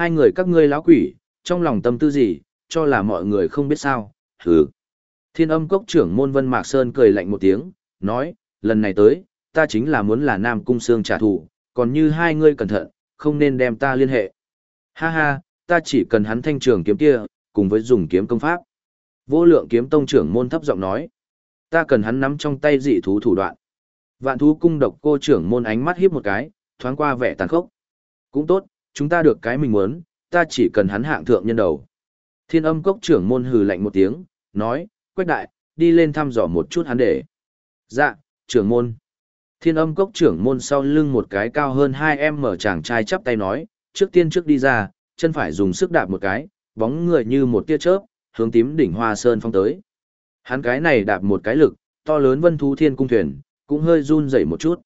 Hai người các ngươi lão quỷ, trong lòng tâm tư gì, cho là mọi người không biết sao, hừ. Thiên âm cốc trưởng môn Vân Mạc Sơn cười lạnh một tiếng, nói, lần này tới, ta chính là muốn là Nam Cung Sương trả thù, còn như hai ngươi cẩn thận, không nên đem ta liên hệ. Ha ha, ta chỉ cần hắn thanh trường kiếm kia, cùng với dùng kiếm công pháp. Vô lượng kiếm tông trưởng môn thấp giọng nói, ta cần hắn nắm trong tay dị thú thủ đoạn. Vạn thú cung độc cô trưởng môn ánh mắt hiếp một cái, thoáng qua vẻ tàn khốc. Cũng tốt, chúng ta được cái mình muốn, ta chỉ cần hắn hạng thượng nhân đầu. Thiên âm cốc trưởng môn hừ lạnh một tiếng, nói, quách đại, đi lên thăm dò một chút hắn để. Dạ, trưởng môn. Thiên âm cốc trưởng môn sau lưng một cái cao hơn 2 em mở chàng trai chắp tay nói, trước tiên trước đi ra, chân phải dùng sức đạp một cái, bóng người như một tia chớp, hướng tím đỉnh hoa sơn phong tới. Hắn cái này đạp một cái lực, to lớn vân thú thiên cung thuyền, cũng hơi run dậy một chút.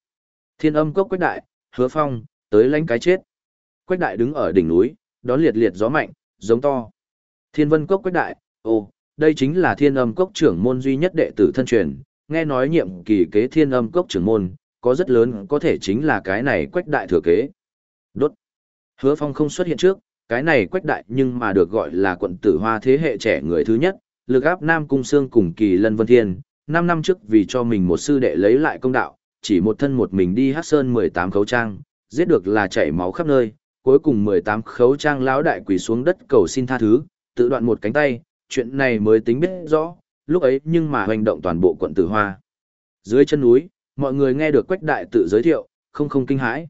Thiên âm cốc quách đại, hứa phong, tới lánh cái chết. Quách đại đứng ở đỉnh núi, đón liệt liệt gió mạnh, giống to. Thiên vân cốc quách đại, ồ, đây chính là thiên âm cốc trưởng môn duy nhất đệ tử thân truyền, nghe nói nhiệm kỳ kế thiên âm cốc trưởng môn, có rất lớn có thể chính là cái này quách đại thừa kế. Đốt. Hứa phong không xuất hiện trước, cái này quách đại nhưng mà được gọi là quận tử hoa thế hệ trẻ người thứ nhất, lực áp Nam Cung Sương cùng kỳ lân vân thiên, Năm năm trước vì cho mình một sư đệ lấy lại công đạo, chỉ một thân một mình đi hát sơn 18 khấu trang, giết được là chảy máu khắp nơi, cuối cùng 18 khấu trang lão đại quỳ xuống đất cầu xin tha thứ, tự đoạn một cánh tay, chuyện này mới tính biết rõ, lúc ấy nhưng mà hành động toàn bộ quận tử hoa. Dưới chân núi, mọi người nghe được quách đại tự giới thiệu, không không kinh hãi.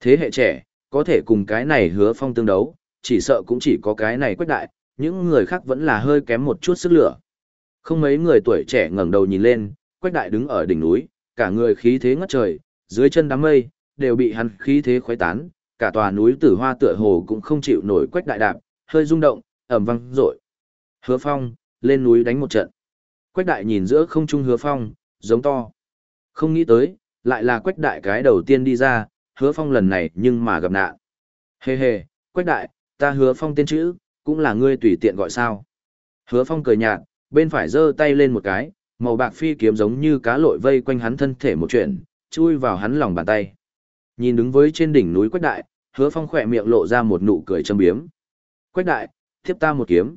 Thế hệ trẻ, có thể cùng cái này hứa phong tương đấu, chỉ sợ cũng chỉ có cái này quách đại, những người khác vẫn là hơi kém một chút sức lửa. Không mấy người tuổi trẻ ngẩng đầu nhìn lên, quách đại đứng ở đỉnh núi, cả người khí thế ngất trời, dưới chân đám mây, đều bị hắn khí thế khuấy tán, cả tòa núi tử hoa tựa hồ cũng không chịu nổi quách đại đạp, hơi rung động, ẩm vang rội. Hứa phong, lên núi đánh một trận. Quách đại nhìn giữa không trung hứa phong, giống to. Không nghĩ tới, lại là quách đại cái đầu tiên đi ra, hứa phong lần này nhưng mà gặp nạn. Hê hê, quách đại, ta hứa phong tên chữ, cũng là ngươi tùy tiện gọi sao. Hứa phong cười nhạt, bên phải giơ tay lên một cái, màu bạc phi kiếm giống như cá lội vây quanh hắn thân thể một chuyện, chui vào hắn lòng bàn tay. Nhìn đứng với trên đỉnh núi quách đại, hứa phong khỏe miệng lộ ra một nụ cười châm biếm. Quách đại, tiếp ta một kiếm.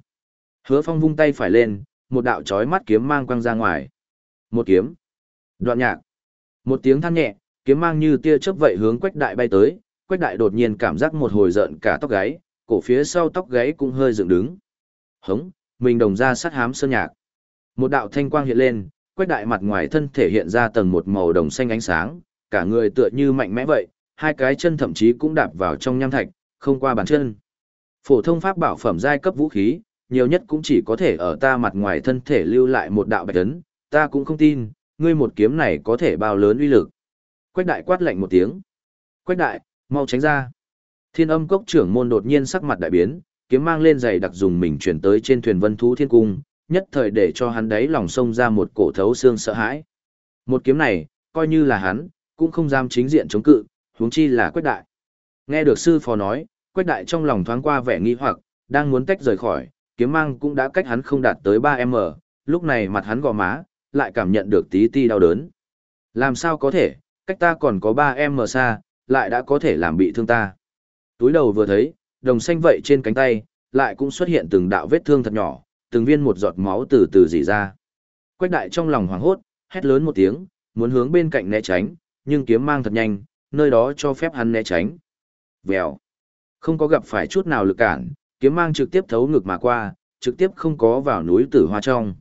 Hứa phong vung tay phải lên, một đạo chói mắt kiếm mang quăng ra ngoài. Một kiếm. Đoạn nhạc. Một tiếng than nhẹ, kiếm mang như tia chớp vậy hướng quách đại bay tới, quách đại đột nhiên cảm giác một hồi giận cả tóc gáy, cổ phía sau tóc gáy cũng hơi dựng đứng. Hống, mình đồng ra sát hám sơn nhạc. Một đạo thanh quang hiện lên, quách đại mặt ngoài thân thể hiện ra tầng một màu đồng xanh ánh sáng, cả người tựa như mạnh mẽ vậy, hai cái chân thậm chí cũng đạp vào trong nham thạch, không qua bàn chân. Phổ thông pháp bảo phẩm giai cấp vũ khí, nhiều nhất cũng chỉ có thể ở ta mặt ngoài thân thể lưu lại một đạo bạch ấn, ta cũng không tin, ngươi một kiếm này có thể bao lớn uy lực. Quách đại quát lạnh một tiếng. Quách đại, mau tránh ra. Thiên âm cốc trưởng môn đột nhiên sắc mặt đại biến, kiếm mang lên giày đặc dùng mình chuyển tới trên thuyền vân thú thiên cung, nhất thời để cho hắn đáy lòng sông ra một cổ thấu xương sợ hãi. Một kiếm này, coi như là hắn, cũng không dám chính diện chống cự, huống chi là quách đại. Nghe được sư phó nói, quách đại trong lòng thoáng qua vẻ nghi hoặc, đang muốn tách rời khỏi, kiếm mang cũng đã cách hắn không đạt tới 3m, lúc này mặt hắn gò má, lại cảm nhận được tí ti đau đớn. Làm sao có thể, cách ta còn có 3m xa, lại đã có thể làm bị thương ta. Túi đầu vừa thấy, đồng xanh vậy trên cánh tay, lại cũng xuất hiện từng đạo vết thương thật nhỏ, từng viên một giọt máu từ từ dì ra. Quách đại trong lòng hoảng hốt, hét lớn một tiếng, muốn hướng bên cạnh né tránh, nhưng kiếm mang thật nhanh, nơi đó cho phép hắn né tránh. Vèo. Không có gặp phải chút nào lực cản, kiếm mang trực tiếp thấu ngực mà qua, trực tiếp không có vào núi tử hoa trong.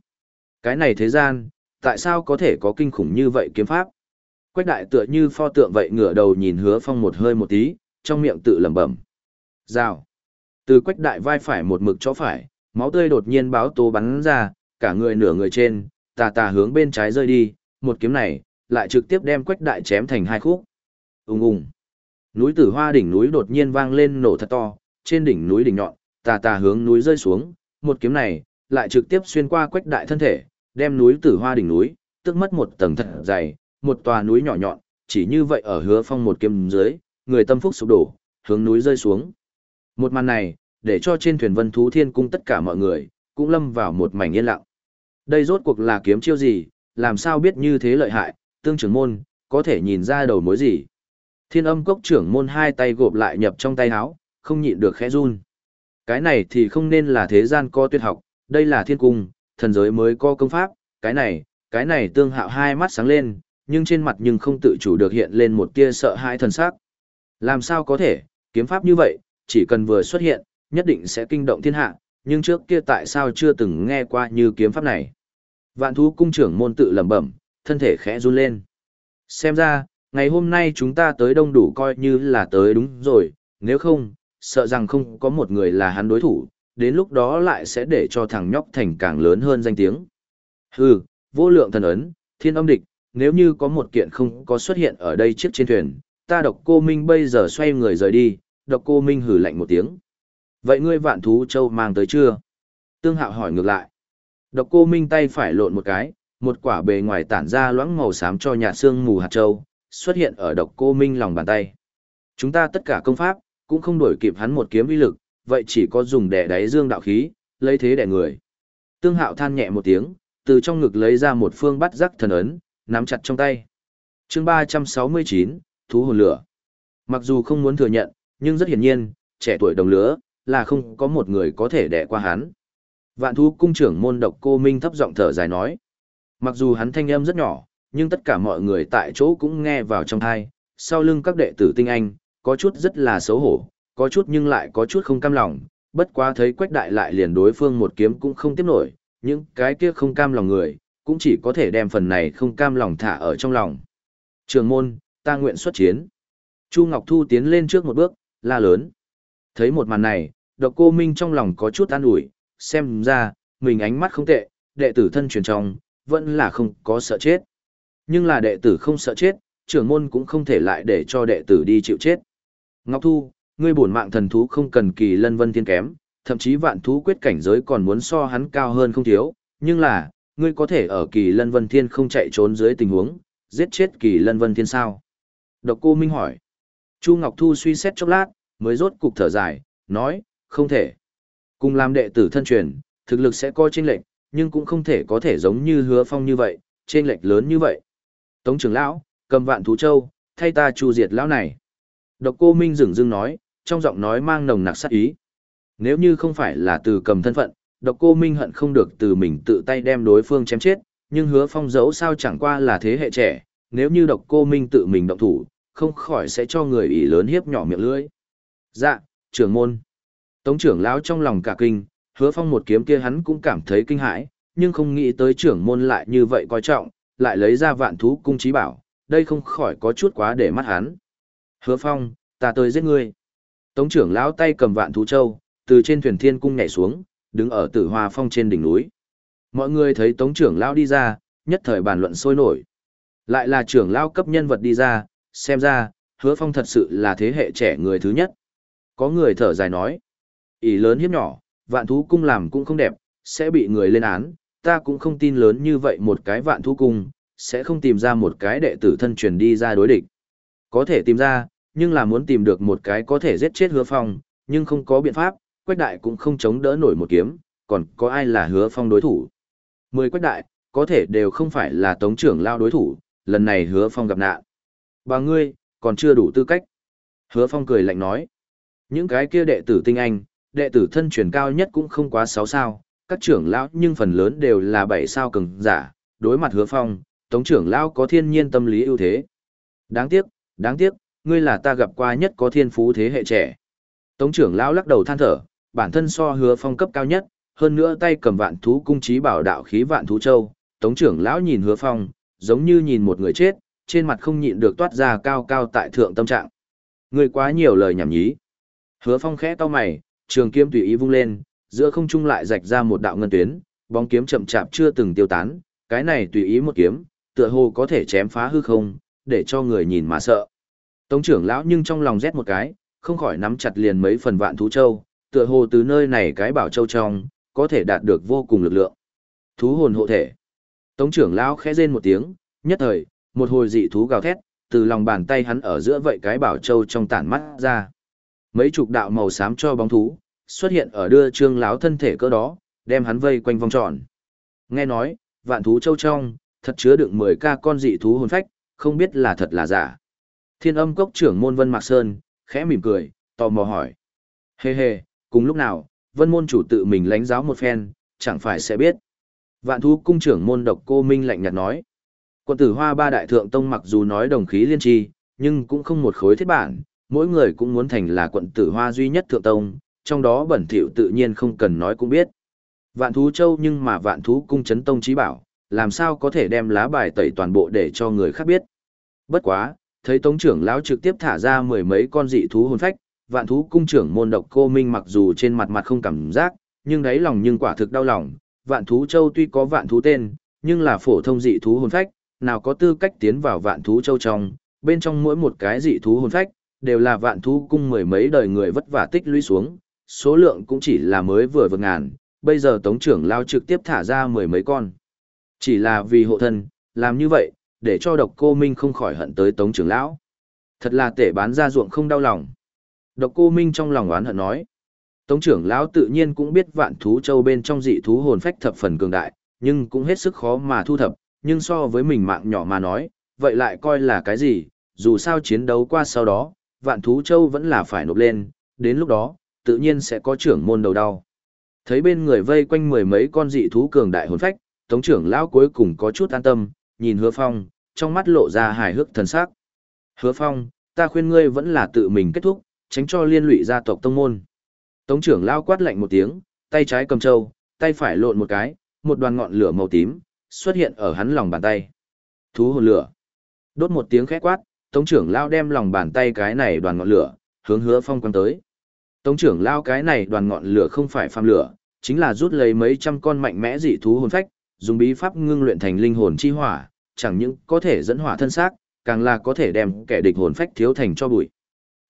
Cái này thế gian, tại sao có thể có kinh khủng như vậy kiếm pháp? Quách đại tựa như pho tượng vậy ngửa đầu nhìn hứa phong một hơi một tí, trong miệng tự lẩm bẩm. Rào. Từ quách đại vai phải một mực chó phải, máu tươi đột nhiên báo tố bắn ra, cả người nửa người trên, tà tà hướng bên trái rơi đi, một kiếm này, lại trực tiếp đem quách đại chém thành hai khúc. Ung ung. Núi tử hoa đỉnh núi đột nhiên vang lên nổ thật to, trên đỉnh núi đỉnh nhọn, tà tà hướng núi rơi xuống, một kiếm này, lại trực tiếp xuyên qua quách đại thân thể, đem núi tử hoa đỉnh núi, tức mất một tầng thật dày, một tòa núi nhỏ nhọn, chỉ như vậy ở hứa phong một kiếm dưới, người tâm phúc sụp đổ, hướng núi rơi xuống. Một màn này, để cho trên thuyền vân thú thiên cung tất cả mọi người, cũng lâm vào một mảnh yên lặng. Đây rốt cuộc là kiếm chiêu gì, làm sao biết như thế lợi hại, tương trưởng môn, có thể nhìn ra đầu mối gì. Thiên âm cốc trưởng môn hai tay gộp lại nhập trong tay áo, không nhịn được khẽ run. Cái này thì không nên là thế gian co tuyệt học, đây là thiên cung, thần giới mới có công pháp, cái này, cái này tương hạo hai mắt sáng lên, nhưng trên mặt nhưng không tự chủ được hiện lên một tia sợ hãi thần sắc. Làm sao có thể, kiếm pháp như vậy, chỉ cần vừa xuất hiện, nhất định sẽ kinh động thiên hạ, nhưng trước kia tại sao chưa từng nghe qua như kiếm pháp này. Vạn thú cung trưởng môn tự lẩm bẩm, thân thể khẽ run lên. Xem ra, ngày hôm nay chúng ta tới đông đủ coi như là tới đúng rồi, nếu không, sợ rằng không có một người là hắn đối thủ, đến lúc đó lại sẽ để cho thằng nhóc thành càng lớn hơn danh tiếng. Hừ, vô lượng thần ấn, thiên âm địch, nếu như có một kiện không có xuất hiện ở đây chiếc trên thuyền, ta độc cô Minh bây giờ xoay người rời đi, độc cô Minh hử lạnh một tiếng. Vậy ngươi vạn thú châu mang tới chưa? Tương hạo hỏi ngược lại. Độc cô Minh tay phải lộn một cái, một quả bề ngoài tản ra loãng màu xám cho nhạt xương mù hạt châu, xuất hiện ở độc cô Minh lòng bàn tay. Chúng ta tất cả công pháp, cũng không đổi kịp hắn một kiếm uy lực, vậy chỉ có dùng đẻ đáy dương đạo khí, lấy thế đẻ người. Tương hạo than nhẹ một tiếng, từ trong ngực lấy ra một phương bắt giác thần ấn, nắm chặt trong tay. chương 369, Thú hồn lửa. Mặc dù không muốn thừa nhận, nhưng rất hiển nhiên, trẻ tuổi đồng lứa, là không có một người có thể đẻ qua hắn. Vạn thú cung trưởng môn độc cô Minh thấp giọng thở dài nói. Mặc dù hắn thanh âm rất nhỏ, nhưng tất cả mọi người tại chỗ cũng nghe vào trong thai, sau lưng các đệ tử tinh anh, có chút rất là xấu hổ, có chút nhưng lại có chút không cam lòng, bất quá thấy quách đại lại liền đối phương một kiếm cũng không tiếp nổi, những cái kia không cam lòng người, cũng chỉ có thể đem phần này không cam lòng thả ở trong lòng. Trường môn, ta nguyện xuất chiến. Chu Ngọc Thu tiến lên trước một bước, la lớn. Thấy một màn này, độc cô Minh trong lòng có chút an ủi, xem ra, mình ánh mắt không tệ, đệ tử thân truyền trong, vẫn là không có sợ chết. Nhưng là đệ tử không sợ chết, trưởng môn cũng không thể lại để cho đệ tử đi chịu chết. Ngọc Thu, ngươi bổn mạng thần thú không cần kỳ lân vân thiên kém, thậm chí vạn thú quyết cảnh giới còn muốn so hắn cao hơn không thiếu, nhưng là, ngươi có thể ở kỳ lân vân thiên không chạy trốn dưới tình huống, giết chết kỳ lân vân thiên sao? Độc cô Minh hỏi. Chu Ngọc Thu suy xét chốc lát, mới rốt cục thở dài, nói, không thể. Cùng làm đệ tử thân truyền, thực lực sẽ coi chênh lệnh nhưng cũng không thể có thể giống như hứa phong như vậy, chênh lệch lớn như vậy. Tống trưởng lão, cầm vạn thú châu, thay ta chu diệt lão này. Độc cô Minh dừng dưng nói, trong giọng nói mang nồng nặc sát ý. Nếu như không phải là từ cầm thân phận, độc cô Minh hận không được từ mình tự tay đem đối phương chém chết, nhưng hứa phong dấu sao chẳng qua là thế hệ trẻ, nếu như độc cô Minh tự mình động thủ, không khỏi sẽ cho người ỷ lớn hiếp nhỏ miệng lưỡi. Dạ, trưởng môn. Tống trưởng lão trong lòng cả kinh, hứa phong một kiếm kia hắn cũng cảm thấy kinh hãi, nhưng không nghĩ tới trưởng môn lại như vậy coi trọng, lại lấy ra vạn thú cung trí bảo, đây không khỏi có chút quá để mắt hắn. Hứa phong, ta tới giết ngươi. Tống trưởng lão tay cầm vạn thú châu, từ trên thuyền thiên cung nhảy xuống, đứng ở tử hoa phong trên đỉnh núi. Mọi người thấy tống trưởng lão đi ra, nhất thời bàn luận sôi nổi. Lại là trưởng lão cấp nhân vật đi ra, xem ra, hứa phong thật sự là thế hệ trẻ người thứ nhất. Có người thở dài nói, ỷ lớn hiếp nhỏ, vạn thú cung làm cũng không đẹp, sẽ bị người lên án, ta cũng không tin lớn như vậy một cái vạn thú cung, sẽ không tìm ra một cái đệ tử thân truyền đi ra đối địch. Có thể tìm ra, nhưng là muốn tìm được một cái có thể giết chết hứa phong, nhưng không có biện pháp, quách đại cũng không chống đỡ nổi một kiếm, còn có ai là hứa phong đối thủ. Mười quách đại, có thể đều không phải là tống trưởng lao đối thủ, lần này hứa phong gặp nạn. Bà ngươi, còn chưa đủ tư cách. Hứa phong cười lạnh nói. Những cái kia đệ tử tinh anh, đệ tử thân truyền cao nhất cũng không quá sáu sao, các trưởng lão nhưng phần lớn đều là bảy sao cường giả, đối mặt hứa phong, tống trưởng lão có thiên nhiên tâm lý ưu thế. Đáng tiếc, đáng tiếc, ngươi là ta gặp qua nhất có thiên phú thế hệ trẻ. Tống trưởng lão lắc đầu than thở, bản thân so hứa phong cấp cao nhất, hơn nữa tay cầm vạn thú cung trí bảo đạo khí vạn thú châu. Tống trưởng lão nhìn hứa phong, giống như nhìn một người chết, trên mặt không nhịn được toát ra cao cao tại thượng tâm trạng. Ngươi quá nhiều lời nhảm nhí. Hứa phong khẽ to mày, trường kiếm tùy ý vung lên, giữa không trung lại rạch ra một đạo ngân tuyến, bóng kiếm chậm chạp chưa từng tiêu tán, cái này tùy ý một kiếm, tựa hồ có thể chém phá hư không, để cho người nhìn mà sợ. Tống trưởng lão nhưng trong lòng rét một cái, không khỏi nắm chặt liền mấy phần vạn thú châu, tựa hồ từ nơi này cái bảo châu trong, có thể đạt được vô cùng lực lượng. Thú hồn hộ thể. Tống trưởng lão khẽ rên một tiếng, nhất thời, một hồi dị thú gào thét, từ lòng bàn tay hắn ở giữa vậy cái bảo châu trong tản mắt ra. Mấy chục đạo màu xám cho bóng thú, xuất hiện ở đưa trương láo thân thể cỡ đó, đem hắn vây quanh vòng tròn. Nghe nói, vạn thú châu trong, thật chứa đựng 10 ca con dị thú hồn phách, không biết là thật là giả. Thiên âm cốc trưởng môn Vân Mạc Sơn, khẽ mỉm cười, tò mò hỏi. hề hề cùng lúc nào, vân môn chủ tự mình lãnh giáo một phen, chẳng phải sẽ biết. Vạn thú cung trưởng môn độc cô Minh lạnh nhạt nói. quân tử hoa ba đại thượng tông mặc dù nói đồng khí liên tri, nhưng cũng không một khối thiết bản, mỗi người cũng muốn thành là quận tử hoa duy nhất thượng tông, trong đó bẩn thỉu tự nhiên không cần nói cũng biết. Vạn thú châu nhưng mà vạn thú cung chấn tông trí bảo, làm sao có thể đem lá bài tẩy toàn bộ để cho người khác biết. Bất quá, thấy tống trưởng lão trực tiếp thả ra mười mấy con dị thú hồn phách, vạn thú cung trưởng môn độc cô minh mặc dù trên mặt mặt không cảm giác, nhưng đáy lòng nhưng quả thực đau lòng, vạn thú châu tuy có vạn thú tên, nhưng là phổ thông dị thú hồn phách, nào có tư cách tiến vào vạn thú châu trong, bên trong mỗi một cái dị thú hồn phách, đều là vạn thú cung mười mấy đời người vất vả tích lũy xuống, số lượng cũng chỉ là mới vừa vượt ngàn, bây giờ tống trưởng lao trực tiếp thả ra mười mấy con. Chỉ là vì hộ thân, làm như vậy, để cho độc cô Minh không khỏi hận tới tống trưởng lão. Thật là tể bán ra ruộng không đau lòng. Độc cô Minh trong lòng oán hận nói. Tống trưởng lão tự nhiên cũng biết vạn thú châu bên trong dị thú hồn phách thập phần cường đại, nhưng cũng hết sức khó mà thu thập, nhưng so với mình mạng nhỏ mà nói, vậy lại coi là cái gì, dù sao chiến đấu qua sau đó, vạn thú châu vẫn là phải nộp lên, đến lúc đó, tự nhiên sẽ có trưởng môn đầu đau. Thấy bên người vây quanh mười mấy con dị thú cường đại hồn phách, tống trưởng lão cuối cùng có chút an tâm, nhìn hứa phong, trong mắt lộ ra hài hước thần sắc. Hứa phong, ta khuyên ngươi vẫn là tự mình kết thúc, tránh cho liên lụy gia tộc tông môn. Tống trưởng lão quát lạnh một tiếng, tay trái cầm trâu, tay phải lộn một cái, một đoàn ngọn lửa màu tím xuất hiện ở hắn lòng bàn tay. Thú hồn lửa. Đốt một tiếng khét quát, Tống trưởng lao đem lòng bàn tay cái này đoàn ngọn lửa, hướng Hứa Phong quăng tới. Tống trưởng lao cái này đoàn ngọn lửa không phải phàm lửa, chính là rút lấy mấy trăm con mạnh mẽ dị thú hồn phách, dùng bí pháp ngưng luyện thành linh hồn chi hỏa, chẳng những có thể dẫn hỏa thân xác, càng là có thể đem kẻ địch hồn phách thiếu thành cho bụi.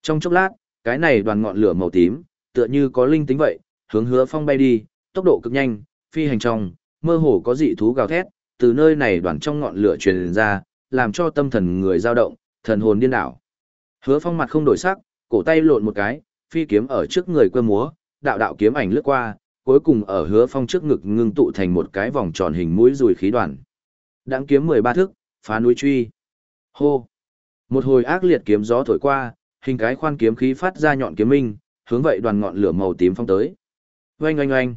Trong chốc lát, cái này đoàn ngọn lửa màu tím, tựa như có linh tính vậy, hướng hứa phong bay đi, tốc độ cực nhanh, phi hành trong, mơ hồ có dị thú gào thét, từ nơi này đoàn trong ngọn lửa truyền ra, làm cho tâm thần người dao động, thần hồn điên đảo. Hứa phong mặt không đổi sắc, cổ tay lộn một cái, phi kiếm ở trước người quơ múa, đạo đạo kiếm ảnh lướt qua, cuối cùng ở hứa phong trước ngực ngưng tụ thành một cái vòng tròn hình mũi rùi khí đoàn. Đãng kiếm 13 thước, phá núi truy. Hô! Một hồi ác liệt kiếm gió thổi qua, hình cái khoan kiếm khí phát ra nhọn kiếm minh, hướng vậy đoàn ngọn lửa màu tím phong tới. Oanh oanh oanh!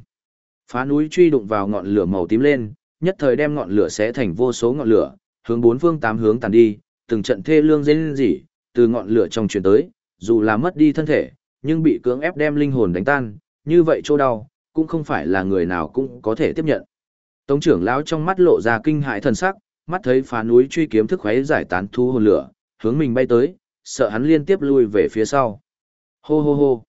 Phá núi truy đụng vào ngọn lửa màu tím lên, nhất thời đem ngọn lửa xé thành vô số ngọn lửa, hướng bốn phương tám hướng tàn đi, từng trận thê lương rên dỉ, từ ngọn lửa trong truyền tới, dù là mất đi thân thể, nhưng bị cưỡng ép đem linh hồn đánh tan, như vậy chỗ đau, cũng không phải là người nào cũng có thể tiếp nhận. Tống trưởng lão trong mắt lộ ra kinh hãi thần sắc, mắt thấy phá núi truy kiếm thức khoé giải tán thu hồn lửa, hướng mình bay tới, sợ hắn liên tiếp lui về phía sau. Hô hô hô.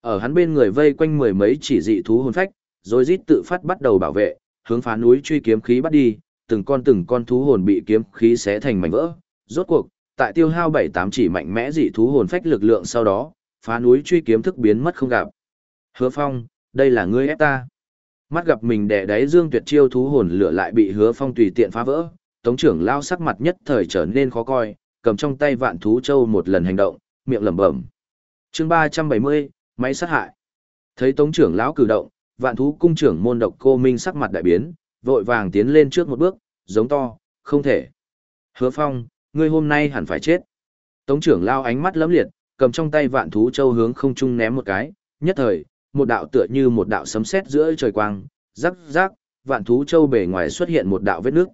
Ở hắn bên người vây quanh mười mấy chỉ dị thú hồn phách, rồi rít tự phát bắt đầu bảo vệ, hướng phá núi truy kiếm khí bắt đi, từng con từng con thú hồn bị kiếm khí xé thành mảnh vỡ. Rốt cuộc, tại tiêu hao bảy tám chỉ mạnh mẽ dị thú hồn phách lực lượng sau đó, phá núi truy kiếm thức biến mất không gặp. Hứa Phong, đây là ngươi ép ta. Mắt gặp mình đẻ đáy dương tuyệt chiêu thú hồn lửa lại bị Hứa Phong tùy tiện phá vỡ, Tống trưởng lao sắc mặt nhất thời trở nên khó coi, cầm trong tay vạn thú châu một lần hành động, miệng lẩm bẩm. Chương ba trăm bảy mươi máy sát hại. Thấy Tống trưởng lão cử động, vạn thú cung trưởng môn độc cô minh sắc mặt đại biến, vội vàng tiến lên trước một bước, giống to, không thể. Hứa phong, ngươi hôm nay hẳn phải chết. Tống trưởng lao ánh mắt lấm liệt, cầm trong tay vạn thú châu hướng không trung ném một cái, nhất thời, một đạo tựa như một đạo sấm sét giữa trời quang, rắc rắc, vạn thú châu bề ngoài xuất hiện một đạo vết nước.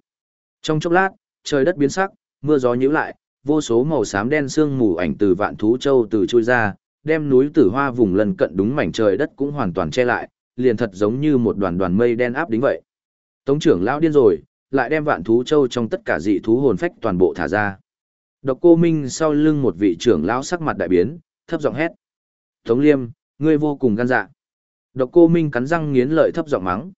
Trong chốc lát, trời đất biến sắc, mưa gió nhíu lại, vô số màu xám đen sương mù ảnh từ vạn thú châu từ chui ra, đem núi tử hoa vùng lân cận đúng mảnh trời đất cũng hoàn toàn che lại, liền thật giống như một đoàn đoàn mây đen áp đính vậy. Tống trưởng lão điên rồi, lại đem vạn thú châu trong tất cả dị thú hồn phách toàn bộ thả ra. Độc cô Minh sau lưng một vị trưởng lão sắc mặt đại biến, thấp giọng hét. Tống Liêm, ngươi vô cùng gan dạ. Độc cô Minh cắn răng nghiến lợi thấp giọng mắng.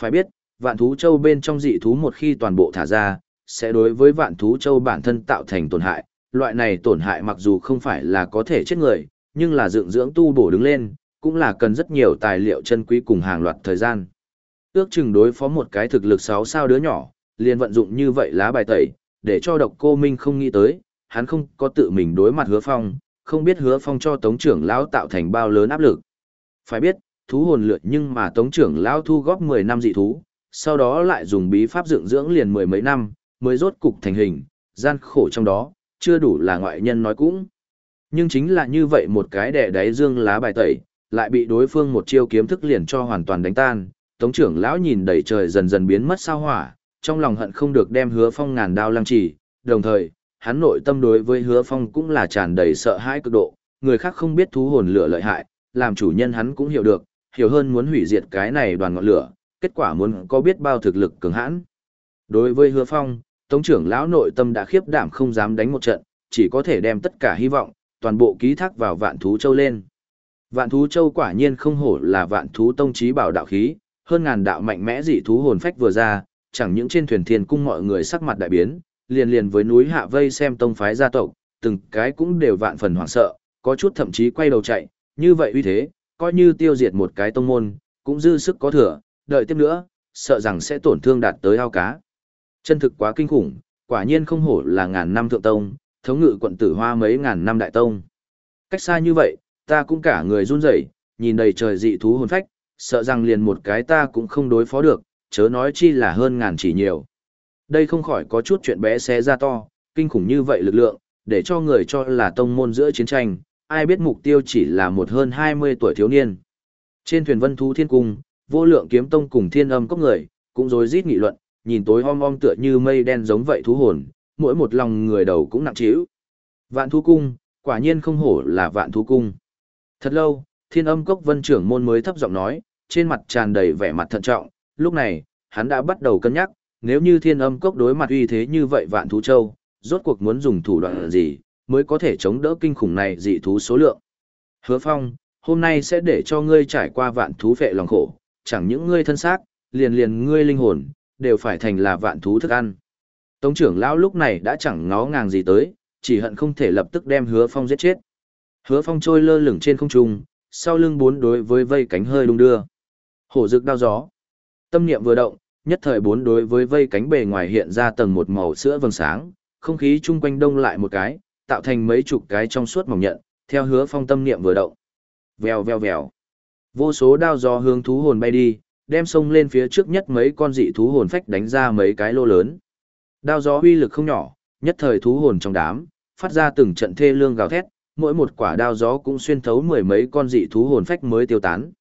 Phải biết, vạn thú châu bên trong dị thú một khi toàn bộ thả ra, sẽ đối với vạn thú châu bản thân tạo thành tổn hại. Loại này tổn hại mặc dù không phải là có thể chết người, nhưng là dưỡng dưỡng tu bổ đứng lên, cũng là cần rất nhiều tài liệu chân quý cùng hàng loạt thời gian. Ước chừng đối phó một cái thực lực sáu sao đứa nhỏ, liền vận dụng như vậy lá bài tẩy, để cho độc cô Minh không nghĩ tới, hắn không có tự mình đối mặt hứa phong, không biết hứa phong cho tống trưởng lão tạo thành bao lớn áp lực. Phải biết, thú hồn lượt nhưng mà tống trưởng lão thu góp 10 năm dị thú, sau đó lại dùng bí pháp dựng dưỡng liền mười mấy năm, mới rốt cục thành hình, gian khổ trong đó, chưa đủ là ngoại nhân nói cũng. Nhưng chính là như vậy một cái đẻ đáy dương lá bài tẩy, lại bị đối phương một chiêu kiếm thức liền cho hoàn toàn đánh tan. Tống trưởng lão nhìn đầy trời dần dần biến mất sao hỏa, trong lòng hận không được đem hứa phong ngàn đao lăng trì, đồng thời, hắn nội tâm đối với hứa phong cũng là tràn đầy sợ hãi cực độ, người khác không biết thú hồn lửa lợi hại, làm chủ nhân hắn cũng hiểu được, hiểu hơn muốn hủy diệt cái này đoàn ngọn lửa, kết quả muốn có biết bao thực lực cường hãn. Đối với hứa phong, tống trưởng lão nội tâm đã khiếp đảm không dám đánh một trận, chỉ có thể đem tất cả hy vọng, toàn bộ ký thác vào vạn thú châu lên. Vạn thú châu quả nhiên không hổ là vạn thú tông trí bảo đạo khí, hơn ngàn đạo mạnh mẽ dị thú hồn phách vừa ra, chẳng những trên thuyền thiên cung mọi người sắc mặt đại biến, liền liền với núi hạ vây xem tông phái gia tộc, từng cái cũng đều vạn phần hoảng sợ, có chút thậm chí quay đầu chạy, như vậy uy thế, coi như tiêu diệt một cái tông môn, cũng dư sức có thừa, đợi tiếp nữa, sợ rằng sẽ tổn thương đạt tới ao cá. Chân thực quá kinh khủng, quả nhiên không hổ là ngàn năm thượng tông, thống ngự quận tử hoa mấy ngàn năm đại tông. Cách xa như vậy, ta cũng cả người run rẩy, nhìn đầy trời dị thú hồn phách, sợ rằng liền một cái ta cũng không đối phó được, chớ nói chi là hơn ngàn chỉ nhiều. Đây không khỏi có chút chuyện bé xé ra to, kinh khủng như vậy lực lượng, để cho người cho là tông môn giữa chiến tranh, ai biết mục tiêu chỉ là một hơn 20 tuổi thiếu niên. Trên thuyền vân thú thiên cung, vô lượng kiếm tông cùng thiên âm cốc người, cũng rối rít nghị luận, nhìn tối om om tựa như mây đen giống vậy thú hồn, mỗi một lòng người đầu cũng nặng trĩu. Vạn thú cung, quả nhiên không hổ là vạn thú cung. Thật lâu, thiên âm cốc vân trưởng môn mới thấp giọng nói, trên mặt tràn đầy vẻ mặt thận trọng, lúc này, hắn đã bắt đầu cân nhắc, nếu như thiên âm cốc đối mặt uy thế như vậy vạn thú châu, rốt cuộc muốn dùng thủ đoạn gì, mới có thể chống đỡ kinh khủng này dị thú số lượng. Hứa phong, hôm nay sẽ để cho ngươi trải qua vạn thú vệ lòng khổ, chẳng những ngươi thân xác, liền liền ngươi linh hồn, đều phải thành là vạn thú thức ăn. Tống trưởng lão lúc này đã chẳng ngó ngàng gì tới, chỉ hận không thể lập tức đem hứa phong giết chết. Hứa phong trôi lơ lửng trên không trung, sau lưng bốn đối với vây cánh hơi đung đưa. Hổ rực đao gió. Tâm niệm vừa động, nhất thời bốn đối với vây cánh bề ngoài hiện ra tầng một màu sữa vầng sáng, không khí chung quanh đông lại một cái, tạo thành mấy chục cái trong suốt mỏng nhận, theo hứa phong tâm niệm vừa động. Vèo vèo vèo. Vô số đao gió hướng thú hồn bay đi, đem sông lên phía trước nhất mấy con dị thú hồn phách đánh ra mấy cái lô lớn. Đao gió uy lực không nhỏ, nhất thời thú hồn trong đám, phát ra từng trận thê lương gào thét, mỗi một quả đao gió cũng xuyên thấu mười mấy con dị thú hồn phách mới tiêu tán.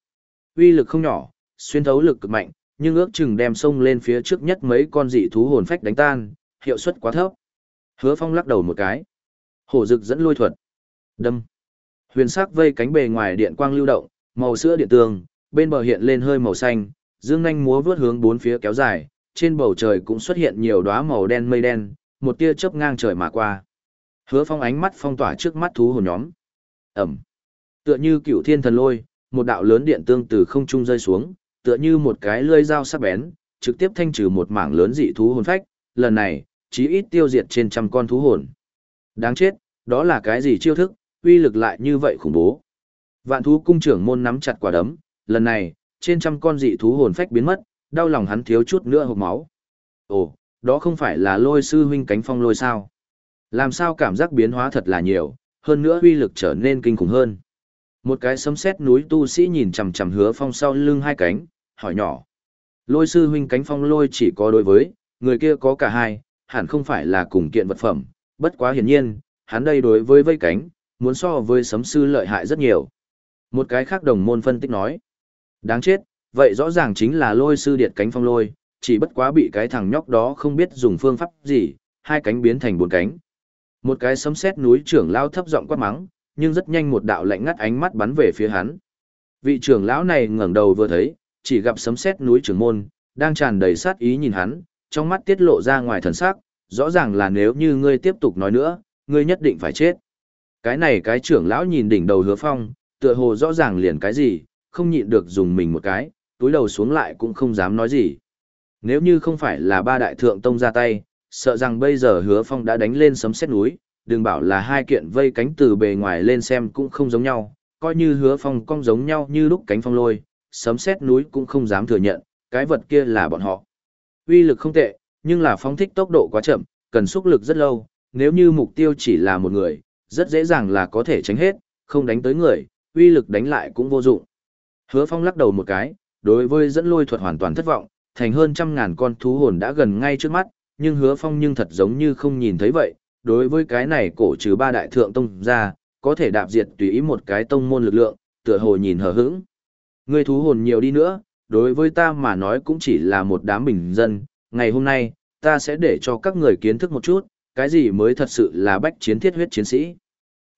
Uy lực không nhỏ, xuyên thấu lực cực mạnh, nhưng ước chừng đem sông lên phía trước nhất mấy con dị thú hồn phách đánh tan, hiệu suất quá thấp. Hứa Phong lắc đầu một cái. Hổ rực dẫn lôi thuật. Đâm. Huyền sắc vây cánh bề ngoài điện quang lưu động, màu sữa điện tường, bên bờ hiện lên hơi màu xanh, dương nhanh múa vút hướng bốn phía kéo dài, trên bầu trời cũng xuất hiện nhiều đóa màu đen mây đen, một tia chớp ngang trời mà qua. Hứa Phong ánh mắt phong tỏa trước mắt thú hồn nhóm. Ẩm. Tựa như cựu thiên thần lôi, một đạo lớn điện tương từ không trung rơi xuống, tựa như một cái lưỡi dao sắc bén, trực tiếp thanh trừ một mảng lớn dị thú hồn phách, lần này, chí ít tiêu diệt trên trăm con thú hồn. Đáng chết, đó là cái gì chiêu thức, uy lực lại như vậy khủng bố. Vạn thú cung trưởng môn nắm chặt quả đấm, lần này, trên trăm con dị thú hồn phách biến mất, đau lòng hắn thiếu chút nữa hộc máu. Ồ, đó không phải là lôi sư huynh cánh phong lôi sao? Làm sao cảm giác biến hóa thật là nhiều, hơn nữa uy lực trở nên kinh khủng hơn. Một cái sấm sét núi tu sĩ nhìn chằm chằm hứa phong sau lưng hai cánh, hỏi nhỏ. Lôi sư huynh cánh phong lôi chỉ có đối với, người kia có cả hai, hẳn không phải là cùng kiện vật phẩm, bất quá hiển nhiên, hắn đây đối với vây cánh, muốn so với sấm sư lợi hại rất nhiều. Một cái khác đồng môn phân tích nói. Đáng chết, vậy rõ ràng chính là lôi sư điệt cánh phong lôi, chỉ bất quá bị cái thằng nhóc đó không biết dùng phương pháp gì, hai cánh biến thành bốn cánh. Một cái sấm sét núi trưởng lao thấp giọng quát mắng, nhưng rất nhanh một đạo lạnh ngắt ánh mắt bắn về phía hắn. Vị trưởng lão này ngẩng đầu vừa thấy, chỉ gặp sấm sét núi trưởng môn, đang tràn đầy sát ý nhìn hắn, trong mắt tiết lộ ra ngoài thần sắc, rõ ràng là nếu như ngươi tiếp tục nói nữa, ngươi nhất định phải chết. Cái này cái trưởng lão nhìn đỉnh đầu hứa phong, tựa hồ rõ ràng liền cái gì, không nhịn được dùng mình một cái, túi đầu xuống lại cũng không dám nói gì. Nếu như không phải là ba đại thượng tông ra tay, sợ rằng bây giờ hứa phong đã đánh lên sấm sét núi, đừng bảo là hai kiện vây cánh từ bề ngoài lên xem cũng không giống nhau, coi như hứa phong cong giống nhau như lúc cánh phong lôi, sấm sét núi cũng không dám thừa nhận, cái vật kia là bọn họ. Uy lực không tệ, nhưng là phóng thích tốc độ quá chậm, cần xúc lực rất lâu, nếu như mục tiêu chỉ là một người, rất dễ dàng là có thể tránh hết, không đánh tới người, uy lực đánh lại cũng vô dụng. Hứa Phong lắc đầu một cái, đối với dẫn lôi thuật hoàn toàn thất vọng, thành hơn trăm ngàn con thú hồn đã gần ngay trước mắt, nhưng Hứa Phong nhưng thật giống như không nhìn thấy vậy, đối với cái này cổ trừ ba đại thượng tông ra, có thể đạp diệt tùy ý một cái tông môn lực lượng, tựa hồ nhìn hờ hững. Ngươi thú hồn nhiều đi nữa, đối với ta mà nói cũng chỉ là một đám bình dân, ngày hôm nay, ta sẽ để cho các người kiến thức một chút, cái gì mới thật sự là bách chiến thiết huyết chiến sĩ.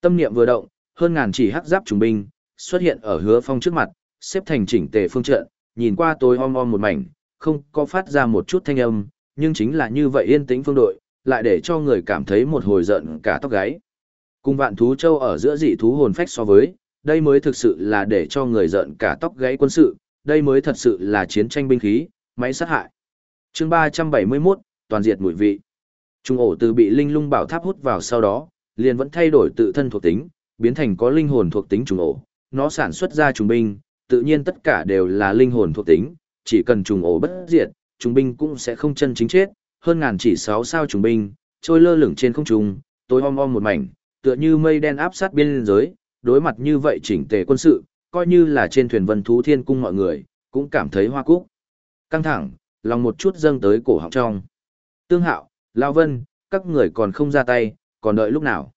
Tâm niệm vừa động, hơn ngàn chỉ hắc giáp trùng binh, xuất hiện ở hứa phong trước mặt, xếp thành chỉnh tề phương trận, nhìn qua tôi om om một mảnh, không có phát ra một chút thanh âm, nhưng chính là như vậy yên tĩnh phương đội, lại để cho người cảm thấy một hồi giận cả tóc gáy. Cùng vạn thú châu ở giữa dị thú hồn phách so với, đây mới thực sự là để cho người giận cả tóc gãy quân sự, đây mới thật sự là chiến tranh binh khí, máy sát hại. chương 371, toàn diệt mùi vị. Trung ổ từ bị linh lung bảo tháp hút vào sau đó, liền vẫn thay đổi tự thân thuộc tính, biến thành có linh hồn thuộc tính trùng ổ. Nó sản xuất ra trùng binh, tự nhiên tất cả đều là linh hồn thuộc tính, chỉ cần trùng ổ bất diệt, trùng binh cũng sẽ không chân chính chết, hơn ngàn chỉ sáu sao trùng binh, trôi lơ lửng trên không trung, tối om om một mảnh, tựa như mây đen áp sát biên giới, đối mặt như vậy chỉnh tề quân sự, coi như là trên thuyền vân thú thiên cung mọi người, cũng cảm thấy hoa cúc. Căng thẳng, lòng một chút dâng tới cổ họng trong. Tương hạo, Lao Vân, các người còn không ra tay, còn đợi lúc nào.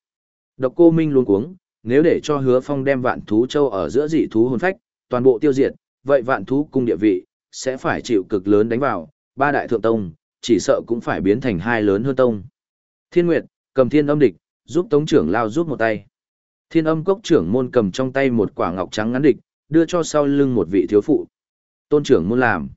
Độc cô Minh luôn cuống, nếu để cho hứa phong đem vạn thú châu ở giữa dị thú hồn phách, toàn bộ tiêu diệt, vậy vạn thú cung địa vị, sẽ phải chịu cực lớn đánh vào, ba đại thượng tông, chỉ sợ cũng phải biến thành hai lớn hơn tông. Thiên Nguyệt, cầm thiên âm địch, giúp tống trưởng lao giúp một tay. Thiên âm cốc trưởng môn cầm trong tay một quả ngọc trắng ngắn địch, đưa cho sau lưng một vị thiếu phụ. Tôn trưởng môn làm.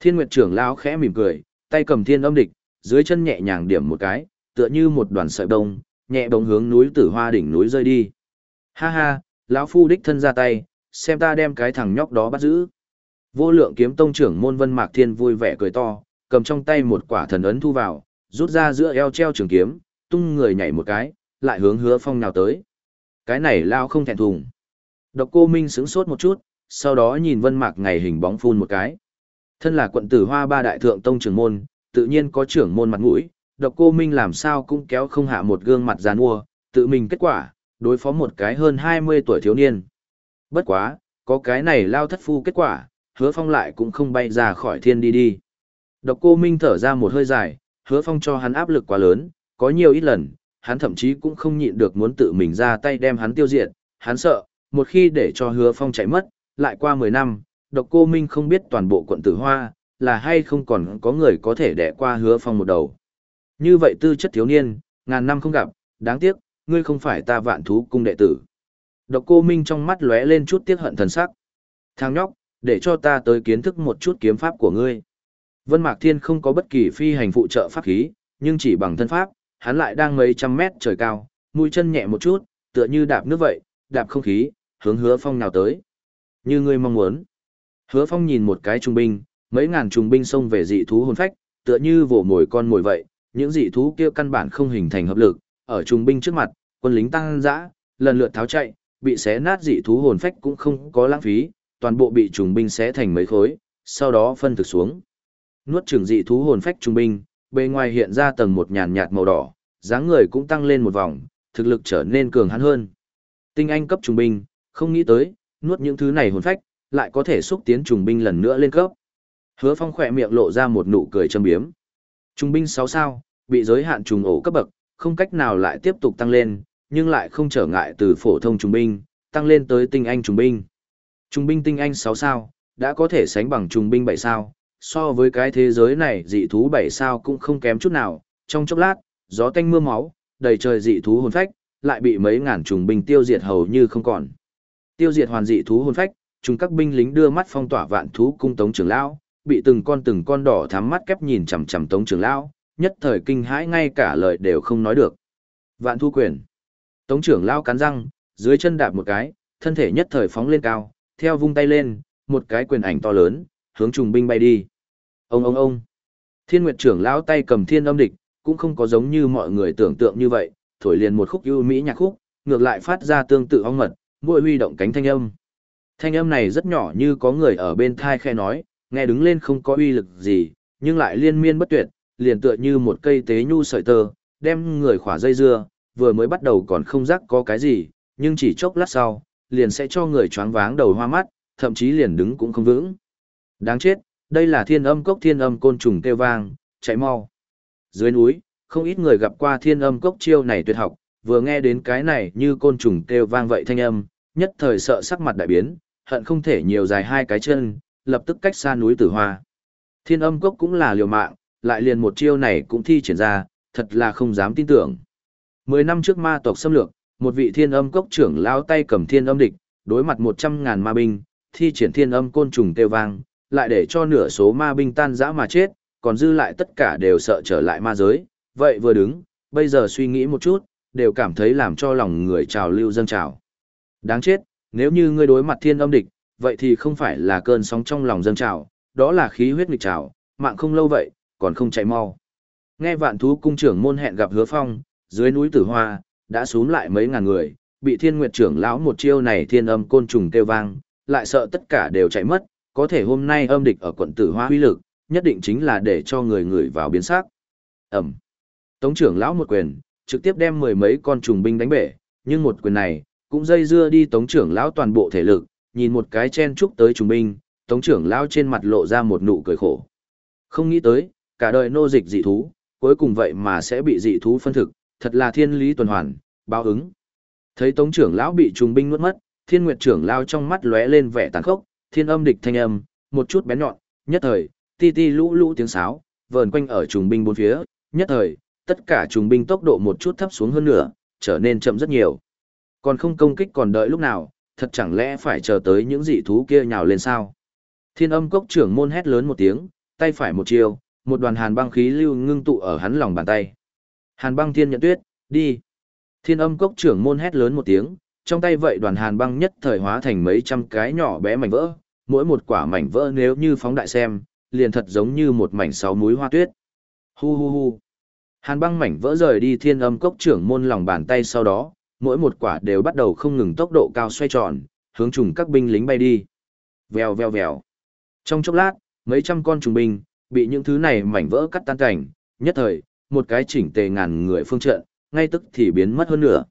Thiên Nguyệt trưởng lão khẽ mỉm cười, tay cầm thiên âm địch, dưới chân nhẹ nhàng điểm một cái, tựa như một đoàn sợi bông, nhẹ bóng hướng núi tử hoa đỉnh núi rơi đi. Ha ha, lão phu đích thân ra tay, xem ta đem cái thằng nhóc đó bắt giữ. Vô lượng kiếm tông trưởng môn vân mạc thiên vui vẻ cười to, cầm trong tay một quả thần ấn thu vào, rút ra giữa eo treo trường kiếm, tung người nhảy một cái, lại hướng hứa phong nào tới. Cái này lao không thẹn thùng. Độc cô Minh sững sốt một chút, sau đó nhìn vân mạc ngày hình bóng phun một cái. Thân là quận tử hoa ba đại thượng tông trưởng môn, tự nhiên có trưởng môn mặt mũi, độc cô Minh làm sao cũng kéo không hạ một gương mặt giàn mua, tự mình kết quả, đối phó một cái hơn 20 tuổi thiếu niên. Bất quá, có cái này lao thất phu kết quả, hứa phong lại cũng không bay ra khỏi thiên đi đi. Độc cô Minh thở ra một hơi dài, hứa phong cho hắn áp lực quá lớn, có nhiều ít lần, hắn thậm chí cũng không nhịn được muốn tự mình ra tay đem hắn tiêu diệt, hắn sợ, một khi để cho hứa phong chạy mất, lại qua 10 năm, độc cô Minh không biết toàn bộ quận tử hoa, là hay không còn có người có thể đẻ qua hứa phong một đầu. Như vậy tư chất thiếu niên, ngàn năm không gặp, đáng tiếc, ngươi không phải ta vạn thú cung đệ tử. Độc cô Minh trong mắt lóe lên chút tiếc hận thần sắc. Thằng nhóc, để cho ta tới kiến thức một chút kiếm pháp của ngươi. Vân Mạc Thiên không có bất kỳ phi hành phụ trợ pháp khí, nhưng chỉ bằng thân pháp, hắn lại đang mấy trăm mét trời cao, mũi chân nhẹ một chút, tựa như đạp nước vậy, đạp không khí, hướng hứa phong nào tới. Như ngươi mong muốn. Hứa phong nhìn một cái trung binh, mấy ngàn trung binh xông về dị thú hồn phách, tựa như vồ mồi con mồi vậy, những dị thú kia căn bản không hình thành hợp lực, ở trung binh trước mặt, quân lính tăng dã, lần lượt tháo chạy, bị xé nát dị thú hồn phách cũng không có lãng phí, toàn bộ bị trùng binh xé thành mấy khối, sau đó phân thực xuống. Nuốt trưởng dị thú hồn phách trùng binh, bề ngoài hiện ra tầng một nhàn nhạt màu đỏ, dáng người cũng tăng lên một vòng, thực lực trở nên cường hãn hơn. Tinh anh cấp trùng binh, không nghĩ tới, nuốt những thứ này hồn phách, lại có thể xúc tiến trùng binh lần nữa lên cấp. Hứa Phong khỏe miệng lộ ra một nụ cười châm biếm. Trung binh 6 sao, bị giới hạn trùng ổ cấp bậc, không cách nào lại tiếp tục tăng lên, nhưng lại không trở ngại từ phổ thông trung binh, tăng lên tới tinh anh trung binh. Trung binh tinh anh 6 sao, đã có thể sánh bằng trung binh 7 sao, so với cái thế giới này dị thú bảy sao cũng không kém chút nào, trong chốc lát, gió tanh mưa máu, đầy trời dị thú hồn phách, lại bị mấy ngàn trùng binh tiêu diệt hầu như không còn. Tiêu diệt hoàn dị thú hồn phách, chúng các binh lính đưa mắt phong tỏa vạn thú cung tống trưởng lão, bị từng con từng con đỏ thắm mắt kép nhìn chằm chằm Tống trưởng lão, nhất thời kinh hãi ngay cả lời đều không nói được. Vạn thu quyền. Tống trưởng lão cắn răng, dưới chân đạp một cái, thân thể nhất thời phóng lên cao, theo vung tay lên, một cái quyền ảnh to lớn, hướng trùng binh bay đi. Ông ông ông. Thiên Nguyệt trưởng lão tay cầm thiên âm địch, cũng không có giống như mọi người tưởng tượng như vậy, thổi liền một khúc ưu mỹ nhạc khúc, ngược lại phát ra tương tự ong mật, mỗi huy động cánh thanh âm. Thanh âm này rất nhỏ như có người ở bên thai khe nói, nghe đứng lên không có uy lực gì, nhưng lại liên miên bất tuyệt, liền tựa như một cây tế nhu sợi tơ, đem người khỏa dây dưa, vừa mới bắt đầu còn không rắc có cái gì, nhưng chỉ chốc lát sau, liền sẽ cho người choáng váng đầu hoa mắt, thậm chí liền đứng cũng không vững. Đáng chết, đây là thiên âm cốc thiên âm côn trùng kêu vang, chạy mau. Dưới núi, không ít người gặp qua thiên âm cốc chiêu này tuyệt học, vừa nghe đến cái này như côn trùng kêu vang vậy thanh âm, nhất thời sợ sắc mặt đại biến, hận không thể nhiều dài hai cái chân, lập tức cách xa núi tử hoa. Thiên âm cốc cũng là liều mạng, lại liền một chiêu này cũng thi triển ra, thật là không dám tin tưởng. Mười năm trước ma tộc xâm lược, một vị thiên âm cốc trưởng lao tay cầm thiên âm địch, đối mặt một trăm ngàn ma binh, thi triển thiên âm côn trùng kêu vang, lại để cho nửa số ma binh tan rã mà chết, còn dư lại tất cả đều sợ trở lại ma giới. Vậy vừa đứng, bây giờ suy nghĩ một chút, đều cảm thấy làm cho lòng người trào lưu dâng trào. Đáng chết, nếu như ngươi đối mặt thiên âm địch, vậy thì không phải là cơn sóng trong lòng dâng trào, đó là khí huyết nghịch trào, mạng không lâu vậy, còn không chạy mau. Nghe vạn thú cung trưởng môn hẹn gặp hứa phong, dưới núi tử hoa, đã xuống lại mấy ngàn người, bị thiên nguyệt trưởng lão một chiêu này thiên âm côn trùng kêu vang, lại sợ tất cả đều chạy mất, có thể hôm nay âm địch ở quận tử hoa huy lực, nhất định chính là để cho người người vào biến sắc. Ẩm. Tống trưởng lão một quyền, trực tiếp đem mười mấy con trùng binh đánh bể, nhưng một quyền này, cũng dây dưa đi tống trưởng lão toàn bộ thể lực, nhìn một cái chen chúc tới trùng binh, tống trưởng lão trên mặt lộ ra một nụ cười khổ. Không nghĩ tới, cả đời nô dịch dị thú, cuối cùng vậy mà sẽ bị dị thú phân thực, thật là thiên lý tuần hoàn, báo ứng. Thấy tống trưởng lão bị trùng binh nuốt mất, thiên nguyệt trưởng lão trong mắt lóe lên vẻ tàn khốc, thiên âm địch thanh âm, một chút bén nhọn, nhất thời, ti ti lũ lũ tiếng sáo, vờn quanh ở trùng binh bốn phía, nhất thời, tất cả trùng binh tốc độ một chút thấp xuống hơn nữa, trở nên chậm rất nhiều. Còn không công kích còn đợi lúc nào, thật chẳng lẽ phải chờ tới những dị thú kia nhào lên sao? Thiên âm cốc trưởng môn hét lớn một tiếng, tay phải một chiều, một đoàn hàn băng khí lưu ngưng tụ ở hắn lòng bàn tay. Hàn băng thiên nhận tuyết, đi. Thiên âm cốc trưởng môn hét lớn một tiếng, trong tay vậy đoàn hàn băng nhất thời hóa thành mấy trăm cái nhỏ bé mảnh vỡ, mỗi một quả mảnh vỡ nếu như phóng đại xem, liền thật giống như một mảnh sáu múi hoa tuyết. Hu hu hu. Hàn băng mảnh vỡ rời đi thiên âm cốc trưởng môn lòng bàn tay sau đó, mỗi một quả đều bắt đầu không ngừng tốc độ cao xoay tròn, hướng trùng các binh lính bay đi. Vèo vèo vèo. Trong chốc lát, mấy trăm con trùng binh, bị những thứ này mảnh vỡ cắt tan cảnh, nhất thời, một cái chỉnh tề ngàn người phương trận, ngay tức thì biến mất hơn nữa.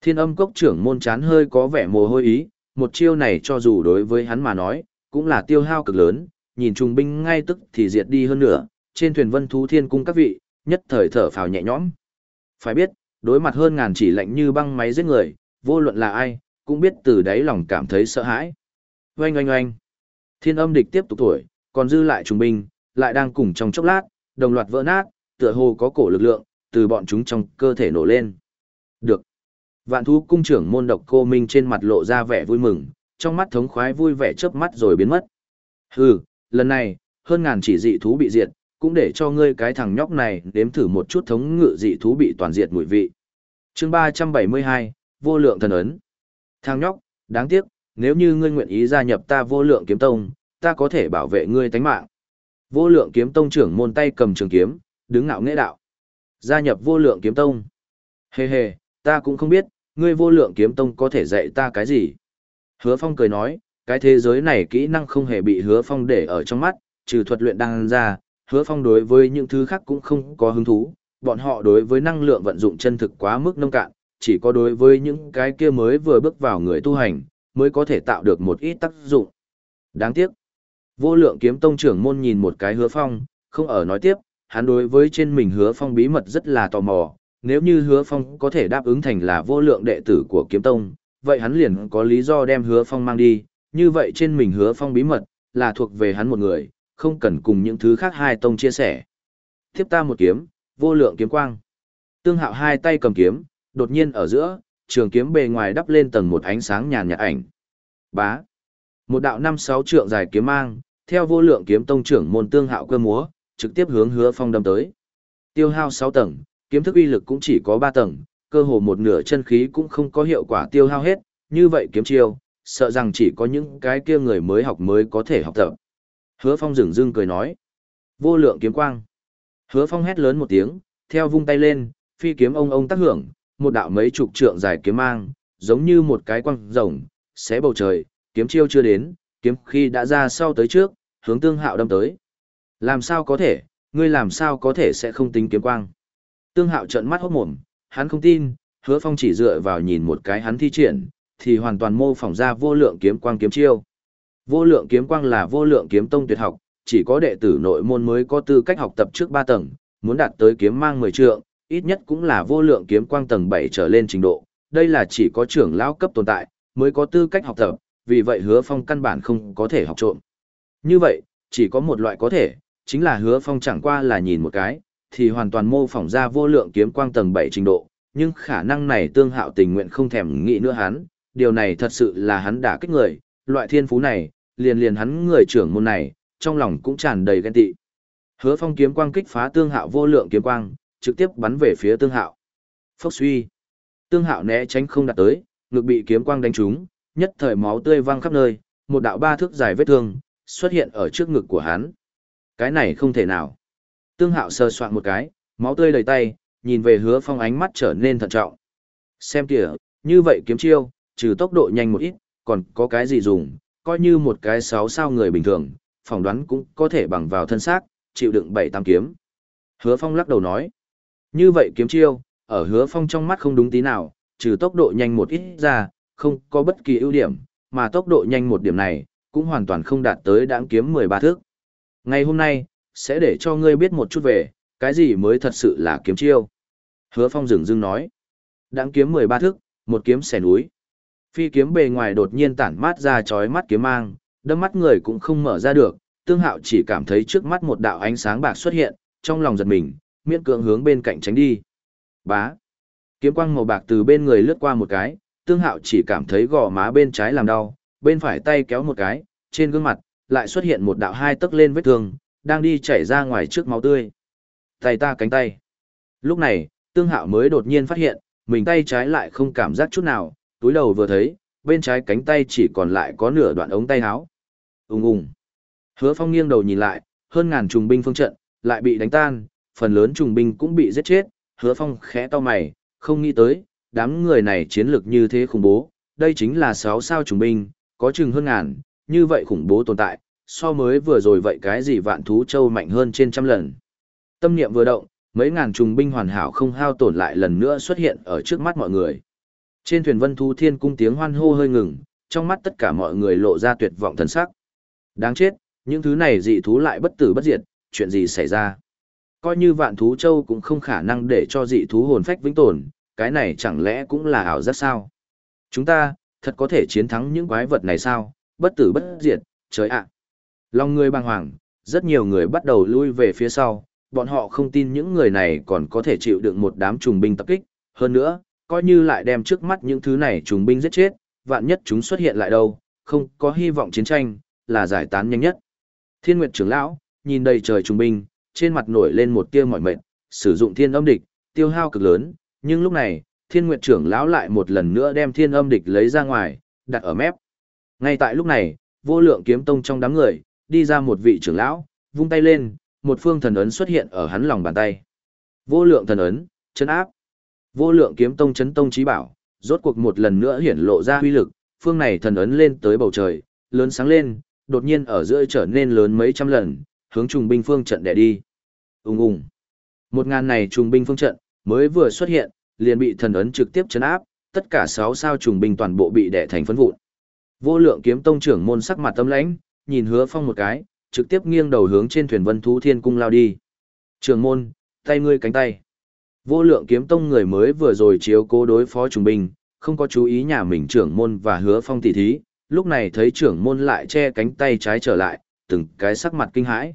Thiên âm cốc trưởng môn chán hơi có vẻ mồ hôi ý, một chiêu này cho dù đối với hắn mà nói, cũng là tiêu hao cực lớn, nhìn trùng binh ngay tức thì diệt đi hơn nữa, trên thuyền vân thú thiên cung các vị, nhất thời thở phào nhẹ nhõm. Phải biết, đối mặt hơn ngàn chỉ lạnh như băng máy giết người, vô luận là ai, cũng biết từ đáy lòng cảm thấy sợ hãi. Oanh oanh oanh. Thiên âm địch tiếp tục tuổi, còn dư lại trùng binh, lại đang cùng trong chốc lát, đồng loạt vỡ nát, tựa hồ có cổ lực lượng, từ bọn chúng trong cơ thể nổ lên. Được. Vạn thú cung trưởng môn độc cô Minh trên mặt lộ ra vẻ vui mừng, trong mắt thống khoái vui vẻ chớp mắt rồi biến mất. Hừ, lần này, hơn ngàn chỉ dị thú bị diệt, cũng để cho ngươi cái thằng nhóc này đếm thử một chút thống ngự dị thú bị toàn diệt mùi vị. chương 372, vô lượng thần ấn. Thằng nhóc, đáng tiếc, nếu như ngươi nguyện ý gia nhập ta vô lượng kiếm tông, ta có thể bảo vệ ngươi tánh mạng. Vô lượng kiếm tông trưởng môn tay cầm trường kiếm, đứng ngạo nghệ đạo. Gia nhập vô lượng kiếm tông. Hề hề, ta cũng không biết, ngươi vô lượng kiếm tông có thể dạy ta cái gì. Hứa phong cười nói, cái thế giới này kỹ năng không hề bị hứa phong để ở trong mắt, trừ thuật luyện đang ra, hứa phong đối với những thứ khác cũng không có hứng thú, bọn họ đối với năng lượng vận dụng chân thực quá mức nông cạn, chỉ có đối với những cái kia mới vừa bước vào người tu hành, mới có thể tạo được một ít tác dụng. Đáng tiếc, vô lượng kiếm tông trưởng môn nhìn một cái hứa phong, không ở nói tiếp, hắn đối với trên mình hứa phong bí mật rất là tò mò, nếu như hứa phong có thể đáp ứng thành là vô lượng đệ tử của kiếm tông, vậy hắn liền có lý do đem hứa phong mang đi, như vậy trên mình hứa phong bí mật, là thuộc về hắn một người, không cần cùng những thứ khác hai tông chia sẻ. Thiếp ta một kiếm, vô lượng kiếm quang. Tương hạo hai tay cầm kiếm, đột nhiên ở giữa, trường kiếm bề ngoài đắp lên tầng một ánh sáng nhàn nhạt ảnh. Bá. Một đạo năm sáu trượng dài kiếm mang, theo vô lượng kiếm tông trưởng môn tương hạo cơ múa, trực tiếp hướng hứa phong đâm tới. Tiêu hao sáu tầng, kiếm thức uy lực cũng chỉ có ba tầng, cơ hồ một nửa chân khí cũng không có hiệu quả tiêu hao hết, như vậy kiếm chiêu, sợ rằng chỉ có những cái kia người mới học mới có thể học tập. Hứa Phong dừng dưng cười nói. Vô lượng kiếm quang. Hứa Phong hét lớn một tiếng, theo vung tay lên, phi kiếm ông ông tác hưởng, một đạo mấy chục trượng dài kiếm mang, giống như một cái quang rồng, xé bầu trời, kiếm chiêu chưa đến, kiếm khi đã ra sau tới trước, hướng tương hạo đâm tới. Làm sao có thể, ngươi làm sao có thể sẽ không tính kiếm quang. Tương hạo trợn mắt hốt mồm, hắn không tin, hứa phong chỉ dựa vào nhìn một cái hắn thi triển, thì hoàn toàn mô phỏng ra vô lượng kiếm quang kiếm chiêu. Vô lượng kiếm quang là vô lượng kiếm tông tuyệt học, chỉ có đệ tử nội môn mới có tư cách học tập trước 3 tầng, muốn đạt tới kiếm mang 10 trượng, ít nhất cũng là vô lượng kiếm quang tầng 7 trở lên trình độ. Đây là chỉ có trưởng lão cấp tồn tại, mới có tư cách học tập, vì vậy hứa phong căn bản không có thể học trộm. Như vậy, chỉ có một loại có thể, chính là hứa phong chẳng qua là nhìn một cái, thì hoàn toàn mô phỏng ra vô lượng kiếm quang tầng 7 trình độ, nhưng khả năng này tương hạo tình nguyện không thèm nghĩ nữa hắn, điều này thật sự là hắn đã kích người, loại thiên phú này, liền liền hắn người trưởng môn này, trong lòng cũng tràn đầy ghen tị. Hứa phong kiếm quang kích phá tương hạo vô lượng kiếm quang, trực tiếp bắn về phía tương hạo. Phốc suy. Tương hạo né tránh không đạt tới, ngực bị kiếm quang đánh trúng, nhất thời máu tươi văng khắp nơi, một đạo ba thước dài vết thương, xuất hiện ở trước ngực của hắn. Cái này không thể nào. Tương hạo sờ soạn một cái, máu tươi đầy tay, nhìn về hứa phong ánh mắt trở nên thận trọng. Xem kìa, như vậy kiếm chiêu, trừ tốc độ nhanh một ít, còn có cái gì dùng, coi như một cái sáu sao người bình thường, phỏng đoán cũng có thể bằng vào thân xác, chịu đựng bảy tam kiếm. Hứa phong lắc đầu nói, như vậy kiếm chiêu, ở hứa phong trong mắt không đúng tí nào, trừ tốc độ nhanh một ít ra, không có bất kỳ ưu điểm, mà tốc độ nhanh một điểm này, cũng hoàn toàn không đạt tới đáng kiếm 13 thước. Ngày hôm nay, sẽ để cho ngươi biết một chút về, cái gì mới thật sự là kiếm chiêu. Hứa phong dừng dưng nói, đáng kiếm 13 thước, một kiếm xẻ núi. Phi kiếm bề ngoài đột nhiên tản mát ra chói mắt kiếm mang, đâm mắt người cũng không mở ra được, tương hạo chỉ cảm thấy trước mắt một đạo ánh sáng bạc xuất hiện, trong lòng giật mình, miễn cưỡng hướng bên cạnh tránh đi. Bá. Kiếm quang màu bạc từ bên người lướt qua một cái, tương hạo chỉ cảm thấy gò má bên trái làm đau, bên phải tay kéo một cái, trên gương mặt, lại xuất hiện một đạo hai tấc lên vết thương, đang đi chảy ra ngoài trước máu tươi. Tay ta cánh tay. Lúc này, tương hạo mới đột nhiên phát hiện, mình tay trái lại không cảm giác chút nào, túi đầu vừa thấy, bên trái cánh tay chỉ còn lại có nửa đoạn ống tay áo. Ùng ùng. Hứa Phong nghiêng đầu nhìn lại, hơn ngàn trùng binh phương trận lại bị đánh tan, phần lớn trùng binh cũng bị giết chết, Hứa Phong khẽ to mày, không nghĩ tới, đám người này chiến lược như thế khủng bố, đây chính là 6 sao trùng binh, có chừng hơn ngàn, như vậy khủng bố tồn tại, so mới vừa rồi vậy cái gì vạn thú châu mạnh hơn trên trăm lần. Tâm niệm vừa động, mấy ngàn trùng binh hoàn hảo không hao tổn lại lần nữa xuất hiện ở trước mắt mọi người. Trên thuyền Vân Thú Thiên cung tiếng hoan hô hơi ngừng, trong mắt tất cả mọi người lộ ra tuyệt vọng thần sắc. Đáng chết, những thứ này dị thú lại bất tử bất diệt, chuyện gì xảy ra? Coi như vạn thú châu cũng không khả năng để cho dị thú hồn phách vĩnh tồn, cái này chẳng lẽ cũng là ảo giác sao? Chúng ta, thật có thể chiến thắng những quái vật này sao? Bất tử bất diệt, trời ạ! Lòng người bàng hoàng, rất nhiều người bắt đầu lui về phía sau, bọn họ không tin những người này còn có thể chịu đựng một đám trùng binh tập kích, hơn nữa, coi như lại đem trước mắt những thứ này trùng binh giết chết, vạn nhất chúng xuất hiện lại đâu, không có hy vọng chiến tranh, là giải tán nhanh nhất. Thiên Nguyệt trưởng lão, nhìn đầy trời trùng binh, trên mặt nổi lên một tia mỏi mệt, sử dụng thiên âm địch, tiêu hao cực lớn, nhưng lúc này, Thiên Nguyệt trưởng lão lại một lần nữa đem thiên âm địch lấy ra ngoài, đặt ở mép. Ngay tại lúc này, vô lượng kiếm tông trong đám người, đi ra một vị trưởng lão, vung tay lên, một phương thần ấn xuất hiện ở hắn lòng bàn tay. Vô lượng thần ấn, chấn áp. Vô lượng kiếm tông chấn tông trí bảo, rốt cuộc một lần nữa hiển lộ ra huy lực, phương này thần ấn lên tới bầu trời, lớn sáng lên, đột nhiên ở giữa trở nên lớn mấy trăm lần, hướng trùng binh phương trận đè đi. Ùng ùng. Một ngàn này trùng binh phương trận mới vừa xuất hiện, liền bị thần ấn trực tiếp chấn áp, tất cả sáu sao trùng binh toàn bộ bị đè thành phấn vụn. Vô lượng kiếm tông trưởng môn sắc mặt tâm lãnh, nhìn Hứa Phong một cái, trực tiếp nghiêng đầu hướng trên thuyền Vân Thú Thiên cung lao đi. Trường môn, tay ngươi cánh tay. Vô lượng kiếm tông người mới vừa rồi chiếu cố đối phó trùng binh, không có chú ý nhà mình trưởng môn và hứa phong tỷ thí, lúc này thấy trưởng môn lại che cánh tay trái trở lại, từng cái sắc mặt kinh hãi.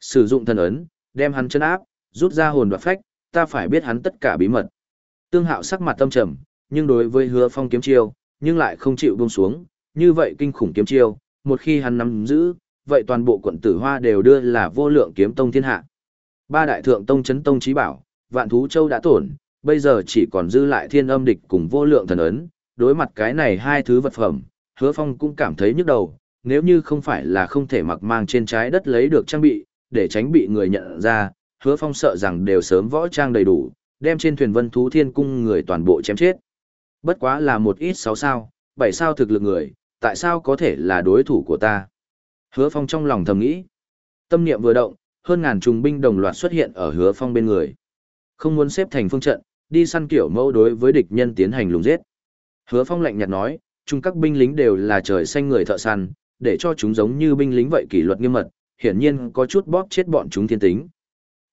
Sử dụng thần ấn, đem hắn chân áp, rút ra hồn đoạt phách, ta phải biết hắn tất cả bí mật. Tương hạo sắc mặt tâm trầm, nhưng đối với hứa phong kiếm chiêu, nhưng lại không chịu buông xuống, như vậy kinh khủng kiếm chiêu, một khi hắn nắm giữ, vậy toàn bộ quận tử hoa đều đưa là vô lượng kiếm tông thiên hạ. Ba đại thượng tông chấn tông trí bảo, vạn thú châu đã tổn, bây giờ chỉ còn dư lại thiên âm địch cùng vô lượng thần ấn, đối mặt cái này hai thứ vật phẩm, hứa phong cũng cảm thấy nhức đầu, nếu như không phải là không thể mặc mang trên trái đất lấy được trang bị, để tránh bị người nhận ra, hứa phong sợ rằng đều sớm võ trang đầy đủ, đem trên thuyền vân thú thiên cung người toàn bộ chém chết. Bất quá là một ít sáu sao, bảy sao thực lực người, tại sao có thể là đối thủ của ta? Hứa phong trong lòng thầm nghĩ. Tâm niệm vừa động, hơn ngàn trùng binh đồng loạt xuất hiện ở hứa phong bên người. Không muốn xếp thành phương trận, đi săn kiểu mẫu đối với địch nhân tiến hành lùng giết. Hứa Phong lạnh nhạt nói, chung các binh lính đều là trời xanh người thợ săn, để cho chúng giống như binh lính vậy kỷ luật nghiêm mật, hiển nhiên có chút bóp chết bọn chúng thiên tính.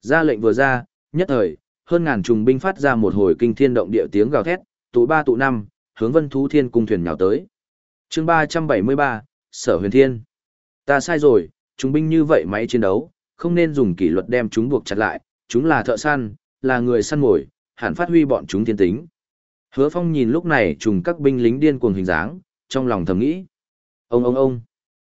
Ra lệnh vừa ra, nhất thời, hơn ngàn trùng binh phát ra một hồi kinh thiên động địa tiếng gào thét, tụ ba tụ năm, hướng vân thú thiên cung thuyền nhào tới chương 373, Sở huyền thiên. Ta sai rồi, chúng binh như vậy máy chiến đấu, không nên dùng kỷ luật đem chúng buộc chặt lại, chúng là thợ săn, là người săn mồi, hẳn phát huy bọn chúng thiên tính. Hứa Phong nhìn lúc này trùng các binh lính điên cuồng hình dáng, trong lòng thầm nghĩ. Ông ông ông.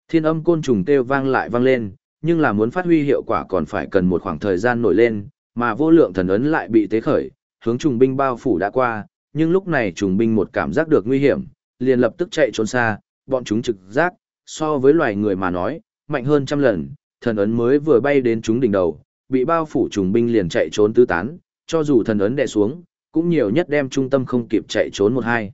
Thiên âm côn trùng kêu vang lại vang lên, nhưng là muốn phát huy hiệu quả còn phải cần một khoảng thời gian nổi lên, mà vô lượng thần ấn lại bị tế khởi, hướng trùng binh bao phủ đã qua, nhưng lúc này trùng binh một cảm giác được nguy hiểm, liền lập tức chạy trốn xa, bọn chúng trực giác, so với loài người mà nói, mạnh hơn trăm lần, thần ấn mới vừa bay đến chúng đỉnh đầu, bị bao phủ trùng binh liền chạy trốn tứ tán, cho dù thần ấn đè xuống, cũng nhiều nhất đem trung tâm không kịp chạy trốn một hai.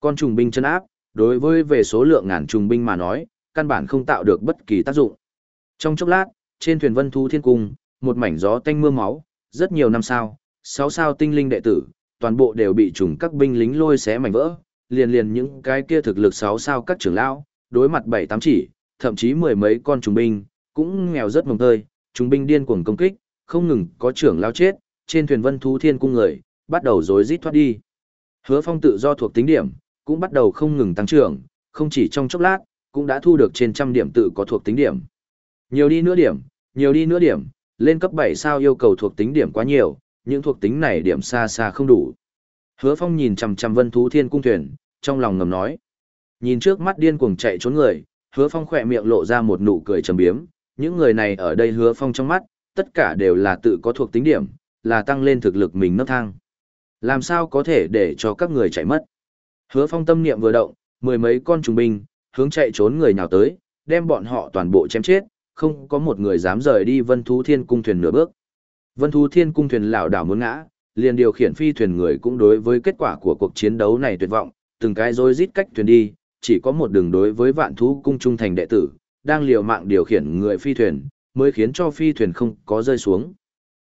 Con trùng binh chân áp, đối với về số lượng ngàn trùng binh mà nói, căn bản không tạo được bất kỳ tác dụng. Trong chốc lát, trên thuyền Vân Thú Thiên Cung, một mảnh gió tanh mưa máu, rất nhiều năm sao, sáu sao tinh linh đệ tử, toàn bộ đều bị trùng các binh lính lôi xé mảnh vỡ, liền liền những cái kia thực lực sáu sao các trưởng lão, đối mặt bảy tám chỉ, thậm chí mười mấy con trùng binh, cũng nghèo rất mồng tơi, trùng binh điên cuồng công kích, không ngừng có trưởng lão chết, trên thuyền Vân Thú Thiên Cung người, bắt đầu rối rít thoát đi. Hứa Phong tự do thuộc tính điểm, cũng bắt đầu không ngừng tăng trưởng, không chỉ trong chốc lát, cũng đã thu được trên trăm điểm tự có thuộc tính điểm. Nhiều đi nữa điểm, nhiều đi nữa điểm, lên cấp 7 sao yêu cầu thuộc tính điểm quá nhiều, những thuộc tính này điểm xa xa không đủ. Hứa Phong nhìn chằm chằm Vân Thú Thiên cung thuyền, trong lòng ngầm nói. Nhìn trước mắt điên cuồng chạy trốn người, Hứa Phong khỏe miệng lộ ra một nụ cười trầm biếm, những người này ở đây Hứa Phong trong mắt, tất cả đều là tự có thuộc tính điểm, là tăng lên thực lực mình nấc thang. Làm sao có thể để cho các người chạy mất? Hứa Phong tâm niệm vừa động, mười mấy con trùng binh, hướng chạy trốn người nào tới, đem bọn họ toàn bộ chém chết, không có một người dám rời đi Vân Thú Thiên Cung thuyền nửa bước. Vân Thú Thiên Cung thuyền lảo đảo muốn ngã, liền điều khiển phi thuyền người cũng đối với kết quả của cuộc chiến đấu này tuyệt vọng, từng cái rối rít cách thuyền đi, chỉ có một đường đối với Vạn Thú Cung trung thành đệ tử, đang liều mạng điều khiển người phi thuyền, mới khiến cho phi thuyền không có rơi xuống.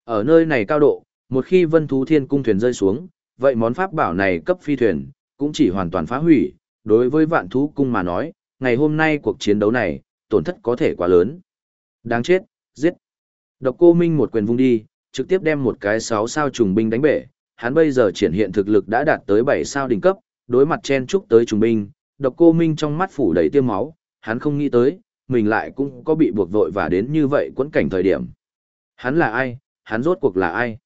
Ở nơi này cao độ, một khi Vân Thú Thiên Cung thuyền rơi xuống, vậy món pháp bảo này cấp phi thuyền, cũng chỉ hoàn toàn phá hủy, đối với vạn thú cung mà nói, ngày hôm nay cuộc chiến đấu này, tổn thất có thể quá lớn. Đáng chết, giết. Độc cô Minh một quyền vung đi, trực tiếp đem một cái 6 sao trùng binh đánh bể, hắn bây giờ triển hiện thực lực đã đạt tới 7 sao đỉnh cấp, đối mặt chen trúc tới trùng binh, độc cô Minh trong mắt phủ đầy tiêm máu, hắn không nghĩ tới, mình lại cũng có bị buộc vội và đến như vậy quẫn cảnh thời điểm. Hắn là ai, hắn rốt cuộc là ai?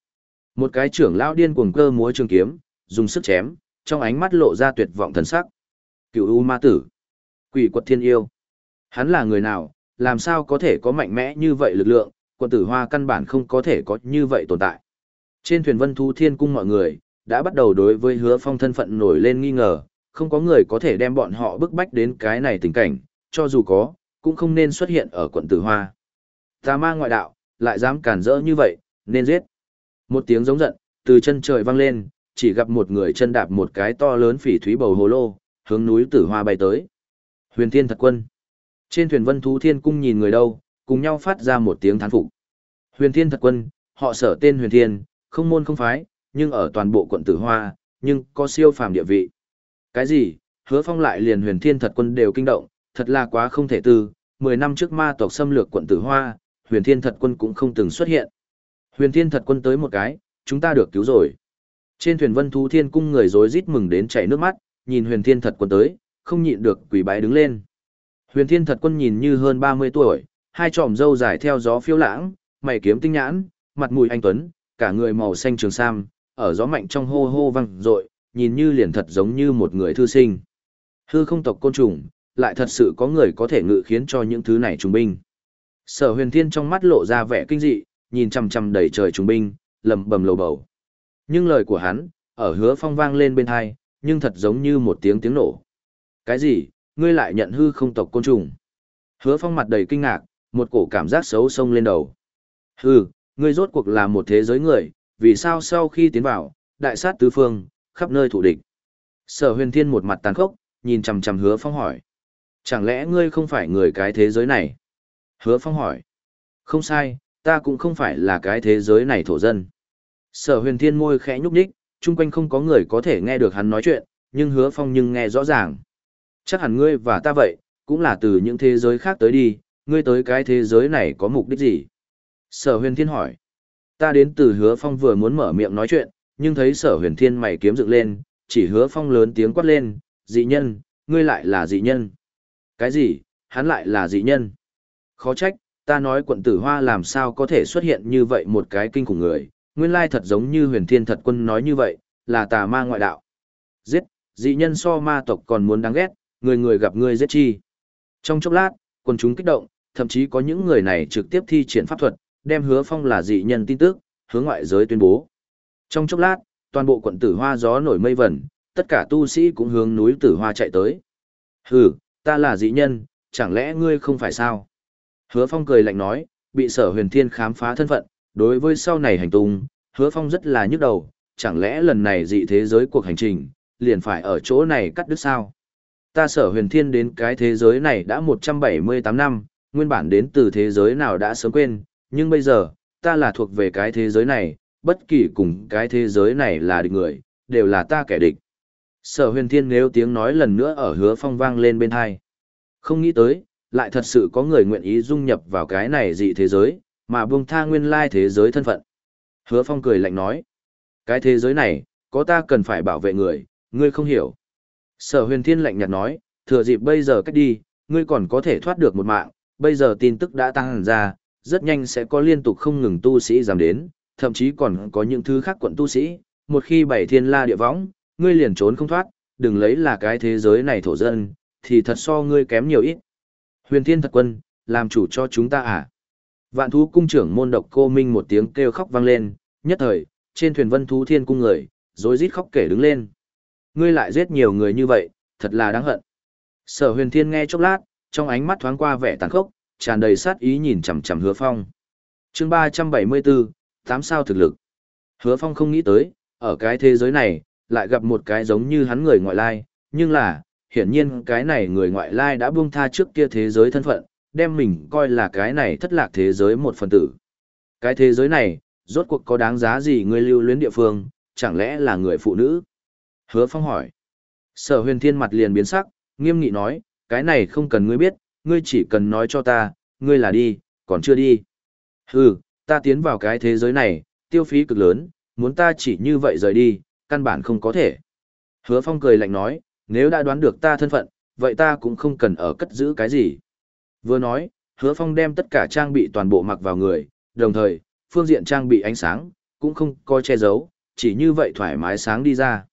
Một cái trưởng lão điên cuồng cơ múa trường kiếm, dùng sức chém, trong ánh mắt lộ ra tuyệt vọng thần sắc. Cựu U Ma Tử, quỷ quật thiên yêu. Hắn là người nào, làm sao có thể có mạnh mẽ như vậy lực lượng, quận tử hoa căn bản không có thể có như vậy tồn tại. Trên thuyền vân thu thiên cung mọi người, đã bắt đầu đối với hứa phong thân phận nổi lên nghi ngờ, không có người có thể đem bọn họ bức bách đến cái này tình cảnh, cho dù có, cũng không nên xuất hiện ở quận tử hoa. Tà ma ngoại đạo, lại dám cản rỡ như vậy, nên giết. Một tiếng giống giận, từ chân trời vang lên, chỉ gặp một người chân đạp một cái to lớn phỉ thúy bầu hồ lô, hướng núi Tử Hoa bay tới. Huyền Thiên Thật Quân. Trên thuyền Vân Thú Thiên cung nhìn người đâu, cùng nhau phát ra một tiếng thán phục. Huyền Thiên Thật Quân, họ sở tên Huyền Thiên, không môn không phái, nhưng ở toàn bộ quận Tử Hoa, nhưng có siêu phàm địa vị. Cái gì? Hứa Phong lại liền Huyền Thiên Thật Quân đều kinh động, thật là quá không thể tư, 10 năm trước ma tộc xâm lược quận Tử Hoa, Huyền Thiên Thật Quân cũng không từng xuất hiện. Huyền Thiên Thật Quân tới một cái, chúng ta được cứu rồi. Trên thuyền Vân Thú Thiên cung người rối rít mừng đến chảy nước mắt, nhìn Huyền Thiên Thật Quân tới, không nhịn được quỳ bái đứng lên. Huyền Thiên Thật Quân nhìn như hơn 30 tuổi, hai tròm râu dài theo gió phiêu lãng, mày kiếm tinh nhãn, mặt mũi anh tuấn, cả người màu xanh trường sam, ở gió mạnh trong hô hô vang rội, nhìn như liền thật giống như một người thư sinh. Hư không tộc côn trùng, lại thật sự có người có thể ngự khiến cho những thứ này trùng binh. Sở Huyền Thiên trong mắt lộ ra vẻ kinh dị, nhìn chằm chằm đầy trời trùng binh, lầm bầm lầu bầu. Nhưng lời của hắn, ở hứa phong vang lên bên hai, nhưng thật giống như một tiếng tiếng nổ. Cái gì, ngươi lại nhận hư không tộc côn trùng? Hứa phong mặt đầy kinh ngạc, một cổ cảm giác xấu xông lên đầu. Hừ, ngươi rốt cuộc là một thế giới người, vì sao sau khi tiến vào, đại sát tứ phương, khắp nơi thủ địch. Sở huyền thiên một mặt tàn khốc, nhìn chằm chằm hứa phong hỏi. Chẳng lẽ ngươi không phải người cái thế giới này? Hứa phong hỏi. Không sai, ta cũng không phải là cái thế giới này thổ dân. Sở huyền thiên môi khẽ nhúc nhích, chung quanh không có người có thể nghe được hắn nói chuyện, nhưng hứa phong nhưng nghe rõ ràng. Chắc hẳn ngươi và ta vậy, cũng là từ những thế giới khác tới đi, ngươi tới cái thế giới này có mục đích gì? Sở huyền thiên hỏi. Ta đến từ hứa phong vừa muốn mở miệng nói chuyện, nhưng thấy sở huyền thiên mày kiếm dựng lên, chỉ hứa phong lớn tiếng quát lên, dị nhân, ngươi lại là dị nhân. Cái gì, hắn lại là dị nhân? Khó trách, ta nói quận tử hoa làm sao có thể xuất hiện như vậy một cái kinh khủng người, nguyên lai thật giống như huyền thiên thật quân nói như vậy, là tà ma ngoại đạo. Giết, dị nhân so ma tộc còn muốn đáng ghét, người người gặp ngươi giết chi. Trong chốc lát, quần chúng kích động, thậm chí có những người này trực tiếp thi triển pháp thuật, đem hứa phong là dị nhân tin tức, hướng ngoại giới tuyên bố. Trong chốc lát, toàn bộ quận tử hoa gió nổi mây vẩn, tất cả tu sĩ cũng hướng núi tử hoa chạy tới. Hừ, ta là dị nhân, chẳng lẽ ngươi không phải sao? Hứa phong cười lạnh nói, bị sở huyền thiên khám phá thân phận, đối với sau này hành tung, hứa phong rất là nhức đầu, chẳng lẽ lần này dị thế giới cuộc hành trình, liền phải ở chỗ này cắt đứt sao? Ta sở huyền thiên đến cái thế giới này đã 178 năm, nguyên bản đến từ thế giới nào đã sớm quên, nhưng bây giờ, ta là thuộc về cái thế giới này, bất kỳ cùng cái thế giới này là địch người, đều là ta kẻ địch. Sở huyền thiên nếu tiếng nói lần nữa ở hứa phong vang lên bên hai. Không nghĩ tới, lại thật sự có người nguyện ý dung nhập vào cái này dị thế giới, mà buông tha nguyên lai thế giới thân phận. Hứa phong cười lạnh nói, cái thế giới này, có ta cần phải bảo vệ người, ngươi không hiểu. Sở huyền thiên lạnh nhạt nói, thừa dịp bây giờ cách đi, ngươi còn có thể thoát được một mạng, bây giờ tin tức đã tăng ra, rất nhanh sẽ có liên tục không ngừng tu sĩ giảm đến, thậm chí còn có những thứ khác quận tu sĩ, một khi bảy thiên la địa võng, ngươi liền trốn không thoát, đừng lấy là cái thế giới này thổ dân, thì thật so ngươi kém nhiều ít. Huyền thiên thật quân, làm chủ cho chúng ta à? Vạn thú cung trưởng môn độc cô minh một tiếng kêu khóc vang lên, nhất thời, trên thuyền vân thú thiên cung người, rồi rít khóc kể đứng lên. Ngươi lại giết nhiều người như vậy, thật là đáng hận. Sở huyền thiên nghe chốc lát, trong ánh mắt thoáng qua vẻ tàn khốc, tràn đầy sát ý nhìn chằm chằm hứa phong. chương ba trăm bảy mươi bốn tám sao thực lực. Hứa phong không nghĩ tới, ở cái thế giới này, lại gặp một cái giống như hắn người ngoại lai, nhưng là, hiển nhiên cái này người ngoại lai đã buông tha trước kia thế giới thân phận, đem mình coi là cái này thất lạc thế giới một phần tử. Cái thế giới này, rốt cuộc có đáng giá gì người lưu luyến địa phương, chẳng lẽ là người phụ nữ? Hứa Phong hỏi. Sở huyền thiên mặt liền biến sắc, nghiêm nghị nói, cái này không cần ngươi biết, ngươi chỉ cần nói cho ta, ngươi là đi, còn chưa đi. Hừ, ta tiến vào cái thế giới này, tiêu phí cực lớn, muốn ta chỉ như vậy rời đi, căn bản không có thể. Hứa Phong cười lạnh nói, nếu đã đoán được ta thân phận, vậy ta cũng không cần ở cất giữ cái gì. Vừa nói, Hứa Phong đem tất cả trang bị toàn bộ mặc vào người, đồng thời, phương diện trang bị ánh sáng, cũng không có che giấu, chỉ như vậy thoải mái sáng đi ra.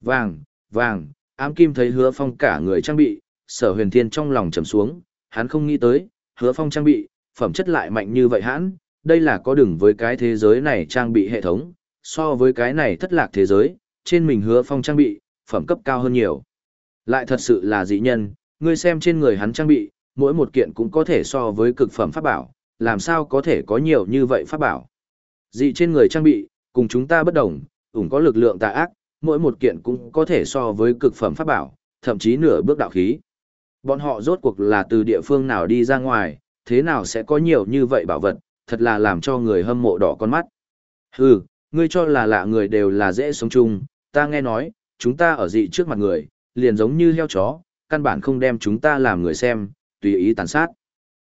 Vàng, vàng, ám kim thấy Hứa Phong cả người trang bị, sở huyền thiên trong lòng trầm xuống, hắn không nghĩ tới, Hứa Phong trang bị, phẩm chất lại mạnh như vậy hãn, đây là có đừng với cái thế giới này trang bị hệ thống, so với cái này thất lạc thế giới, trên mình Hứa Phong trang bị, phẩm cấp cao hơn nhiều. Lại thật sự là dị nhân, ngươi xem trên người hắn trang bị, mỗi một kiện cũng có thể so với cực phẩm pháp bảo, làm sao có thể có nhiều như vậy pháp bảo. Dị trên người trang bị, cùng chúng ta bất đồng, ủng có lực lượng tà ác, mỗi một kiện cũng có thể so với cực phẩm pháp bảo, thậm chí nửa bước đạo khí. Bọn họ rốt cuộc là từ địa phương nào đi ra ngoài, thế nào sẽ có nhiều như vậy bảo vật, thật là làm cho người hâm mộ đỏ con mắt. Hừ, ngươi cho là lạ người đều là dễ sống chung, ta nghe nói, chúng ta ở dị trước mặt người, liền giống như heo chó, căn bản không đem chúng ta làm người xem, tùy ý tàn sát.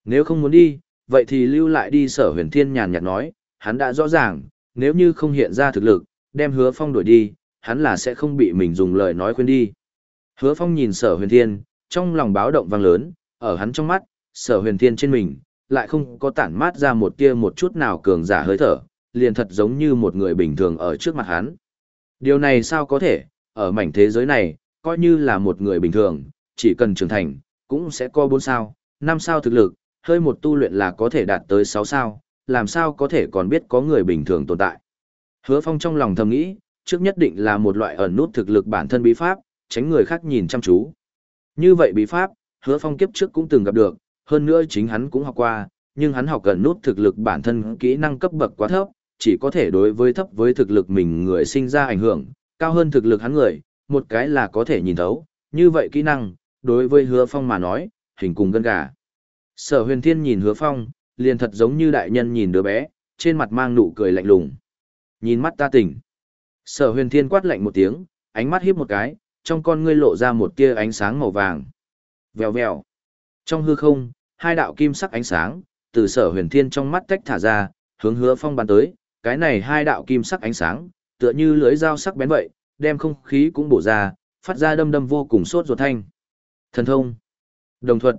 Nếu không muốn đi, vậy thì lưu lại đi sở huyền thiên nhàn nhạt nói, hắn đã rõ ràng, nếu như không hiện ra thực lực, đem hứa phong đuổi đi, hắn là sẽ không bị mình dùng lời nói khuyên đi. Hứa phong nhìn sở huyền thiên, trong lòng báo động vang lớn, ở hắn trong mắt, sở huyền thiên trên mình, lại không có tản mát ra một tia một chút nào cường giả hơi thở, liền thật giống như một người bình thường ở trước mặt hắn. Điều này sao có thể, ở mảnh thế giới này, coi như là một người bình thường, chỉ cần trưởng thành, cũng sẽ có 4 sao, 5 sao thực lực, hơi một tu luyện là có thể đạt tới 6 sao, làm sao có thể còn biết có người bình thường tồn tại. Hứa Phong trong lòng thầm nghĩ, trước nhất định là một loại ẩn nút thực lực bản thân bí pháp, tránh người khác nhìn chăm chú. Như vậy bí pháp, Hứa Phong kiếp trước cũng từng gặp được, hơn nữa chính hắn cũng học qua, nhưng hắn học gần nút thực lực bản thân kỹ năng cấp bậc quá thấp, chỉ có thể đối với thấp với thực lực mình người sinh ra ảnh hưởng, cao hơn thực lực hắn người, một cái là có thể nhìn thấu, như vậy kỹ năng, đối với hứa phong mà nói, hình cùng gân gà. Sở huyền thiên nhìn hứa phong, liền thật giống như đại nhân nhìn đứa bé, trên mặt mang nụ cười lạnh lùng. Nhìn mắt ta tỉnh. Sở huyền thiên quát lạnh một tiếng, ánh mắt hiếp một cái, trong con ngươi lộ ra một tia ánh sáng màu vàng. Vèo vèo. Trong hư không, hai đạo kim sắc ánh sáng, từ sở huyền thiên trong mắt tách thả ra, hướng hứa phong bắn tới, cái này hai đạo kim sắc ánh sáng, tựa như lưới dao sắc bén vậy, đem không khí cũng bổ ra, phát ra đâm đâm vô cùng sốt ruột thanh. Thần thông, đồng thuận.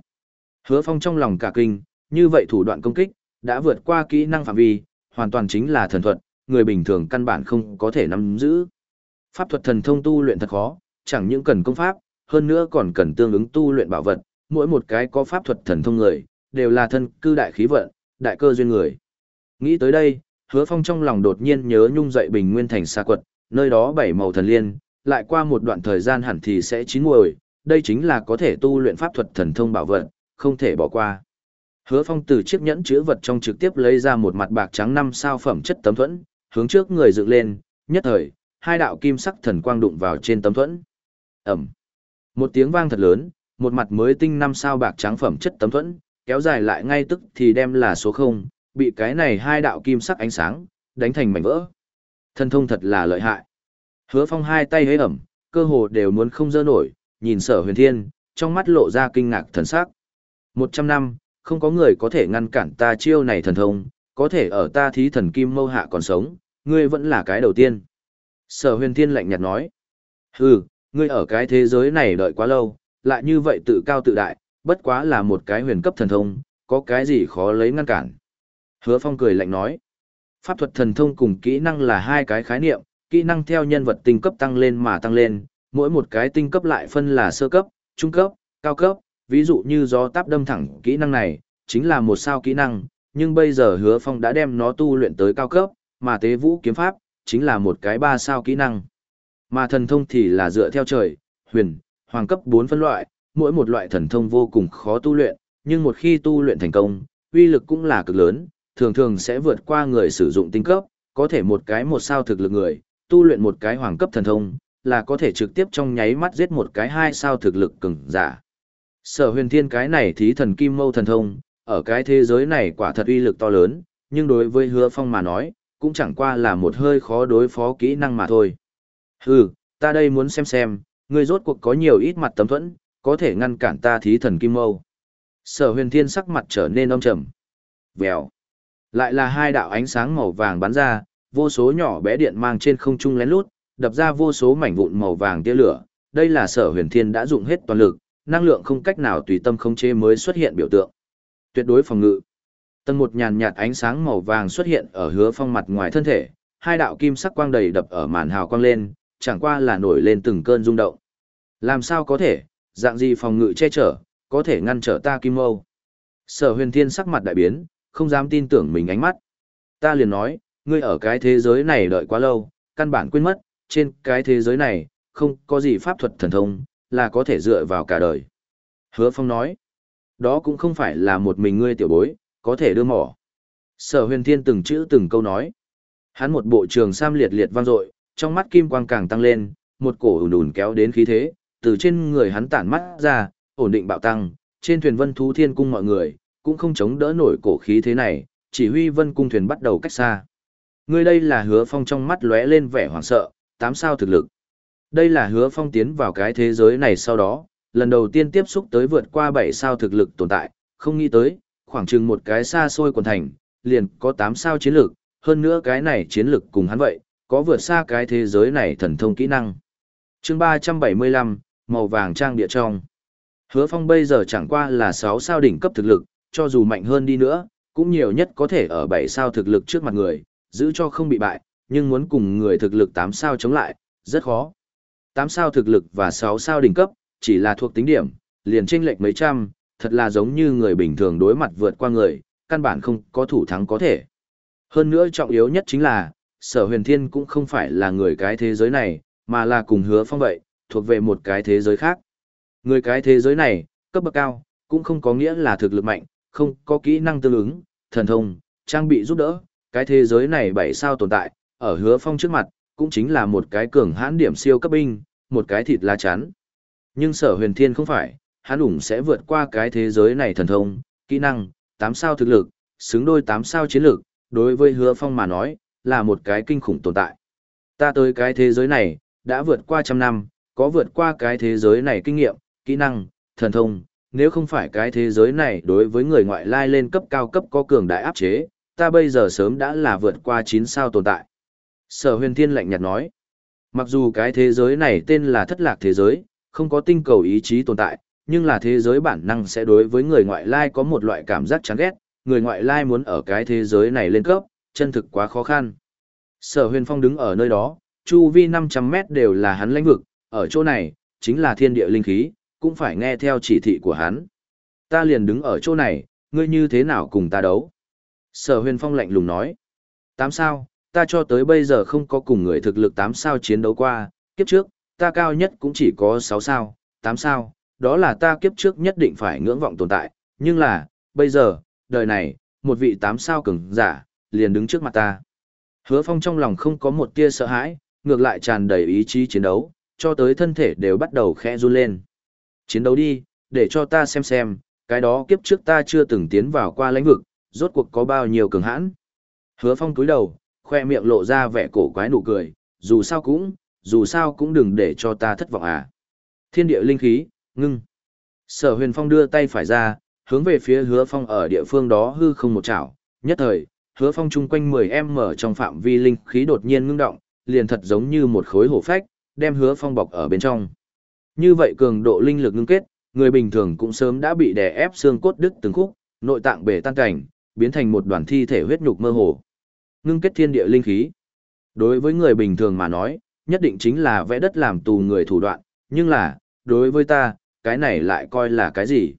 Hứa Phong trong lòng cả kinh, như vậy thủ đoạn công kích, đã vượt qua kỹ năng phạm vi, hoàn toàn chính là thần thuật, người bình thường căn bản không có thể nắm giữ. Pháp thuật thần thông tu luyện thật khó, chẳng những cần công pháp, hơn nữa còn cần tương ứng tu luyện bảo vật, mỗi một cái có pháp thuật thần thông người, đều là thân cư đại khí vận, đại cơ duyên người. Nghĩ tới đây, hứa phong trong lòng đột nhiên nhớ nhung dậy bình nguyên thành xa quật, nơi đó bảy màu thần liên, lại qua một đoạn thời gian hẳn thì sẽ chín muồi, đây chính là có thể tu luyện pháp thuật thần thông bảo vật, không thể bỏ qua. Hứa Phong từ chiếc nhẫn chứa vật trong trực tiếp lấy ra một mặt bạc trắng năm sao phẩm chất tấm thuẫn, hướng trước người dựng lên, nhất thời, hai đạo kim sắc thần quang đụng vào trên tấm thuẫn. Ẩm. Một tiếng vang thật lớn, một mặt mới tinh năm sao bạc trắng phẩm chất tấm thuẫn, kéo dài lại ngay tức thì đem là số không, bị cái này hai đạo kim sắc ánh sáng đánh thành mảnh vỡ. Thần thông thật là lợi hại. Hứa Phong hai tay hế ẩm, cơ hồ đều muốn không dơ nổi, nhìn Sở Huyền Thiên, trong mắt lộ ra kinh ngạc thần sắc. Một trăm năm, không có người có thể ngăn cản ta chiêu này thần thông, có thể ở ta thí thần kim mâu hạ còn sống, ngươi vẫn là cái đầu tiên. Sở huyền thiên lạnh nhạt nói, hừ, ngươi ở cái thế giới này đợi quá lâu, lại như vậy tự cao tự đại, bất quá là một cái huyền cấp thần thông, có cái gì khó lấy ngăn cản. Hứa phong cười lạnh nói, pháp thuật thần thông cùng kỹ năng là hai cái khái niệm, kỹ năng theo nhân vật tinh cấp tăng lên mà tăng lên, mỗi một cái tinh cấp lại phân là sơ cấp, trung cấp, cao cấp, ví dụ như gió táp đâm thẳng kỹ năng này, chính là một sao kỹ năng, nhưng bây giờ hứa phong đã đem nó tu luyện tới cao cấp, mà tế vũ kiếm pháp, chính là một cái ba sao kỹ năng. Mà thần thông thì là dựa theo trời, huyền, hoàng cấp 4 phân loại, mỗi một loại thần thông vô cùng khó tu luyện, nhưng một khi tu luyện thành công, uy lực cũng là cực lớn, thường thường sẽ vượt qua người sử dụng tinh cấp, có thể một cái một sao thực lực người, tu luyện một cái hoàng cấp thần thông, là có thể trực tiếp trong nháy mắt giết một cái hai sao thực lực cường giả. Sở huyền thiên cái này thí thần kim mâu thần thông, ở cái thế giới này quả thật uy lực to lớn, nhưng đối với hứa phong mà nói, cũng chẳng qua là một hơi khó đối phó kỹ năng mà thôi. Hừ, ta đây muốn xem xem, ngươi rốt cuộc có nhiều ít mặt tấm thuẫn, có thể ngăn cản ta thí thần kim mâu. Sở huyền thiên sắc mặt trở nên âm trầm. Vèo. Lại là hai đạo ánh sáng màu vàng bắn ra, vô số nhỏ bé điện mang trên không trung lén lút, đập ra vô số mảnh vụn màu vàng tia lửa. Đây là sở huyền thiên đã dụng hết toàn lực, năng lượng không cách nào tùy tâm không chế mới xuất hiện biểu tượng. Tuyệt đối phòng ngự. Tầng một nhàn nhạt ánh sáng màu vàng xuất hiện ở hứa phong mặt ngoài thân thể, hai đạo kim sắc quang đầy đập ở màn hào quang lên, chẳng qua là nổi lên từng cơn rung động. Làm sao có thể, dạng gì phòng ngự che chở, có thể ngăn trở ta kim mâu. Sở huyền thiên sắc mặt đại biến, không dám tin tưởng mình ánh mắt. Ta liền nói, ngươi ở cái thế giới này đợi quá lâu, căn bản quên mất, trên cái thế giới này, không có gì pháp thuật thần thông, là có thể dựa vào cả đời. Hứa Phong nói, đó cũng không phải là một mình ngươi tiểu bối, có thể đưa mỏ. Sở huyền thiên từng chữ từng câu nói. Hắn một bộ trường sam liệt liệt vang dội, trong mắt kim quang càng tăng lên, một cổ ùn ùn kéo đến khí thế, từ trên người hắn tản mắt ra, ổn định bạo tăng, trên thuyền vân thú thiên cung mọi người, cũng không chống đỡ nổi cổ khí thế này, chỉ huy vân cung thuyền bắt đầu cách xa. người đây là hứa phong trong mắt lóe lên vẻ hoảng sợ, tám sao thực lực. Đây là hứa phong tiến vào cái thế giới này sau đó, lần đầu tiên tiếp xúc tới vượt qua 7 sao thực lực tồn tại, không nghĩ tới, khoảng chừng một cái xa xôi quần thành, liền có 8 sao chiến lược, hơn nữa cái này chiến lược cùng hắn vậy, có vượt xa cái thế giới này thần thông kỹ năng. chương 375, màu vàng trang địa trong. Hứa phong bây giờ chẳng qua là 6 sao đỉnh cấp thực lực, cho dù mạnh hơn đi nữa, cũng nhiều nhất có thể ở 7 sao thực lực trước mặt người, giữ cho không bị bại, nhưng muốn cùng người thực lực 8 sao chống lại, rất khó. 8 sao thực lực và 6 sao đỉnh cấp, chỉ là thuộc tính điểm, liền chênh lệch mấy trăm, thật là giống như người bình thường đối mặt vượt qua người, căn bản không có thủ thắng có thể. Hơn nữa trọng yếu nhất chính là, sở huyền thiên cũng không phải là người cái thế giới này, mà là cùng hứa phong vậy, thuộc về một cái thế giới khác. Người cái thế giới này, cấp bậc cao, cũng không có nghĩa là thực lực mạnh, không có kỹ năng tương ứng, thần thông, trang bị giúp đỡ, cái thế giới này bảy sao tồn tại, ở hứa phong trước mặt, cũng chính là một cái cường hãn điểm siêu cấp binh, một cái thịt lá chắn. Nhưng sở huyền thiên không phải, hắn ủng sẽ vượt qua cái thế giới này thần thông, kỹ năng, tám sao thực lực, xứng đôi tám sao chiến lực, đối với hứa phong mà nói, là một cái kinh khủng tồn tại. Ta tới cái thế giới này, đã vượt qua trăm năm, có vượt qua cái thế giới này kinh nghiệm, kỹ năng, thần thông, nếu không phải cái thế giới này đối với người ngoại lai lên cấp cao cấp có cường đại áp chế, ta bây giờ sớm đã là vượt qua 9 sao tồn tại. Sở huyền thiên lạnh nhạt nói, Mặc dù cái thế giới này tên là thất lạc thế giới, không có tinh cầu ý chí tồn tại, nhưng là thế giới bản năng sẽ đối với người ngoại lai có một loại cảm giác chán ghét, người ngoại lai muốn ở cái thế giới này lên cấp, chân thực quá khó khăn. Sở huyền phong đứng ở nơi đó, chu vi 500 mét đều là hắn lãnh vực, ở chỗ này, chính là thiên địa linh khí, cũng phải nghe theo chỉ thị của hắn. Ta liền đứng ở chỗ này, ngươi như thế nào cùng ta đấu? Sở huyền phong lạnh lùng nói. Tám sao, ta cho tới bây giờ không có cùng người thực lực 8 sao chiến đấu qua, kiếp trước, ta cao nhất cũng chỉ có 6 sao, 8 sao, đó là ta kiếp trước nhất định phải ngưỡng vọng tồn tại, nhưng là, bây giờ, đời này, một vị 8 sao cường giả, liền đứng trước mặt ta. Hứa phong trong lòng không có một tia sợ hãi, ngược lại tràn đầy ý chí chiến đấu, cho tới thân thể đều bắt đầu khẽ run lên. Chiến đấu đi, để cho ta xem xem, cái đó kiếp trước ta chưa từng tiến vào qua lãnh vực, rốt cuộc có bao nhiêu cường hãn. Hứa phong cúi đầu, khoe miệng lộ ra vẻ cổ quái nụ cười, dù sao cũng, dù sao cũng đừng để cho ta thất vọng à. Thiên địa linh khí, ngưng. Sở huyền phong đưa tay phải ra, hướng về phía hứa phong ở địa phương đó hư không một chảo, nhất thời, hứa phong chung quanh 10 mở trong phạm vi linh khí đột nhiên ngưng động, liền thật giống như một khối hổ phách, đem hứa phong bọc ở bên trong. Như vậy cường độ linh lực ngưng kết, người bình thường cũng sớm đã bị đè ép xương cốt đứt từng khúc, nội tạng bể tan cảnh, biến thành một đoàn thi thể huyết nhục mơ hồ. Ngưng kết thiên địa linh khí. Đối với người bình thường mà nói, nhất định chính là vẽ đất làm tù người thủ đoạn, nhưng là, đối với ta, cái này lại coi là cái gì?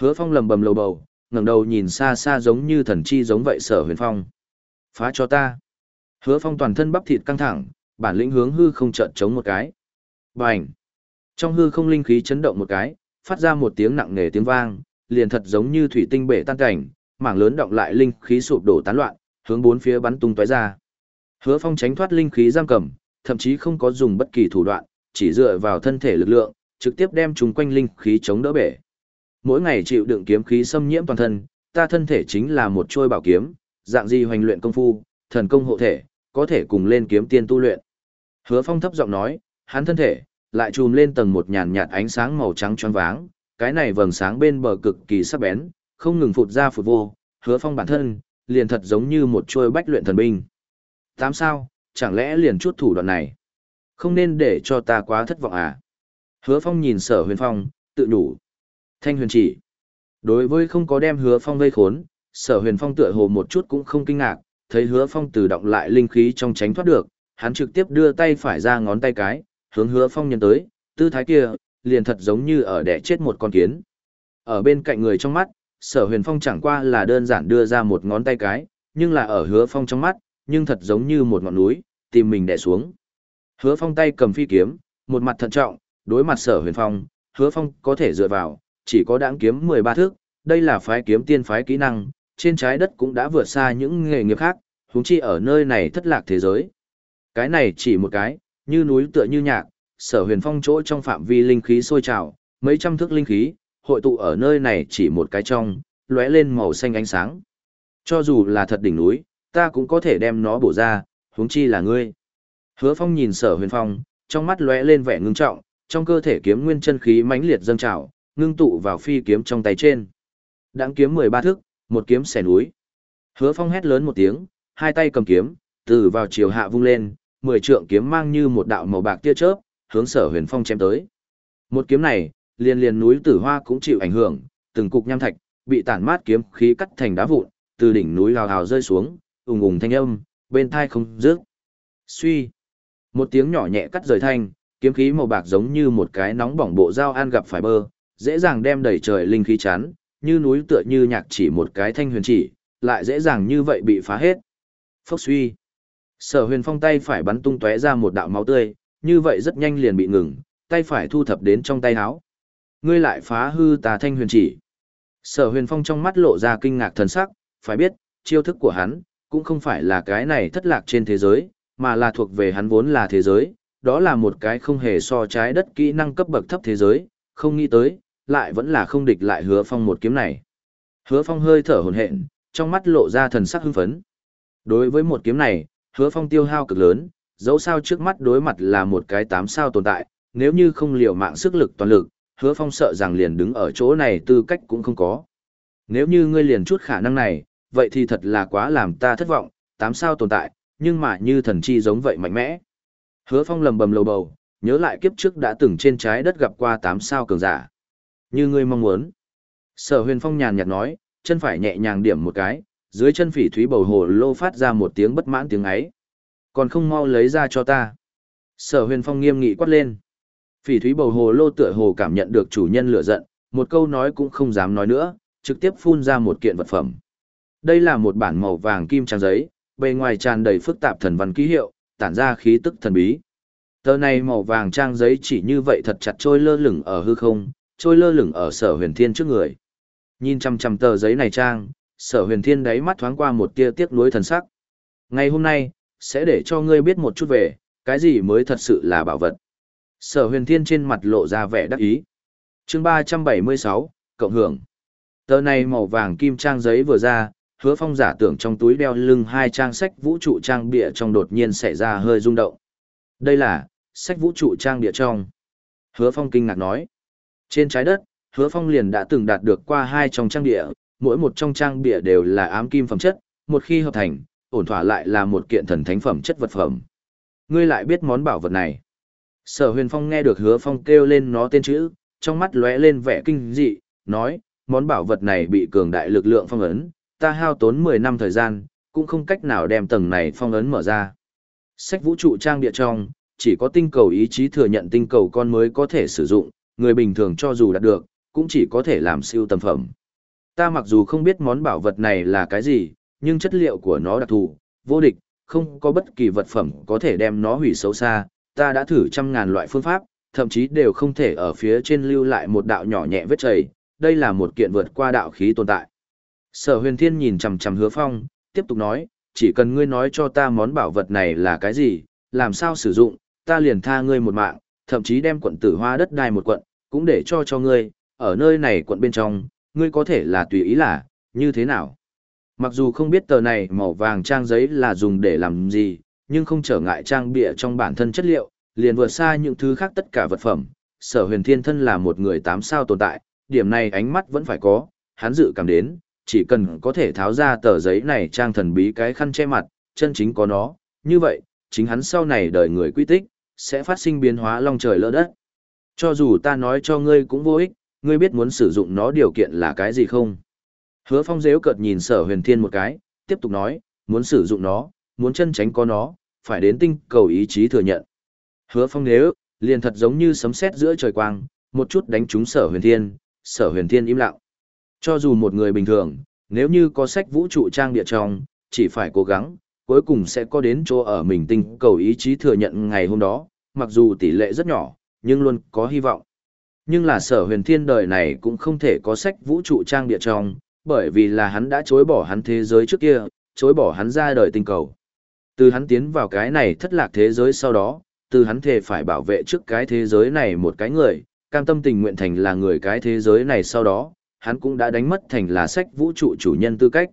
Hứa Phong lầm bầm lầu bầu, ngẩng đầu nhìn xa xa giống như thần chi giống vậy sở huyền phong. Phá cho ta. Hứa Phong toàn thân bắp thịt căng thẳng, bản lĩnh hướng hư không trợn chống một cái. Bành. Trong hư không linh khí chấn động một cái, phát ra một tiếng nặng nề tiếng vang, liền thật giống như thủy tinh bể tan cảnh, mảng lớn động lại linh khí sụp đổ tán loạn, hướng bốn phía bắn tung tóe ra. Hứa Phong tránh thoát linh khí giam cầm, thậm chí không có dùng bất kỳ thủ đoạn, chỉ dựa vào thân thể lực lượng, trực tiếp đem chúng quanh linh khí chống đỡ bể. Mỗi ngày chịu đựng kiếm khí xâm nhiễm toàn thân, ta thân thể chính là một trôi bảo kiếm, dạng gì hoành luyện công phu, thần công hộ thể, có thể cùng lên kiếm tiên tu luyện. Hứa Phong thấp giọng nói, hắn thân thể lại trùm lên tầng một nhàn nhạt ánh sáng màu trắng choáng váng, cái này vầng sáng bên bờ cực kỳ sắc bén, không ngừng phụt ra phụt vô, Hứa Phong bản thân liền thật giống như một chuôi bách luyện thần binh. Tám sao, chẳng lẽ liền chút thủ đoạn này? Không nên để cho ta quá thất vọng à? Hứa Phong nhìn sở huyền phong, tự đủ. Thanh huyền chỉ. Đối với không có đem hứa phong vây khốn, sở huyền phong tựa hồ một chút cũng không kinh ngạc, thấy hứa phong tự động lại linh khí trong tránh thoát được, hắn trực tiếp đưa tay phải ra ngón tay cái, hướng hứa phong nhân tới, tư thái kia, liền thật giống như ở đẻ chết một con kiến. Ở bên cạnh người trong mắt, sở huyền phong chẳng qua là đơn giản đưa ra một ngón tay cái, nhưng là ở hứa phong trong mắt, nhưng thật giống như một ngọn núi, tìm mình đè xuống. Hứa phong tay cầm phi kiếm, một mặt thận trọng, đối mặt sở huyền phong, hứa phong có thể dựa vào, chỉ có đáng kiếm 13 thước, đây là phái kiếm tiên phái kỹ năng, trên trái đất cũng đã vượt xa những nghề nghiệp khác, huống chi ở nơi này thất lạc thế giới. Cái này chỉ một cái, như núi tựa như nhạc, sở huyền phong chỗ trong phạm vi linh khí sôi trào, mấy trăm thước linh khí, hội tụ ở nơi này chỉ một cái trong, lóe lên màu xanh ánh sáng. Cho dù là thật đỉnh núi, ta cũng có thể đem nó bổ ra, huống chi là ngươi. Hứa Phong nhìn Sở Huyền Phong, trong mắt lóe lên vẻ ngưng trọng, trong cơ thể kiếm nguyên chân khí mãnh liệt dâng trào, ngưng tụ vào phi kiếm trong tay trên. Đãng kiếm 13 thước, một kiếm xẻ núi. Hứa Phong hét lớn một tiếng, hai tay cầm kiếm, từ vào chiều hạ vung lên, mười trượng kiếm mang như một đạo màu bạc tia chớp, hướng Sở Huyền Phong chém tới. Một kiếm này, liên liên núi Tử Hoa cũng chịu ảnh hưởng, từng cục nham thạch bị tản mát kiếm khí cắt thành đá vụn, từ đỉnh núi hào hào rơi xuống, ùng ùng thanh âm, bên tai không dứt. Suy, một tiếng nhỏ nhẹ cắt rời thanh, kiếm khí màu bạc giống như một cái nóng bỏng bộ dao an gặp phải bơ, dễ dàng đem đầy trời linh khí chán, như núi tựa như nhạc chỉ một cái thanh huyền chỉ, lại dễ dàng như vậy bị phá hết. Phốc suy. Sở huyền phong tay phải bắn tung tóe ra một đạo máu tươi, như vậy rất nhanh liền bị ngừng, tay phải thu thập đến trong tay áo. Ngươi lại phá hư tà thanh huyền chỉ. Sở huyền phong trong mắt lộ ra kinh ngạc thần sắc, phải biết, chiêu thức của hắn, cũng không phải là cái này thất lạc trên thế giới, mà là thuộc về hắn vốn là thế giới, đó là một cái không hề so trái đất kỹ năng cấp bậc thấp thế giới, không nghĩ tới, lại vẫn là không địch lại hứa phong một kiếm này. Hứa phong hơi thở hồn hện, trong mắt lộ ra thần sắc hưng phấn. Đối với một kiếm này, hứa phong tiêu hao cực lớn, dẫu sao trước mắt đối mặt là một cái tám sao tồn tại, nếu như không liều mạng sức lực toàn lực, hứa phong sợ rằng liền đứng ở chỗ này tư cách cũng không có. Nếu như ngươi liền chút khả năng này, vậy thì thật là quá làm ta thất vọng, tám sao tồn tại, nhưng mà như thần chi giống vậy mạnh mẽ. Hứa Phong lầm bầm lầu bầu, nhớ lại kiếp trước đã từng trên trái đất gặp qua tám sao cường giả. Như ngươi mong muốn. Sở huyền phong nhàn nhạt nói, chân phải nhẹ nhàng điểm một cái, dưới chân phỉ thúy bầu hồ lô phát ra một tiếng bất mãn tiếng ấy. Còn không mau lấy ra cho ta. Sở huyền phong nghiêm nghị quát lên. Phỉ thúy bầu hồ lô tựa hồ cảm nhận được chủ nhân lửa giận, một câu nói cũng không dám nói nữa, trực tiếp phun ra một kiện vật phẩm. Đây là một bản màu vàng kim trang giấy, bề ngoài tràn đầy phức tạp thần văn ký hiệu, tản ra khí tức thần bí. Tờ này màu vàng trang giấy chỉ như vậy thật chặt trôi lơ lửng ở hư không, trôi lơ lửng ở sở huyền thiên trước người. Nhìn chăm chăm tờ giấy này trang, sở huyền thiên đáy mắt thoáng qua một tia tiếc nuối thần sắc. Ngày hôm nay, sẽ để cho ngươi biết một chút về, cái gì mới thật sự là bảo vật. Sở huyền thiên trên mặt lộ ra vẻ đắc ý. chương ba trăm bảy mươi sáu Cộng hưởng. Tờ này màu vàng kim trang giấy vừa ra, hứa phong giả tưởng trong túi đeo lưng hai trang sách vũ trụ trang bịa trong đột nhiên xảy ra hơi rung động. Đây là, sách vũ trụ trang bịa trong. Hứa phong kinh ngạc nói. Trên trái đất, hứa phong liền đã từng đạt được qua hai trong trang địa, mỗi một trong trang địa đều là ám kim phẩm chất, một khi hợp thành, ổn thỏa lại là một kiện thần thánh phẩm chất vật phẩm. Ngươi lại biết món bảo vật này. Sở huyền phong nghe được hứa phong kêu lên nó tên chữ, trong mắt lóe lên vẻ kinh dị, nói, món bảo vật này bị cường đại lực lượng phong ấn, ta hao tốn 10 năm thời gian, cũng không cách nào đem tầng này phong ấn mở ra. Sách vũ trụ trang địa trong, chỉ có tinh cầu ý chí thừa nhận tinh cầu con mới có thể sử dụng, người bình thường cho dù đạt được, cũng chỉ có thể làm siêu tầm phẩm. Ta mặc dù không biết món bảo vật này là cái gì, nhưng chất liệu của nó đặc thù, vô địch, không có bất kỳ vật phẩm có thể đem nó hủy xấu xa. Ta đã thử trăm ngàn loại phương pháp, thậm chí đều không thể ở phía trên lưu lại một đạo nhỏ nhẹ vết chảy, đây là một kiện vượt qua đạo khí tồn tại. Sở huyền thiên nhìn chằm chằm hứa phong, tiếp tục nói, chỉ cần ngươi nói cho ta món bảo vật này là cái gì, làm sao sử dụng, ta liền tha ngươi một mạng, thậm chí đem quận tử hoa đất đai một quận, cũng để cho cho ngươi, ở nơi này quận bên trong, ngươi có thể là tùy ý là, như thế nào. Mặc dù không biết tờ này màu vàng trang giấy là dùng để làm gì, nhưng không trở ngại trang bịa trong bản thân chất liệu, liền vượt xa những thứ khác tất cả vật phẩm. Sở huyền thiên thân là một người tám sao tồn tại, điểm này ánh mắt vẫn phải có, hắn dự cảm đến, chỉ cần có thể tháo ra tờ giấy này trang thần bí cái khăn che mặt, chân chính có nó, như vậy, chính hắn sau này đời người quy tích, sẽ phát sinh biến hóa long trời lỡ đất. Cho dù ta nói cho ngươi cũng vô ích, ngươi biết muốn sử dụng nó điều kiện là cái gì không? Hứa phong dễu cợt nhìn sở huyền thiên một cái, tiếp tục nói, muốn sử dụng nó, muốn chân tránh có nó, phải đến tinh cầu ý chí thừa nhận. Hứa phong nếu, liền thật giống như sấm sét giữa trời quang, một chút đánh trúng sở huyền thiên, sở huyền thiên im lặng. Cho dù một người bình thường, nếu như có sách vũ trụ trang địa trong, chỉ phải cố gắng, cuối cùng sẽ có đến chỗ ở mình tinh cầu ý chí thừa nhận ngày hôm đó, mặc dù tỷ lệ rất nhỏ, nhưng luôn có hy vọng. Nhưng là sở huyền thiên đời này cũng không thể có sách vũ trụ trang địa trong, bởi vì là hắn đã chối bỏ hắn thế giới trước kia, chối bỏ hắn ra đời tinh cầu. Từ hắn tiến vào cái này thất lạc thế giới sau đó, từ hắn thể phải bảo vệ trước cái thế giới này một cái người, cam tâm tình nguyện thành là người cái thế giới này sau đó, hắn cũng đã đánh mất thành là sách vũ trụ chủ nhân tư cách.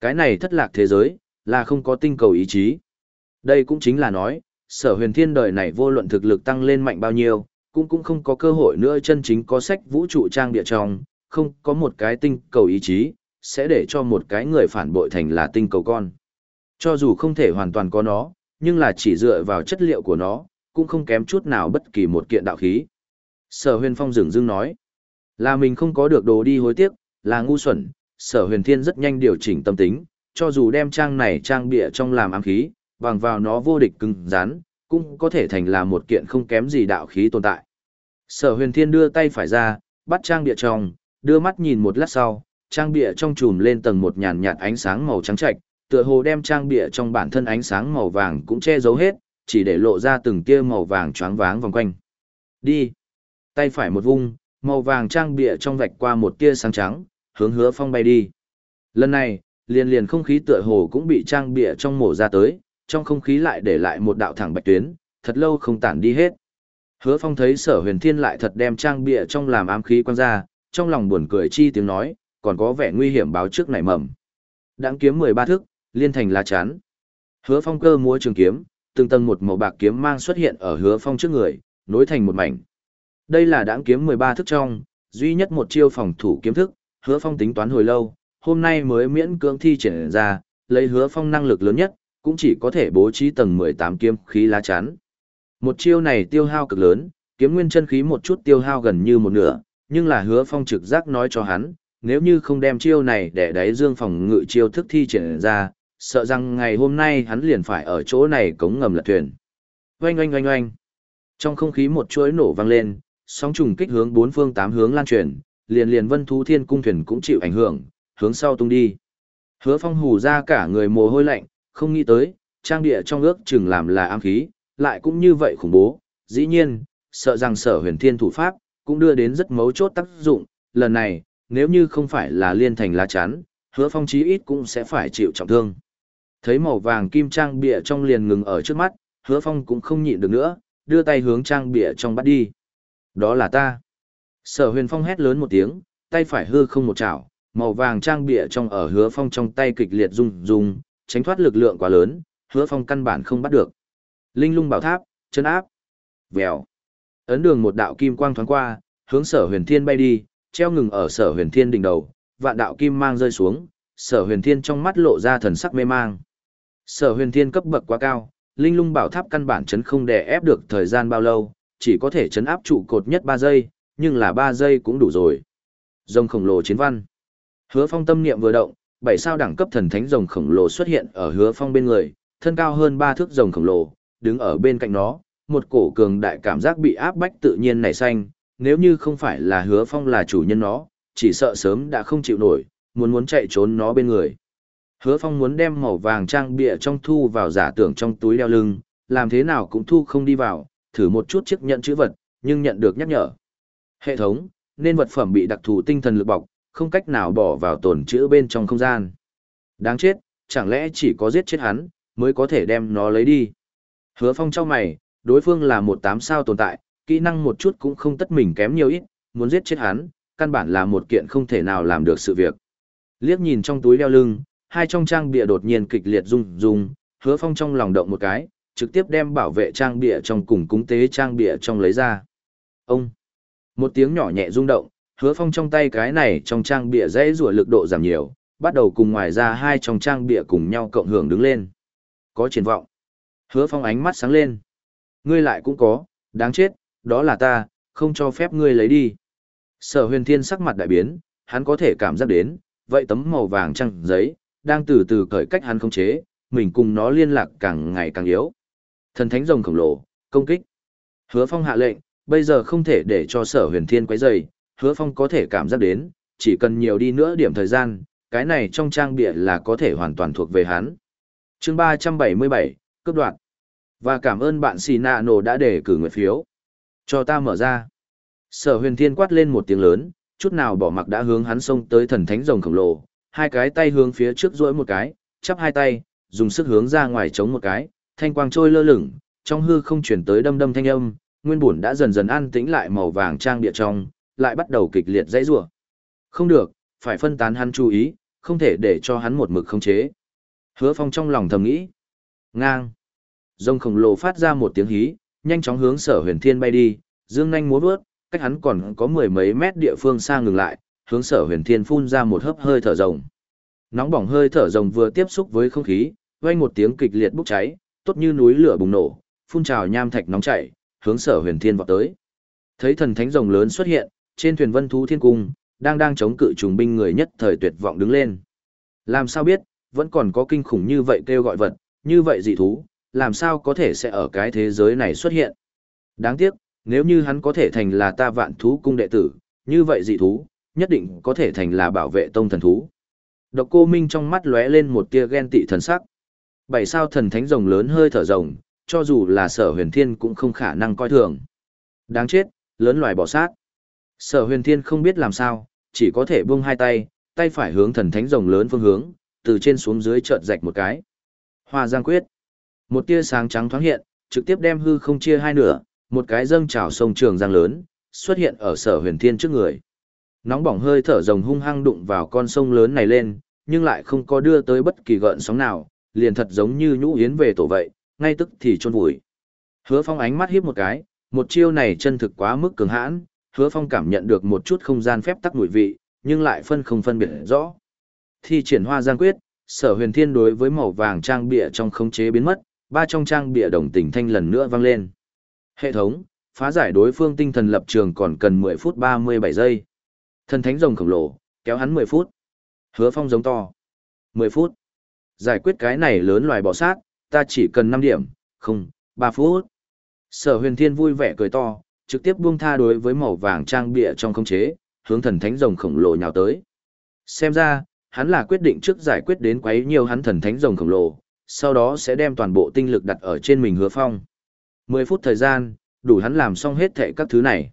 Cái này thất lạc thế giới, là không có tinh cầu ý chí. Đây cũng chính là nói, sở huyền thiên đời này vô luận thực lực tăng lên mạnh bao nhiêu, cũng cũng không có cơ hội nữa chân chính có sách vũ trụ trang địa trong, không có một cái tinh cầu ý chí, sẽ để cho một cái người phản bội thành là tinh cầu con. Cho dù không thể hoàn toàn có nó, nhưng là chỉ dựa vào chất liệu của nó, cũng không kém chút nào bất kỳ một kiện đạo khí. Sở huyền phong dừng dưng nói, là mình không có được đồ đi hối tiếc, là ngu xuẩn, sở huyền thiên rất nhanh điều chỉnh tâm tính, cho dù đem trang này trang bịa trong làm ám khí, bằng vào nó vô địch cứng rắn, cũng có thể thành là một kiện không kém gì đạo khí tồn tại. Sở huyền thiên đưa tay phải ra, bắt trang bịa trong, đưa mắt nhìn một lát sau, trang bịa trong chùm lên tầng một nhàn nhạt ánh sáng màu trắng trạch, tựa hồ đem trang bịa trong bản thân ánh sáng màu vàng cũng che giấu hết, chỉ để lộ ra từng tia màu vàng choáng váng vòng quanh. Đi. Tay phải một vung, màu vàng trang bịa trong vạch qua một tia sáng trắng, hướng hứa phong bay đi. Lần này, liền liền không khí tựa hồ cũng bị trang bịa trong mổ ra tới, trong không khí lại để lại một đạo thẳng bạch tuyến, thật lâu không tản đi hết. Hứa Phong thấy Sở Huyền Thiên lại thật đem trang bịa trong làm ám khí quan ra, trong lòng buồn cười chi tiếng nói, còn có vẻ nguy hiểm báo trước nảy mầm. Đãng kiếm 13 thước, liên thành lá chắn. Hứa Phong cơ múa trường kiếm, từng tầng một màu bạc kiếm mang xuất hiện ở Hứa Phong trước người, nối thành một mảnh. Đây là đãng kiếm 13 thước trong, duy nhất một chiêu phòng thủ kiếm thức, Hứa Phong tính toán hồi lâu, hôm nay mới miễn cưỡng thi triển ra, lấy Hứa Phong năng lực lớn nhất, cũng chỉ có thể bố trí tầng 18 kiếm khí lá chắn. Một chiêu này tiêu hao cực lớn, kiếm nguyên chân khí một chút tiêu hao gần như một nửa, nhưng là hứa phong trực giác nói cho hắn, nếu như không đem chiêu này để đáy dương phòng ngự chiêu thức thi triển ra, sợ rằng ngày hôm nay hắn liền phải ở chỗ này cống ngầm lật thuyền. Oanh oanh oanh oanh. Trong không khí một chuỗi nổ vang lên, sóng trùng kích hướng bốn phương tám hướng lan truyền, liền liền vân thú thiên cung thuyền cũng chịu ảnh hưởng, hướng sau tung đi. Hứa phong hù ra cả người mồ hôi lạnh, không nghĩ tới, trang địa trong ước chừng làm là ám khí, lại cũng như vậy khủng bố, dĩ nhiên, sợ rằng sở huyền thiên thủ pháp, cũng đưa đến rất mấu chốt tác dụng, lần này, nếu như không phải là liên thành lá chắn, hứa phong chí ít cũng sẽ phải chịu trọng thương. Thấy màu vàng kim trang bịa trong liền ngừng ở trước mắt, hứa phong cũng không nhịn được nữa, đưa tay hướng trang bịa trong bắt đi. Đó là ta. Sở huyền phong hét lớn một tiếng, tay phải hư không một chảo, màu vàng trang bịa trong ở hứa phong trong tay kịch liệt rung rung, tránh thoát lực lượng quá lớn, hứa phong căn bản không bắt được. Linh lung bảo tháp, chân áp. Vèo. Ấn đường một đạo kim quang thoáng qua, hướng sở huyền thiên bay đi, treo ngừng ở sở huyền thiên đỉnh đầu, vạn đạo kim mang rơi xuống, sở huyền thiên trong mắt lộ ra thần sắc mê mang. Sở huyền thiên cấp bậc quá cao, linh lung bảo tháp căn bản chấn không đè ép được thời gian bao lâu, chỉ có thể chấn áp trụ cột nhất 3 giây, nhưng là 3 giây cũng đủ rồi. Rồng khổng lồ chiến văn. Hứa phong tâm niệm vừa động, bảy sao đẳng cấp thần thánh rồng khổng lồ xuất hiện ở hứa phong bên người, thân cao hơn 3 thước rồng khổng lồ, đứng ở bên cạnh nó, một cổ cường đại cảm giác bị áp bách tự nhiên nảy sinh. nếu như không phải là hứa phong là chủ nhân nó, chỉ sợ sớm đã không chịu nổi, muốn muốn chạy trốn nó bên người. Hứa phong muốn đem màu vàng trang bịa trong thu vào giả tưởng trong túi đeo lưng, làm thế nào cũng thu không đi vào, thử một chút chiếc nhận chữ vật, nhưng nhận được nhắc nhở. Hệ thống, nên vật phẩm bị đặc thù tinh thần lực bọc, không cách nào bỏ vào tồn chữ bên trong không gian. Đáng chết, chẳng lẽ chỉ có giết chết hắn, mới có thể đem nó lấy đi. Hứa phong cho mày, đối phương là một tám sao tồn tại, kỹ năng một chút cũng không tất mình kém nhiều ít, muốn giết chết hắn, căn bản là một kiện không thể nào làm được sự việc. Liếc nhìn trong túi đeo lưng, hai trong trang bìa đột nhiên kịch liệt rung rung, hứa phong trong lòng động một cái, trực tiếp đem bảo vệ trang bìa trong cùng cúng tế trang bìa trong lấy ra. Ông! Một tiếng nhỏ nhẹ rung động, hứa phong trong tay cái này trong trang bìa dễ rủa lực độ giảm nhiều, bắt đầu cùng ngoài ra hai trong trang bìa cùng nhau cộng hưởng đứng lên. Có triển vọng. Hứa phong ánh mắt sáng lên. Ngươi lại cũng có, đáng chết, đó là ta, không cho phép ngươi lấy đi. Sở huyền thiên sắc mặt đại biến, hắn có thể cảm giác đến, vậy tấm màu vàng trăng giấy, đang từ từ cởi cách hắn không chế, mình cùng nó liên lạc càng ngày càng yếu. Thần thánh rồng khổng lồ, công kích. Hứa phong hạ lệnh, bây giờ không thể để cho sở huyền thiên quấy dày, hứa phong có thể cảm giác đến, chỉ cần nhiều đi nữa điểm thời gian, cái này trong trang bịa là có thể hoàn toàn thuộc về hắn. chương ba trăm bảy mươi bảy, cấp đoạn. Và cảm ơn bạn Xì Nạ Nổ đã để cử nguyện phiếu. Cho ta mở ra. Sở huyền thiên quát lên một tiếng lớn, chút nào bỏ mặc đã hướng hắn xông tới thần thánh rồng khổng lồ, hai cái tay hướng phía trước duỗi một cái, chắp hai tay, dùng sức hướng ra ngoài chống một cái, thanh quang trôi lơ lửng, trong hư không chuyển tới đâm đâm thanh âm, nguyên bổn đã dần dần an tĩnh lại màu vàng trang địa trong, lại bắt đầu kịch liệt dãy rủa. Không được, phải phân tán hắn chú ý, không thể để cho hắn một mực không chế. Hứa Phong trong lòng thầm nghĩ. Ngang. Rồng khổng lồ phát ra một tiếng hí, nhanh chóng hướng sở huyền thiên bay đi, dương nhanh múa vớt, cách hắn còn có mười mấy mét địa phương xa ngừng lại, hướng sở huyền thiên phun ra một hớp hơi thở rồng. Nóng bỏng hơi thở rồng vừa tiếp xúc với không khí, vang một tiếng kịch liệt bốc cháy, tốt như núi lửa bùng nổ, phun trào nham thạch nóng chảy, hướng sở huyền thiên vọt tới. Thấy thần thánh rồng lớn xuất hiện, trên thuyền vân thú thiên cung, đang đang chống cự trùng binh người nhất thời tuyệt vọng đứng lên. Làm sao biết, vẫn còn có kinh khủng như vậy kêu gọi vật, như vậy dị thú, làm sao có thể sẽ ở cái thế giới này xuất hiện. Đáng tiếc, nếu như hắn có thể thành là ta vạn thú cung đệ tử, như vậy dị thú, nhất định có thể thành là bảo vệ tông thần thú. Độc cô Minh trong mắt lóe lên một tia ghen tị thần sắc. Bảy sao thần thánh rồng lớn hơi thở rồng, cho dù là sở huyền thiên cũng không khả năng coi thường. Đáng chết, lớn loài bỏ sát. Sở huyền thiên không biết làm sao, chỉ có thể buông hai tay, tay phải hướng thần thánh rồng lớn phương hướng, từ trên xuống dưới chợt rạch một cái. Hoa giang quyết. Một tia sáng trắng thoáng hiện, trực tiếp đem hư không chia hai nửa, một cái dâng trào sông trường giang lớn, xuất hiện ở sở huyền thiên trước người. Nóng bỏng hơi thở rồng hung hăng đụng vào con sông lớn này lên, nhưng lại không có đưa tới bất kỳ gợn sóng nào, liền thật giống như nhũ yến về tổ vậy, ngay tức thì trôn vùi. Hứa Phong ánh mắt híp một cái, một chiêu này chân thực quá mức cường hãn, Hứa Phong cảm nhận được một chút không gian phép tắc mùi vị, nhưng lại phân không phân biệt rõ. Thi triển hoa giang quyết, sở huyền thiên đối với màu vàng trang bịa trong khống chế biến mất, ba trong trang bịa đồng tình thanh lần nữa vang lên. Hệ thống, phá giải đối phương tinh thần lập trường còn cần 10 phút 37 giây. Thần thánh rồng khổng lồ, kéo hắn 10 phút. Hứa phong giống to. 10 phút. Giải quyết cái này lớn loài bọ sát, ta chỉ cần năm điểm, không, ba phút. Sở huyền thiên vui vẻ cười to, trực tiếp buông tha đối với màu vàng trang bịa trong không chế, hướng thần thánh rồng khổng lồ nhào tới. Xem ra, hắn là quyết định trước giải quyết đến quấy nhiều hắn thần thánh rồng khổng lồ, sau đó sẽ đem toàn bộ tinh lực đặt ở trên mình hứa phong. 10 phút thời gian, đủ hắn làm xong hết thệ các thứ này.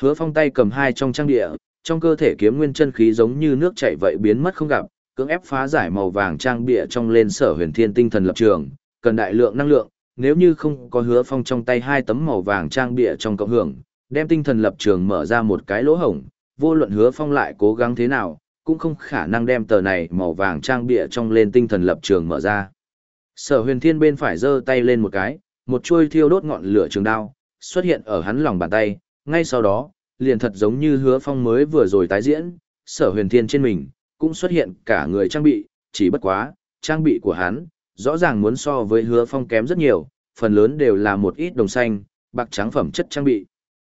Hứa phong tay cầm hai trong trang địa, trong cơ thể kiếm nguyên chân khí giống như nước chảy vậy biến mất không gặp, cưỡng ép phá giải màu vàng trang bịa trong lên sở huyền thiên tinh thần lập trường, cần đại lượng năng lượng, nếu như không có hứa phong trong tay hai tấm màu vàng trang bịa trong cộng hưởng, đem tinh thần lập trường mở ra một cái lỗ hổng, vô luận hứa phong lại cố gắng thế nào, cũng không khả năng đem tờ này màu vàng trang bịa trong lên tinh thần lập trường mở ra. Sở huyền thiên bên phải giơ tay lên một cái, một chuôi thiêu đốt ngọn lửa trường đao, xuất hiện ở hắn lòng bàn tay, ngay sau đó, liền thật giống như hứa phong mới vừa rồi tái diễn, sở huyền thiên trên mình, cũng xuất hiện cả người trang bị, chỉ bất quá, trang bị của hắn, rõ ràng muốn so với hứa phong kém rất nhiều, phần lớn đều là một ít đồng xanh, bạc trắng phẩm chất trang bị.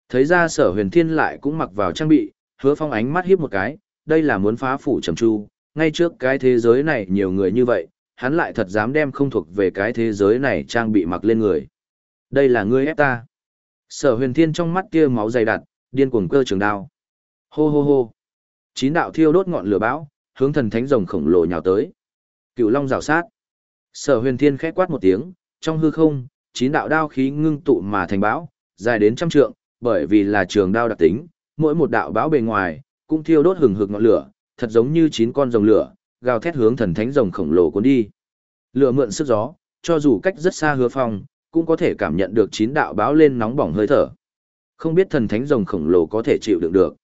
Thấy ra sở huyền thiên lại cũng mặc vào trang bị, hứa phong ánh mắt hiếp một cái, đây là muốn phá phủ trầm tru, ngay trước cái thế giới này nhiều người như vậy, hắn lại thật dám đem không thuộc về cái thế giới này trang bị mặc lên người. Đây là ngươi ép ta. Sở huyền thiên trong mắt kia máu dày đặc, điên cuồng cơ trường đao. Hô hô hô. Chín đạo thiêu đốt ngọn lửa bão, hướng thần thánh rồng khổng lồ nhào tới. Cựu long rào sát. Sở huyền thiên khẽ quát một tiếng, trong hư không, chín đạo đao khí ngưng tụ mà thành bão, dài đến trăm trượng, bởi vì là trường đao đặc tính, mỗi một đạo bão bề ngoài, cũng thiêu đốt hừng hực ngọn lửa, thật giống như chín con rồng lửa, gào thét hướng thần thánh rồng khổng lồ cuốn đi. Lửa mượn sức gió, cho dù cách rất xa hứa phong, cũng có thể cảm nhận được chín đạo báo lên nóng bỏng hơi thở. Không biết thần thánh rồng khổng lồ có thể chịu đựng được.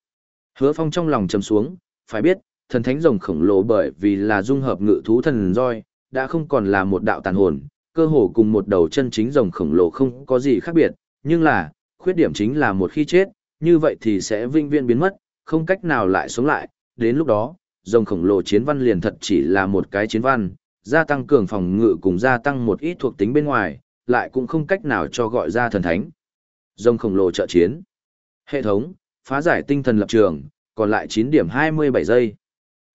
Hứa phong trong lòng trầm xuống, phải biết, thần thánh rồng khổng lồ bởi vì là dung hợp ngự thú thần roi, đã không còn là một đạo tàn hồn, cơ hồ cùng một đầu chân chính rồng khổng lồ không có gì khác biệt, nhưng là, khuyết điểm chính là một khi chết, như vậy thì sẽ vinh viên biến mất, không cách nào lại sống lại, đến lúc đó, rồng khổng lồ chiến văn liền thật chỉ là một cái chiến văn, gia tăng cường phòng ngự cùng gia tăng một ít thuộc tính bên ngoài, lại cũng không cách nào cho gọi ra thần thánh. Rồng khổng lồ trợ chiến. Hệ thống, phá giải tinh thần lập trường, còn lại 9 điểm 27 giây.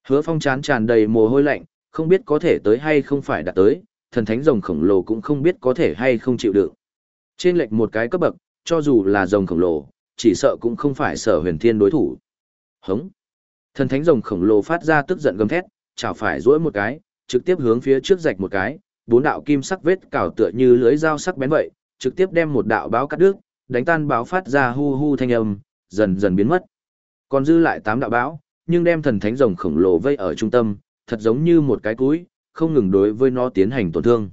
Hứa phong chán tràn đầy mồ hôi lạnh, không biết có thể tới hay không phải đạt tới, thần thánh rồng khổng lồ cũng không biết có thể hay không chịu được. Trên lệch một cái cấp bậc, cho dù là rồng khổng lồ, chỉ sợ cũng không phải sở huyền thiên đối thủ. Hống. Thần thánh rồng khổng lồ phát ra tức giận gầm thét, chảo phải duỗi một cái, trực tiếp hướng phía trước rạch một cái, bốn đạo kim sắc vết cào tựa như lưới dao sắc bén vậy, trực tiếp đem một đạo báo cắt đứt, đánh tan báo phát ra hu hu thanh âm, dần dần biến mất. Còn dư lại tám đạo báo, nhưng đem thần thánh rồng khổng lồ vây ở trung tâm, thật giống như một cái cúi, không ngừng đối với nó tiến hành tổn thương.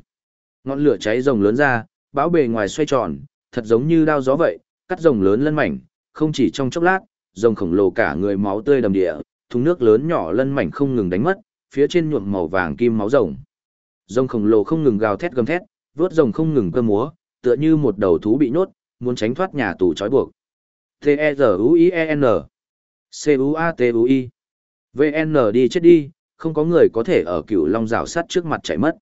Ngọn lửa cháy rồng lớn ra, báo bề ngoài xoay tròn, thật giống như đao gió vậy, cắt rồng lớn lân mảnh, không chỉ trong chốc lát, rồng khổng lồ cả người máu tươi đầm địa, thùng nước lớn nhỏ lân mảnh không ngừng đánh mất, phía trên nhuộm màu vàng kim máu rồng. Rồng khổng lồ không ngừng gào thét gầm thét, vớt rồng không ngừng cơ múa, tựa như một đầu thú bị nhốt, muốn tránh thoát nhà tù trói buộc. T-E-Z-U-I-E-N C-U-A-T-U-I VN đi chết đi, không có người có thể ở cựu long rào sắt trước mặt chạy mất.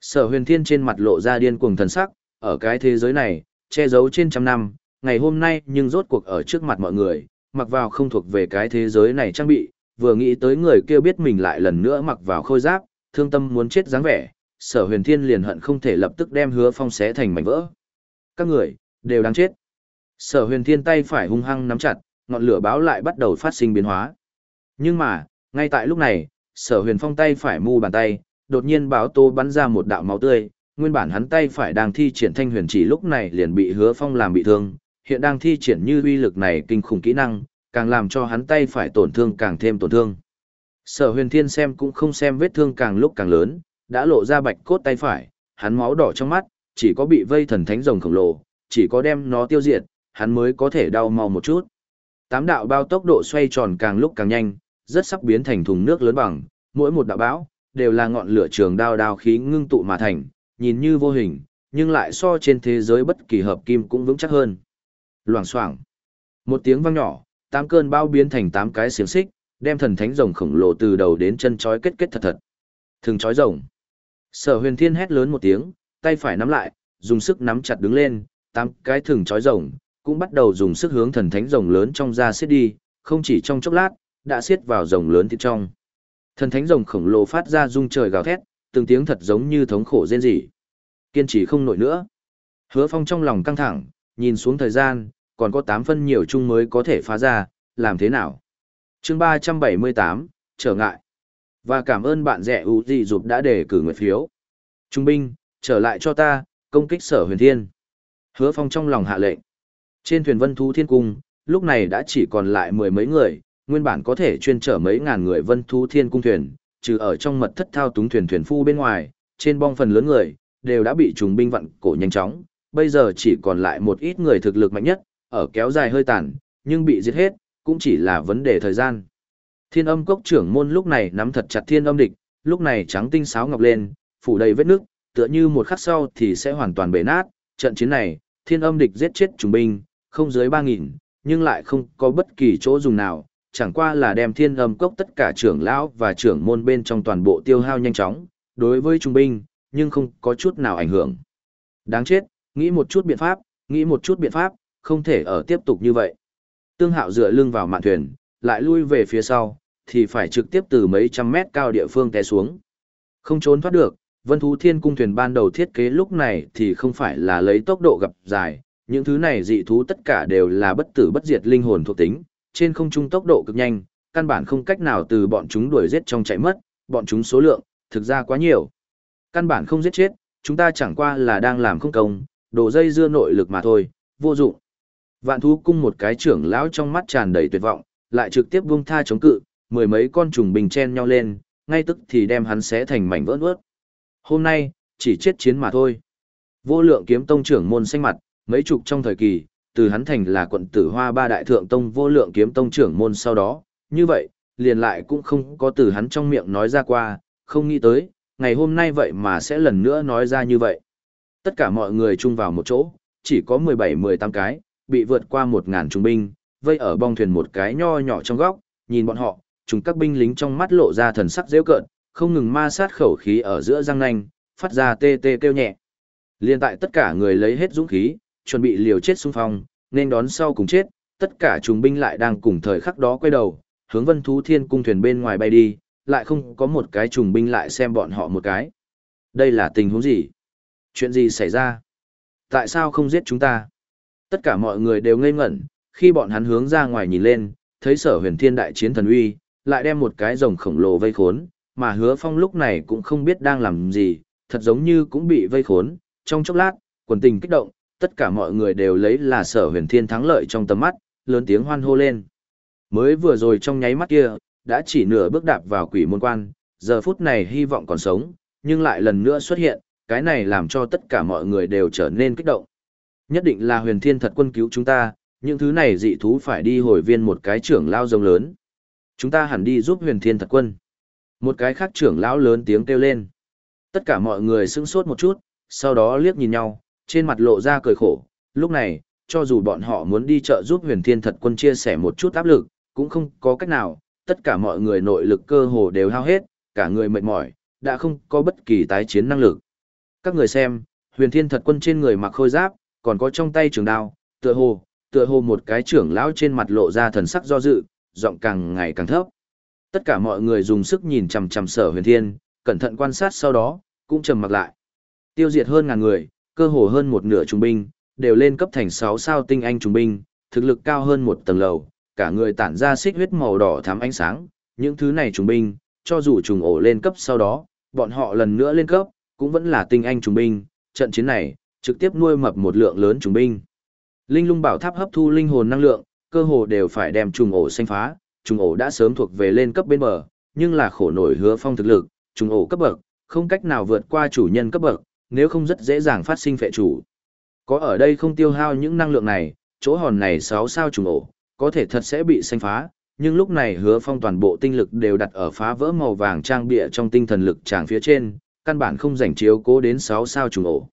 Sở huyền thiên trên mặt lộ ra điên cuồng thần sắc, ở cái thế giới này, che giấu trên trăm năm, ngày hôm nay nhưng rốt cuộc ở trước mặt mọi người, mặc vào không thuộc về cái thế giới này trang bị, vừa nghĩ tới người kia biết mình lại lần nữa mặc vào khôi giáp, thương tâm muốn chết dáng vẻ, sở huyền thiên liền hận không thể lập tức đem hứa phong xé thành mảnh vỡ. Các người, đều đáng chết. Sở huyền thiên tay phải hung hăng nắm chặt, ngọn lửa báo lại bắt đầu phát sinh biến hóa. Nhưng mà, ngay tại lúc này, sở huyền phong tay phải mu bàn tay, đột nhiên báo tô bắn ra một đạo máu tươi, nguyên bản hắn tay phải đang thi triển thanh huyền chỉ lúc này liền bị hứa phong làm bị thương, hiện đang thi triển như uy lực này kinh khủng kỹ năng, càng làm cho hắn tay phải tổn thương càng thêm tổn thương. Sở huyền thiên xem cũng không xem vết thương càng lúc càng lớn, đã lộ ra bạch cốt tay phải, hắn máu đỏ trong mắt, chỉ có bị vây thần thánh rồng khổng lồ, chỉ có đem nó tiêu diệt, hắn mới có thể đau mau một chút. Tám đạo bao tốc độ xoay tròn càng lúc càng nhanh, rất sắp biến thành thùng nước lớn bằng, mỗi một đạo bão, đều là ngọn lửa trường đao đao khí ngưng tụ mà thành, nhìn như vô hình, nhưng lại so trên thế giới bất kỳ hợp kim cũng vững chắc hơn. Loảng xoảng. Một tiếng vang nhỏ, tám cơn bão biến thành tám cái xiềng xích, đem thần thánh rồng khổng lồ từ đầu đến chân chói kết kết thật thật. Thường chói rồng. Sở Huyền Thiên hét lớn một tiếng, tay phải nắm lại, dùng sức nắm chặt đứng lên, tám cái thường chói rồng, cũng bắt đầu dùng sức hướng thần thánh rồng lớn trong ra xiết đi, không chỉ trong chốc lát, đã xiết vào rồng lớn thịt trong. Thần thánh rồng khổng lồ phát ra rung trời gào thét, từng tiếng thật giống như thống khổ rên rỉ. Kiên trì không nổi nữa. Hứa Phong trong lòng căng thẳng, nhìn xuống thời gian, còn có 8 phân nhiều chung mới có thể phá ra, làm thế nào? chương 378, trở ngại. Và cảm ơn bạn rẻ ưu dị giúp đã để cử nguyện phiếu. Trung binh, trở lại cho ta, công kích sở huyền thiên. Hứa Phong trong lòng hạ lệnh. Trên thuyền vân thú thiên cung, lúc này đã chỉ còn lại mười mấy người, nguyên bản có thể chuyên chở mấy ngàn người vân thú thiên cung thuyền, trừ ở trong mật thất thao túng thuyền thuyền phu bên ngoài, trên bong phần lớn người, đều đã bị trùng binh vặn cổ nhanh chóng, bây giờ chỉ còn lại một ít người thực lực mạnh nhất, ở kéo dài hơi tàn, nhưng bị giết hết, cũng chỉ là vấn đề thời gian. Thiên âm cốc trưởng môn lúc này nắm thật chặt thiên âm địch, lúc này trắng tinh sáo ngọc lên, phủ đầy vết nước, tựa như một khắc sau thì sẽ hoàn toàn bể nát. Trận chiến này, thiên âm địch giết chết trùng binh, không dưới 3.000, nhưng lại không có bất kỳ chỗ dùng nào, chẳng qua là đem thiên âm cốc tất cả trưởng lão và trưởng môn bên trong toàn bộ tiêu hao nhanh chóng, đối với trung binh, nhưng không có chút nào ảnh hưởng. Đáng chết, nghĩ một chút biện pháp, nghĩ một chút biện pháp, không thể ở tiếp tục như vậy. Tương hạo dựa lưng vào mạn thuyền, lại lui về phía sau, thì phải trực tiếp từ mấy trăm mét cao địa phương té xuống. Không trốn thoát được, vân thú thiên cung thuyền ban đầu thiết kế lúc này thì không phải là lấy tốc độ gặp dài, những thứ này dị thú tất cả đều là bất tử bất diệt linh hồn thuộc tính, trên không trung tốc độ cực nhanh, căn bản không cách nào từ bọn chúng đuổi giết trong chạy mất, bọn chúng số lượng, thực ra quá nhiều. Căn bản không giết chết, chúng ta chẳng qua là đang làm không công, đổ dây dưa nội lực mà thôi, vô dụng. Vạn thú cung một cái trưởng lão trong mắt tràn đầy tuyệt vọng, lại trực tiếp buông tha chống cự, mười mấy con trùng bình chen nhau lên, ngay tức thì đem hắn xé thành mảnh vỡ vớt. Hôm nay, chỉ chết chiến mà thôi. Vô lượng kiếm tông trưởng môn xanh mặt, mấy chục trong thời kỳ, từ hắn thành là quận tử hoa ba đại thượng tông vô lượng kiếm tông trưởng môn sau đó, như vậy, liền lại cũng không có từ hắn trong miệng nói ra qua, không nghĩ tới, ngày hôm nay vậy mà sẽ lần nữa nói ra như vậy. Tất cả mọi người chung vào một chỗ, chỉ có 17-18 cái, bị vượt qua 1.000 trung binh, vây ở bong thuyền một cái nho nhỏ trong góc, nhìn bọn họ, chúng các binh lính trong mắt lộ ra thần sắc dễ cợt, không ngừng ma sát khẩu khí ở giữa răng nanh, phát ra tê tê kêu nhẹ. Liên tại tất cả người lấy hết dũng khí, chuẩn bị liều chết xung phong, nên đón sau cùng chết, tất cả trùng binh lại đang cùng thời khắc đó quay đầu, hướng vân thú thiên cung thuyền bên ngoài bay đi, lại không có một cái trùng binh lại xem bọn họ một cái. Đây là tình huống gì? Chuyện gì xảy ra? Tại sao không giết chúng ta? Tất cả mọi người đều ngây ngẩn, khi bọn hắn hướng ra ngoài nhìn lên, thấy sở huyền thiên đại chiến thần uy, lại đem một cái rồng khổng lồ vây khốn, mà hứa phong lúc này cũng không biết đang làm gì, thật giống như cũng bị vây khốn. Trong chốc lát, quần tình kích động, tất cả mọi người đều lấy là sở huyền thiên thắng lợi trong tầm mắt, lớn tiếng hoan hô lên. Mới vừa rồi trong nháy mắt kia, đã chỉ nửa bước đạp vào quỷ môn quan, giờ phút này hy vọng còn sống, nhưng lại lần nữa xuất hiện, cái này làm cho tất cả mọi người đều trở nên kích động. Nhất định là huyền thiên thật quân cứu chúng ta, những thứ này dị thú phải đi hồi viên một cái trưởng lao rồng lớn. Chúng ta hẳn đi giúp huyền thiên thật quân. Một cái khác trưởng lão lớn tiếng kêu lên. Tất cả mọi người sững sốt một chút, sau đó liếc nhìn nhau, trên mặt lộ ra cười khổ. Lúc này, cho dù bọn họ muốn đi chợ giúp huyền thiên thật quân chia sẻ một chút áp lực, cũng không có cách nào, tất cả mọi người nội lực cơ hồ đều hao hết, cả người mệt mỏi, đã không có bất kỳ tái chiến năng lực. Các người xem, huyền thiên thật quân trên người mặc khôi giáp, còn có trong tay trường đao, tựa hồ, tựa hồ một cái trưởng lão trên mặt lộ ra thần sắc do dự, giọng càng ngày càng thấp. Tất cả mọi người dùng sức nhìn chằm chằm sở huyền thiên, cẩn thận quan sát sau đó, cũng trầm mặc lại. Tiêu diệt hơn ngàn người, cơ hồ hơn một nửa trung binh, đều lên cấp thành 6 sao tinh anh trung binh, thực lực cao hơn một tầng lầu, cả người tản ra xích huyết màu đỏ thắm ánh sáng, những thứ này trung binh, cho dù trùng ổ lên cấp sau đó, bọn họ lần nữa lên cấp, cũng vẫn là tinh anh trung binh, trận chiến này, trực tiếp nuôi mập một lượng lớn trung binh. Linh lung bảo tháp hấp thu linh hồn năng lượng, cơ hồ đều phải đem trùng ổ xanh phá, trùng ổ đã sớm thuộc về lên cấp bên bờ, nhưng là khổ nổi hứa phong thực lực, trùng ổ cấp bậc, không cách nào vượt qua chủ nhân cấp bậc, nếu không rất dễ dàng phát sinh phệ chủ. Có ở đây không tiêu hao những năng lượng này, chỗ hòn này 6 sao trùng ổ, có thể thật sẽ bị xanh phá, nhưng lúc này hứa phong toàn bộ tinh lực đều đặt ở phá vỡ màu vàng trang bịa trong tinh thần lực tràng phía trên, căn bản không dành chiếu cố đến 6 sao trùng ổ.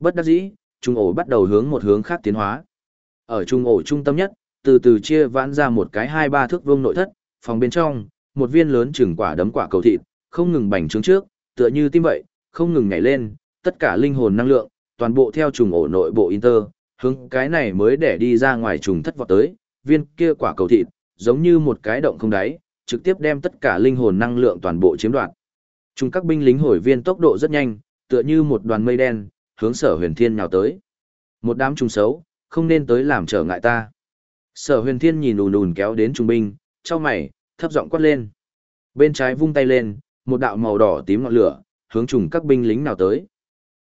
Bất đắc dĩ, trùng ổ bắt đầu hướng một hướng khác tiến hóa. Ở trùng ổ trung tâm nhất, từ từ chia vãn ra một cái hai ba thước vuông nội thất, phòng bên trong, một viên lớn trừng quả đấm quả cầu thịt, không ngừng bành trướng trước, tựa như tim vậy, không ngừng nhảy lên, tất cả linh hồn năng lượng, toàn bộ theo trùng ổ nội bộ inter, hướng cái này mới để đi ra ngoài trùng thất vọt tới, viên kia quả cầu thịt, giống như một cái động không đáy, trực tiếp đem tất cả linh hồn năng lượng toàn bộ chiếm đoạt. Chúng các binh lính hồi viên tốc độ rất nhanh, tựa như một đoàn mây đen, hướng sở huyền thiên nhào tới. Một đám trùng xấu, không nên tới làm trở ngại ta. Sở huyền thiên nhìn ùn ùn kéo đến trung binh, trao mày, thấp giọng quát lên. Bên trái vung tay lên, một đạo màu đỏ tím ngọn lửa, hướng trùng các binh lính nào tới.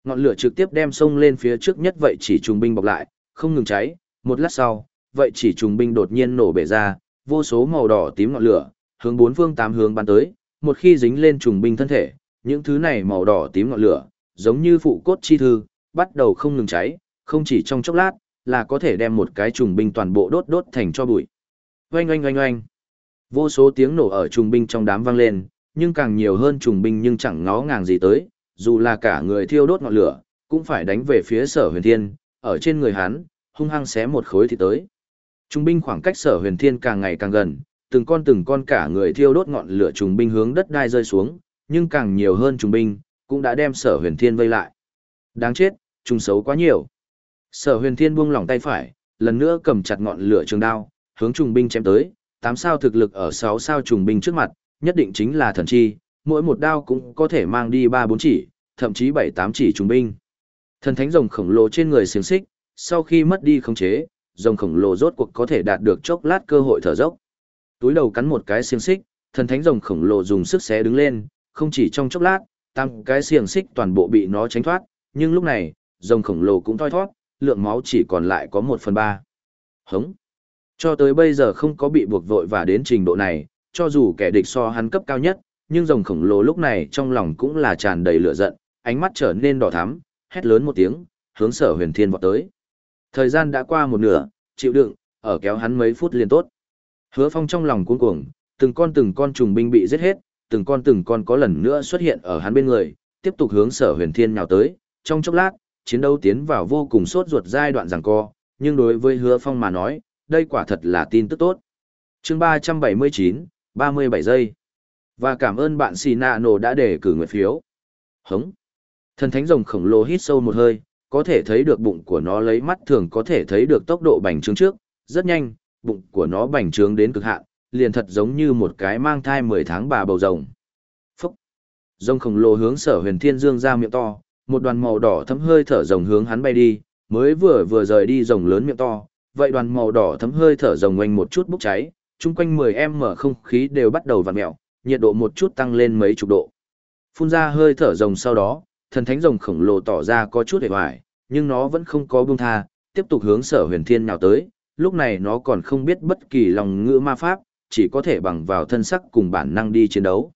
Ngọn lửa trực tiếp đem sông lên phía trước nhất vậy chỉ trùng binh bọc lại, không ngừng cháy, một lát sau, vậy chỉ trùng binh đột nhiên nổ bể ra, vô số màu đỏ tím ngọn lửa, hướng bốn phương tám hướng bắn tới, một khi dính lên trùng binh thân thể, những thứ này màu đỏ tím ngọn lửa, giống như phụ cốt chi thư, bắt đầu không ngừng cháy, không chỉ trong chốc lát, là có thể đem một cái trùng binh toàn bộ đốt đốt thành cho bụi. Oanh oanh oanh oanh. Vô số tiếng nổ ở trùng binh trong đám vang lên, nhưng càng nhiều hơn trùng binh nhưng chẳng ngó ngàng gì tới, dù là cả người thiêu đốt ngọn lửa, cũng phải đánh về phía sở huyền thiên, ở trên người hắn, hung hăng xé một khối thì tới. trung binh khoảng cách sở huyền thiên càng ngày càng gần, từng con từng con cả người thiêu đốt ngọn lửa trùng binh hướng đất đai rơi xuống, nhưng càng nhiều hơn trùng binh, cũng đã đem sở huyền thiên vây lại. Đáng chết, trùng xấu quá nhiều. Sở huyền thiên buông lỏng tay phải, lần nữa cầm chặt ngọn lửa trường đao, hướng trùng binh chém tới, tám sao thực lực ở sáu sao trùng binh trước mặt, nhất định chính là thần chi, mỗi một đao cũng có thể mang đi ba bốn chỉ, thậm chí bảy tám chỉ trùng binh. Thần thánh rồng khổng lồ trên người xiềng xích, sau khi mất đi khống chế, rồng khổng lồ rốt cuộc có thể đạt được chốc lát cơ hội thở dốc. Túi đầu cắn một cái xiềng xích, thần thánh rồng khổng lồ dùng sức xé đứng lên, không chỉ trong chốc lát, tăng cái xiềng xích toàn bộ bị nó tránh thoát, nhưng lúc này, rồng khổng lồ cũng thoi thoát, lượng máu chỉ còn lại có một phần ba. Hống! Cho tới bây giờ không có bị buộc vội và đến trình độ này, cho dù kẻ địch so hắn cấp cao nhất, nhưng rồng khổng lồ lúc này trong lòng cũng là tràn đầy lửa giận, ánh mắt trở nên đỏ thắm, hét lớn một tiếng, hướng sở huyền thiên vọt tới. Thời gian đã qua một nửa, chịu đựng, ở kéo hắn mấy phút liền tốt. Hứa phong trong lòng cuống cuồng, từng con từng con trùng binh bị giết hết, từng con từng con có lần nữa xuất hiện ở hắn bên người, tiếp tục hướng sở huyền thiên nhào tới, trong chốc lát, chiến đấu tiến vào vô cùng sốt ruột giai đoạn giằng co, nhưng đối với hứa phong mà nói, đây quả thật là tin tức tốt. chương 379, 37 giây. Và cảm ơn bạn Xì Nạ Nổ đã để cử nguyện phiếu. Hống. Thần thánh rồng khổng lồ hít sâu một hơi, có thể thấy được bụng của nó lấy mắt thường có thể thấy được tốc độ bành trướng trước, rất nhanh, bụng của nó bành trướng đến cực hạn, liền thật giống như một cái mang thai 10 tháng bà bầu rồng. Phúc! Rồng khổng lồ hướng sở huyền thiên dương ra miệng to, một đoàn màu đỏ thấm hơi thở rồng hướng hắn bay đi, mới vừa vừa rời đi rồng lớn miệng to, vậy đoàn màu đỏ thấm hơi thở rồng quanh một chút bốc cháy, chung quanh 10 em mở không khí đều bắt đầu vặn mèo, nhiệt độ một chút tăng lên mấy chục độ. Phun ra hơi thở rồng sau đó, thần thánh rồng khổng lồ tỏ ra có chút hề hoài, nhưng nó vẫn không có buông tha, tiếp tục hướng sở huyền thiên nào tới, lúc này nó còn không biết bất kỳ lòng ngữ ma pháp, chỉ có thể bằng vào thân sắc cùng bản năng đi chiến đấu.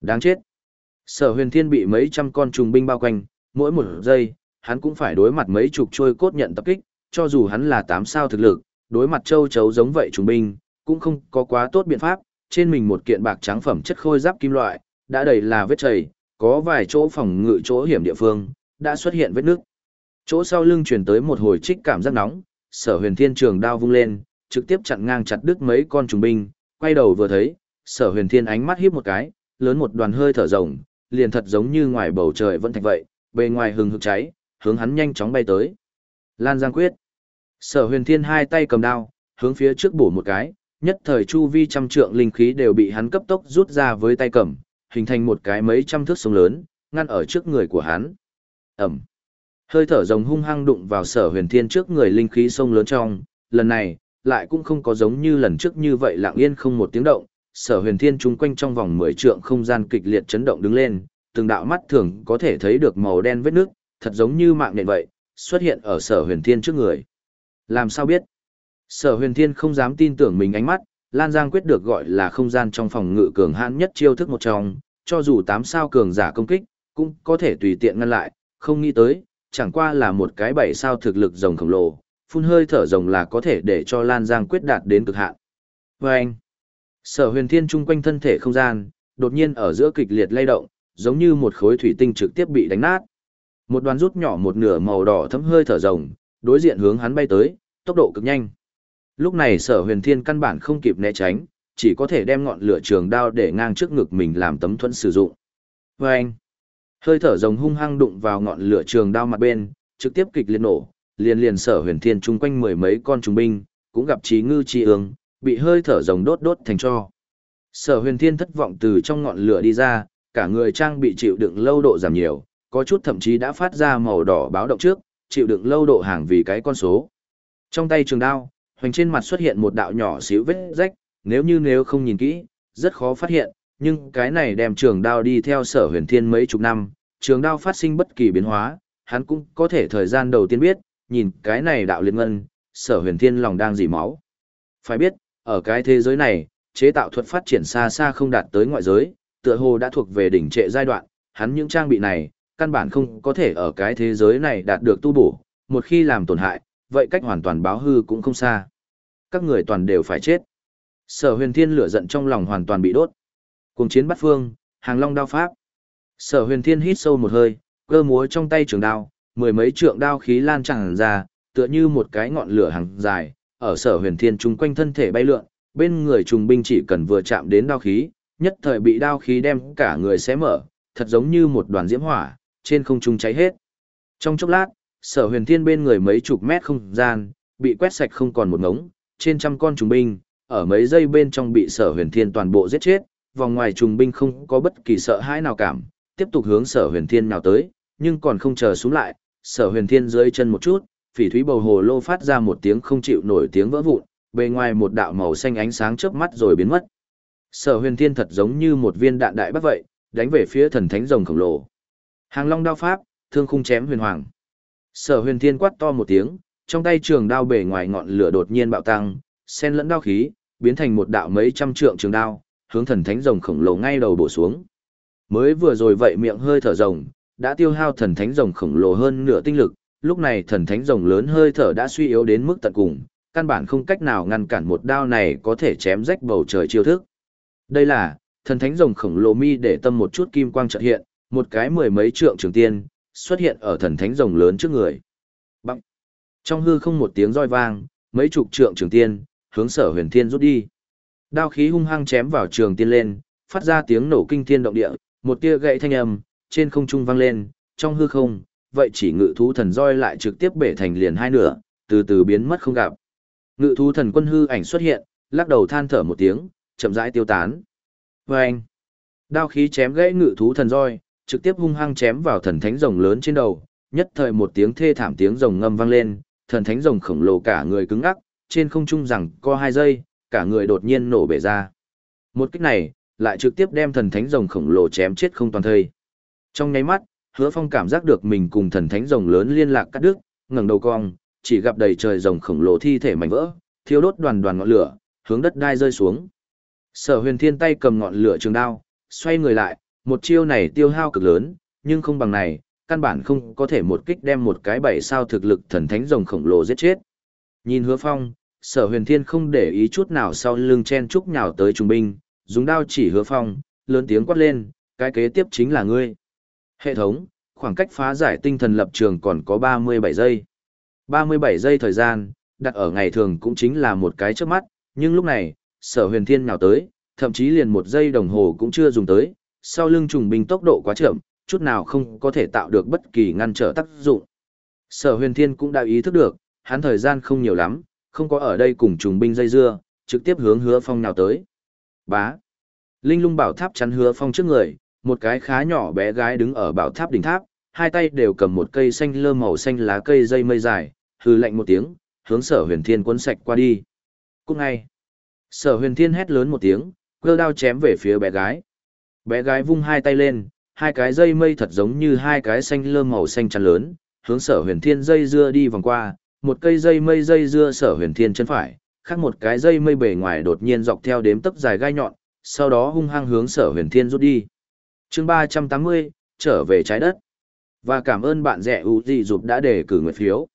Đáng chết! Sở huyền thiên bị mấy trăm con trùng binh bao quanh, mỗi một giây, hắn cũng phải đối mặt mấy chục trôi cốt nhận tập kích, cho dù hắn là tám sao thực lực, đối mặt châu chấu giống vậy trùng binh, cũng không có quá tốt biện pháp, trên mình một kiện bạc trắng phẩm chất khôi giáp kim loại, đã đầy là vết chảy, có vài chỗ phòng ngự chỗ hiểm địa phương, đã xuất hiện vết nước. Chỗ sau lưng truyền tới một hồi trích cảm giác nóng, sở huyền thiên trường đao vung lên, trực tiếp chặn ngang chặt đứt mấy con trùng binh, quay đầu vừa thấy, sở huyền thiên ánh mắt híp một cái, lớn một đoàn hơi thở rồng, liền thật giống như ngoài bầu trời vẫn thành vậy, bề ngoài hừng hực cháy, hướng hắn nhanh chóng bay tới. Lan Giang quyết. Sở huyền thiên hai tay cầm đao, hướng phía trước bổ một cái, nhất thời chu vi trăm trượng linh khí đều bị hắn cấp tốc rút ra với tay cầm, hình thành một cái mấy trăm thước sông lớn, ngăn ở trước người của hắn. Ẩm. Hơi thở rồng hung hăng đụng vào sở huyền thiên trước người linh khí sông lớn trong, lần này, lại cũng không có giống như lần trước như vậy lặng yên không một tiếng động, sở huyền thiên chung quanh trong vòng 10 trượng không gian kịch liệt chấn động đứng lên, từng đạo mắt thường có thể thấy được màu đen vết nước, thật giống như mạng nện vậy, xuất hiện ở sở huyền thiên trước người. Làm sao biết? Sở huyền thiên không dám tin tưởng mình ánh mắt, Lan Giang quyết được gọi là không gian trong phòng ngự cường hãn nhất chiêu thức một trong, cho dù tám sao cường giả công kích, cũng có thể tùy tiện ngăn lại, không nghĩ tới, chẳng qua là một cái bảy sao thực lực rồng khổng lồ, phun hơi thở rồng là có thể để cho Lan Giang quyết đạt đến cực hạn. Và anh, sở huyền thiên trung quanh thân thể không gian, đột nhiên ở giữa kịch liệt lay động, giống như một khối thủy tinh trực tiếp bị đánh nát. Một đoàn rút nhỏ một nửa màu đỏ thấm hơi thở rồng, đối diện hướng hắn bay tới, tốc độ cực nhanh. Lúc này sở huyền thiên căn bản không kịp né tránh, chỉ có thể đem ngọn lửa trường đao để ngang trước ngực mình làm tấm thuẫn sử dụng. Và anh, hơi thở rồng hung hăng đụng vào ngọn lửa trường đao mặt bên, trực tiếp kịch liệt nổ, liền liền sở huyền thiên chung quanh mười mấy con trung binh, cũng gặp trí ngư trí ương, bị hơi thở rồng đốt đốt thành cho. Sở huyền thiên thất vọng từ trong ngọn lửa đi ra, cả người trang bị chịu đựng lâu độ giảm nhiều, có chút thậm chí đã phát ra màu đỏ báo động trước, chịu đựng lâu độ hàng vì cái con số. Trong tay trường đao, hoành trên mặt xuất hiện một đạo nhỏ xíu vết rách, nếu như nếu không nhìn kỹ, rất khó phát hiện, nhưng cái này đem trường đao đi theo sở huyền thiên mấy chục năm, trường đao phát sinh bất kỳ biến hóa, hắn cũng có thể thời gian đầu tiên biết, nhìn cái này đạo liên ngân, sở huyền thiên lòng đang dỉ máu. Phải biết, ở cái thế giới này, chế tạo thuật phát triển xa xa không đạt tới ngoại giới, tựa hồ đã thuộc về đỉnh trệ giai đoạn, hắn những trang bị này, căn bản không có thể ở cái thế giới này đạt được tu bổ, một khi làm tổn hại, vậy cách hoàn toàn báo hư cũng không xa. Các người toàn đều phải chết. Sở huyền thiên lửa giận trong lòng hoàn toàn bị đốt. Cùng chiến bắt phương, hàng long đao pháp. Sở huyền thiên hít sâu một hơi, cơ múa trong tay trường đao, mười mấy trượng đao khí lan tràn ra, tựa như một cái ngọn lửa hàng dài, ở sở huyền thiên chung quanh thân thể bay lượn, bên người trùng binh chỉ cần vừa chạm đến đao khí, nhất thời bị đao khí đem cả người xé mở, thật giống như một đoàn diễm hỏa, trên không trung cháy hết. Trong chốc lát, sở huyền thiên bên người mấy chục mét không gian, bị quét sạch không còn một ngống, trên trăm con trùng binh, ở mấy giây bên trong bị sở huyền thiên toàn bộ giết chết, vòng ngoài trùng binh không có bất kỳ sợ hãi nào cảm, tiếp tục hướng sở huyền thiên nào tới, nhưng còn không chờ xuống lại, sở huyền thiên dưới chân một chút, phỉ thúy bầu hồ lô phát ra một tiếng không chịu nổi tiếng vỡ vụn, bề ngoài một đạo màu xanh ánh sáng chớp mắt rồi biến mất. Sở huyền thiên thật giống như một viên đạn đại bắc vậy, đánh về phía thần thánh rồng khổng lồ. Hàng long đao pháp, thương khung chém huyền hoàng. Sở huyền thiên quát to một tiếng, trong tay trường đao bể ngoài ngọn lửa đột nhiên bạo tăng, xen lẫn đao khí, biến thành một đạo mấy trăm trượng trường đao, hướng thần thánh rồng khổng lồ ngay đầu bổ xuống. Mới vừa rồi vậy miệng hơi thở rồng, đã tiêu hao thần thánh rồng khổng lồ hơn nửa tinh lực, lúc này thần thánh rồng lớn hơi thở đã suy yếu đến mức tận cùng, căn bản không cách nào ngăn cản một đao này có thể chém rách bầu trời chiêu thức. Đây là, thần thánh rồng khổng lồ mi để tâm một chút kim quang chợt hiện, một cái mười mấy trượng trường tiên, xuất hiện ở thần thánh rồng lớn trước người. Bằng. Trong hư không một tiếng roi vang, mấy chục trượng trường tiên, hướng sở huyền thiên rút đi. Đao khí hung hăng chém vào trường tiên lên, phát ra tiếng nổ kinh thiên động địa, một tia gậy thanh âm, trên không trung vang lên, trong hư không, vậy chỉ ngự thú thần roi lại trực tiếp bể thành liền hai nửa, từ từ biến mất không gặp. Ngự thú thần quân hư ảnh xuất hiện, lắc đầu than thở một tiếng, chậm rãi tiêu tán. Vâng! đao khí chém gãy ngự thú thần roi, trực tiếp hung hăng chém vào thần thánh rồng lớn trên đầu, nhất thời một tiếng thê thảm tiếng rồng ngâm vang lên, thần thánh rồng khổng lồ cả người cứng ngắc, trên không trung rằng co hai giây, cả người đột nhiên nổ bể ra. Một kích này, lại trực tiếp đem thần thánh rồng khổng lồ chém chết không toàn thây. Trong nháy mắt, Hứa Phong cảm giác được mình cùng thần thánh rồng lớn liên lạc cắt đứt, ngẩng đầu cong, chỉ gặp đầy trời rồng khổng lồ thi thể mảnh vỡ, thiêu đốt đoàn đoàn ngọn lửa, hướng đất đai rơi xuống. Sở Huyền Thiên tay cầm ngọn lửa trường đao, xoay người lại, một chiêu này tiêu hao cực lớn, nhưng không bằng này, căn bản không có thể một kích đem một cái bảy sao thực lực thần thánh rồng khổng lồ giết chết. Nhìn Hứa Phong, Sở Huyền Thiên không để ý chút nào sau lưng chen trúc nhào tới trung binh, dùng đao chỉ Hứa Phong, lớn tiếng quát lên, cái kế tiếp chính là ngươi. Hệ thống, khoảng cách phá giải tinh thần lập trường còn có 37 giây. 37 giây thời gian, đặt ở ngày thường cũng chính là một cái trước mắt, nhưng lúc này, sở huyền thiên nhào tới, thậm chí liền một giây đồng hồ cũng chưa dùng tới, sau lưng trùng binh tốc độ quá chậm, chút nào không có thể tạo được bất kỳ ngăn trở tác dụng. Sở huyền thiên cũng đã ý thức được, hắn thời gian không nhiều lắm, không có ở đây cùng trùng binh dây dưa, trực tiếp hướng hứa phong nào tới. Bá. Linh lung bảo tháp chắn hứa phong trước người, một cái khá nhỏ bé gái đứng ở bảo tháp đỉnh tháp, hai tay đều cầm một cây xanh lơ màu xanh lá cây dây mây dài, hư lạnh một tiếng, hướng sở huyền thiên cuốn sạch qua đi. cũng ngay. Sở huyền thiên hét lớn một tiếng, quơ đao chém về phía bé gái. Bé gái vung hai tay lên, hai cái dây mây thật giống như hai cái xanh lơ màu xanh chắn lớn, hướng sở huyền thiên dây dưa đi vòng qua, một cây dây mây dây dưa sở huyền thiên chân phải, khác một cái dây mây bề ngoài đột nhiên dọc theo đếm tấc dài gai nhọn, sau đó hung hăng hướng sở huyền thiên rút đi. chương ba trăm tám mươi trở về trái đất. Và cảm ơn bạn rẻ ưu dị dục đã đề cử nguyện phiếu.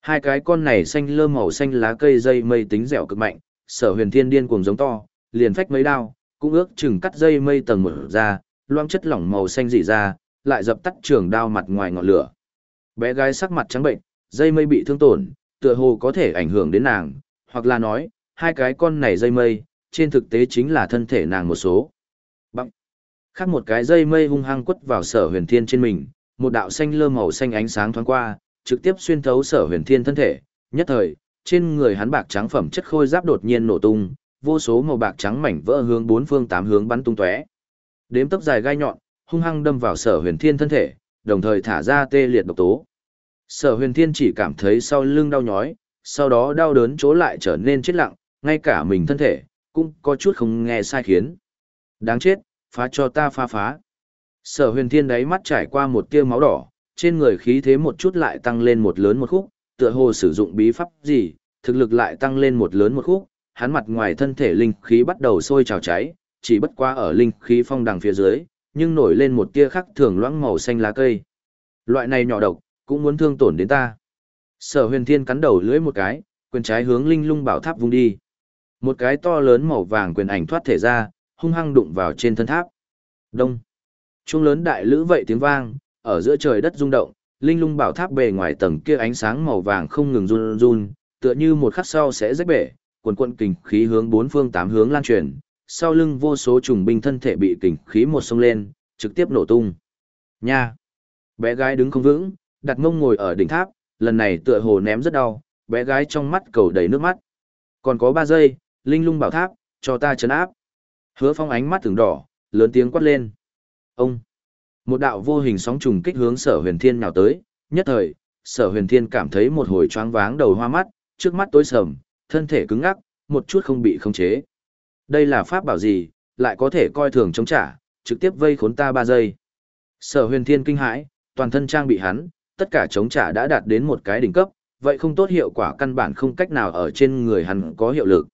Hai cái con này xanh lơ màu xanh lá cây dây mây tính dẻo cực mạnh, sở huyền thiên điên cuồng giống to, liền phách mấy đao, cũng ước chừng cắt dây mây tầng mở ra, loang chất lỏng màu xanh dị ra, lại dập tắt trường đao mặt ngoài ngọn lửa. Bé gái sắc mặt trắng bệnh, dây mây bị thương tổn, tựa hồ có thể ảnh hưởng đến nàng, hoặc là nói, hai cái con này dây mây, trên thực tế chính là thân thể nàng một số. Bằng. Khác một cái dây mây hung hăng quất vào sở huyền thiên trên mình, một đạo xanh lơ màu xanh ánh sáng thoáng qua, trực tiếp xuyên thấu sở huyền thiên thân thể, nhất thời, trên người hắn bạc trắng phẩm chất khôi giáp đột nhiên nổ tung, vô số màu bạc trắng mảnh vỡ hướng bốn phương tám hướng bắn tung tóe. Đếm tốc dài gai nhọn, hung hăng đâm vào sở huyền thiên thân thể, đồng thời thả ra tê liệt độc tố. Sở huyền thiên chỉ cảm thấy sau lưng đau nhói, sau đó đau đớn chỗ lại trở nên chết lặng, ngay cả mình thân thể, cũng có chút không nghe sai khiến. Đáng chết, phá cho ta phá phá. Sở huyền thiên đáy mắt trải qua một tia máu đỏ, trên người khí thế một chút lại tăng lên một lớn một khúc, tựa hồ sử dụng bí pháp gì, thực lực lại tăng lên một lớn một khúc, hắn mặt ngoài thân thể linh khí bắt đầu sôi trào cháy, chỉ bất qua ở linh khí phong đằng phía dưới, nhưng nổi lên một tia khắc thường loãng màu xanh lá cây. Loại này nhỏ độc, cũng muốn thương tổn đến ta. Sở huyền thiên cắn đầu lưỡi một cái, quyền trái hướng linh lung bảo tháp vung đi. Một cái to lớn màu vàng quyền ảnh thoát thể ra, hung hăng đụng vào trên thân tháp. Đông. Trung lớn đại lữ vậy tiếng vang, ở giữa trời đất rung động, linh lung bảo tháp bề ngoài tầng kia ánh sáng màu vàng không ngừng run run, tựa như một khắc sau sẽ rách bể, quần quận kình khí hướng bốn phương tám hướng lan truyền, sau lưng vô số trùng binh thân thể bị kình khí một sông lên, trực tiếp nổ tung. Nha! Bé gái đứng không vững, đặt mông ngồi ở đỉnh tháp, lần này tựa hồ ném rất đau, bé gái trong mắt cầu đầy nước mắt. Còn có ba giây, linh lung bảo tháp, cho ta chấn áp. Hứa phong ánh mắt thường đỏ, lớn tiếng quát lên. Ông! Một đạo vô hình sóng trùng kích hướng sở huyền thiên nhào tới, nhất thời, sở huyền thiên cảm thấy một hồi choáng váng đầu hoa mắt, trước mắt tối sầm, thân thể cứng ngắc, một chút không bị khống chế. Đây là pháp bảo gì, lại có thể coi thường chống trả, trực tiếp vây khốn ta ba giây. Sở huyền thiên kinh hãi, toàn thân trang bị hắn, tất cả chống trả đã đạt đến một cái đỉnh cấp, vậy không tốt hiệu quả căn bản không cách nào ở trên người hắn có hiệu lực.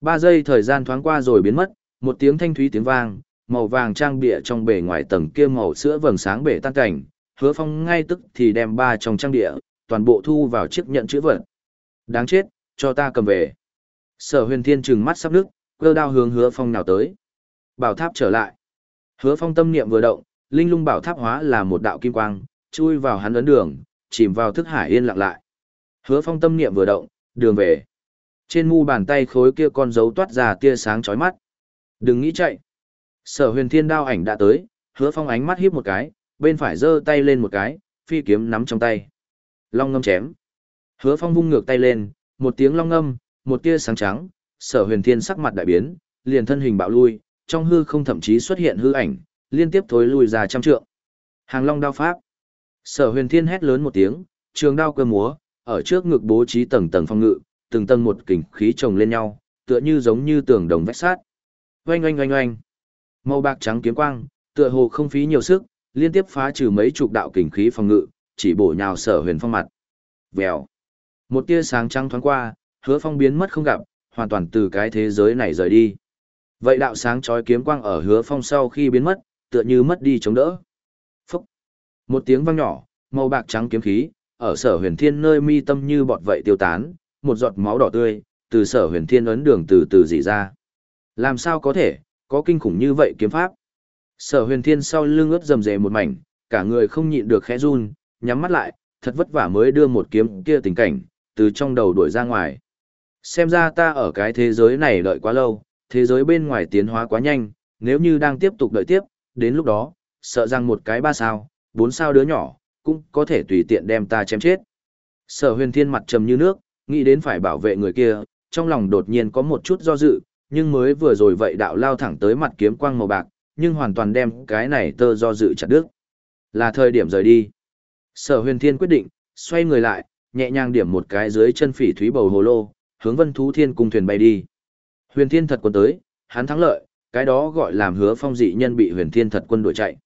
Ba giây thời gian thoáng qua rồi biến mất, một tiếng thanh thúy tiếng vang, màu vàng trang bịa trong bề ngoài tầng kia màu sữa vầng sáng bể tan cảnh, hứa phong ngay tức thì đem ba trong trang địa, toàn bộ thu vào chiếc nhận chữ vật. Đáng chết, cho ta cầm về. Sở huyền thiên trừng mắt sắp nước, cơ đao hướng hứa phong nào tới. Bảo tháp trở lại. Hứa phong tâm niệm vừa động, linh lung bảo tháp hóa là một đạo kim quang, chui vào hắn ấn đường, chìm vào thức hải yên lặng lại. Hứa phong tâm niệm vừa động, đường về. Trên mu bàn tay khối kia con dấu toát ra tia sáng chói mắt. Đừng nghĩ chạy. Sở huyền thiên đao ảnh đã tới, hứa phong ánh mắt hiếp một cái, bên phải giơ tay lên một cái, phi kiếm nắm trong tay. Long ngâm chém. Hứa phong vung ngược tay lên, một tiếng long ngâm, một tia sáng trắng, sở huyền thiên sắc mặt đại biến, liền thân hình bạo lui, trong hư không thậm chí xuất hiện hư ảnh, liên tiếp thối lui ra trăm trượng. Hàng long đao pháp. Sở huyền thiên hét lớn một tiếng, trường đao cơ múa, ở trước ngực bố trí tầng tầng phong ngự, từng tầng một kình khí chồng lên nhau, tựa như giống như tường đồng vách sát. Oanh oanh oanh oanh. Màu bạc trắng kiếm quang, tựa hồ không phí nhiều sức, liên tiếp phá trừ mấy chục đạo kình khí phòng ngự, chỉ bổ nhào sở huyền phong mặt. Vèo. Một tia sáng trắng thoáng qua, hứa phong biến mất không gặp, hoàn toàn từ cái thế giới này rời đi. Vậy đạo sáng chói kiếm quang ở hứa phong sau khi biến mất, tựa như mất đi chống đỡ. Phúc. Một tiếng vang nhỏ, màu bạc trắng kiếm khí, ở sở huyền thiên nơi mi tâm như bọt vậy tiêu tán, một giọt máu đỏ tươi, từ sở huyền thiên ấn đường từ từ dị ra. Làm sao có thể, có kinh khủng như vậy kiếm pháp. Sở huyền thiên sau lưng ướt rầm rề một mảnh, cả người không nhịn được khẽ run, nhắm mắt lại, thật vất vả mới đưa một kiếm kia tình cảnh, từ trong đầu đuổi ra ngoài. Xem ra ta ở cái thế giới này đợi quá lâu, thế giới bên ngoài tiến hóa quá nhanh, nếu như đang tiếp tục đợi tiếp, đến lúc đó, sợ rằng một cái ba sao, bốn sao đứa nhỏ, cũng có thể tùy tiện đem ta chém chết. Sở huyền thiên mặt trầm như nước, nghĩ đến phải bảo vệ người kia, trong lòng đột nhiên có một chút do dự, nhưng mới vừa rồi vậy đạo lao thẳng tới mặt kiếm quang màu bạc, nhưng hoàn toàn đem cái này tơ do dự chặt đứt. Là thời điểm rời đi. Sở huyền thiên quyết định, xoay người lại, nhẹ nhàng điểm một cái dưới chân phỉ thúy bầu hồ lô, hướng vân thú thiên cung thuyền bay đi. Huyền thiên thật quân tới, hắn thắng lợi, cái đó gọi làm hứa phong dị nhân bị huyền thiên thật quân đuổi chạy.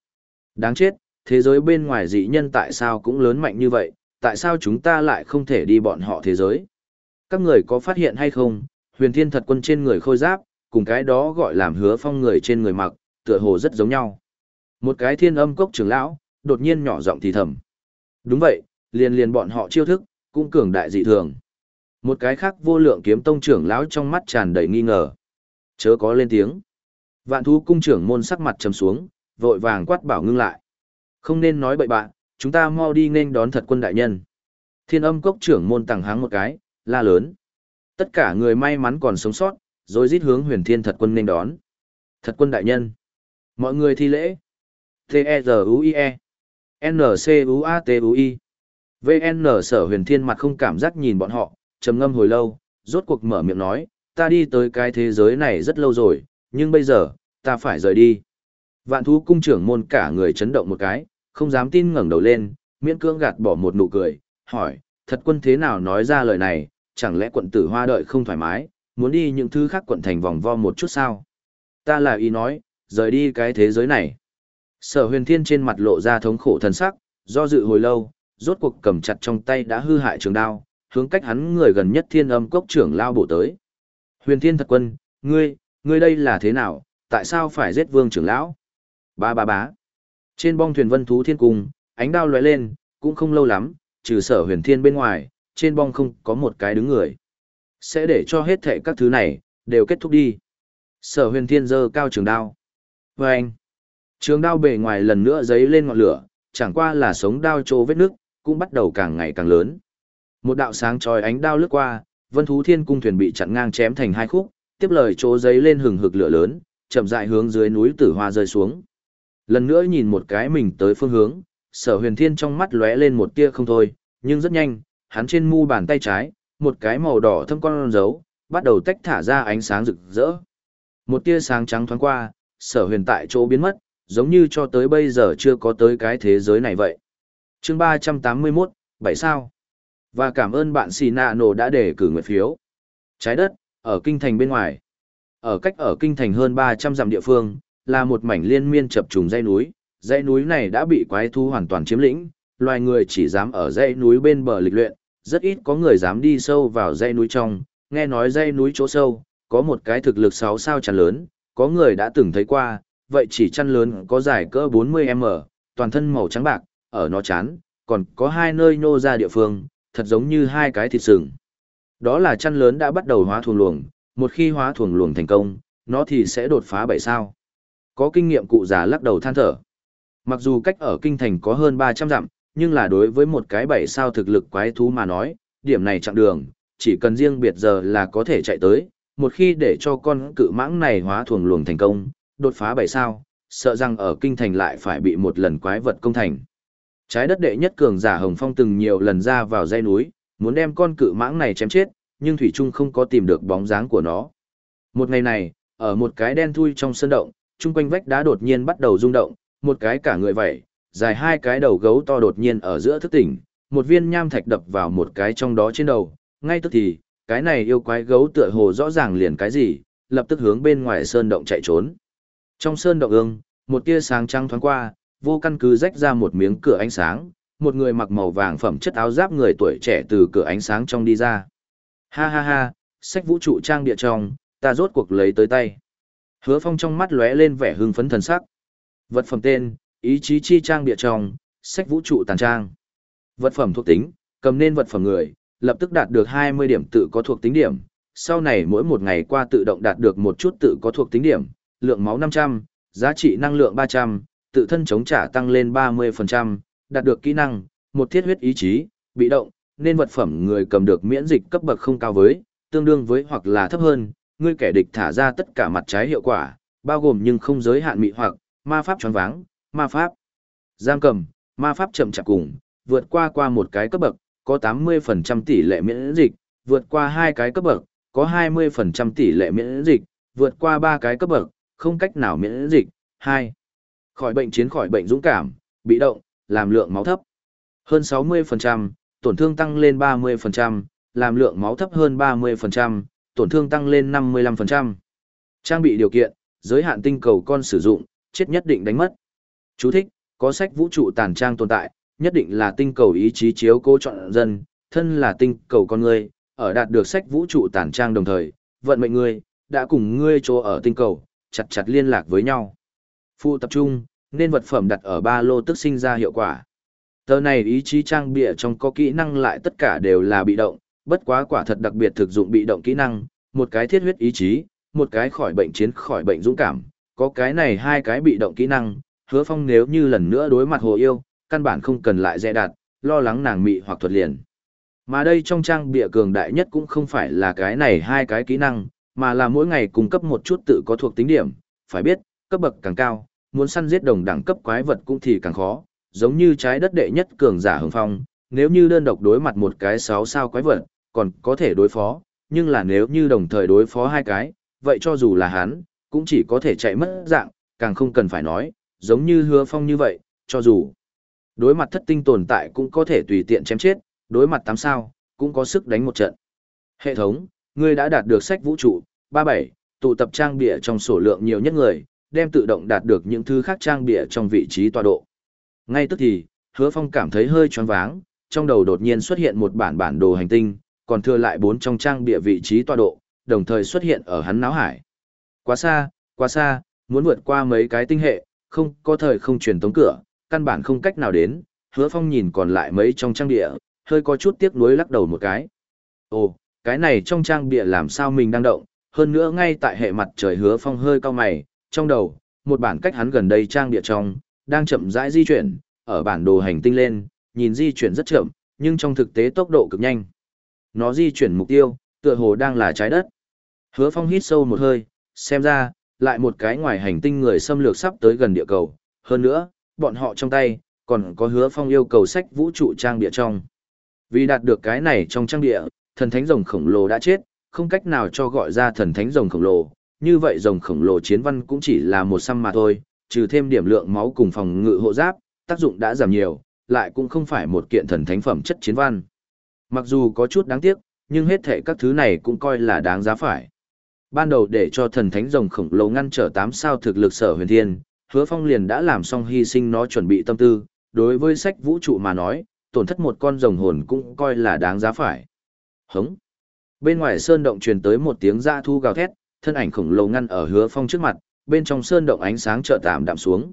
Đáng chết, thế giới bên ngoài dị nhân tại sao cũng lớn mạnh như vậy, tại sao chúng ta lại không thể đi bọn họ thế giới? Các người có phát hiện hay không, huyền thiên thật quân trên người khôi giáp, cùng cái đó gọi làm hứa phong người trên người mặc, tựa hồ rất giống nhau. Một cái thiên âm cốc trưởng lão, đột nhiên nhỏ giọng thì thầm. Đúng vậy, liền liền bọn họ chiêu thức, cũng cường đại dị thường. Một cái khác vô lượng kiếm tông trưởng lão trong mắt tràn đầy nghi ngờ. Chớ có lên tiếng. Vạn thú cung trưởng môn sắc mặt trầm xuống, vội vàng quát bảo ngưng lại. Không nên nói bậy bạn, chúng ta mau đi nên đón thật quân đại nhân. Thiên âm cốc trưởng môn tàng háng một cái, la lớn. Tất cả người may mắn còn sống sót, rồi rít hướng huyền thiên thật quân nên đón. Thật quân đại nhân. Mọi người thi lễ. T-E-Z-U-I-E. N-C-U-A-T-U-I. VN sở huyền thiên mặt không cảm giác nhìn bọn họ, trầm ngâm hồi lâu, rốt cuộc mở miệng nói, ta đi tới cái thế giới này rất lâu rồi, nhưng bây giờ, ta phải rời đi. Vạn thú cung trưởng môn cả người chấn động một cái, không dám tin ngẩng đầu lên, miễn cưỡng gạt bỏ một nụ cười, hỏi, thật quân thế nào nói ra lời này, chẳng lẽ quận tử hoa đợi không thoải mái, muốn đi những thứ khác quận thành vòng vo một chút sao? Ta là ý nói, rời đi cái thế giới này. Sở huyền thiên trên mặt lộ ra thống khổ thần sắc, do dự hồi lâu, rốt cuộc cầm chặt trong tay đã hư hại trường đao, hướng cách hắn người gần nhất thiên âm cốc trưởng lao bổ tới. Huyền thiên thật quân, ngươi, ngươi đây là thế nào, tại sao phải giết vương trưởng lão? Ba ba bá. Trên bong thuyền vân thú thiên cung, ánh đao lóe lên, cũng không lâu lắm, trừ sở huyền thiên bên ngoài, trên bong không có một cái đứng người. Sẽ để cho hết thệ các thứ này, đều kết thúc đi. Sở huyền thiên giơ cao trường đao. Và anh, trường đao bề ngoài lần nữa giấy lên ngọn lửa, chẳng qua là sống đao trô vết nước, cũng bắt đầu càng ngày càng lớn. Một đạo sáng chói ánh đao lướt qua, vân thú thiên cung thuyền bị chặn ngang chém thành hai khúc, tiếp lời chỗ giấy lên hừng hực lửa lớn, chậm rãi hướng dưới núi tử hoa rơi xuống. Lần nữa nhìn một cái mình tới phương hướng, sở huyền thiên trong mắt lóe lên một tia không thôi, nhưng rất nhanh, hắn trên mu bàn tay trái, một cái màu đỏ thâm con dấu, bắt đầu tách thả ra ánh sáng rực rỡ. Một tia sáng trắng thoáng qua, sở huyền tại chỗ biến mất, giống như cho tới bây giờ chưa có tới cái thế giới này vậy chương 381, bảy sao. Và cảm ơn bạn Xì Nạ Nổ đã để cử nguyện phiếu. Trái đất, ở kinh thành bên ngoài. Ở cách ở kinh thành hơn 300 dặm địa phương, là một mảnh liên miên chập trùng dãy núi. Dãy núi này đã bị quái thu hoàn toàn chiếm lĩnh, loài người chỉ dám ở dãy núi bên bờ lịch luyện, rất ít có người dám đi sâu vào dãy núi trong, nghe nói dãy núi chỗ sâu, có một cái thực lực sáu sao chăn lớn, có người đã từng thấy qua, vậy chỉ chăn lớn có dài cỡ 40m, toàn thân màu trắng bạc, ở nó chán, còn có hai nơi nô ra địa phương, thật giống như hai cái thịt sừng. Đó là chăn lớn đã bắt đầu hóa thuồng luồng, một khi hóa thuồng luồng thành công, nó thì sẽ đột phá bảy sao. Có kinh nghiệm cụ già lắc đầu than thở. Mặc dù cách ở kinh thành có hơn 300 dặm, nhưng là đối với một cái bảy sao thực lực quái thú mà nói, điểm này chặng đường, chỉ cần riêng biệt giờ là có thể chạy tới, một khi để cho con cự mãng này hóa thuồng luồng thành công, đột phá bảy sao, sợ rằng ở kinh thành lại phải bị một lần quái vật công thành. Trái đất đệ nhất cường giả Hồng Phong từng nhiều lần ra vào dãy núi, muốn đem con cự mãng này chém chết, nhưng Thủy Trung không có tìm được bóng dáng của nó. Một ngày này, ở một cái đen thui trong sân động, chung quanh vách đá đột nhiên bắt đầu rung động, một cái cả người vậy, dài hai cái đầu gấu to đột nhiên ở giữa thức tỉnh, một viên nham thạch đập vào một cái trong đó trên đầu, ngay tức thì, cái này yêu quái gấu tựa hồ rõ ràng liền cái gì, lập tức hướng bên ngoài sơn động chạy trốn. Trong sơn động ương, một tia sáng trắng thoáng qua, vô căn cứ rách ra một miếng cửa ánh sáng, một người mặc màu vàng phẩm chất áo giáp người tuổi trẻ từ cửa ánh sáng trong đi ra. Ha ha ha, sách vũ trụ trang địa trong, ta rốt cuộc lấy tới tay. Hứa phong trong mắt lóe lên vẻ hưng phấn thần sắc. Vật phẩm tên, ý chí chi trang địa trong, sách vũ trụ tàn trang. Vật phẩm thuộc tính, cầm nên vật phẩm người, lập tức đạt được 20 điểm tự có thuộc tính điểm. Sau này mỗi một ngày qua tự động đạt được một chút tự có thuộc tính điểm, lượng máu 500, giá trị năng lượng 300, tự thân chống trả tăng lên 30%, đạt được kỹ năng, một thiết huyết ý chí, bị động, nên vật phẩm người cầm được miễn dịch cấp bậc không cao với, tương đương với hoặc là thấp hơn, ngươi kẻ địch thả ra tất cả mặt trái hiệu quả, bao gồm nhưng không giới hạn mị hoặc, ma pháp choáng váng, ma pháp giam cầm, ma pháp chậm chạp cùng, vượt qua qua một cái cấp bậc, có 80% tỷ lệ miễn dịch, vượt qua hai cái cấp bậc, có 20% tỷ lệ miễn dịch, vượt qua ba cái cấp bậc, không cách nào miễn dịch. 2. Khỏi bệnh chiến khỏi bệnh dũng cảm, bị động, làm lượng máu thấp. Hơn 60%, tổn thương tăng lên 30%, làm lượng máu thấp hơn 30%, tổn thương tăng lên 55%. Trang bị điều kiện, giới hạn tinh cầu con sử dụng, chết nhất định đánh mất. Chú thích, có sách vũ trụ tàn trang tồn tại, nhất định là tinh cầu ý chí chiếu cố chọn dân, thân là tinh cầu con người, ở đạt được sách vũ trụ tàn trang đồng thời, vận mệnh ngươi, đã cùng ngươi chỗ ở tinh cầu, chặt chặt liên lạc với nhau. Phụ tập trung, nên vật phẩm đặt ở ba lô tức sinh ra hiệu quả. Tờ này ý chí trang bịa trong có kỹ năng lại tất cả đều là bị động, bất quá quả thật đặc biệt thực dụng bị động kỹ năng, một cái thiết huyết ý chí, một cái khỏi bệnh chiến khỏi bệnh dũng cảm, có cái này hai cái bị động kỹ năng, hứa phong nếu như lần nữa đối mặt hồ yêu, căn bản không cần lại dè đặt, lo lắng nàng mị hoặc thuật liền. Mà đây trong trang bịa cường đại nhất cũng không phải là cái này hai cái kỹ năng, mà là mỗi ngày cung cấp một chút tự có thuộc tính điểm, phải biết, cấp bậc càng cao, muốn săn giết đồng đẳng cấp quái vật cũng thì càng khó, giống như trái đất đệ nhất cường giả hồng phong, nếu như đơn độc đối mặt một cái sáu sao quái vật, còn có thể đối phó, nhưng là nếu như đồng thời đối phó hai cái, vậy cho dù là hắn, cũng chỉ có thể chạy mất dạng, càng không cần phải nói, giống như hứa phong như vậy, cho dù đối mặt thất tinh tồn tại cũng có thể tùy tiện chém chết, đối mặt tám sao, cũng có sức đánh một trận. Hệ thống, ngươi đã đạt được sách vũ trụ, 37, tụ tập trang bịa trong sổ lượng nhiều nhất người, đem tự động đạt được những thứ khác trang bịa trong vị trí tọa độ. Ngay tức thì, hứa phong cảm thấy hơi choáng váng, trong đầu đột nhiên xuất hiện một bản bản đồ hành tinh, còn thừa lại bốn trong trang bịa vị trí tọa độ, đồng thời xuất hiện ở hắn náo hải. Quá xa, quá xa, muốn vượt qua mấy cái tinh hệ, không có thời không truyền tống cửa, căn bản không cách nào đến, hứa phong nhìn còn lại mấy trong trang địa, hơi có chút tiếc nuối lắc đầu một cái. Ồ, cái này trong trang bịa làm sao mình đang động, hơn nữa ngay tại hệ mặt trời hứa phong hơi cao mày, trong đầu, một bản cách hắn gần đây trang địa trong, đang chậm rãi di chuyển, ở bản đồ hành tinh lên, nhìn di chuyển rất chậm, nhưng trong thực tế tốc độ cực nhanh. Nó di chuyển mục tiêu, tựa hồ đang là trái đất. Hứa phong hít sâu một hơi, xem ra, lại một cái ngoài hành tinh người xâm lược sắp tới gần địa cầu, hơn nữa, bọn họ trong tay, còn có hứa phong yêu cầu sách vũ trụ trang địa trong. Vì đạt được cái này trong trang địa, thần thánh rồng khổng lồ đã chết, không cách nào cho gọi ra thần thánh rồng khổng lồ, như vậy rồng khổng lồ chiến văn cũng chỉ là một xăm mà thôi, trừ thêm điểm lượng máu cùng phòng ngự hộ giáp, tác dụng đã giảm nhiều, lại cũng không phải một kiện thần thánh phẩm chất chiến văn. Mặc dù có chút đáng tiếc, nhưng hết thể các thứ này cũng coi là đáng giá phải. Ban đầu để cho thần thánh rồng khổng lồ ngăn trở 8 sao thực lực sở huyền thiên, hứa phong liền đã làm xong hy sinh nó chuẩn bị tâm tư, đối với sách vũ trụ mà nói, tổn thất một con rồng hồn cũng coi là đáng giá phải. Hống! Bên ngoài sơn động truyền tới một tiếng da thu gào thét, thân ảnh khổng lồ ngăn ở hứa phong trước mặt, bên trong sơn động ánh sáng trợ tạm đạm xuống.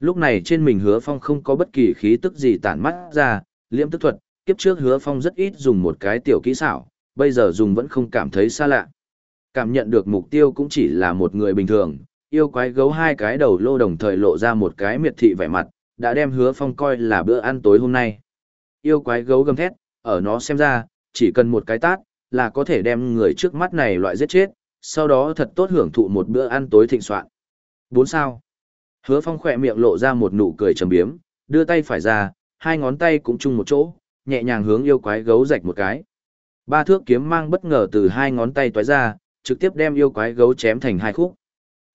Lúc này trên mình hứa phong không có bất kỳ khí tức gì tản mắt ra, liễm tức thuật, kiếp trước hứa phong rất ít dùng một cái tiểu kỹ xảo, bây giờ dùng vẫn không cảm thấy xa lạ. Cảm nhận được mục tiêu cũng chỉ là một người bình thường, yêu quái gấu hai cái đầu lô đồng thời lộ ra một cái miệt thị vẻ mặt, đã đem hứa phong coi là bữa ăn tối hôm nay. Yêu quái gấu gầm thét, ở nó xem ra, chỉ cần một cái tát, là có thể đem người trước mắt này loại giết chết, sau đó thật tốt hưởng thụ một bữa ăn tối thịnh soạn. Bốn sao. Hứa phong khỏe miệng lộ ra một nụ cười trầm biếm, đưa tay phải ra, hai ngón tay cũng chung một chỗ, nhẹ nhàng hướng yêu quái gấu rạch một cái. Ba thước kiếm mang bất ngờ từ hai ngón tay toái ra, trực tiếp đem yêu quái gấu chém thành hai khúc.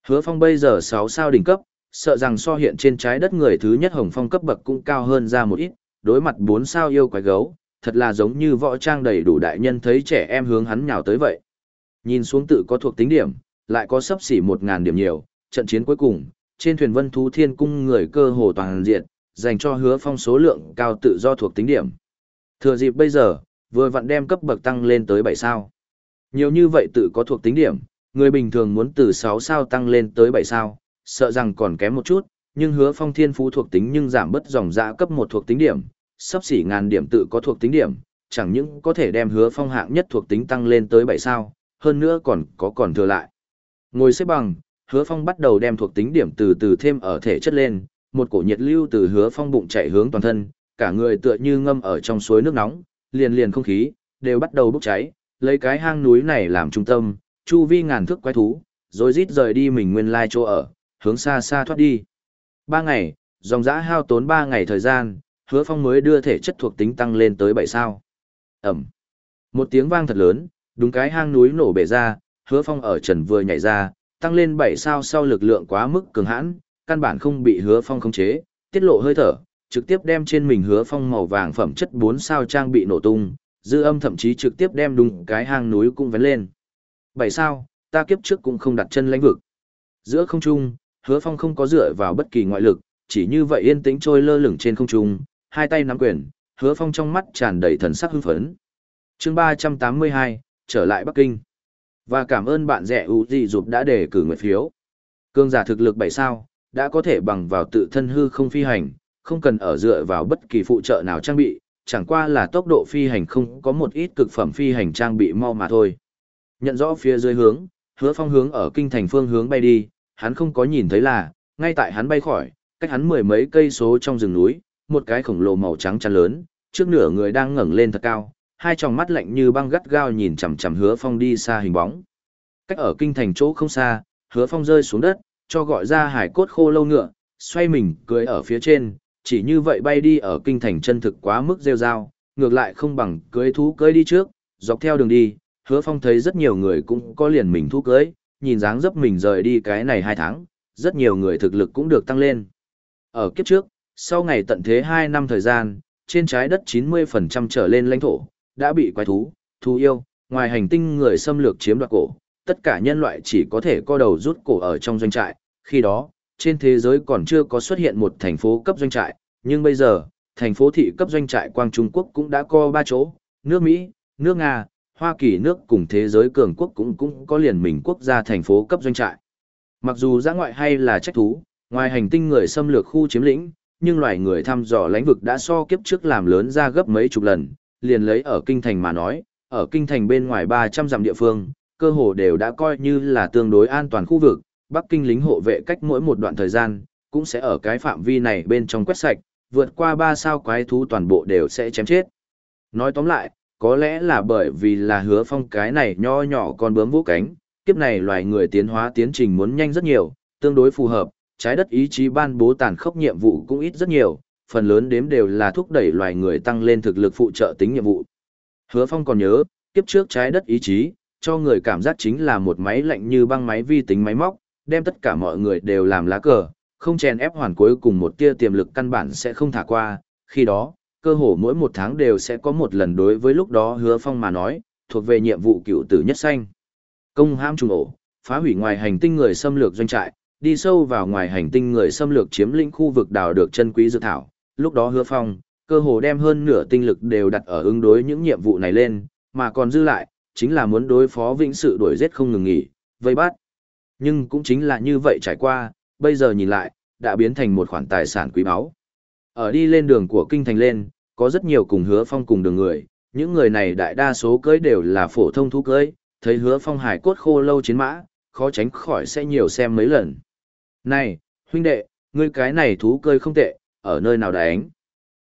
Hứa Phong bây giờ 6 sao đỉnh cấp, sợ rằng so hiện trên trái đất người thứ nhất Hồng Phong cấp bậc cũng cao hơn ra một ít, đối mặt 4 sao yêu quái gấu, thật là giống như võ trang đầy đủ đại nhân thấy trẻ em hướng hắn nhào tới vậy. Nhìn xuống tự có thuộc tính điểm, lại có sấp xỉ 1000 điểm nhiều, trận chiến cuối cùng, trên thuyền Vân Thú Thiên cung người cơ hồ toàn diện, dành cho Hứa Phong số lượng cao tự do thuộc tính điểm. Thừa dịp bây giờ, vừa vặn đem cấp bậc tăng lên tới 7 sao. Nhiều như vậy tự có thuộc tính điểm, người bình thường muốn từ 6 sao tăng lên tới 7 sao, sợ rằng còn kém một chút, nhưng hứa phong thiên phú thuộc tính nhưng giảm bớt dòng dã cấp một thuộc tính điểm, sắp xỉ ngàn điểm tự có thuộc tính điểm, chẳng những có thể đem hứa phong hạng nhất thuộc tính tăng lên tới 7 sao, hơn nữa còn có còn thừa lại. Ngồi xếp bằng, hứa phong bắt đầu đem thuộc tính điểm từ từ thêm ở thể chất lên, một cổ nhiệt lưu từ hứa phong bụng chạy hướng toàn thân, cả người tựa như ngâm ở trong suối nước nóng, liền liền không khí, đều bắt đầu bốc cháy, lấy cái hang núi này làm trung tâm, chu vi ngàn thước quái thú, rồi rít rời đi mình nguyên lai chỗ ở, hướng xa xa thoát đi. Ba ngày, dòng dã hao tốn ba ngày thời gian, hứa phong mới đưa thể chất thuộc tính tăng lên tới bảy sao. Ẩm. Một tiếng vang thật lớn, đúng cái hang núi nổ bể ra, hứa phong ở trần vừa nhảy ra, tăng lên 7 sao sau lực lượng quá mức cường hãn, căn bản không bị hứa phong khống chế, tiết lộ hơi thở, trực tiếp đem trên mình hứa phong màu vàng phẩm chất 4 sao trang bị nổ tung, dư âm thậm chí trực tiếp đem đúng cái hang núi cũng vén lên. 7 sao, ta kiếp trước cũng không đặt chân lãnh vực. Giữa không trung, hứa phong không có dựa vào bất kỳ ngoại lực, chỉ như vậy yên tĩnh trôi lơ lửng trên không trung, hai tay nắm quyền, hứa phong trong mắt tràn đầy thần sắc hưng phấn. Chương 382, trở lại Bắc Kinh. Và cảm ơn bạn rẻ ưu gì dục đã đề cử nguyện phiếu. Cương giả thực lực bảy sao, đã có thể bằng vào tự thân hư không phi hành, không cần ở dựa vào bất kỳ phụ trợ nào trang bị, chẳng qua là tốc độ phi hành không có một ít cực phẩm phi hành trang bị mau mà thôi. Nhận rõ phía dưới hướng, hứa phong hướng ở kinh thành phương hướng bay đi, hắn không có nhìn thấy là, ngay tại hắn bay khỏi, cách hắn mười mấy cây số trong rừng núi, một cái khổng lồ màu trắng chăn lớn, trước nửa người đang ngẩng lên thật cao, hai tròng mắt lạnh như băng gắt gao nhìn chằm chằm hứa phong đi xa hình bóng. Cách ở kinh thành chỗ không xa, hứa phong rơi xuống đất, cho gọi ra hải cốt khô lâu ngựa, xoay mình cưới ở phía trên, chỉ như vậy bay đi ở kinh thành chân thực quá mức rêu rao, ngược lại không bằng cưới thú cưới đi trước, dọc theo đường đi, hứa phong thấy rất nhiều người cũng có liền mình thú cưới, nhìn dáng dấp mình rời đi cái này hai tháng, rất nhiều người thực lực cũng được tăng lên. Ở kiếp trước, sau ngày tận thế hai năm thời gian, trên trái đất 90% trở lên lãnh thổ, đã bị quái thú, thú yêu, ngoài hành tinh người xâm lược chiếm đoạt cổ, tất cả nhân loại chỉ có thể co đầu rút cổ ở trong doanh trại, khi đó, trên thế giới còn chưa có xuất hiện một thành phố cấp doanh trại, nhưng bây giờ, thành phố thị cấp doanh trại quang Trung Quốc cũng đã có ba chỗ, nước Mỹ, nước Nga, Hoa Kỳ nước cùng thế giới cường quốc cũng cũng có liền mình quốc gia thành phố cấp doanh trại. Mặc dù giã ngoại hay là trách thú, ngoài hành tinh người xâm lược khu chiếm lĩnh, nhưng loài người thăm dò lãnh vực đã so kiếp trước làm lớn ra gấp mấy chục lần, liền lấy ở kinh thành mà nói, ở kinh thành bên ngoài 300 dặm địa phương, cơ hồ đều đã coi như là tương đối an toàn khu vực, Bắc Kinh lính hộ vệ cách mỗi một đoạn thời gian, cũng sẽ ở cái phạm vi này bên trong quét sạch, vượt qua ba sao quái thú toàn bộ đều sẽ chém chết. Nói tóm lại, có lẽ là bởi vì là hứa phong cái này nho nhỏ còn bướm vũ cánh, kiếp này loài người tiến hóa tiến trình muốn nhanh rất nhiều, tương đối phù hợp, trái đất ý chí ban bố tàn khốc nhiệm vụ cũng ít rất nhiều, phần lớn đếm đều là thúc đẩy loài người tăng lên thực lực phụ trợ tính nhiệm vụ. Hứa Phong còn nhớ, kiếp trước trái đất ý chí, cho người cảm giác chính là một máy lạnh như băng máy vi tính máy móc, đem tất cả mọi người đều làm lá cờ, không chèn ép hoàn cuối cùng một tia tiềm lực căn bản sẽ không thả qua, khi đó, cơ hồ mỗi một tháng đều sẽ có một lần đối với lúc đó hứa phong mà nói, thuộc về nhiệm vụ cựu tử nhất xanh. Công ham trùng ổ, phá hủy ngoài hành tinh người xâm lược doanh trại, đi sâu vào ngoài hành tinh người xâm lược chiếm lĩnh khu vực đào được chân quý dược thảo, lúc đó hứa phong, cơ hồ đem hơn nửa tinh lực đều đặt ở ứng đối những nhiệm vụ này lên, mà còn dư lại, chính là muốn đối phó vĩnh sự đuổi giết không ngừng nghỉ, vây bắt. Nhưng cũng chính là như vậy trải qua, bây giờ nhìn lại, đã biến thành một khoản tài sản quý báu. Ở đi lên đường của kinh thành lên, có rất nhiều cùng hứa phong cùng đường người, những người này đại đa số cưới đều là phổ thông thú cưới, thấy hứa phong hải cốt khô lâu chiến mã, khó tránh khỏi sẽ nhiều xem mấy lần. Này, huynh đệ, ngươi cái này thú cơi không tệ, ở nơi nào đánh?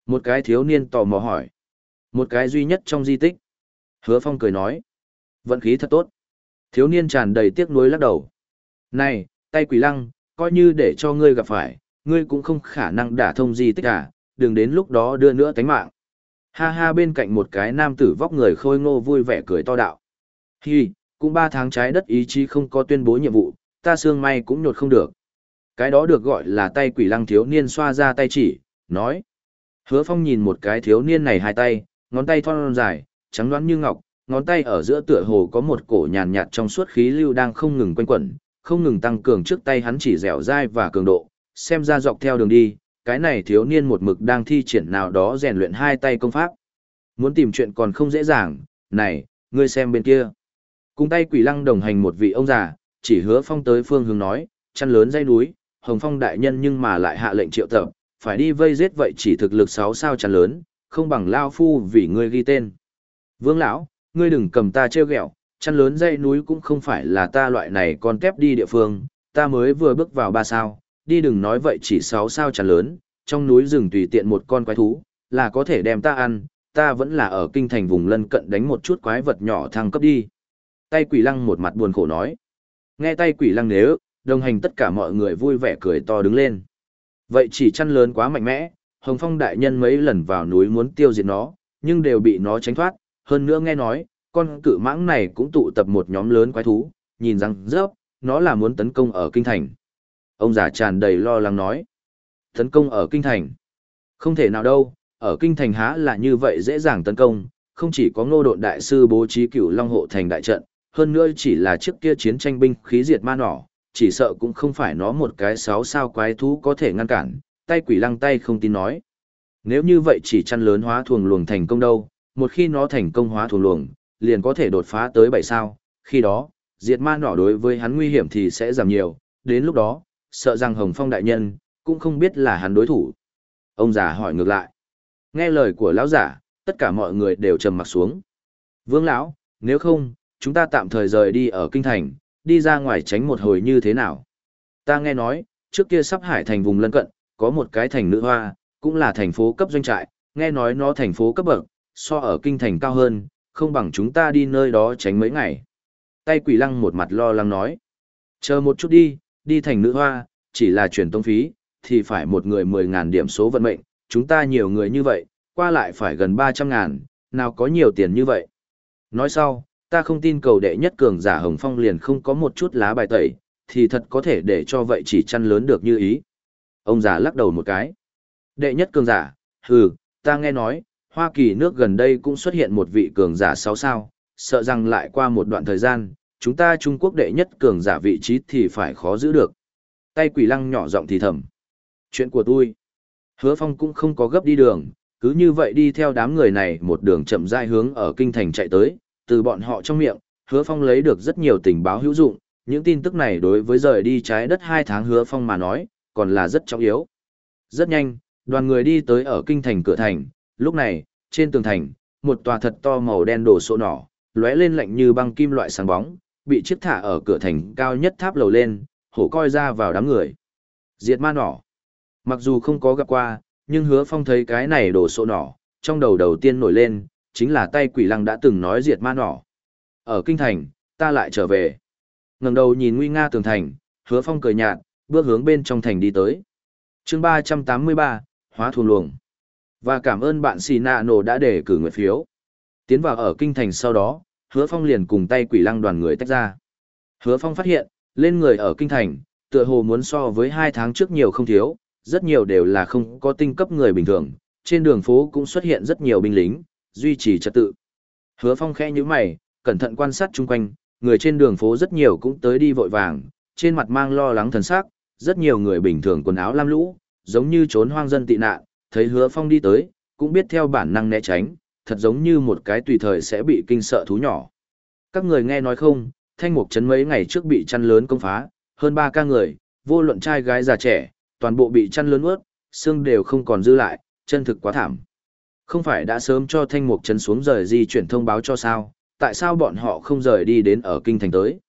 Một cái thiếu niên tò mò hỏi. Một cái duy nhất trong di tích. Hứa phong cười nói. Vận khí thật tốt. Thiếu niên tràn đầy tiếc nuối lắc đầu. Này, tay quỷ lăng, coi như để cho ngươi gặp phải, ngươi cũng không khả năng đả thông di tích cả, đừng đến lúc đó đưa nữa tánh mạng. Ha ha bên cạnh một cái nam tử vóc người khôi ngô vui vẻ cười to đạo. Hi, cũng ba tháng trái đất ý chí không có tuyên bố nhiệm vụ, ta xương may cũng nhột không được. Cái đó được gọi là tay quỷ lăng thiếu niên xoa ra tay chỉ, nói. Hứa phong nhìn một cái thiếu niên này hai tay, ngón tay thon dài, trắng đoán như ngọc, ngón tay ở giữa tựa hồ có một cổ nhàn nhạt trong suốt khí lưu đang không ngừng quanh quẩn, không ngừng tăng cường trước tay hắn chỉ dẻo dai và cường độ, xem ra dọc theo đường đi, cái này thiếu niên một mực đang thi triển nào đó rèn luyện hai tay công pháp. Muốn tìm chuyện còn không dễ dàng, này, ngươi xem bên kia. Cùng tay quỷ lăng đồng hành một vị ông già, chỉ hứa phong tới phương hướng nói, chăn lớn dây núi, hồng phong đại nhân nhưng mà lại hạ lệnh triệu tập, phải đi vây giết vậy chỉ thực lực 6 sao chăn lớn, không bằng lao phu vì ngươi ghi tên. Vương lão, ngươi đừng cầm ta trêu ghẹo, chăn lớn dây núi cũng không phải là ta loại này còn tép đi địa phương, ta mới vừa bước vào ba sao, đi đừng nói vậy chỉ sáu sao chăn lớn, trong núi rừng tùy tiện một con quái thú, là có thể đem ta ăn, ta vẫn là ở kinh thành vùng lân cận đánh một chút quái vật nhỏ thăng cấp đi. Tay quỷ lăng một mặt buồn khổ nói. Nghe tay quỷ lăng nếu, đồng hành tất cả mọi người vui vẻ cười to đứng lên. Vậy chỉ chăn lớn quá mạnh mẽ, Hồng Phong đại nhân mấy lần vào núi muốn tiêu diệt nó, nhưng đều bị nó tránh thoát, hơn nữa nghe nói, con cự mãng này cũng tụ tập một nhóm lớn quái thú, nhìn rằng rớp, nó là muốn tấn công ở kinh thành. Ông già tràn đầy lo lắng nói. Tấn công ở kinh thành. Không thể nào đâu, ở kinh thành há là như vậy dễ dàng tấn công, không chỉ có ngô độn đại sư bố trí cửu long hộ thành đại trận, hơn nữa chỉ là trước kia chiến tranh binh khí diệt ma nỏ, chỉ sợ cũng không phải nó một cái sáu sao quái thú có thể ngăn cản, tay quỷ lăng tay không tin nói. Nếu như vậy chỉ chăn lớn hóa thuồng luồng thành công đâu, một khi nó thành công hóa thuồng luồng, liền có thể đột phá tới bảy sao, khi đó, diệt ma nỏ đối với hắn nguy hiểm thì sẽ giảm nhiều, đến lúc đó, sợ rằng Hồng Phong đại nhân, cũng không biết là hắn đối thủ. Ông già hỏi ngược lại. Nghe lời của lão giả, tất cả mọi người đều trầm mặt xuống. Vương lão, nếu không, chúng ta tạm thời rời đi ở kinh thành, đi ra ngoài tránh một hồi như thế nào? Ta nghe nói, trước kia sắp hải thành vùng lân cận, có một cái thành nữ hoa, cũng là thành phố cấp doanh trại, nghe nói nó thành phố cấp bậc, so ở kinh thành cao hơn, không bằng chúng ta đi nơi đó tránh mấy ngày. Tay quỷ lăng một mặt lo lắng nói. Chờ một chút đi, đi thành nữ hoa, chỉ là chuyển tông phí, thì phải một người 10.000 điểm số vận mệnh, chúng ta nhiều người như vậy, qua lại phải gần 300.000, nào có nhiều tiền như vậy. Nói sau, ta không tin cầu đệ nhất cường giả Hồng Phong liền không có một chút lá bài tẩy, thì thật có thể để cho vậy chỉ chăn lớn được như ý. Ông già lắc đầu một cái. Đệ nhất cường giả, hừ, ta nghe nói, Hoa Kỳ nước gần đây cũng xuất hiện một vị cường giả sáu sao, sợ rằng lại qua một đoạn thời gian, chúng ta Trung Quốc đệ nhất cường giả vị trí thì phải khó giữ được. Tay quỷ lăng nhỏ giọng thì thầm. Chuyện của tôi. Hứa Phong cũng không có gấp đi đường, cứ như vậy đi theo đám người này một đường chậm rãi hướng ở kinh thành chạy tới, từ bọn họ trong miệng, Hứa Phong lấy được rất nhiều tình báo hữu dụng, những tin tức này đối với rời đi trái đất hai tháng Hứa Phong mà nói, còn là rất trọng yếu. Rất nhanh, đoàn người đi tới ở kinh thành cửa thành, lúc này, trên tường thành, một tòa thật to màu đen đổ sộ nỏ, lóe lên lạnh như băng kim loại sáng bóng, bị chiếc thả ở cửa thành cao nhất tháp lầu lên, hổ coi ra vào đám người. Diệt ma nỏ. Mặc dù không có gặp qua, nhưng hứa phong thấy cái này đổ sộ nỏ, trong đầu đầu tiên nổi lên, chính là tay quỷ lăng đã từng nói diệt ma nỏ. Ở kinh thành, ta lại trở về. ngẩng đầu nhìn nguy nga tường thành, hứa phong cười nhạt, bước hướng bên trong thành đi tới. chương ba trăm tám mươi ba hóa Thù luồng. Và cảm ơn bạn xì nạ nổ đã để cử nguyện phiếu. Tiến vào ở kinh thành sau đó, hứa phong liền cùng tay quỷ lăng đoàn người tách ra. Hứa phong phát hiện, lên người ở kinh thành, tựa hồ muốn so với hai tháng trước nhiều không thiếu, rất nhiều đều là không có tinh cấp người bình thường, trên đường phố cũng xuất hiện rất nhiều binh lính, duy trì trật tự. Hứa phong khẽ nhíu mày, cẩn thận quan sát chung quanh, người trên đường phố rất nhiều cũng tới đi vội vàng, trên mặt mang lo lắng thần sắc, rất nhiều người bình thường quần áo lam lũ, giống như trốn hoang dân tị nạn, thấy hứa phong đi tới, cũng biết theo bản năng né tránh, thật giống như một cái tùy thời sẽ bị kinh sợ thú nhỏ. Các người nghe nói không, thanh mục trấn mấy ngày trước bị chăn lớn công phá, hơn 3 ca người, vô luận trai gái già trẻ, toàn bộ bị chăn lớn ướt, xương đều không còn dư lại, chân thực quá thảm. Không phải đã sớm cho thanh mục trấn xuống rời di chuyển thông báo cho sao, tại sao bọn họ không rời đi đến ở kinh thành tới?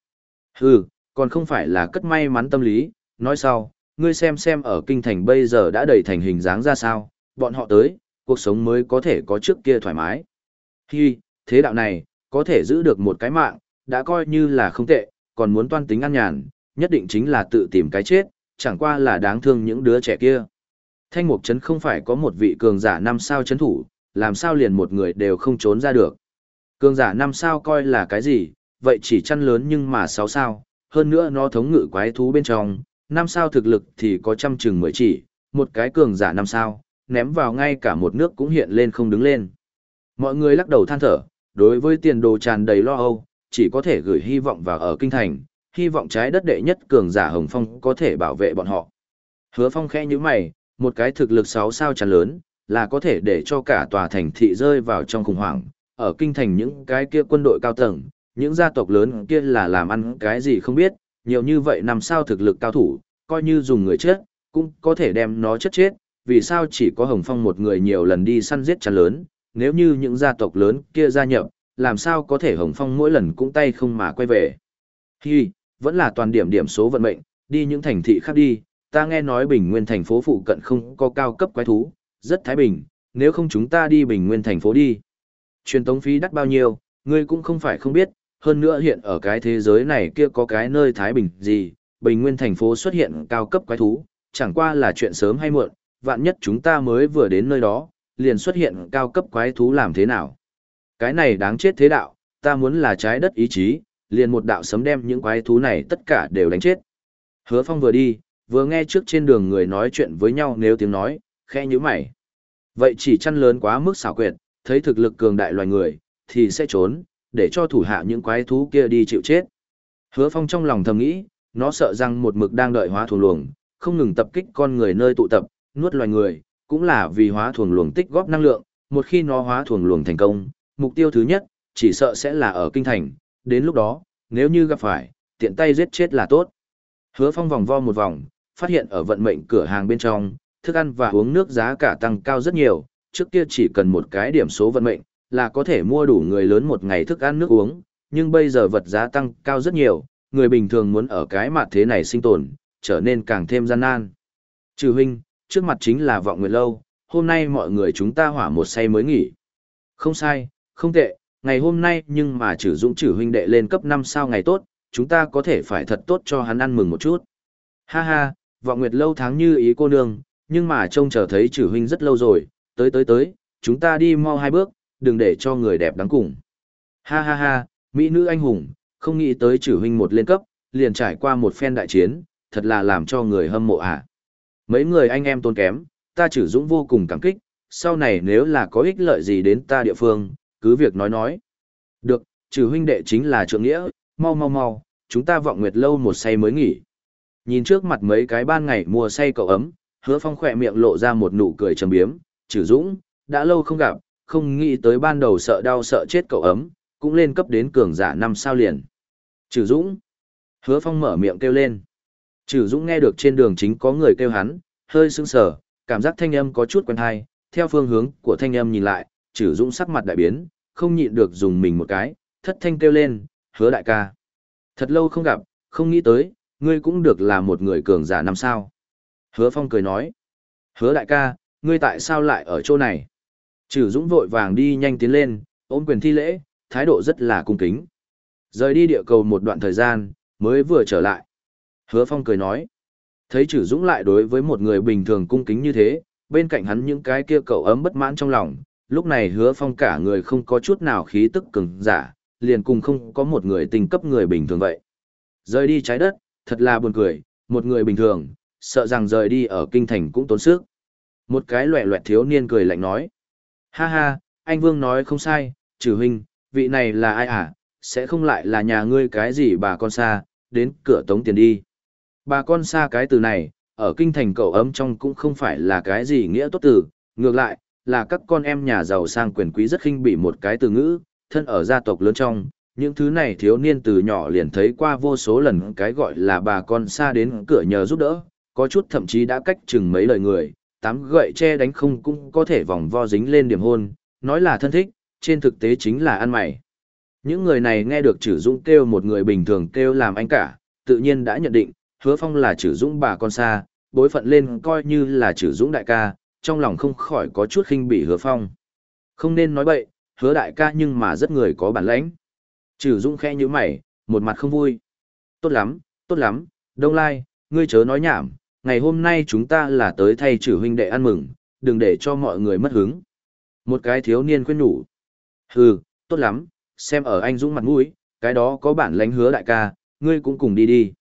Hừ, còn không phải là cất may mắn tâm lý, nói sau, ngươi xem xem ở kinh thành bây giờ đã đầy thành hình dáng ra sao, bọn họ tới, cuộc sống mới có thể có trước kia thoải mái. Hi, thế đạo này, có thể giữ được một cái mạng, đã coi như là không tệ, còn muốn toan tính ăn nhàn, nhất định chính là tự tìm cái chết, chẳng qua là đáng thương những đứa trẻ kia. Thanh Mục Trấn không phải có một vị cường giả năm sao chấn thủ, làm sao liền một người đều không trốn ra được. Cường giả năm sao coi là cái gì, vậy chỉ chăn lớn nhưng mà sáu sao, hơn nữa nó thống ngự quái thú bên trong, năm sao thực lực thì có trăm chừng mười chỉ, một cái cường giả năm sao, ném vào ngay cả một nước cũng hiện lên không đứng lên. Mọi người lắc đầu than thở, đối với tiền đồ tràn đầy lo âu, chỉ có thể gửi hy vọng vào ở kinh thành, hy vọng trái đất đệ nhất cường giả Hồng Phong có thể bảo vệ bọn họ. Hứa Phong khẽ như mày, một cái thực lực 6 sao tràn lớn, là có thể để cho cả tòa thành thị rơi vào trong khủng hoảng, ở kinh thành những cái kia quân đội cao tầng, những gia tộc lớn kia là làm ăn cái gì không biết, nhiều như vậy nằm sao thực lực cao thủ, coi như dùng người chết, cũng có thể đem nó chết chết, vì sao chỉ có Hồng Phong một người nhiều lần đi săn giết chăn lớn, nếu như những gia tộc lớn kia gia nhập, làm sao có thể Hồng Phong mỗi lần cũng tay không mà quay về. Hi, vẫn là toàn điểm điểm số vận mệnh, đi những thành thị khác đi, ta nghe nói Bình Nguyên thành phố phụ cận không có cao cấp quái thú, rất thái bình, nếu không chúng ta đi Bình Nguyên thành phố đi. Truyền tống phí đắt bao nhiêu, ngươi cũng không phải không biết, hơn nữa hiện ở cái thế giới này kia có cái nơi thái bình gì, Bình Nguyên thành phố xuất hiện cao cấp quái thú, chẳng qua là chuyện sớm hay muộn, vạn nhất chúng ta mới vừa đến nơi đó, liền xuất hiện cao cấp quái thú làm thế nào. Cái này đáng chết thế đạo, ta muốn là trái đất ý chí, liền một đạo sấm đem những quái thú này tất cả đều đánh chết. Hứa Phong vừa đi, vừa nghe trước trên đường người nói chuyện với nhau nếu tiếng nói, khe nhíu mày. Vậy chỉ chăn lớn quá mức xảo quyệt, thấy thực lực cường đại loài người, thì sẽ trốn, để cho thủ hạ những quái thú kia đi chịu chết. Hứa Phong trong lòng thầm nghĩ, nó sợ rằng một mực đang đợi hóa thuồng luồng, không ngừng tập kích con người nơi tụ tập, nuốt loài người, cũng là vì hóa thuồng luồng tích góp năng lượng, một khi nó hóa thuồng luồng thành công, mục tiêu thứ nhất, chỉ sợ sẽ là ở kinh thành, đến lúc đó, nếu như gặp phải, tiện tay giết chết là tốt. Hứa Phong vòng vo một vòng, phát hiện ở vận mệnh cửa hàng bên trong, thức ăn và uống nước giá cả tăng cao rất nhiều, trước kia chỉ cần một cái điểm số vận mệnh, là có thể mua đủ người lớn một ngày thức ăn nước uống, nhưng bây giờ vật giá tăng cao rất nhiều, người bình thường muốn ở cái mặt thế này sinh tồn, trở nên càng thêm gian nan. Trừ huynh, trước mặt chính là vọng nguyệt lâu, hôm nay mọi người chúng ta hỏa một say mới nghỉ. Không sai, không tệ, ngày hôm nay nhưng mà trừ dũng trừ huynh đệ lên cấp 5 sao ngày tốt, chúng ta có thể phải thật tốt cho hắn ăn mừng một chút. Ha ha, vọng nguyệt lâu tháng như ý cô nương, nhưng mà trông chờ thấy chử huynh rất lâu rồi, tới tới tới, chúng ta đi mau hai bước, đừng để cho người đẹp đáng cùng. Ha ha ha, mỹ nữ anh hùng, không nghĩ tới chử huynh một lên cấp, liền trải qua một phen đại chiến, thật là làm cho người hâm mộ ạ. À. Mấy người anh em tôn kém, ta chử dũng vô cùng cảm kích, sau này nếu là có ích lợi gì đến ta địa phương, cứ việc nói nói. Được, trừ huynh đệ chính là trượng nghĩa, mau mau mau, chúng ta vọng nguyệt lâu một say mới nghỉ. Nhìn trước mặt mấy cái ban ngày mùa say cậu ấm, hứa phong khỏe miệng lộ ra một nụ cười trầm biếm, trừ dũng, đã lâu không gặp, không nghĩ tới ban đầu sợ đau sợ chết cậu ấm, cũng lên cấp đến cường giả năm sao liền. Trừ dũng, hứa phong mở miệng kêu lên. Trừ dũng nghe được trên đường chính có người kêu hắn, hơi sững sờ, cảm giác thanh âm có chút quen hay, theo phương hướng của thanh âm nhìn lại, trừ dũng sắc mặt đại biến, không nhịn được dùng mình một cái, thất thanh kêu lên, hứa đại ca. Thật lâu không gặp, không nghĩ tới, ngươi cũng được là một người cường giả năm sao. Hứa phong cười nói, hứa đại ca, ngươi tại sao lại ở chỗ này? Trừ dũng vội vàng đi nhanh tiến lên, ôm quyền thi lễ, thái độ rất là cung kính. Rời đi địa cầu một đoạn thời gian, mới vừa trở lại. Hứa phong cười nói, thấy trừ dũng lại đối với một người bình thường cung kính như thế, bên cạnh hắn những cái kia cậu ấm bất mãn trong lòng, lúc này hứa phong cả người không có chút nào khí tức cứng giả, liền cùng không có một người tình cấp người bình thường vậy. Rời đi trái đất, thật là buồn cười, một người bình thường, sợ rằng rời đi ở kinh thành cũng tốn sức. Một cái loẹ loẹt thiếu niên cười lạnh nói. Ha ha, anh Vương nói không sai, trừ huynh, vị này là ai à, sẽ không lại là nhà ngươi cái gì bà con xa, đến cửa tống tiền đi. Bà con xa cái từ này, ở kinh thành cậu ấm trong cũng không phải là cái gì nghĩa tốt từ, ngược lại, là các con em nhà giàu sang quyền quý rất khinh bị một cái từ ngữ, thân ở gia tộc lớn trong, những thứ này thiếu niên từ nhỏ liền thấy qua vô số lần cái gọi là bà con xa đến cửa nhờ giúp đỡ, có chút thậm chí đã cách chừng mấy lời người, tám gậy che đánh không cũng có thể vòng vo dính lên điểm hôn, nói là thân thích, trên thực tế chính là ăn mày. Những người này nghe được chử dũng kêu một người bình thường kêu làm anh cả, tự nhiên đã nhận định, hứa phong là chử dũng bà con xa, bối phận lên coi như là chử dũng đại ca, trong lòng không khỏi có chút khinh bỉ hứa phong. Không nên nói bậy, hứa đại ca nhưng mà rất người có bản lãnh. Trừ Dũng khẽ như mày, một mặt không vui. Tốt lắm, tốt lắm, Đông Lai, ngươi chớ nói nhảm, ngày hôm nay chúng ta là tới thay trừ huynh đệ ăn mừng, đừng để cho mọi người mất hứng. Một cái thiếu niên khuyên nhủ. Hừ, tốt lắm, xem ở anh Dũng mặt mũi, cái đó có bản lãnh hứa đại ca, ngươi cũng cùng đi đi.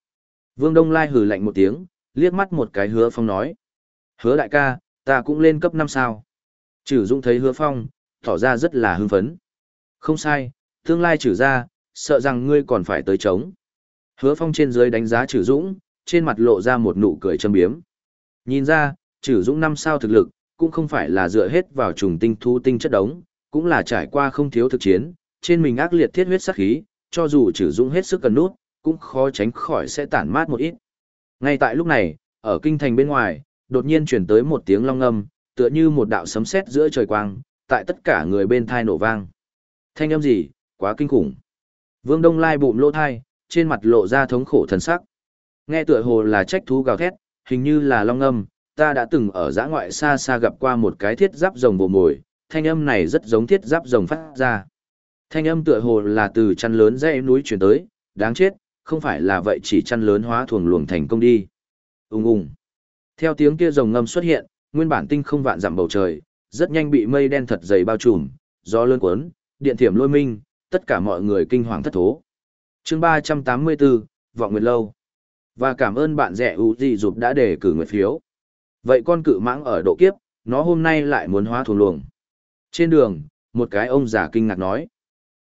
Vương Đông Lai hừ lạnh một tiếng, liếc mắt một cái hứa phong nói. Hứa đại ca, ta cũng lên cấp năm sao. Chử Dũng thấy hứa phong, tỏ ra rất là hưng phấn. Không sai, tương lai trừ ra, sợ rằng ngươi còn phải tới trống. Hứa phong trên dưới đánh giá chử dũng, trên mặt lộ ra một nụ cười châm biếm. Nhìn ra, trừ dũng năm sao thực lực, cũng không phải là dựa hết vào trùng tinh thu tinh chất đống, cũng là trải qua không thiếu thực chiến, trên mình ác liệt thiết huyết sắc khí, cho dù trừ dũng hết sức cần nút, cũng khó tránh khỏi sẽ tản mát một ít. Ngay tại lúc này, ở kinh thành bên ngoài, đột nhiên chuyển tới một tiếng long âm tựa như một đạo sấm sét giữa trời quang, tại tất cả người bên thai nổ vang. Thanh âm gì, quá kinh khủng. Vương Đông Lai bụng lỗ thai, trên mặt lộ ra thống khổ thần sắc. Nghe tựa hồ là trách thú gào thét, hình như là long âm, ta đã từng ở giã ngoại xa xa gặp qua một cái thiết giáp rồng bồ mồi, thanh âm này rất giống thiết giáp rồng phát ra. Thanh âm tựa hồ là từ chăn lớn dãy núi chuyển tới, đáng chết, không phải là vậy chỉ chăn lớn hóa thuồng luồng thành công đi. Ung ung. Theo tiếng kia rồng ngâm xuất hiện, nguyên bản tinh không vạn dặm bầu trời, rất nhanh bị mây đen thật dày bao trùm, gió lớn cuốn, điện thiểm lôi minh, tất cả mọi người kinh hoàng thất thố. chương 384, Vọng Nguyệt Lâu. Và cảm ơn bạn rẻ ưu gì giúp đã đề cử nguyệt phiếu. Vậy con cự mãng ở độ kiếp, nó hôm nay lại muốn hóa thuồng luồng. Trên đường, một cái ông già kinh ngạc nói.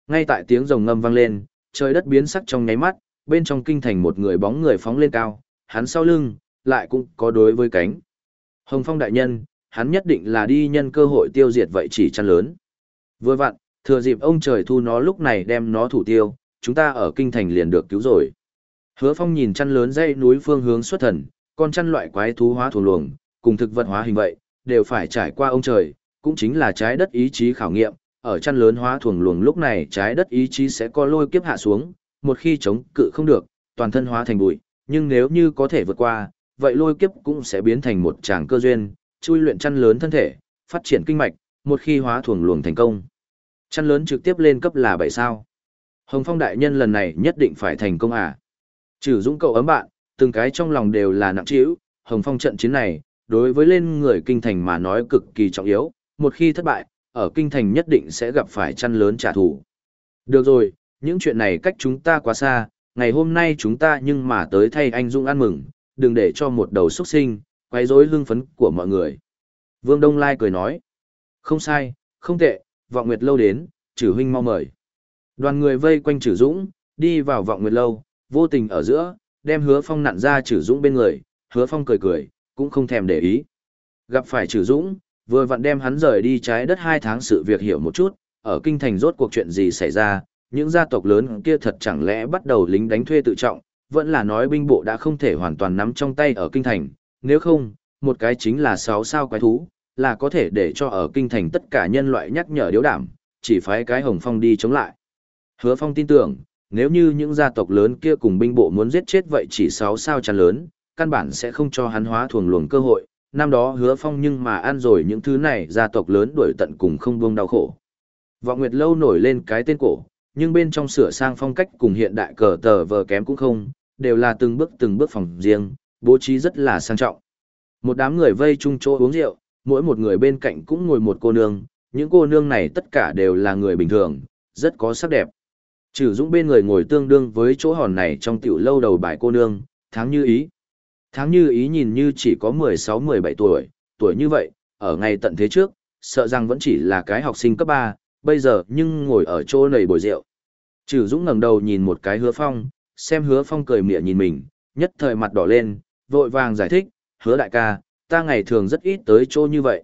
Ngay tại tiếng rồng ngâm vang lên, trời đất biến sắc trong nháy mắt, bên trong kinh thành một người bóng người phóng lên cao, hắn sau lưng, lại cũng có đối với cánh. Hồng Phong đại nhân, hắn nhất định là đi nhân cơ hội tiêu diệt vậy chỉ chăn lớn. Vừa vặn, thừa dịp ông trời thu nó lúc này đem nó thủ tiêu, chúng ta ở kinh thành liền được cứu rồi. Hứa Phong nhìn chăn lớn dây núi phương hướng xuất thần, con chăn loại quái thú hóa thuần luồng, cùng thực vật hóa hình vậy, đều phải trải qua ông trời, cũng chính là trái đất ý chí khảo nghiệm, ở chăn lớn hóa thuần luồng lúc này trái đất ý chí sẽ có lôi kiếp hạ xuống, một khi chống cự không được, toàn thân hóa thành bụi, nhưng nếu như có thể vượt qua, vậy lôi kiếp cũng sẽ biến thành một tràng cơ duyên, chui luyện chăn lớn thân thể, phát triển kinh mạch, một khi hóa thuần luồng thành công. Chăn lớn trực tiếp lên cấp là 7 sao. Hồng Phong đại nhân lần này nhất định phải thành công à. Trừ dũng cậu ấm bạn, từng cái trong lòng đều là nặng trĩu, Hồng Phong trận chiến này, đối với lên người kinh thành mà nói cực kỳ trọng yếu, một khi thất bại, ở kinh thành nhất định sẽ gặp phải chăn lớn trả thù. Được rồi, những chuyện này cách chúng ta quá xa, ngày hôm nay chúng ta nhưng mà tới thay anh Dung ăn mừng, đừng để cho một đầu xuất sinh, quay rối lương phấn của mọi người. Vương Đông Lai cười nói, không sai, không tệ, vọng nguyệt lâu đến, trừ huynh mau mời. Đoàn người vây quanh trừ dũng, đi vào vọng nguyệt lâu, vô tình ở giữa, đem hứa phong nặn ra trừ dũng bên người, hứa phong cười cười, cũng không thèm để ý. Gặp phải trừ dũng, vừa vặn đem hắn rời đi trái đất hai tháng sự việc hiểu một chút, ở kinh thành rốt cuộc chuyện gì xảy ra, những gia tộc lớn kia thật chẳng lẽ bắt đầu lính đánh thuê tự trọng, vẫn là nói binh bộ đã không thể hoàn toàn nắm trong tay ở kinh thành, nếu không, một cái chính là sáu sao quái thú, là có thể để cho ở kinh thành tất cả nhân loại nhắc nhở điếu đảm, chỉ phái cái hồng phong đi chống lại. Hứa phong tin tưởng, nếu như những gia tộc lớn kia cùng binh bộ muốn giết chết vậy chỉ sáu sao chắn lớn, căn bản sẽ không cho hắn hóa thuồng luồng cơ hội, năm đó hứa phong nhưng mà ăn rồi những thứ này gia tộc lớn đuổi tận cùng không buông đau khổ. Vọng Nguyệt Lâu nổi lên cái tên cổ, nhưng bên trong sửa sang phong cách cùng hiện đại cờ tờ vờ kém cũng không, đều là từng bước từng bước phòng riêng, bố trí rất là sang trọng. Một đám người vây chung chỗ uống rượu, mỗi một người bên cạnh cũng ngồi một cô nương, những cô nương này tất cả đều là người bình thường, rất có sắc đẹp. Trừ Dũng bên người ngồi tương đương với chỗ hòn này trong tiểu lâu đầu bài cô nương, tháng như ý. Tháng như ý nhìn như chỉ có 16-17 tuổi, tuổi như vậy, ở ngày tận thế trước, sợ rằng vẫn chỉ là cái học sinh cấp 3, bây giờ nhưng ngồi ở chỗ này bồi rượu. Trừ Dũng ngẩng đầu nhìn một cái hứa phong, xem hứa phong cười mỉa nhìn mình, nhất thời mặt đỏ lên, vội vàng giải thích, hứa đại ca, ta ngày thường rất ít tới chỗ như vậy.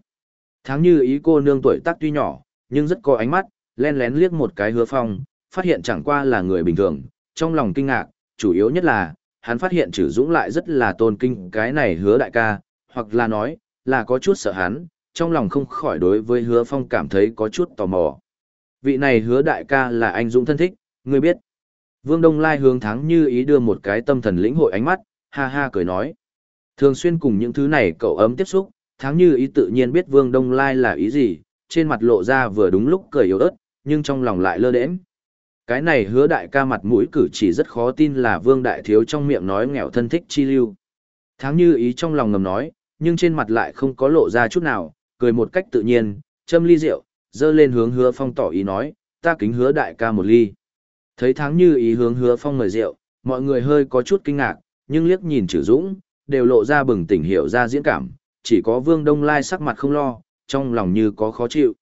Tháng như ý cô nương tuổi tác tuy nhỏ, nhưng rất có ánh mắt, len lén liếc một cái hứa phong, phát hiện chẳng qua là người bình thường, trong lòng kinh ngạc, chủ yếu nhất là, hắn phát hiện Trử dũng lại rất là tôn kinh cái này hứa đại ca, hoặc là nói, là có chút sợ hắn, trong lòng không khỏi đối với hứa phong cảm thấy có chút tò mò. Vị này hứa đại ca là anh dũng thân thích, ngươi biết. Vương Đông Lai hướng thắng như ý đưa một cái tâm thần lĩnh hội ánh mắt, ha ha cười nói. Thường xuyên cùng những thứ này cậu ấm tiếp xúc, thắng như ý tự nhiên biết Vương Đông Lai là ý gì, trên mặt lộ ra vừa đúng lúc cười yếu ớt, nhưng trong lòng lại lơ đễnh. Cái này hứa đại ca mặt mũi cử chỉ rất khó tin là vương đại thiếu trong miệng nói nghèo thân thích chi lưu. Tháng như ý trong lòng ngầm nói, nhưng trên mặt lại không có lộ ra chút nào, cười một cách tự nhiên, châm ly rượu, dơ lên hướng hứa phong tỏ ý nói, ta kính hứa đại ca một ly. Thấy tháng như ý hướng hứa phong mời rượu, mọi người hơi có chút kinh ngạc, nhưng liếc nhìn chữ dũng, đều lộ ra bừng tỉnh hiểu ra diễn cảm, chỉ có vương đông lai sắc mặt không lo, trong lòng như có khó chịu.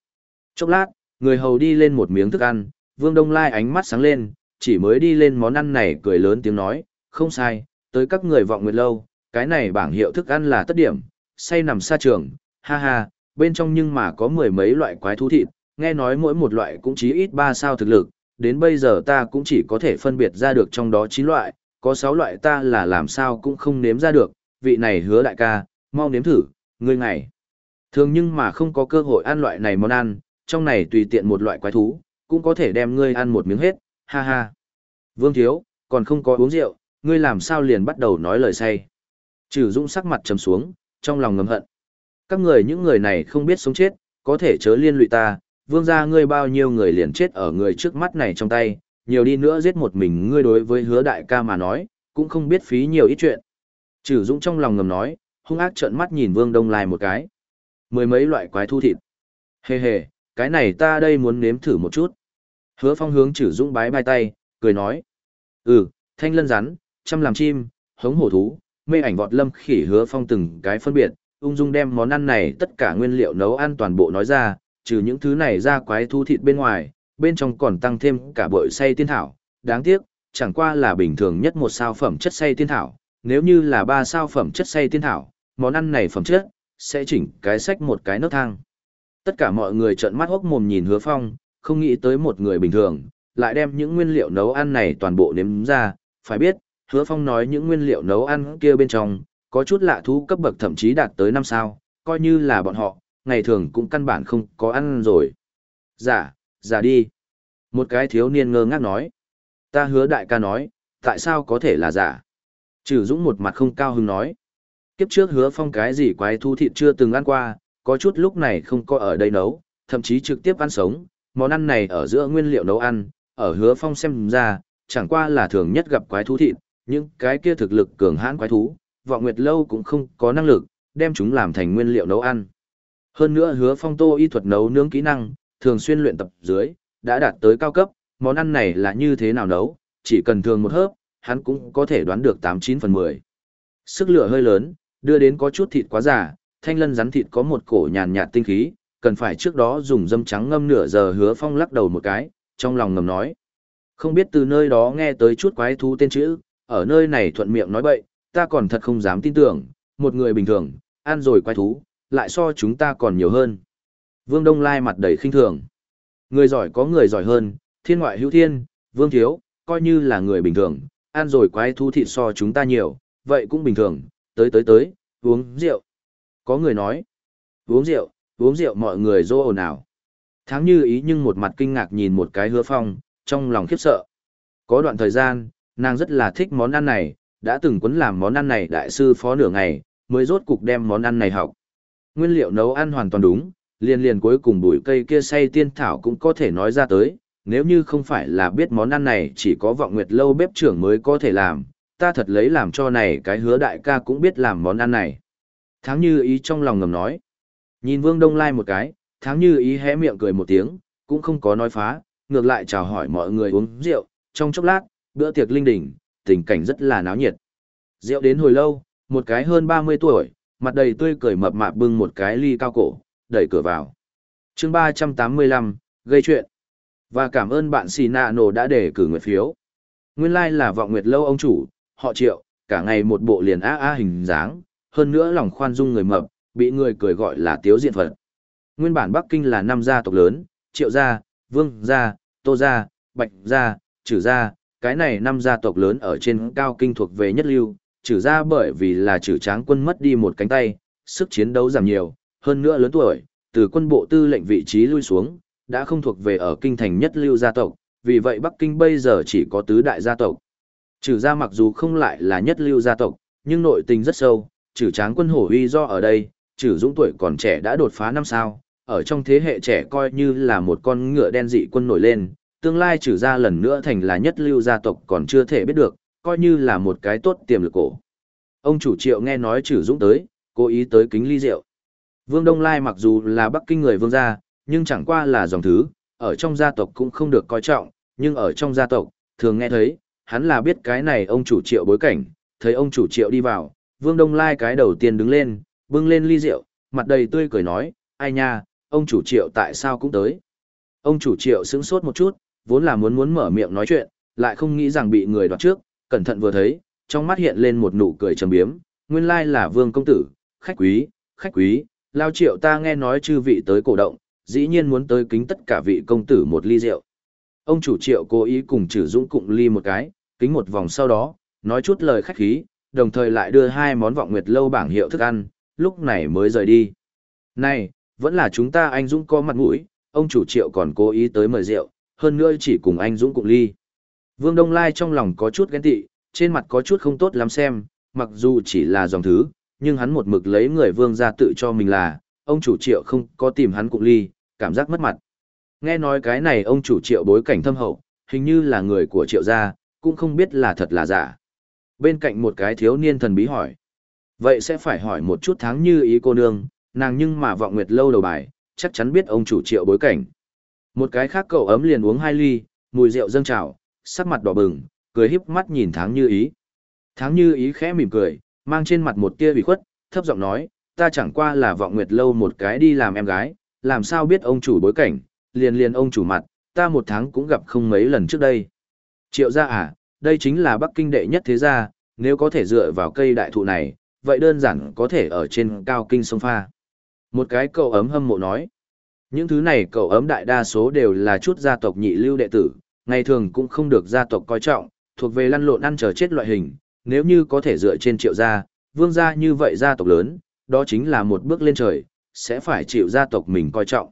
Chốc lát, người hầu đi lên một miếng thức ăn, Vương Đông Lai ánh mắt sáng lên, chỉ mới đi lên món ăn này cười lớn tiếng nói, không sai, tới các người vọng nguyệt lâu, cái này bảng hiệu thức ăn là tất điểm, say nằm xa trường, ha ha, bên trong nhưng mà có mười mấy loại quái thú thịt, nghe nói mỗi một loại cũng chỉ ít ba sao thực lực, đến bây giờ ta cũng chỉ có thể phân biệt ra được trong đó chín loại, có sáu loại ta là làm sao cũng không nếm ra được, vị này hứa đại ca, mau nếm thử, ngươi ngày. Thường nhưng mà không có cơ hội ăn loại này món ăn, trong này tùy tiện một loại quái thú, cũng có thể đem ngươi ăn một miếng hết, ha ha. Vương Thiếu, còn không có uống rượu, ngươi làm sao liền bắt đầu nói lời say. Trừ Dũng sắc mặt trầm xuống, trong lòng ngầm hận. Các người những người này không biết sống chết, có thể chớ liên lụy ta, vương gia ngươi bao nhiêu người liền chết ở người trước mắt này trong tay, nhiều đi nữa giết một mình ngươi đối với hứa đại ca mà nói, cũng không biết phí nhiều ít chuyện. Trừ Dũng trong lòng ngầm nói, hung ác trợn mắt nhìn Vương Đông Lai một cái. Mười mấy loại quái thu thịt. Hề hề, cái này ta đây muốn nếm thử một chút. Hứa phong hướng chử dũng bái bai tay, cười nói. Ừ, thanh lân rắn, chăm làm chim, hống hổ thú, mê ảnh vọt lâm khỉ hứa phong từng cái phân biệt, ung dung đem món ăn này tất cả nguyên liệu nấu ăn toàn bộ nói ra, trừ những thứ này ra quái thu thịt bên ngoài, bên trong còn tăng thêm cả bội say tiên thảo. Đáng tiếc, chẳng qua là bình thường nhất một sao phẩm chất say tiên thảo, nếu như là ba sao phẩm chất say tiên thảo, món ăn này phẩm chất, sẽ chỉnh cái sách một cái nấc thang. Tất cả mọi người trợn mắt hốc mồm nhìn hứa phong, không nghĩ tới một người bình thường, lại đem những nguyên liệu nấu ăn này toàn bộ nếm ra, phải biết, hứa phong nói những nguyên liệu nấu ăn kia bên trong, có chút lạ thú cấp bậc thậm chí đạt tới năm sao, coi như là bọn họ, ngày thường cũng căn bản không có ăn rồi. Giả, dạ, giả đi. Một cái thiếu niên ngơ ngác nói. Ta hứa đại ca nói, tại sao có thể là giả? Trừ Dũng một mặt không cao hứng nói. Kiếp trước hứa phong cái gì quái thu thịt chưa từng ăn qua, có chút lúc này không có ở đây nấu, thậm chí trực tiếp ăn sống, món ăn này ở giữa nguyên liệu nấu ăn, ở hứa phong xem ra, chẳng qua là thường nhất gặp quái thú thịt, những cái kia thực lực cường hãn quái thú, vọng nguyệt lâu cũng không có năng lực, đem chúng làm thành nguyên liệu nấu ăn. Hơn nữa hứa phong tô y thuật nấu nướng kỹ năng, thường xuyên luyện tập dưới, đã đạt tới cao cấp, món ăn này là như thế nào nấu, chỉ cần thường một hớp, hắn cũng có thể đoán được 89 phần 10. Sức lửa hơi lớn, đưa đến có chút thịt quá già, thanh lân rắn thịt có một cổ nhàn nhạt tinh khí, cần phải trước đó dùng dâm trắng ngâm nửa giờ hứa phong lắc đầu một cái, trong lòng ngầm nói. Không biết từ nơi đó nghe tới chút quái thú tên chữ, ở nơi này thuận miệng nói bậy, ta còn thật không dám tin tưởng, một người bình thường, ăn rồi quái thú, lại so chúng ta còn nhiều hơn. Vương Đông Lai mặt đầy khinh thường. Người giỏi có người giỏi hơn, thiên ngoại hữu thiên, vương thiếu, coi như là người bình thường, ăn rồi quái thú thịt so chúng ta nhiều, vậy cũng bình thường, tới tới tới, uống rượu. Có người nói, uống rượu, uống rượu mọi người rô ồn ào. Tháng như ý nhưng một mặt kinh ngạc nhìn một cái hứa phong, trong lòng khiếp sợ. Có đoạn thời gian, nàng rất là thích món ăn này, đã từng quấn làm món ăn này đại sư phó nửa ngày, mới rốt cục đem món ăn này học. Nguyên liệu nấu ăn hoàn toàn đúng, liền liền cuối cùng bụi cây kia say tiên thảo cũng có thể nói ra tới, nếu như không phải là biết món ăn này chỉ có vọng nguyệt lâu bếp trưởng mới có thể làm, ta thật lấy làm cho này cái hứa đại ca cũng biết làm món ăn này. Tháng như ý trong lòng ngầm nói. Nhìn Vương Đông Lai một cái, tháng như ý hé miệng cười một tiếng, cũng không có nói phá, ngược lại chào hỏi mọi người uống rượu, trong chốc lát, bữa tiệc linh đình, tình cảnh rất là náo nhiệt. Rượu đến hồi lâu, một cái hơn 30 tuổi, mặt đầy tươi cười mập mạp bưng một cái ly cao cổ, đẩy cửa vào. chương 385, gây chuyện. Và cảm ơn bạn xì nạ nổ đã để cử nguyệt phiếu. Nguyên lai like là vọng nguyệt lâu ông chủ, họ triệu, cả ngày một bộ liền a a hình dáng, hơn nữa lòng khoan dung người mập, bị người cười gọi là tiếu diện phật. Nguyên bản Bắc Kinh là năm gia tộc lớn, triệu gia, vương gia, tô gia, bạch gia, trừ gia, cái này năm gia tộc lớn ở trên cao kinh thuộc về nhất lưu, trừ gia bởi vì là trừ tráng quân mất đi một cánh tay, sức chiến đấu giảm nhiều, hơn nữa lớn tuổi, từ quân bộ tư lệnh vị trí lui xuống, đã không thuộc về ở kinh thành nhất lưu gia tộc, vì vậy Bắc Kinh bây giờ chỉ có tứ đại gia tộc. Trừ gia mặc dù không lại là nhất lưu gia tộc, nhưng nội tình rất sâu, trừ tráng quân hổ uy do ở đây, trừ dũng tuổi còn trẻ đã đột phá năm sao, ở trong thế hệ trẻ coi như là một con ngựa đen dị quân nổi lên, tương lai trừ ra lần nữa thành là nhất lưu gia tộc còn chưa thể biết được, coi như là một cái tốt tiềm lực cổ. Ông chủ triệu nghe nói trừ dũng tới, cố ý tới kính ly rượu. Vương Đông Lai mặc dù là Bắc Kinh người vương gia, nhưng chẳng qua là dòng thứ, ở trong gia tộc cũng không được coi trọng, nhưng ở trong gia tộc, thường nghe thấy, hắn là biết cái này ông chủ triệu bối cảnh, thấy ông chủ triệu đi vào, Vương Đông Lai cái đầu tiên đứng lên, bưng lên ly rượu, mặt đầy tươi cười nói, ai nha, ông chủ triệu tại sao cũng tới. Ông chủ triệu sững sốt một chút, vốn là muốn muốn mở miệng nói chuyện, lại không nghĩ rằng bị người đoạt trước, cẩn thận vừa thấy, trong mắt hiện lên một nụ cười trầm biếm, nguyên lai là vương công tử, khách quý, khách quý, lao triệu ta nghe nói chư vị tới cổ động, dĩ nhiên muốn tới kính tất cả vị công tử một ly rượu. Ông chủ triệu cố ý cùng trừ dũng cụng ly một cái, kính một vòng sau đó, nói chút lời khách khí, đồng thời lại đưa hai món vọng nguyệt lâu bảng hiệu thức ăn, lúc này mới rời đi. Này, vẫn là chúng ta anh Dũng có mặt mũi, ông chủ triệu còn cố ý tới mời rượu, hơn nữa chỉ cùng anh Dũng cùng ly. Vương Đông Lai trong lòng có chút ghen tị, trên mặt có chút không tốt lắm xem, mặc dù chỉ là dòng thứ, nhưng hắn một mực lấy người vương ra tự cho mình là, ông chủ triệu không có tìm hắn cùng ly, cảm giác mất mặt. Nghe nói cái này ông chủ triệu bối cảnh thâm hậu, hình như là người của triệu gia, cũng không biết là thật là giả. Bên cạnh một cái thiếu niên thần bí hỏi. Vậy sẽ phải hỏi một chút tháng như ý cô nương, nàng nhưng mà vọng nguyệt lâu đầu bài, chắc chắn biết ông chủ triệu bối cảnh. Một cái khác cậu ấm liền uống hai ly, mùi rượu dâng trào, sắc mặt đỏ bừng, cười híp mắt nhìn tháng như ý. Tháng như ý khẽ mỉm cười, mang trên mặt một tia bị khuất, thấp giọng nói, ta chẳng qua là vọng nguyệt lâu một cái đi làm em gái, làm sao biết ông chủ bối cảnh, liền liền ông chủ mặt, ta một tháng cũng gặp không mấy lần trước đây. Triệu gia à, đây chính là Bắc Kinh đệ nhất thế gia, nếu có thể dựa vào cây đại thụ này, vậy đơn giản có thể ở trên cao kinh sông pha. Một cái cậu ấm hâm mộ nói. Những thứ này cậu ấm đại đa số đều là chút gia tộc nhị lưu đệ tử, ngày thường cũng không được gia tộc coi trọng, thuộc về lăn lộn ăn chờ chết loại hình, nếu như có thể dựa trên triệu gia, vương gia như vậy gia tộc lớn, đó chính là một bước lên trời, sẽ phải chịu gia tộc mình coi trọng.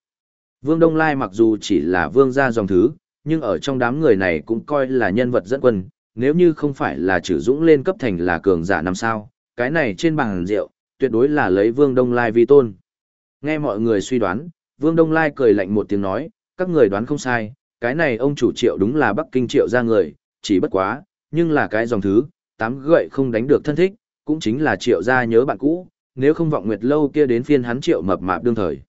Vương Đông Lai mặc dù chỉ là vương gia dòng thứ, nhưng ở trong đám người này cũng coi là nhân vật dẫn quân, nếu như không phải là trừ dũng lên cấp thành là cường giả năm sao, cái này trên bàn rượu, tuyệt đối là lấy Vương Đông Lai vi tôn. Nghe mọi người suy đoán, Vương Đông Lai cười lạnh một tiếng nói, các người đoán không sai, cái này ông chủ triệu đúng là Bắc Kinh triệu ra người, chỉ bất quá, nhưng là cái dòng thứ, tám gậy không đánh được thân thích, cũng chính là triệu gia nhớ bạn cũ, nếu không vọng nguyệt lâu kia đến phiên hắn triệu mập mạp đương thời.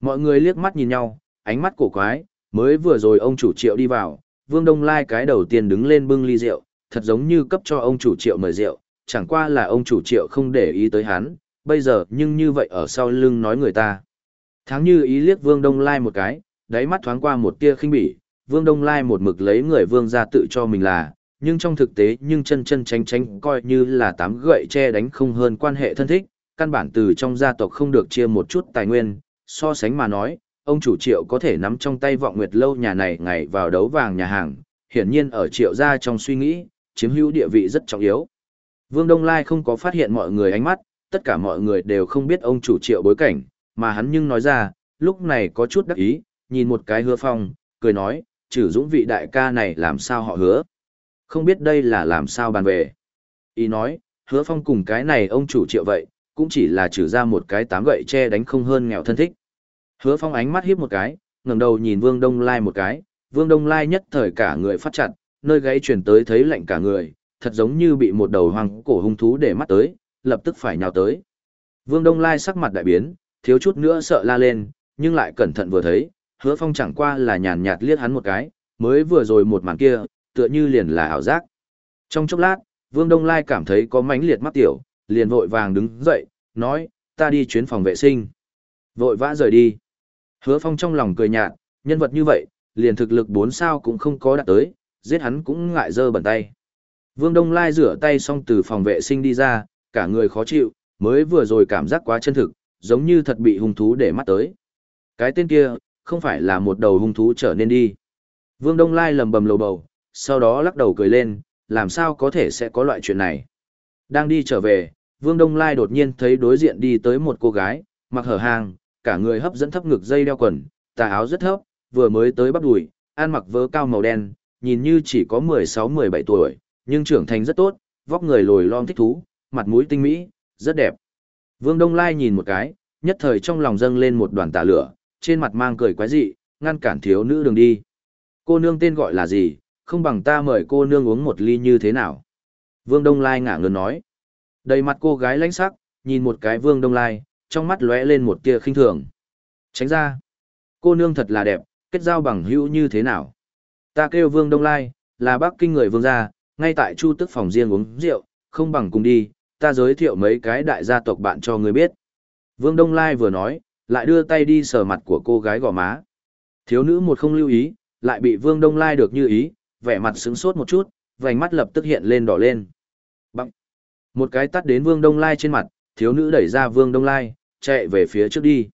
Mọi người liếc mắt nhìn nhau, ánh mắt cổ quái, mới vừa rồi ông chủ triệu đi vào, Vương Đông Lai cái đầu tiên đứng lên bưng ly rượu, thật giống như cấp cho ông chủ triệu mời rượu, chẳng qua là ông chủ triệu không để ý tới hắn, bây giờ nhưng như vậy ở sau lưng nói người ta. Tháng như ý liếc Vương Đông Lai một cái, đáy mắt thoáng qua một tia khinh bỉ, Vương Đông Lai một mực lấy người Vương ra tự cho mình là, nhưng trong thực tế nhưng chân chân tránh tránh coi như là tám gậy che đánh không hơn quan hệ thân thích, căn bản từ trong gia tộc không được chia một chút tài nguyên, so sánh mà nói, ông chủ triệu có thể nắm trong tay vọng nguyệt lâu nhà này ngày vào đấu vàng nhà hàng, hiển nhiên ở triệu gia trong suy nghĩ, chiếm hữu địa vị rất trọng yếu. Vương Đông Lai không có phát hiện mọi người ánh mắt, tất cả mọi người đều không biết ông chủ triệu bối cảnh, mà hắn nhưng nói ra, lúc này có chút đắc ý, nhìn một cái hứa phong, cười nói, trừ dũng vị đại ca này làm sao họ hứa. Không biết đây là làm sao bàn về. Ý nói, hứa phong cùng cái này ông chủ triệu vậy, cũng chỉ là trừ ra một cái tám gậy che đánh không hơn nghèo thân thích. Hứa phong ánh mắt hiếp một cái, ngẩng đầu nhìn Vương Đông Lai một cái, Vương Đông Lai nhất thời cả người phát chặt, nơi gáy chuyển tới thấy lạnh cả người, thật giống như bị một đầu hoàng cổ hung thú để mắt tới, lập tức phải nhào tới. Vương Đông Lai sắc mặt đại biến, thiếu chút nữa sợ la lên, nhưng lại cẩn thận vừa thấy, hứa phong chẳng qua là nhàn nhạt liếc hắn một cái, mới vừa rồi một màn kia, tựa như liền là ảo giác. Trong chốc lát, Vương Đông Lai cảm thấy có mánh liệt mắt tiểu, liền vội vàng đứng dậy, nói, ta đi chuyến phòng vệ sinh. Vội vã rời đi. Hứa phong trong lòng cười nhạt, nhân vật như vậy, liền thực lực 4 sao cũng không có đạt tới, giết hắn cũng ngại dơ bẩn tay. Vương Đông Lai rửa tay xong từ phòng vệ sinh đi ra, cả người khó chịu, mới vừa rồi cảm giác quá chân thực, giống như thật bị hung thú để mắt tới. Cái tên kia, không phải là một đầu hung thú trở nên đi. Vương Đông Lai lầm bầm lầu bầu, sau đó lắc đầu cười lên, làm sao có thể sẽ có loại chuyện này. Đang đi trở về, Vương Đông Lai đột nhiên thấy đối diện đi tới một cô gái, mặc hở hàng, cả người hấp dẫn thấp ngực dây đeo quần, tà áo rất thấp, vừa mới tới bắp đùi, ăn mặc vớ cao màu đen, nhìn như chỉ có 16-17 tuổi, nhưng trưởng thành rất tốt, vóc người lồi lom thích thú, mặt mũi tinh mỹ, rất đẹp. Vương Đông Lai nhìn một cái, nhất thời trong lòng dâng lên một đoàn tà lửa, trên mặt mang cười quái dị, ngăn cản thiếu nữ đường đi. Cô nương tên gọi là gì, không bằng ta mời cô nương uống một ly như thế nào. Vương Đông Lai ngả ngớn nói. Đầy mặt cô gái lãnh sắc, nhìn một cái Vương Đông Lai, trong mắt lóe lên một tia khinh thường. Tránh ra. Cô nương thật là đẹp, kết giao bằng hữu như thế nào. Ta kêu Vương Đông Lai, là bác kinh người vương gia, ngay tại chu tức phòng riêng uống rượu, không bằng cùng đi, ta giới thiệu mấy cái đại gia tộc bạn cho người biết. Vương Đông Lai vừa nói, lại đưa tay đi sờ mặt của cô gái gò má. Thiếu nữ một không lưu ý, lại bị Vương Đông Lai được như ý, vẻ mặt sững sốt một chút, vành mắt lập tức hiện lên đỏ lên. Bằng. Một cái tắt đến Vương Đông Lai trên mặt, thiếu nữ đẩy ra Vương Đông Lai, chạy về phía trước đi.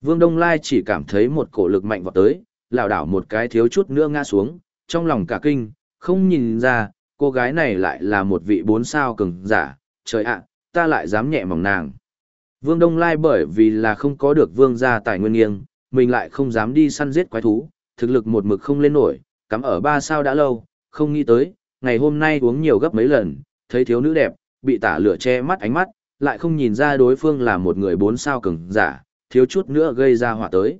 Vương Đông Lai chỉ cảm thấy một cổ lực mạnh vọt tới, lảo đảo một cái thiếu chút nữa ngã xuống, trong lòng cả kinh, không nhìn ra, cô gái này lại là một vị bốn sao cường giả, trời ạ, ta lại dám nhẹ mỏng nàng. Vương Đông Lai bởi vì là không có được vương gia tài nguyên nghiêng, mình lại không dám đi săn giết quái thú, thực lực một mực không lên nổi, cắm ở ba sao đã lâu, không nghĩ tới, ngày hôm nay uống nhiều gấp mấy lần, thấy thiếu nữ đẹp, bị tả lửa che mắt ánh mắt, lại không nhìn ra đối phương là một người bốn sao cường giả, thiếu chút nữa gây ra họa tới.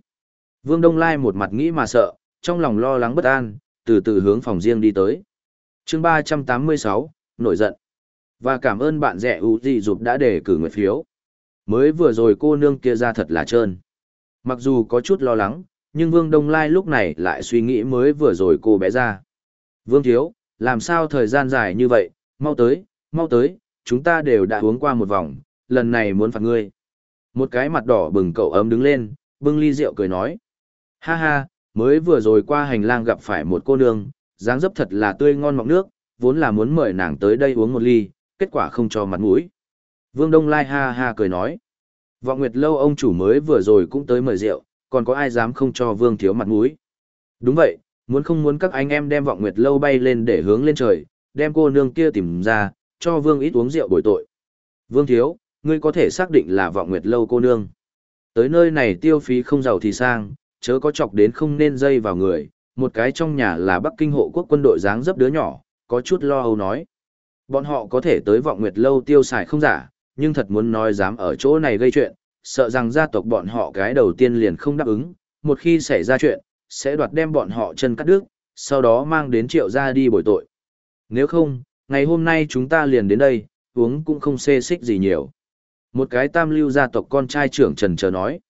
Vương Đông Lai một mặt nghĩ mà sợ, trong lòng lo lắng bất an, từ từ hướng phòng riêng đi tới chương 386, nổi giận. Và cảm ơn bạn rẻ ưu dị dục đã để cử nguyện phiếu. Mới vừa rồi cô nương kia ra thật là trơn. Mặc dù có chút lo lắng, nhưng Vương Đông Lai lúc này lại suy nghĩ mới vừa rồi cô bé ra. Vương Thiếu, làm sao thời gian dài như vậy, mau tới, mau tới, chúng ta đều đã uống qua một vòng, lần này muốn phạt ngươi. Một cái mặt đỏ bừng cậu ấm đứng lên, bưng ly rượu cười nói. Ha ha, mới vừa rồi qua hành lang gặp phải một cô nương, dáng dấp thật là tươi ngon mọng nước, vốn là muốn mời nàng tới đây uống một ly, kết quả không cho mặt mũi. Vương Đông Lai ha ha cười nói. Vọng Nguyệt Lâu ông chủ mới vừa rồi cũng tới mời rượu, còn có ai dám không cho Vương Thiếu mặt mũi. Đúng vậy, muốn không muốn các anh em đem Vọng Nguyệt Lâu bay lên để hướng lên trời, đem cô nương kia tìm ra, cho Vương ít uống rượu bồi tội. Vương Thiếu, ngươi có thể xác định là Vọng Nguyệt Lâu cô nương. Tới nơi này tiêu phí không giàu thì sang, chớ có chọc đến không nên dây vào người, một cái trong nhà là Bắc Kinh hộ quốc quân đội dáng dấp đứa nhỏ, có chút lo âu nói. Bọn họ có thể tới vọng nguyệt lâu tiêu xài không giả, nhưng thật muốn nói dám ở chỗ này gây chuyện, sợ rằng gia tộc bọn họ cái đầu tiên liền không đáp ứng, một khi xảy ra chuyện, sẽ đoạt đem bọn họ chân cắt đứt, sau đó mang đến triệu gia đi bồi tội. Nếu không, ngày hôm nay chúng ta liền đến đây, uống cũng không xê xích gì nhiều. Một cái tam lưu gia tộc con trai trưởng trần chờ nói.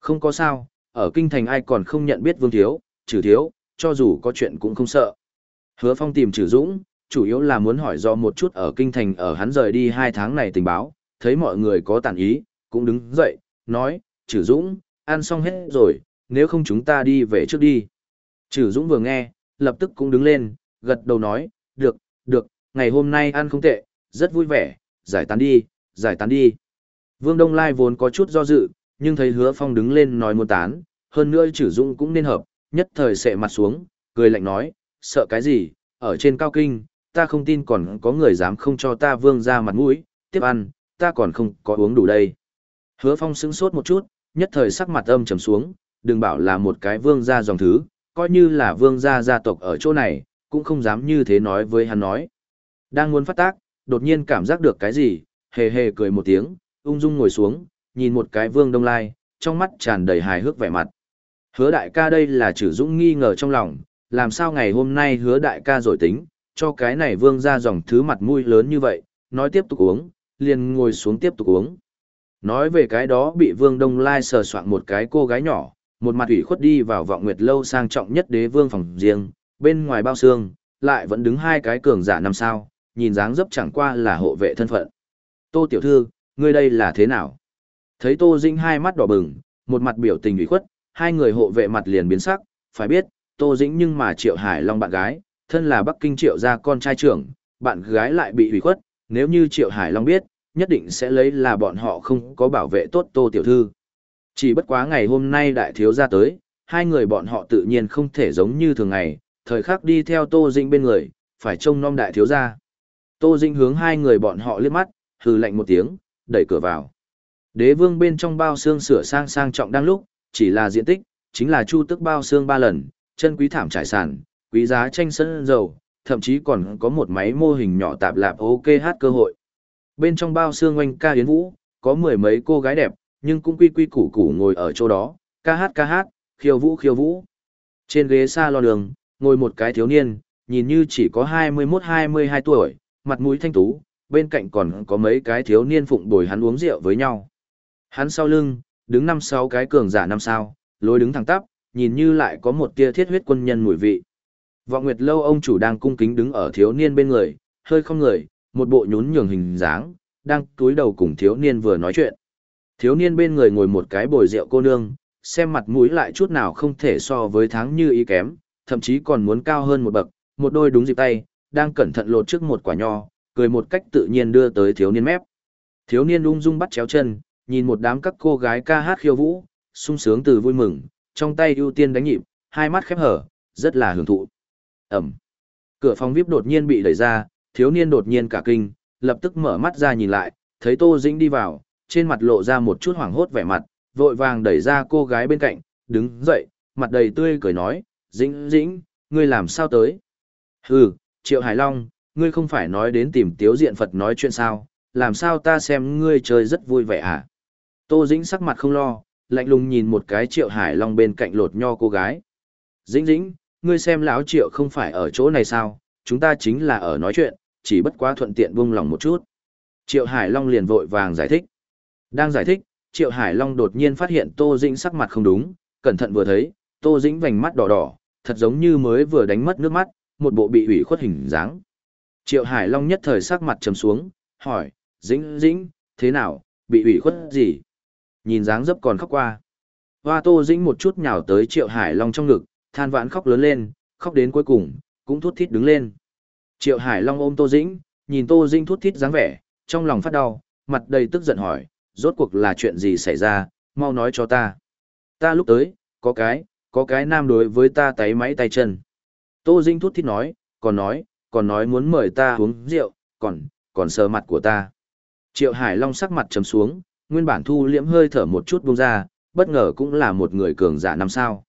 Không có sao, ở kinh thành ai còn không nhận biết vương thiếu, trừ thiếu, cho dù có chuyện cũng không sợ. Hứa phong tìm trừ dũng, chủ yếu là muốn hỏi do một chút ở kinh thành ở hắn rời đi hai tháng này tình báo, thấy mọi người có tàn ý, cũng đứng dậy, nói, trừ dũng, ăn xong hết rồi, nếu không chúng ta đi về trước đi. Trừ dũng vừa nghe, lập tức cũng đứng lên, gật đầu nói, được, được, ngày hôm nay ăn không tệ, rất vui vẻ, giải tán đi, giải tán đi. Vương Đông Lai vốn có chút do dự, nhưng thấy hứa phong đứng lên nói muốn tán, hơn nữa trừ dũng cũng nên hợp, nhất thời sệ mặt xuống, cười lạnh nói, sợ cái gì, ở trên cao kinh, ta không tin còn có người dám không cho ta vương ra mặt mũi, tiếp ăn, ta còn không có uống đủ đây. Hứa phong sững sốt một chút, nhất thời sắc mặt âm trầm xuống, đừng bảo là một cái vương gia dòng thứ, coi như là vương gia gia tộc ở chỗ này, cũng không dám như thế nói với hắn nói. Đang muốn phát tác, đột nhiên cảm giác được cái gì, hề hề cười một tiếng, ung dung ngồi xuống, nhìn một cái vương đông lai, trong mắt tràn đầy hài hước vẻ mặt. Hứa đại ca đây là chữ dũng nghi ngờ trong lòng, làm sao ngày hôm nay hứa đại ca rồi tính, cho cái này vương ra dòng thứ mặt mũi lớn như vậy, nói tiếp tục uống, liền ngồi xuống tiếp tục uống. Nói về cái đó bị vương đông lai sờ soạn một cái cô gái nhỏ, một mặt ủy khuất đi vào vọng nguyệt lâu sang trọng nhất đế vương phòng riêng, bên ngoài bao xương, lại vẫn đứng hai cái cường giả năm sao, nhìn dáng dấp chẳng qua là hộ vệ thân phận. Tô tiểu thư, ngươi đây là thế nào? Thấy Tô Dĩnh hai mắt đỏ bừng, một mặt biểu tình ủy khuất, hai người hộ vệ mặt liền biến sắc, phải biết, Tô Dĩnh nhưng mà Triệu Hải Long bạn gái, thân là Bắc Kinh Triệu gia con trai trưởng, bạn gái lại bị ủy khuất, nếu như Triệu Hải Long biết, nhất định sẽ lấy là bọn họ không có bảo vệ tốt Tô Tiểu Thư. Chỉ bất quá ngày hôm nay đại thiếu gia tới, hai người bọn họ tự nhiên không thể giống như thường ngày, thời khắc đi theo Tô Dĩnh bên người, phải trông nom đại thiếu gia. Tô Dĩnh hướng hai người bọn họ liếc mắt, hừ lạnh một tiếng, đẩy cửa vào. Đế vương bên trong bao xương sửa sang sang trọng đang lúc, chỉ là diện tích, chính là chu tức bao xương ba lần, chân quý thảm trải sản, quý giá tranh sân dầu, thậm chí còn có một máy mô hình nhỏ tạp lạp ok hát cơ hội. Bên trong bao xương oanh ca yến vũ, có mười mấy cô gái đẹp, nhưng cũng quy quy củ củ ngồi ở chỗ đó, ca hát ca hát, khiêu vũ khiêu vũ. Trên ghế xa lo đường, ngồi một cái thiếu niên, nhìn như chỉ có 21-22 tuổi, mặt mũi thanh tú, bên cạnh còn có mấy cái thiếu niên phụng bồi hắn uống rượu với nhau. Hắn sau lưng, đứng năm sáu cái cường giả năm sao, lối đứng thẳng tắp, nhìn như lại có một tia thiết huyết quân nhân mùi vị. Vọng Nguyệt lâu ông chủ đang cung kính đứng ở thiếu niên bên người, hơi không người, một bộ nhún nhường hình dáng, đang túi đầu cùng thiếu niên vừa nói chuyện. Thiếu niên bên người ngồi một cái bồi rượu cô nương, xem mặt mũi lại chút nào không thể so với tháng như ý kém, thậm chí còn muốn cao hơn một bậc, một đôi đúng dịp tay, đang cẩn thận lột trước một quả nho, cười một cách tự nhiên đưa tới thiếu niên mép. Thiếu niên ung dung bắt chéo chân, nhìn một đám các cô gái ca hát khiêu vũ, sung sướng từ vui mừng, trong tay ưu tiên đánh nhịp, hai mắt khép hở, rất là hưởng thụ. Ẩm. Cửa phòng VIP đột nhiên bị đẩy ra, thiếu niên đột nhiên cả kinh, lập tức mở mắt ra nhìn lại, thấy Tô Dĩnh đi vào, trên mặt lộ ra một chút hoảng hốt vẻ mặt, vội vàng đẩy ra cô gái bên cạnh, đứng dậy, mặt đầy tươi cười nói, Dĩnh Dĩnh, ngươi làm sao tới? Hừ, Triệu Hải Long, ngươi không phải nói đến tìm tiếu diện Phật nói chuyện sao, làm sao ta xem ngươi chơi rất vui vẻ à? Tô Dĩnh sắc mặt không lo, lạnh lùng nhìn một cái Triệu Hải Long bên cạnh lột nho cô gái. Dĩnh Dĩnh, ngươi xem lão Triệu không phải ở chỗ này sao, chúng ta chính là ở nói chuyện, chỉ bất quá thuận tiện buông lòng một chút. Triệu Hải Long liền vội vàng giải thích. Đang giải thích, Triệu Hải Long đột nhiên phát hiện Tô Dĩnh sắc mặt không đúng, cẩn thận vừa thấy, Tô Dĩnh vành mắt đỏ đỏ, thật giống như mới vừa đánh mất nước mắt, một bộ bị ủy khuất hình dáng. Triệu Hải Long nhất thời sắc mặt trầm xuống, hỏi, Dĩnh Dĩnh, thế nào, bị ủy khuất gì? Nhìn dáng dấp còn khóc qua. Hoa Tô Dĩnh một chút nhào tới Triệu Hải Long trong ngực, than vãn khóc lớn lên, khóc đến cuối cùng, cũng thút thít đứng lên. Triệu Hải Long ôm Tô Dĩnh, nhìn Tô Dĩnh thút thít dáng vẻ, trong lòng phát đau, mặt đầy tức giận hỏi, rốt cuộc là chuyện gì xảy ra, mau nói cho ta. Ta lúc tới, có cái, có cái nam đối với ta tay máy tay chân. Tô Dĩnh thút thít nói, còn nói, còn nói muốn mời ta uống rượu, còn, còn sờ mặt của ta. Triệu Hải Long sắc mặt trầm xuống, nguyên bản thu liễm hơi thở một chút buông ra, bất ngờ cũng là một người cường giả năm sao.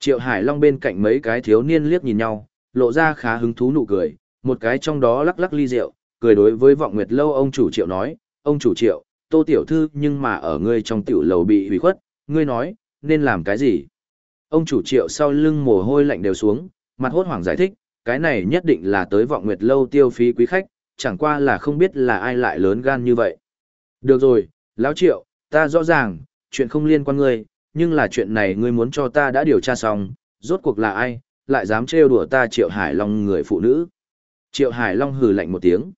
Triệu Hải Long bên cạnh mấy cái thiếu niên liếc nhìn nhau, lộ ra khá hứng thú nụ cười, một cái trong đó lắc lắc ly rượu, cười đối với vọng nguyệt lâu ông chủ Triệu nói, ông chủ Triệu, tô tiểu thư nhưng mà ở ngươi trong tiểu lầu bị hủy khuất, ngươi nói, nên làm cái gì? Ông chủ Triệu sau lưng mồ hôi lạnh đều xuống, mặt hốt hoảng giải thích, cái này nhất định là tới vọng nguyệt lâu tiêu phí quý khách, chẳng qua là không biết là ai lại lớn gan như vậy. Được rồi, lão triệu, ta rõ ràng, chuyện không liên quan ngươi, nhưng là chuyện này ngươi muốn cho ta đã điều tra xong, rốt cuộc là ai, lại dám trêu đùa ta Triệu Hải Long người phụ nữ. Triệu Hải Long hừ lạnh một tiếng.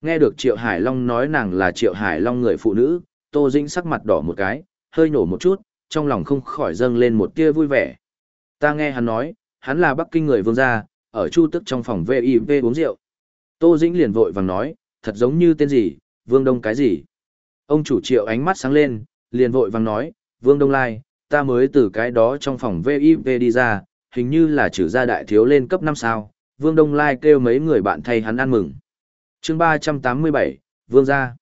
Nghe được Triệu Hải Long nói nàng là Triệu Hải Long người phụ nữ, Tô Dĩnh sắc mặt đỏ một cái, hơi nổ một chút, trong lòng không khỏi dâng lên một tia vui vẻ. Ta nghe hắn nói, hắn là Bắc Kinh người vương gia, ở chu tức trong phòng VIP uống rượu. Tô Dĩnh liền vội vàng nói, thật giống như tên gì, vương đông cái gì. Ông chủ triệu ánh mắt sáng lên, liền vội vàng nói, vương đông lai, ta mới từ cái đó trong phòng VIP đi ra, hình như là trừ gia đại thiếu lên cấp năm sao, vương đông lai kêu mấy người bạn thay hắn ăn mừng. chương 387, vương gia.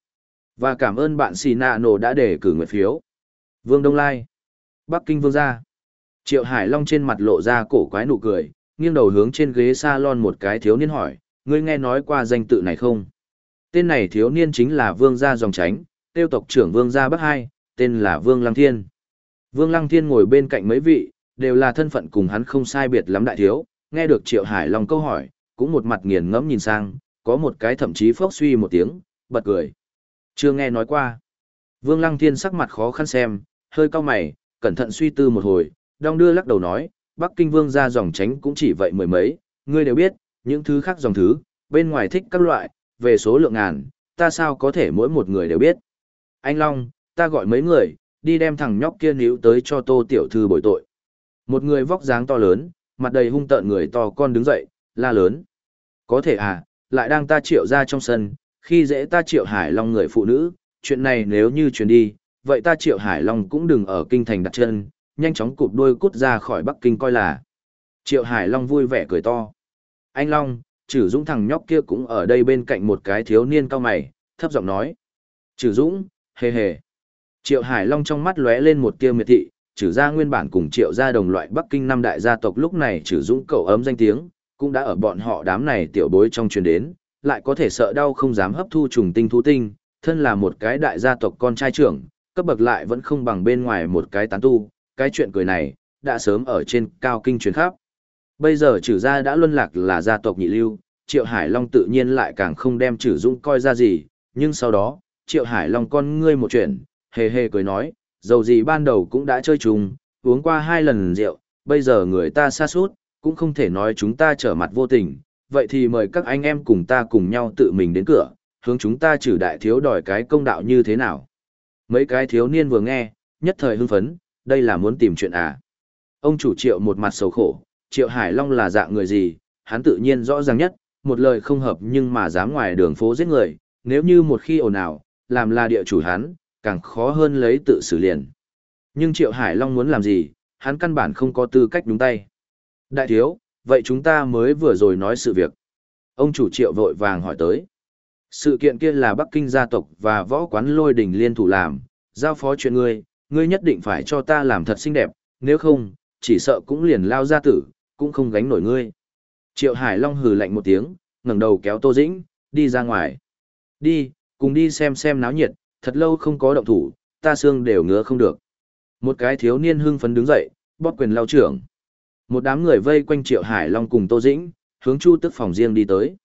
Và cảm ơn bạn Xì Nạ Nổ đã để cử nguyện phiếu. Vương Đông Lai. Bắc Kinh Vương gia. Triệu Hải Long trên mặt lộ ra cổ quái nụ cười, nghiêng đầu hướng trên ghế salon một cái thiếu niên hỏi, ngươi nghe nói qua danh tự này không? Tên này thiếu niên chính là Vương gia dòng tránh, tiêu tộc trưởng Vương gia Bắc Hai, tên là Vương Lăng Thiên. Vương Lăng Thiên ngồi bên cạnh mấy vị, đều là thân phận cùng hắn không sai biệt lắm đại thiếu, nghe được Triệu Hải Long câu hỏi, cũng một mặt nghiền ngẫm nhìn sang, có một cái thậm chí phốc suy một tiếng, bật cười. Chưa nghe nói qua. Vương Lăng Thiên sắc mặt khó khăn xem, hơi cau mày, cẩn thận suy tư một hồi, đong đưa lắc đầu nói, Bắc Kinh Vương gia dòng tránh cũng chỉ vậy mười mấy, ngươi đều biết, những thứ khác dòng thứ, bên ngoài thích các loại, về số lượng ngàn, ta sao có thể mỗi một người đều biết. Anh Long, ta gọi mấy người, đi đem thằng nhóc kia níu tới cho tô tiểu thư bồi tội. Một người vóc dáng to lớn, mặt đầy hung tợn người to con đứng dậy, la lớn. Có thể à, lại đang ta triệu ra trong sân, khi dễ ta triệu hải long người phụ nữ, chuyện này nếu như truyền đi, vậy ta triệu hải long cũng đừng ở kinh thành đặt chân, nhanh chóng cụp đuôi cút ra khỏi Bắc Kinh coi là. Triệu hải long vui vẻ cười to. Anh Long, trừ Dũng thằng nhóc kia cũng ở đây bên cạnh một cái thiếu niên cao mày, thấp giọng nói. Trừ Dũng, hề hề. Triệu Hải Long trong mắt lóe lên một tia miệt thị, trừ ra nguyên bản cùng triệu gia đồng loại Bắc Kinh năm đại gia tộc lúc này trừ dũng cậu ấm danh tiếng, cũng đã ở bọn họ đám này tiểu bối trong truyền đến, lại có thể sợ đau không dám hấp thu trùng tinh thú tinh, thân là một cái đại gia tộc con trai trưởng, cấp bậc lại vẫn không bằng bên ngoài một cái tán tu, cái chuyện cười này, đã sớm ở trên cao kinh truyền khắp. Bây giờ trừ gia đã luân lạc là gia tộc nhị lưu, Triệu Hải Long tự nhiên lại càng không đem trừ dũng coi ra gì, nhưng sau đó, Triệu Hải Long con ngươi một chuyện, hề hề cười nói, dầu gì ban đầu cũng đã chơi chung, uống qua hai lần rượu, bây giờ người ta xa suốt, cũng không thể nói chúng ta trở mặt vô tình, vậy thì mời các anh em cùng ta cùng nhau tự mình đến cửa, hướng chúng ta trừ đại thiếu đòi cái công đạo như thế nào. Mấy cái thiếu niên vừa nghe, nhất thời hưng phấn, đây là muốn tìm chuyện à. Ông chủ triệu một mặt sầu khổ, triệu Hải Long là dạng người gì, hắn tự nhiên rõ ràng nhất, một lời không hợp nhưng mà dám ngoài đường phố giết người, nếu như một khi ồn ào, làm là địa chủ hắn, càng khó hơn lấy tự xử liền. Nhưng Triệu Hải Long muốn làm gì, hắn căn bản không có tư cách đúng tay. Đại thiếu, vậy chúng ta mới vừa rồi nói sự việc. Ông chủ Triệu vội vàng hỏi tới. Sự kiện kia là Bắc Kinh gia tộc và võ quán lôi đình liên thủ làm, giao phó chuyện ngươi, ngươi nhất định phải cho ta làm thật xinh đẹp, nếu không, chỉ sợ cũng liền lao ra tử, cũng không gánh nổi ngươi. Triệu Hải Long hừ lạnh một tiếng, ngẩng đầu kéo Tô Dĩnh, đi ra ngoài. Đi, cùng đi xem xem náo nhiệt, thật lâu không có động thủ, ta xương đều ngứa không được. Một cái thiếu niên hưng phấn đứng dậy, bóp quyền lao trưởng. Một đám người vây quanh Triệu Hải Long cùng Tô Dĩnh, hướng Chu Tức phòng riêng đi tới.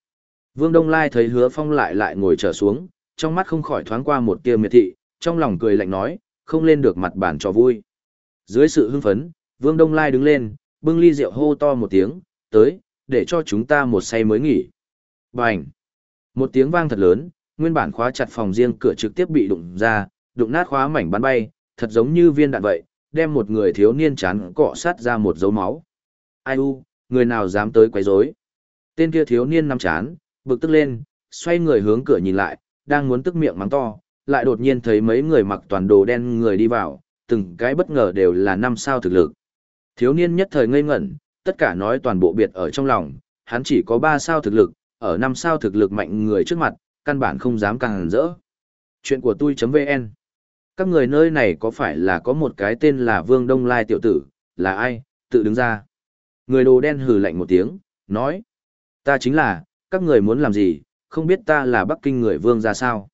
Vương Đông Lai thấy Hứa Phong lại lại ngồi trở xuống, trong mắt không khỏi thoáng qua một tia miệt thị, trong lòng cười lạnh nói, không lên được mặt bản cho vui. Dưới sự hưng phấn, Vương Đông Lai đứng lên, bưng ly rượu hô to một tiếng, tới, để cho chúng ta một say mới nghỉ. Bành! Một tiếng vang thật lớn, nguyên bản khóa chặt phòng riêng cửa trực tiếp bị đụng ra, đụng nát khóa mảnh bắn bay, thật giống như viên đạn vậy, đem một người thiếu niên chán cọ sát ra một dấu máu. Ai u, người nào dám tới quấy rối? Tên kia thiếu niên nằm chán, bực tức lên, xoay người hướng cửa nhìn lại, đang muốn tức miệng mắng to, lại đột nhiên thấy mấy người mặc toàn đồ đen người đi vào, từng cái bất ngờ đều là năm sao thực lực. Thiếu niên nhất thời ngây ngẩn, tất cả nói toàn bộ biệt ở trong lòng, hắn chỉ có ba sao thực lực, ở năm sao thực lực mạnh người trước mặt, căn bản không dám càng rỡ. Chuyện của tôi.vn Các người nơi này có phải là có một cái tên là Vương Đông Lai tiểu tử, là ai, tự đứng ra. Người đồ đen hừ lạnh một tiếng, nói. Ta chính là, các người muốn làm gì, không biết ta là Bắc Kinh người Vương ra sao.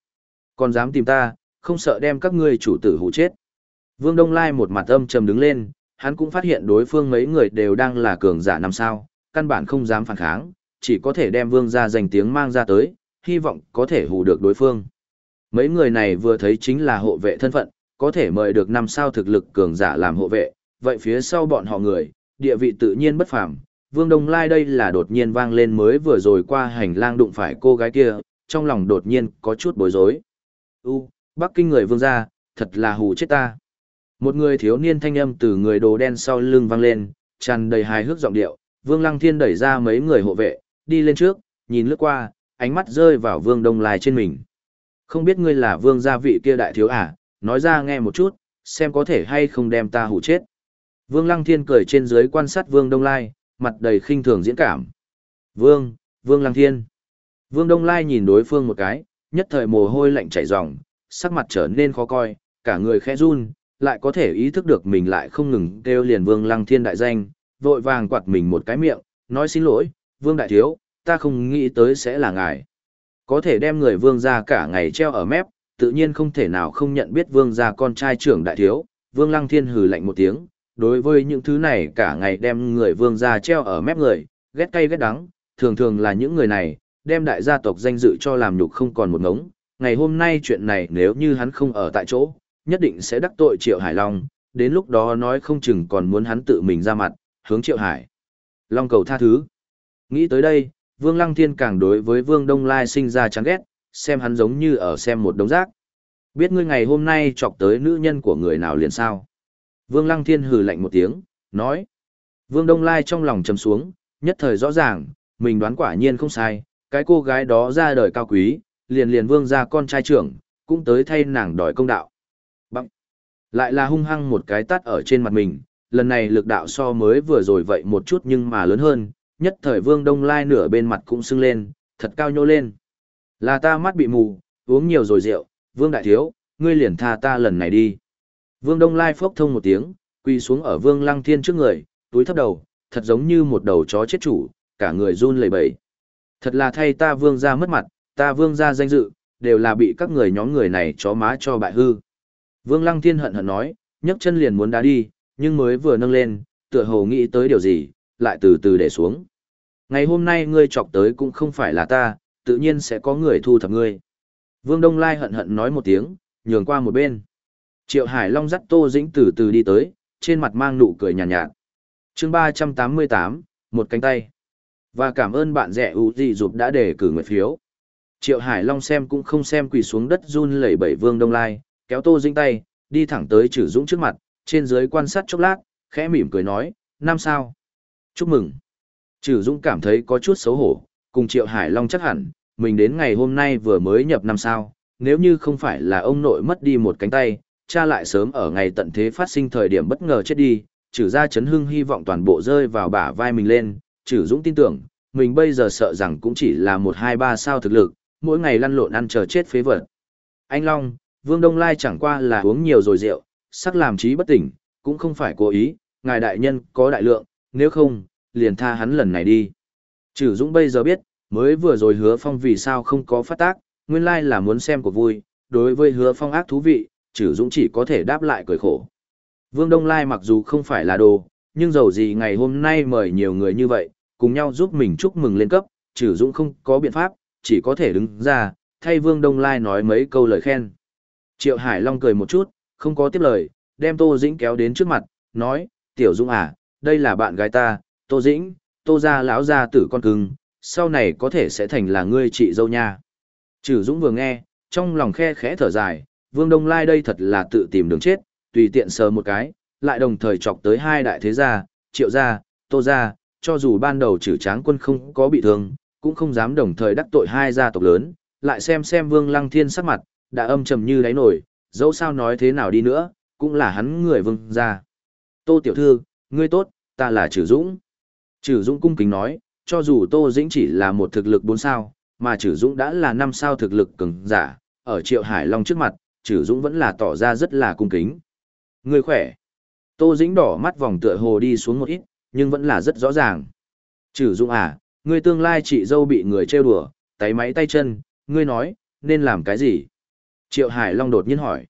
Còn dám tìm ta, không sợ đem các ngươi chủ tử hủ chết. Vương Đông Lai một mặt âm trầm đứng lên, hắn cũng phát hiện đối phương mấy người đều đang là cường giả năm sao, căn bản không dám phản kháng, chỉ có thể đem Vương ra danh tiếng mang ra tới, hy vọng có thể hù được đối phương. Mấy người này vừa thấy chính là hộ vệ thân phận, có thể mời được năm sao thực lực cường giả làm hộ vệ, vậy phía sau bọn họ người, địa vị tự nhiên bất phàm. Vương Đông Lai đây là đột nhiên vang lên mới vừa rồi qua hành lang đụng phải cô gái kia, trong lòng đột nhiên có chút bối rối. U, Bắc Kinh người vương gia, thật là hù chết ta. Một người thiếu niên thanh âm từ người đồ đen sau lưng vang lên, tràn đầy hài hước giọng điệu, Vương Lăng Thiên đẩy ra mấy người hộ vệ, đi lên trước, nhìn lướt qua, ánh mắt rơi vào Vương Đông Lai trên mình. Không biết ngươi là Vương gia vị kia đại thiếu à, nói ra nghe một chút, xem có thể hay không đem ta hủ chết. Vương Lăng Thiên cười trên dưới quan sát Vương Đông Lai, mặt đầy khinh thường diễn cảm. Vương, Vương Lăng Thiên. Vương Đông Lai nhìn đối phương một cái, nhất thời mồ hôi lạnh chảy ròng, sắc mặt trở nên khó coi, cả người khẽ run, lại có thể ý thức được mình lại không ngừng kêu liền Vương Lăng Thiên đại danh, vội vàng quạt mình một cái miệng, nói xin lỗi, Vương Đại Thiếu, ta không nghĩ tới sẽ là ngài. Có thể đem người Vương gia cả ngày treo ở mép, tự nhiên không thể nào không nhận biết Vương gia con trai trưởng Đại Thiếu, Vương Lăng Thiên hừ lạnh một tiếng, đối với những thứ này cả ngày đem người Vương gia treo ở mép người, ghét cay ghét đắng, thường thường là những người này, đem đại gia tộc danh dự cho làm nhục không còn một ngống. Ngày hôm nay chuyện này nếu như hắn không ở tại chỗ, nhất định sẽ đắc tội Triệu Hải Long, đến lúc đó nói không chừng còn muốn hắn tự mình ra mặt, hướng Triệu Hải. Long cầu tha thứ. Nghĩ tới đây, Vương Lăng Thiên càng đối với Vương Đông Lai sinh ra chán ghét, xem hắn giống như ở xem một đống rác. Biết ngươi ngày hôm nay chọc tới nữ nhân của người nào liền sao? Vương Lăng Thiên hừ lạnh một tiếng, nói. Vương Đông Lai trong lòng trầm xuống, nhất thời rõ ràng, mình đoán quả nhiên không sai, cái cô gái đó ra đời cao quý, liền liền vương ra con trai trưởng, cũng tới thay nàng đòi công đạo. Bằng. Lại là hung hăng một cái tắt ở trên mặt mình, lần này lực đạo so mới vừa rồi vậy một chút nhưng mà lớn hơn, nhất thời vương đông lai nửa bên mặt cũng sưng lên, thật cao nhô lên. Là ta mắt bị mù, uống nhiều rồi rượu, vương đại thiếu, ngươi liền tha ta lần này đi. Vương đông lai phốc thông một tiếng, quỳ xuống ở vương lăng thiên trước người, túi thấp đầu, thật giống như một đầu chó chết chủ, cả người run lẩy bẩy. Thật là thay ta vương ra mất mặt, ta vương ra danh dự, đều là bị các người nhóm người này chó má cho bại hư. Vương lăng thiên hận hận nói, nhấc chân liền muốn đá đi, nhưng mới vừa nâng lên, tựa hồ nghĩ tới điều gì, lại từ từ để xuống. Ngày hôm nay ngươi chọc tới cũng không phải là ta, tự nhiên sẽ có người thu thập ngươi. Vương Đông Lai hận hận nói một tiếng, nhường qua một bên. Triệu Hải Long dắt Tô Dĩnh từ từ đi tới, trên mặt mang nụ cười nhàn nhạt, nhạt. chương 388, một cánh tay. Và cảm ơn bạn rẻ ưu gì dục đã để cử nguyện phiếu. Triệu Hải Long xem cũng không xem quỳ xuống đất run lẩy bẩy Vương Đông Lai, kéo Tô Dĩnh tay, đi thẳng tới Trử Dũng trước mặt, trên dưới quan sát chốc lát, khẽ mỉm cười nói, năm sao. Chúc mừng. Trử Dũng cảm thấy có chút xấu hổ, cùng Triệu Hải Long chắc hẳn, mình đến ngày hôm nay vừa mới nhập năm sao, nếu như không phải là ông nội mất đi một cánh tay, cha lại sớm ở ngày tận thế phát sinh thời điểm bất ngờ chết đi, trừ ra chấn hưng hy vọng toàn bộ rơi vào bả vai mình lên, trừ dũng tin tưởng, mình bây giờ sợ rằng cũng chỉ là một hai ba sao thực lực, mỗi ngày lăn lộn ăn chờ chết phế vật. Anh Long, Vương Đông Lai chẳng qua là uống nhiều rồi rượu, sắc làm trí bất tỉnh, cũng không phải cố ý, ngài đại nhân có đại lượng, nếu không, liền tha hắn lần này đi. Trừ Dũng bây giờ biết, mới vừa rồi hứa phong vì sao không có phát tác, nguyên lai là muốn xem của vui, đối với hứa phong ác thú vị, trừ Dũng chỉ có thể đáp lại cười khổ. Vương Đông Lai mặc dù không phải là đồ, nhưng dầu gì ngày hôm nay mời nhiều người như vậy, cùng nhau giúp mình chúc mừng lên cấp, trừ Dũng không có biện pháp, chỉ có thể đứng ra, thay Vương Đông Lai nói mấy câu lời khen. Triệu Hải Long cười một chút, không có tiếp lời, đem Tô Dĩnh kéo đến trước mặt, nói, Tiểu Dũng à, đây là bạn gái ta, Tô Dĩnh, Tô gia lão gia tử con cưng, sau này có thể sẽ thành là ngươi chị dâu nha. Trừ Dũng vừa nghe, trong lòng khe khẽ thở dài, Vương Đông Lai đây thật là tự tìm đường chết, tùy tiện sờ một cái, lại đồng thời chọc tới hai đại thế gia, Triệu gia, Tô gia, cho dù ban đầu trừ tráng quân không có bị thương, cũng không dám đồng thời đắc tội hai gia tộc lớn, lại xem xem Vương Lăng Thiên sắc mặt, đã âm trầm như đáy nổi, dẫu sao nói thế nào đi nữa, cũng là hắn người Vương gia. Tô tiểu thư, ngươi tốt, ta là Trử Dũng. Trử Dũng cung kính nói, cho dù Tô Dĩnh chỉ là một thực lực 4 sao, mà Trử Dũng đã là 5 sao thực lực cường giả, ở Triệu Hải Long trước mặt, Trử Dũng vẫn là tỏ ra rất là cung kính. Người khỏe. Tô Dĩnh đỏ mắt vòng tựa hồ đi xuống một ít, nhưng vẫn là rất rõ ràng. Trử Dũng à, ngươi tương lai chị dâu bị người trêu đùa, tay máy tay chân, ngươi nói, nên làm cái gì? Triệu Hải Long đột nhiên hỏi.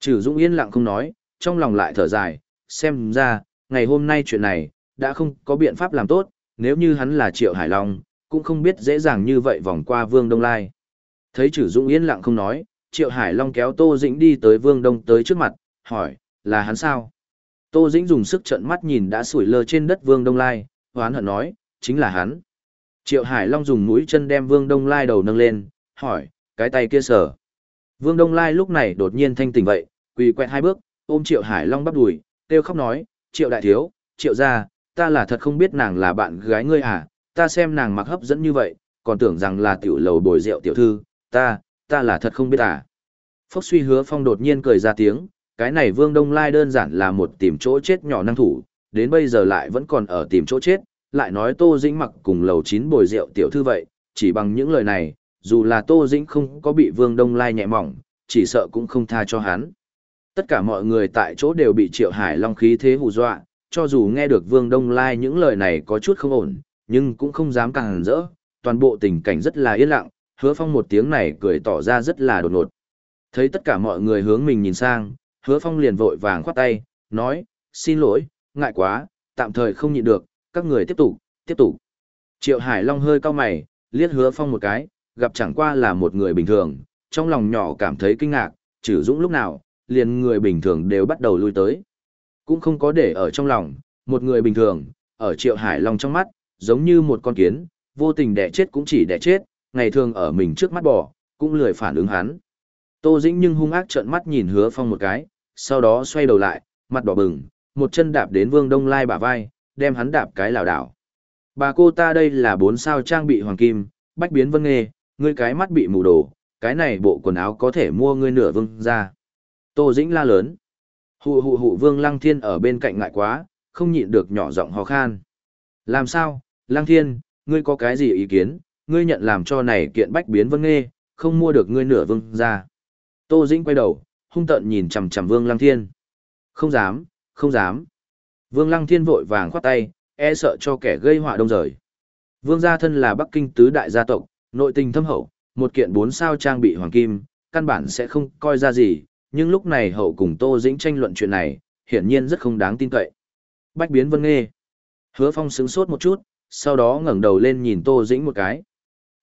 Trử Dũng yên lặng không nói, trong lòng lại thở dài, xem ra, ngày hôm nay chuyện này, đã không có biện pháp làm tốt, nếu như hắn là Triệu Hải Long, cũng không biết dễ dàng như vậy vòng qua Vương Đông Lai. Thấy Trử Dũng yên lặng không nói, Triệu Hải Long kéo Tô Dĩnh đi tới Vương Đông tới trước mặt, hỏi, là hắn sao? Tô Dĩnh dùng sức trợn mắt nhìn đã sủi lơ trên đất Vương Đông Lai, hoán hận nói, chính là hắn. Triệu Hải Long dùng mũi chân đem Vương Đông Lai đầu nâng lên, hỏi, cái tay kia sở. Vương Đông Lai lúc này đột nhiên thanh tỉnh vậy, quỳ quẹt hai bước, ôm Triệu Hải Long bắp đùi, kêu khóc nói, Triệu đại thiếu, Triệu gia, ta là thật không biết nàng là bạn gái ngươi à, ta xem nàng mặc hấp dẫn như vậy, còn tưởng rằng là tiểu lầu bồi rượu tiểu thư, ta, ta là thật không biết à. Phốc suy hứa phong đột nhiên cười ra tiếng, cái này Vương Đông Lai đơn giản là một tìm chỗ chết nhỏ năng thủ, đến bây giờ lại vẫn còn ở tìm chỗ chết, lại nói Tô Dĩnh mặc cùng lầu chín bồi rượu tiểu thư vậy, chỉ bằng những lời này, dù là Tô Dĩnh không có bị Vương Đông Lai nhẹ mỏng, chỉ sợ cũng không tha cho hắn. Tất cả mọi người tại chỗ đều bị Triệu Hải Long khí thế hù dọa, cho dù nghe được Vương Đông Lai những lời này có chút không ổn, nhưng cũng không dám càng rỡ, toàn bộ tình cảnh rất là yên lặng, hứa phong một tiếng này cười tỏ ra rất là đột ngột. Thấy tất cả mọi người hướng mình nhìn sang, hứa phong liền vội vàng khoát tay, nói, xin lỗi, ngại quá, tạm thời không nhịn được, các người tiếp tục, tiếp tục. Triệu Hải Long hơi cau mày, liếc hứa phong một cái, gặp chẳng qua là một người bình thường, trong lòng nhỏ cảm thấy kinh ngạc, trừ dũng lúc nào, liền người bình thường đều bắt đầu lui tới. Cũng không có để ở trong lòng, một người bình thường, ở Triệu Hải Long trong mắt, giống như một con kiến, vô tình đẻ chết cũng chỉ đẻ chết, ngày thường ở mình trước mắt bỏ, cũng lười phản ứng hắn. Tô Dĩnh nhưng hung ác trợn mắt nhìn hứa phong một cái, sau đó xoay đầu lại, mặt đỏ bừng, một chân đạp đến Vương Đông Lai bả vai, đem hắn đạp cái lảo đảo. Bà cô ta đây là bốn sao trang bị hoàng kim, bách biến vân nghề, ngươi cái mắt bị mù đồ, cái này bộ quần áo có thể mua ngươi nửa vương ra. Tô Dĩnh la lớn. Hụ hụ hụ Vương Lăng Thiên ở bên cạnh ngại quá, không nhịn được nhỏ giọng hò khan. Làm sao, Lăng Thiên, ngươi có cái gì ý kiến, ngươi nhận làm cho này kiện bách biến vân nghe, không mua được ngươi nửa vương ra. Tô Dĩnh quay đầu, hung tợn nhìn chằm chằm Vương Lăng Thiên. Không dám, không dám. Vương Lăng Thiên vội vàng khoát tay, e sợ cho kẻ gây họa đông rời. Vương gia thân là Bắc Kinh tứ đại gia tộc, nội tình thâm hậu, một kiện bốn sao trang bị hoàng kim, căn bản sẽ không coi ra gì, nhưng lúc này hậu cùng Tô Dĩnh tranh luận chuyện này, hiển nhiên rất không đáng tin cậy. Bách biến vân nghe. Hứa Phong sững sốt một chút, sau đó ngẩng đầu lên nhìn Tô Dĩnh một cái.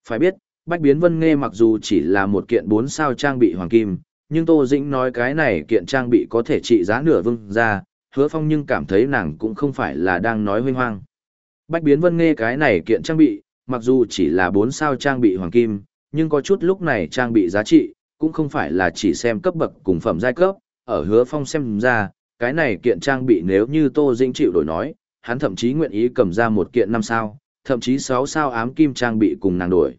Phải biết, Bách biến vân nghe mặc dù chỉ là một kiện bốn sao trang bị hoàng kim, nhưng Tô Dĩnh nói cái này kiện trang bị có thể trị giá nửa vương ra, hứa phong nhưng cảm thấy nàng cũng không phải là đang nói huynh hoang. Bách biến vân nghe cái này kiện trang bị, mặc dù chỉ là bốn sao trang bị hoàng kim, nhưng có chút lúc này trang bị giá trị, cũng không phải là chỉ xem cấp bậc cùng phẩm giai cấp, ở hứa phong xem ra, cái này kiện trang bị nếu như Tô Dĩnh chịu đổi nói, hắn thậm chí nguyện ý cầm ra một kiện năm sao, thậm chí sáu sao ám kim trang bị cùng nàng đổi.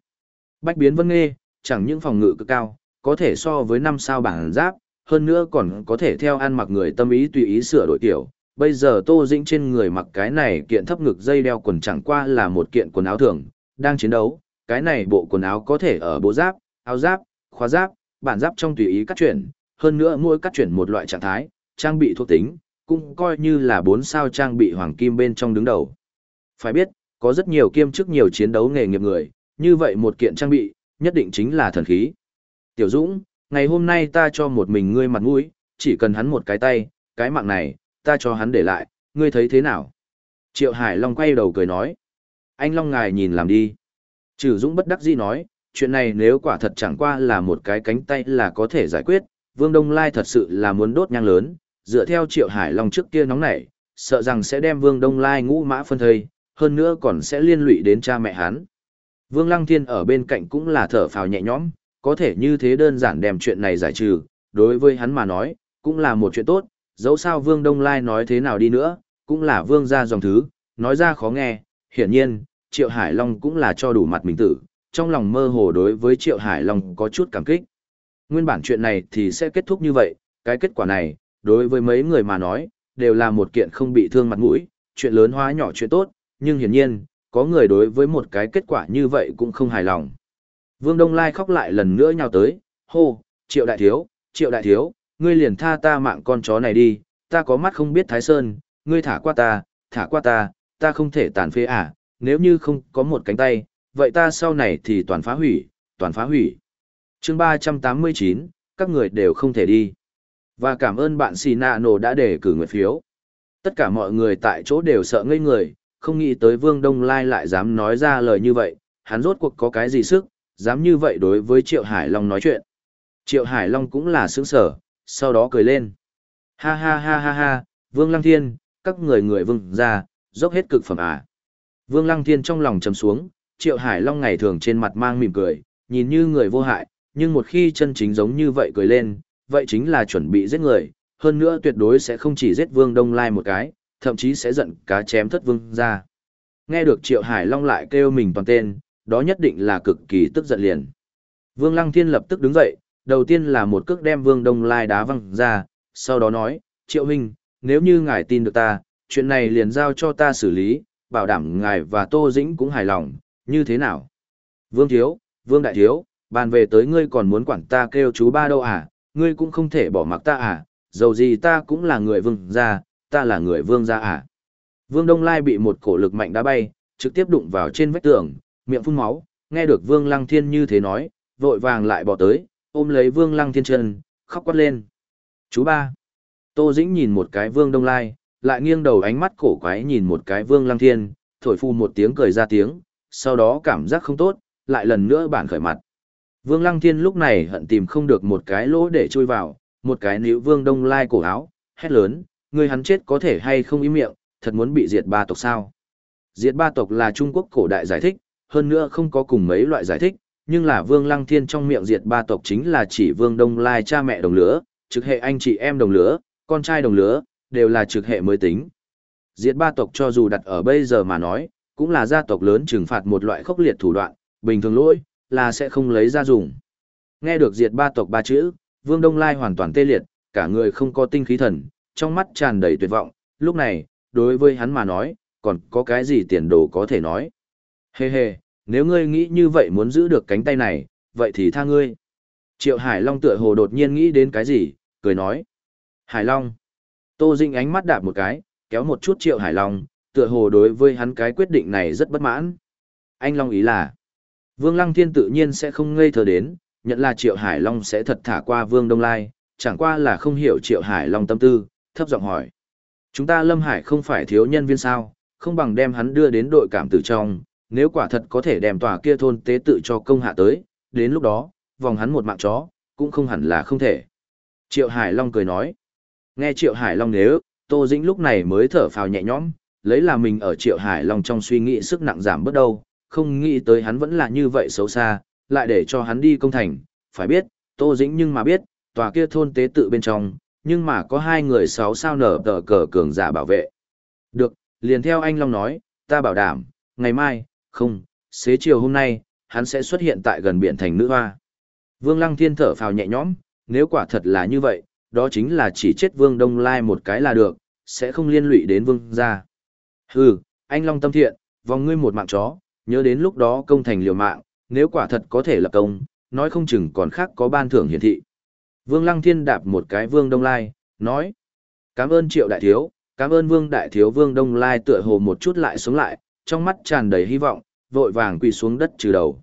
Bách biến vân nghe, chẳng những phòng ngự cực cao, có thể so với năm sao bảng giáp, hơn nữa còn có thể theo ăn mặc người tâm ý tùy ý sửa đổi tiểu Bây giờ Tô Dĩnh trên người mặc cái này kiện thấp ngực dây đeo quần chẳng qua là một kiện quần áo thường, đang chiến đấu, cái này bộ quần áo có thể ở bộ giáp, áo giáp, khóa giáp, bản giáp trong tùy ý cắt chuyển, hơn nữa mỗi cắt chuyển một loại trạng thái, trang bị thuộc tính, cũng coi như là bốn sao trang bị hoàng kim bên trong đứng đầu. Phải biết, có rất nhiều kiêm chức nhiều chiến đấu nghề nghiệp người, như vậy một kiện trang bị, nhất định chính là thần khí. Tiểu Dũng, ngày hôm nay ta cho một mình ngươi mặt mũi, chỉ cần hắn một cái tay, cái mạng này, ta cho hắn để lại, ngươi thấy thế nào? Triệu Hải Long quay đầu cười nói. Anh Long ngài nhìn làm đi. Trừ Dũng bất đắc dĩ nói, chuyện này nếu quả thật chẳng qua là một cái cánh tay là có thể giải quyết, Vương Đông Lai thật sự là muốn đốt nhang lớn, dựa theo Triệu Hải Long trước kia nóng nảy, sợ rằng sẽ đem Vương Đông Lai ngũ mã phân thây, hơn nữa còn sẽ liên lụy đến cha mẹ hắn. Vương Lăng Thiên ở bên cạnh cũng là thở phào nhẹ nhõm, có thể như thế đơn giản đem chuyện này giải trừ, đối với hắn mà nói, cũng là một chuyện tốt, dẫu sao Vương Đông Lai nói thế nào đi nữa, cũng là Vương gia dòng thứ, nói ra khó nghe, hiển nhiên, Triệu Hải Long cũng là cho đủ mặt mình tử, trong lòng mơ hồ đối với Triệu Hải Long có chút cảm kích. Nguyên bản chuyện này thì sẽ kết thúc như vậy, cái kết quả này, đối với mấy người mà nói, đều là một kiện không bị thương mặt mũi, chuyện lớn hóa nhỏ chuyện tốt, nhưng hiển nhiên, có người đối với một cái kết quả như vậy cũng không hài lòng. Vương Đông Lai khóc lại lần nữa nhào tới, hô, triệu đại thiếu, triệu đại thiếu, ngươi liền tha ta mạng con chó này đi, ta có mắt không biết Thái Sơn, ngươi thả qua ta, thả qua ta, ta không thể tàn phế à, nếu như không có một cánh tay, vậy ta sau này thì toàn phá hủy, toàn phá hủy. chương 389, các người đều không thể đi. Và cảm ơn bạn Sinano đã để cử nguyện phiếu. Tất cả mọi người tại chỗ đều sợ ngây người, không nghĩ tới Vương Đông Lai lại dám nói ra lời như vậy, hắn rốt cuộc có cái gì sức, dám như vậy đối với Triệu Hải Long nói chuyện. Triệu Hải Long cũng là sướng sở, sau đó cười lên. Ha ha ha ha ha, Vương Lăng Thiên, các người người vương ra, dốc hết cực phẩm à. Vương Lăng Thiên trong lòng trầm xuống, Triệu Hải Long ngày thường trên mặt mang mỉm cười, nhìn như người vô hại, nhưng một khi chân chính giống như vậy cười lên, vậy chính là chuẩn bị giết người, hơn nữa tuyệt đối sẽ không chỉ giết Vương Đông Lai một cái, thậm chí sẽ giận cá chém thất vương ra. Nghe được Triệu Hải Long lại kêu mình toàn tên, đó nhất định là cực kỳ tức giận liền. Vương Lăng Thiên lập tức đứng dậy, đầu tiên là một cước đem Vương Đông Lai đá văng ra, sau đó nói, Triệu Minh, nếu như ngài tin được ta, chuyện này liền giao cho ta xử lý, bảo đảm ngài và Tô Dĩnh cũng hài lòng, như thế nào? Vương Thiếu, Vương Đại Thiếu, bàn về tới ngươi còn muốn quản ta kêu chú ba đâu à, ngươi cũng không thể bỏ mặc ta à, dầu gì ta cũng là người vương gia, ta là người vương gia à. Vương Đông Lai bị một cổ lực mạnh đá bay, trực tiếp đụng vào trên vách tường, miệng phun máu, nghe được Vương Lăng Thiên như thế nói, vội vàng lại bỏ tới, ôm lấy Vương Lăng Thiên chân, khóc quát lên. Chú ba. Tô Dĩnh nhìn một cái Vương Đông Lai, lại nghiêng đầu ánh mắt cổ quái nhìn một cái Vương Lăng Thiên, thổi phu một tiếng cười ra tiếng, sau đó cảm giác không tốt, lại lần nữa bản khởi mặt. Vương Lăng Thiên lúc này hận tìm không được một cái lỗ để chui vào, một cái níu Vương Đông Lai cổ áo, hét lớn, người hắn chết có thể hay không im miệng, thật muốn bị diệt ba tộc sao. Diệt ba tộc là Trung Quốc cổ đại giải thích, hơn nữa không có cùng mấy loại giải thích, nhưng là Vương Lăng Thiên trong miệng diệt ba tộc chính là chỉ Vương Đông Lai cha mẹ đồng lứa, trực hệ anh chị em đồng lứa, con trai đồng lứa, đều là trực hệ mới tính. Diệt ba tộc cho dù đặt ở bây giờ mà nói, cũng là gia tộc lớn trừng phạt một loại khốc liệt thủ đoạn, bình thường lỗi, là sẽ không lấy ra dùng. Nghe được diệt ba tộc ba chữ, Vương Đông Lai hoàn toàn tê liệt, cả người không có tinh khí thần, trong mắt tràn đầy tuyệt vọng, lúc này, đối với hắn mà nói, còn có cái gì tiền đồ có thể nói. Hê hê, nếu ngươi nghĩ như vậy muốn giữ được cánh tay này, vậy thì tha ngươi. Triệu Hải Long tựa hồ đột nhiên nghĩ đến cái gì, cười nói. Hải Long. Tô Dinh ánh mắt đạp một cái, kéo một chút Triệu Hải Long, tựa hồ đối với hắn cái quyết định này rất bất mãn. Anh Long ý là, Vương Lăng Thiên tự nhiên sẽ không ngây thờ đến, nhận là Triệu Hải Long sẽ thật thả qua Vương Đông Lai, chẳng qua là không hiểu Triệu Hải Long tâm tư, thấp giọng hỏi. Chúng ta Lâm Hải không phải thiếu nhân viên sao, không bằng đem hắn đưa đến đội cảm tử trong, nếu quả thật có thể đem tòa kia thôn tế tự cho công hạ tới, đến lúc đó, vòng hắn một mạng chó, cũng không hẳn là không thể. Triệu Hải Long cười nói. Nghe Triệu Hải Long nếu, Tô Dĩnh lúc này mới thở phào nhẹ nhõm, lấy là mình ở Triệu Hải Long trong suy nghĩ sức nặng giảm bớt đâu, không nghĩ tới hắn vẫn là như vậy xấu xa, lại để cho hắn đi công thành, phải biết, Tô Dĩnh nhưng mà biết, tòa kia thôn tế tự bên trong, nhưng mà có hai người sáu sao nở tờ cờ cường giả bảo vệ. Được, liền theo anh Long nói, ta bảo đảm, ngày mai, không, xế chiều hôm nay, hắn sẽ xuất hiện tại gần biển thành nữ hoa. Vương Lăng Thiên thở phào nhẹ nhõm, nếu quả thật là như vậy, đó chính là chỉ chết Vương Đông Lai một cái là được, sẽ không liên lụy đến Vương gia. Hừ, anh Long tâm thiện, vòng ngươi một mạng chó, nhớ đến lúc đó công thành liều mạng, nếu quả thật có thể lập công, nói không chừng còn khác có ban thưởng hiển thị. Vương Lăng Thiên đạp một cái Vương Đông Lai, nói. Cảm ơn Triệu Đại Thiếu, cảm ơn Vương Đại Thiếu Vương Đông Lai tựa hồ một chút lại xuống lại, trong mắt tràn đầy hy vọng, vội vàng quỳ xuống đất trừ đầu.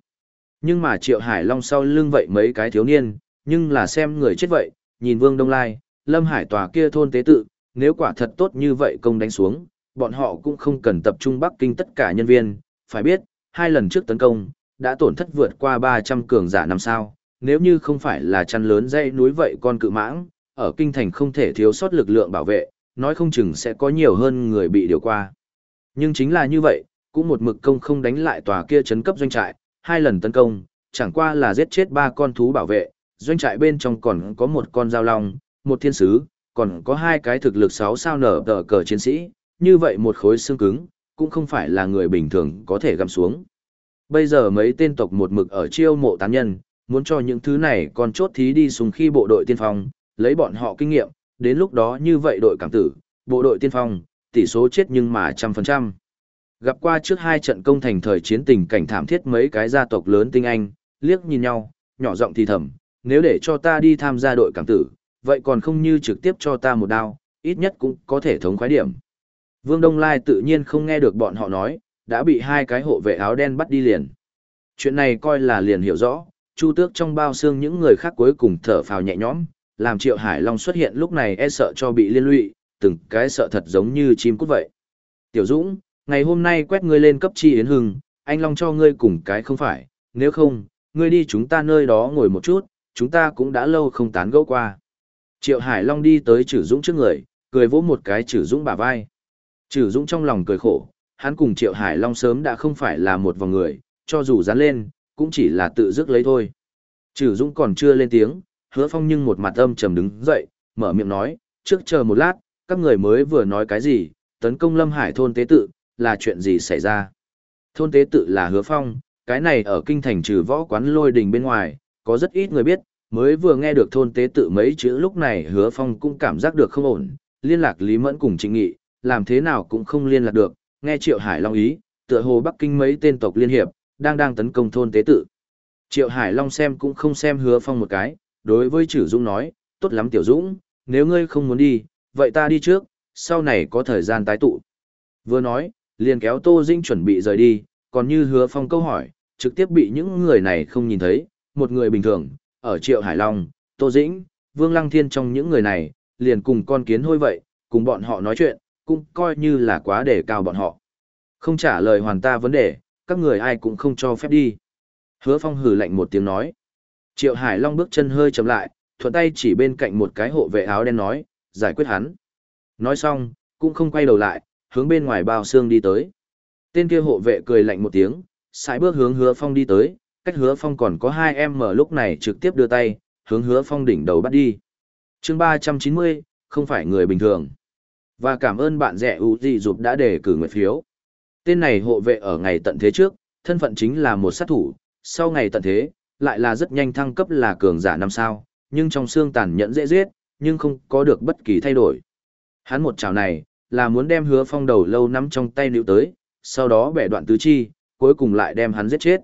Nhưng mà Triệu Hải Long sau lưng vậy mấy cái thiếu niên, nhưng là xem người chết vậy, nhìn Vương Đông Lai, Lâm Hải tòa kia thôn tế tự, nếu quả thật tốt như vậy công đánh xuống, bọn họ cũng không cần tập trung Bắc Kinh tất cả nhân viên, phải biết, hai lần trước tấn công, đã tổn thất vượt qua 300 cường giả năm sao, nếu như không phải là chăn lớn dây núi vậy con cự mãng, ở kinh thành không thể thiếu sót lực lượng bảo vệ, nói không chừng sẽ có nhiều hơn người bị điều qua. Nhưng chính là như vậy, cũng một mực công không đánh lại tòa kia chấn cấp doanh trại, hai lần tấn công, chẳng qua là giết chết ba con thú bảo vệ, doanh trại bên trong còn có một con dao long, một thiên sứ, còn có hai cái thực lực sáu sao nở tờ cờ chiến sĩ, như vậy một khối xương cứng, cũng không phải là người bình thường có thể găm xuống. Bây giờ mấy tên tộc một mực ở chiêu mộ tán nhân, muốn cho những thứ này còn chốt thí đi xuống khi bộ đội tiên phong, lấy bọn họ kinh nghiệm, đến lúc đó như vậy đội cảm tử, bộ đội tiên phong, tỷ số chết nhưng mà trăm phần trăm. Gặp qua trước hai trận công thành thời chiến tình cảnh thảm thiết mấy cái gia tộc lớn tinh anh, liếc nhìn nhau, nhỏ giọng thì thầm, nếu để cho ta đi tham gia đội cảm tử, vậy còn không như trực tiếp cho ta một đao, ít nhất cũng có thể thống khoái điểm. Vương Đông Lai tự nhiên không nghe được bọn họ nói, đã bị hai cái hộ vệ áo đen bắt đi liền. Chuyện này coi là liền hiểu rõ, chu tước trong bao xương những người khác cuối cùng thở phào nhẹ nhõm, làm Triệu Hải Long xuất hiện lúc này e sợ cho bị liên lụy, từng cái sợ thật giống như chim cút vậy. Tiểu Dũng, ngày hôm nay quét ngươi lên cấp chi yến hừng, anh Long cho ngươi cùng cái không phải, nếu không, ngươi đi chúng ta nơi đó ngồi một chút, chúng ta cũng đã lâu không tán gẫu qua. Triệu Hải Long đi tới Chử Dũng trước người, cười vỗ một cái Chử Dũng bả vai. Trừ Dũng trong lòng cười khổ, hắn cùng Triệu Hải Long sớm đã không phải là một vòng người, cho dù dán lên, cũng chỉ là tự dứt lấy thôi. Trừ Dũng còn chưa lên tiếng, hứa phong nhưng một mặt âm trầm đứng dậy, mở miệng nói, trước chờ một lát, các người mới vừa nói cái gì, tấn công Lâm Hải thôn tế tự, là chuyện gì xảy ra. Thôn tế tự là hứa phong, cái này ở kinh thành trừ võ quán lôi đình bên ngoài, có rất ít người biết, mới vừa nghe được thôn tế tự mấy chữ lúc này hứa phong cũng cảm giác được không ổn, liên lạc Lý Mẫn cùng Trịnh Nghị, làm thế nào cũng không liên lạc được, nghe Triệu Hải Long ý, tựa hồ Bắc Kinh mấy tên tộc liên hiệp, đang đang tấn công thôn tế tự. Triệu Hải Long xem cũng không xem hứa phong một cái, đối với Chử Dũng nói, tốt lắm Tiểu Dũng, nếu ngươi không muốn đi, vậy ta đi trước, sau này có thời gian tái tụ. Vừa nói, liền kéo Tô Dĩnh chuẩn bị rời đi, còn như hứa phong câu hỏi, trực tiếp bị những người này không nhìn thấy, một người bình thường, ở Triệu Hải Long, Tô Dĩnh, Vương Lăng Thiên trong những người này, liền cùng con kiến hôi vậy, cùng bọn họ nói chuyện, cũng coi như là quá đề cao bọn họ. Không trả lời hoàn ta vấn đề, các người ai cũng không cho phép đi. Hứa Phong hừ lạnh một tiếng nói. Triệu Hải Long bước chân hơi chậm lại, thuận tay chỉ bên cạnh một cái hộ vệ áo đen nói, giải quyết hắn. Nói xong, cũng không quay đầu lại, hướng bên ngoài bao xương đi tới. Tên kia hộ vệ cười lạnh một tiếng, sải bước hướng hứa phong đi tới, cách hứa phong còn có hai em mở lúc này trực tiếp đưa tay, hướng hứa phong đỉnh đầu bắt đi. chương ba trăm chín mươi, không phải người bình thường. Và cảm ơn bạn rẻ ưu gì giúp đã đề cử nguyện phiếu. Tên này hộ vệ ở ngày tận thế trước, thân phận chính là một sát thủ, sau ngày tận thế, lại là rất nhanh thăng cấp là cường giả năm sao, nhưng trong xương tàn nhẫn dễ giết, nhưng không có được bất kỳ thay đổi. Hắn một chảo này, là muốn đem hứa phong đầu lâu nắm trong tay níu tới, sau đó bẻ đoạn tứ chi, cuối cùng lại đem hắn giết chết.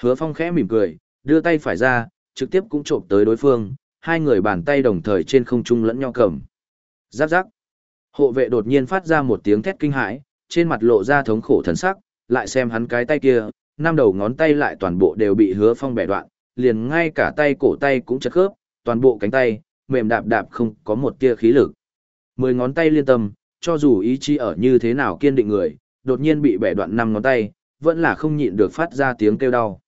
Hứa phong khẽ mỉm cười, đưa tay phải ra, trực tiếp cũng trộm tới đối phương, hai người bàn tay đồng thời trên không trung lẫn nhau cầm. Giáp giáp. Hộ vệ đột nhiên phát ra một tiếng thét kinh hãi, trên mặt lộ ra thống khổ thần sắc, lại xem hắn cái tay kia, năm đầu ngón tay lại toàn bộ đều bị hứa phong bẻ đoạn, liền ngay cả tay cổ tay cũng chật khớp, toàn bộ cánh tay, mềm đạp đạp không có một tia khí lực. Mười ngón tay liên tâm, cho dù ý chí ở như thế nào kiên định người, đột nhiên bị bẻ đoạn năm ngón tay, vẫn là không nhịn được phát ra tiếng kêu đau.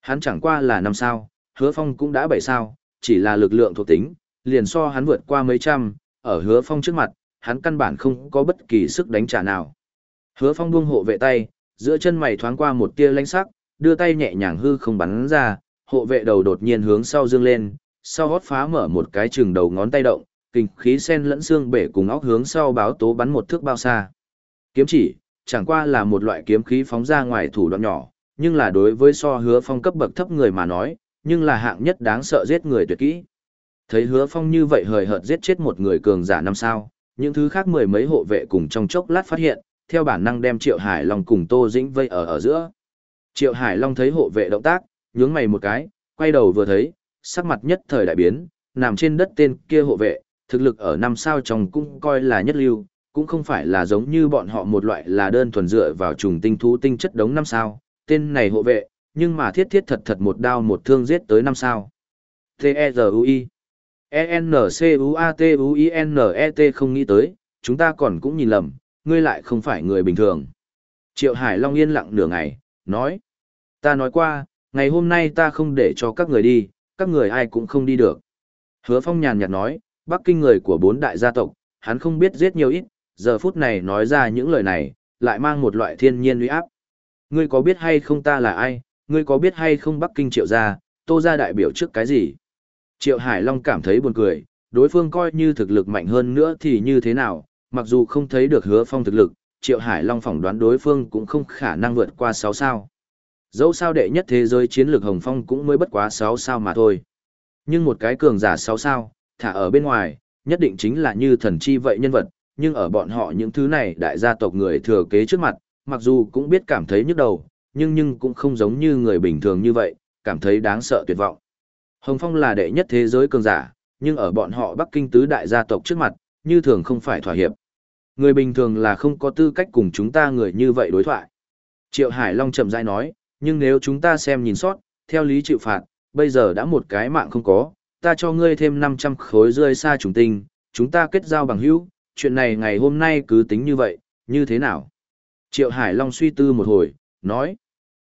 Hắn chẳng qua là năm sao, hứa phong cũng đã bảy sao, chỉ là lực lượng thuộc tính, liền so hắn vượt qua mấy trăm, ở hứa phong trước mặt, hắn căn bản không có bất kỳ sức đánh trả nào. Hứa phong buông hộ vệ tay, giữa chân mày thoáng qua một tia lánh sắc, đưa tay nhẹ nhàng hư không bắn ra, hộ vệ đầu đột nhiên hướng sau dương lên, sau hót phá mở một cái chừng đầu ngón tay động, kinh khí sen lẫn xương bể cùng óc hướng sau báo tố bắn một thước bao xa. Kiếm chỉ, chẳng qua là một loại kiếm khí phóng ra ngoài thủ đoạn nhỏ, nhưng là đối với so hứa phong cấp bậc thấp người mà nói, nhưng là hạng nhất đáng sợ giết người tuyệt kỹ. Thấy hứa phong như vậy hời hợt giết chết một người cường giả năm sao, những thứ khác mười mấy hộ vệ cùng trong chốc lát phát hiện, theo bản năng đem Triệu Hải Long cùng Tô Dĩnh vây ở ở giữa. Triệu Hải Long thấy hộ vệ động tác, nhướng mày một cái, quay đầu vừa thấy, sắc mặt nhất thời đại biến, nằm trên đất tên kia hộ vệ, thực lực ở năm sao trong cũng coi là nhất lưu, cũng không phải là giống như bọn họ một loại là đơn thuần dựa vào trùng tinh thú tinh chất đống năm sao, tên này hộ vệ, nhưng mà thiết thiết thật thật một đao một thương giết tới năm sao. T-E-Z-U-I ENCUATUINET không nghĩ tới, chúng ta còn cũng nhìn lầm, ngươi lại không phải người bình thường. Triệu Hải Long yên lặng nửa ngày, nói. Ta nói qua, ngày hôm nay ta không để cho các người đi, các người ai cũng không đi được. Hứa Phong nhàn nhạt nói, Bắc Kinh người của bốn đại gia tộc, hắn không biết giết nhiều ít, giờ phút này nói ra những lời này, lại mang một loại thiên nhiên uy áp. Ngươi có biết hay không ta là ai, ngươi có biết hay không Bắc Kinh triệu gia, tô gia đại biểu trước cái gì? Triệu Hải Long cảm thấy buồn cười, đối phương coi như thực lực mạnh hơn nữa thì như thế nào, mặc dù không thấy được hứa phong thực lực, Triệu Hải Long phỏng đoán đối phương cũng không khả năng vượt qua 6 sao. Dẫu sao đệ nhất thế giới chiến lược Hồng Phong cũng mới bất quá 6 sao mà thôi. Nhưng một cái cường giả 6 sao, thả ở bên ngoài, nhất định chính là như thần chi vậy nhân vật, nhưng ở bọn họ những thứ này đại gia tộc người thừa kế trước mặt, mặc dù cũng biết cảm thấy nhức đầu, nhưng nhưng cũng không giống như người bình thường như vậy, cảm thấy đáng sợ tuyệt vọng. Hồng Phong là đệ nhất thế giới cường giả, nhưng ở bọn họ Bắc Kinh tứ đại gia tộc trước mặt, như thường không phải thỏa hiệp. Người bình thường là không có tư cách cùng chúng ta người như vậy đối thoại. Triệu Hải Long chậm rãi nói, nhưng nếu chúng ta xem nhìn sót, theo lý chịu phạt, bây giờ đã một cái mạng không có, ta cho ngươi thêm 500 khối rơi xa trùng tinh, chúng ta kết giao bằng hữu, chuyện này ngày hôm nay cứ tính như vậy, như thế nào? Triệu Hải Long suy tư một hồi, nói,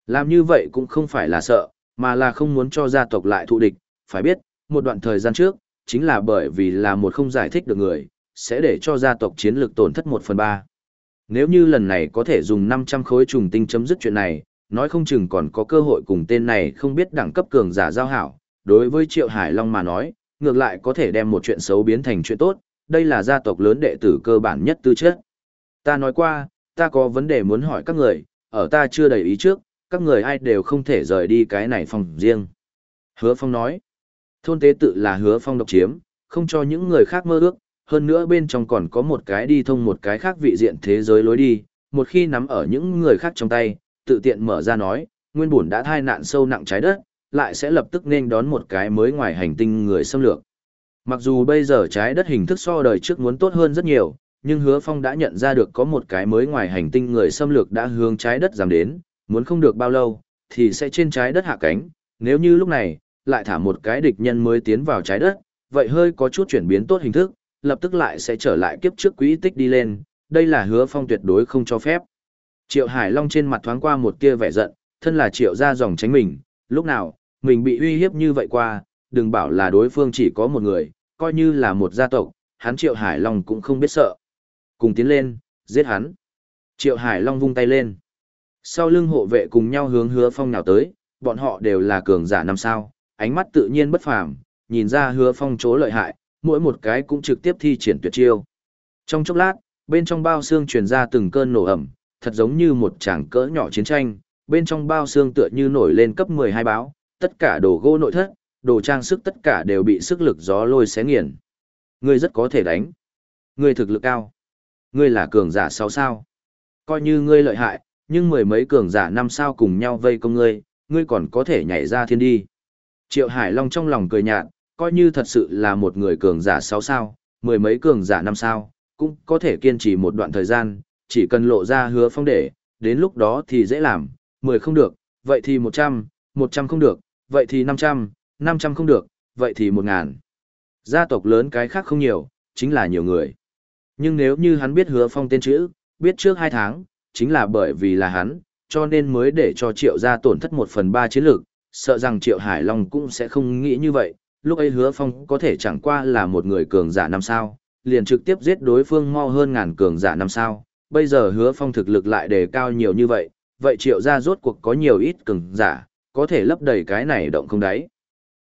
làm như vậy cũng không phải là sợ, mà là không muốn cho gia tộc lại thụ địch, phải biết, một đoạn thời gian trước, chính là bởi vì là một không giải thích được người, sẽ để cho gia tộc chiến lược tổn thất 1 phần 3. Nếu như lần này có thể dùng 500 khối trùng tinh chấm dứt chuyện này, nói không chừng còn có cơ hội cùng tên này không biết đẳng cấp cường giả giao hảo. Đối với Triệu Hải Long mà nói, ngược lại có thể đem một chuyện xấu biến thành chuyện tốt, đây là gia tộc lớn đệ tử cơ bản nhất tư chất. Ta nói qua, ta có vấn đề muốn hỏi các người, ở ta chưa đầy ý trước, các người ai đều không thể rời đi cái này phòng riêng. Hứa Phong nói, thôn tế tự là hứa phong độc chiếm, không cho những người khác mơ ước, hơn nữa bên trong còn có một cái đi thông một cái khác vị diện thế giới lối đi, một khi nắm ở những người khác trong tay, tự tiện mở ra nói, nguyên bổn đã thai nạn sâu nặng trái đất, lại sẽ lập tức nên đón một cái mới ngoài hành tinh người xâm lược. Mặc dù bây giờ trái đất hình thức so đời trước muốn tốt hơn rất nhiều, nhưng hứa phong đã nhận ra được có một cái mới ngoài hành tinh người xâm lược đã hướng trái đất giảm đến, muốn không được bao lâu, thì sẽ trên trái đất hạ cánh, nếu như lúc này, lại thả một cái địch nhân mới tiến vào trái đất, vậy hơi có chút chuyển biến tốt hình thức, lập tức lại sẽ trở lại kiếp trước quỹ tích đi lên, đây là hứa phong tuyệt đối không cho phép. Triệu Hải Long trên mặt thoáng qua một tia vẻ giận, thân là triệu ra dòng tránh mình, lúc nào, mình bị uy hiếp như vậy qua, đừng bảo là đối phương chỉ có một người, coi như là một gia tộc, hắn Triệu Hải Long cũng không biết sợ. Cùng tiến lên, giết hắn. Triệu Hải Long vung tay lên. Sau lưng hộ vệ cùng nhau hướng hứa phong nào tới, bọn họ đều là cường giả năm sao, ánh mắt tự nhiên bất phàm, nhìn ra hứa phong chỗ lợi hại, mỗi một cái cũng trực tiếp thi triển tuyệt chiêu. Trong chốc lát, bên trong bao xương truyền ra từng cơn nổ ẩm, thật giống như một tràng cỡ nhỏ chiến tranh, bên trong bao xương tựa như nổi lên cấp 12 báo, tất cả đồ gỗ nội thất, đồ trang sức tất cả đều bị sức lực gió lôi xé nghiền. Ngươi rất có thể đánh. Ngươi thực lực cao. Ngươi là cường giả 6 sao. Coi như ngươi lợi hại, nhưng mười mấy cường giả 5 sao cùng nhau vây công ngươi, ngươi còn có thể nhảy ra thiên đi. Triệu Hải Long trong lòng cười nhạt, coi như thật sự là một người cường giả 6 sao, mười mấy cường giả 5 sao, cũng có thể kiên trì một đoạn thời gian, chỉ cần lộ ra hứa phong để, đến lúc đó thì dễ làm, 10 không được, vậy thì 100, 100 không được, vậy thì 500, 500 không được, vậy thì 1000. Gia tộc lớn cái khác không nhiều, chính là nhiều người. Nhưng nếu như hắn biết hứa phong tên chữ, biết trước 2 tháng, chính là bởi vì là hắn, cho nên mới để cho triệu gia tổn thất 1 phần 3 chiến lược, sợ rằng Triệu Hải Long cũng sẽ không nghĩ như vậy, lúc ấy hứa phong có thể chẳng qua là một người cường giả năm sao, liền trực tiếp giết đối phương mau hơn ngàn cường giả năm sao, bây giờ hứa phong thực lực lại đề cao nhiều như vậy, vậy Triệu gia rốt cuộc có nhiều ít cường giả, có thể lấp đầy cái này động không đáy.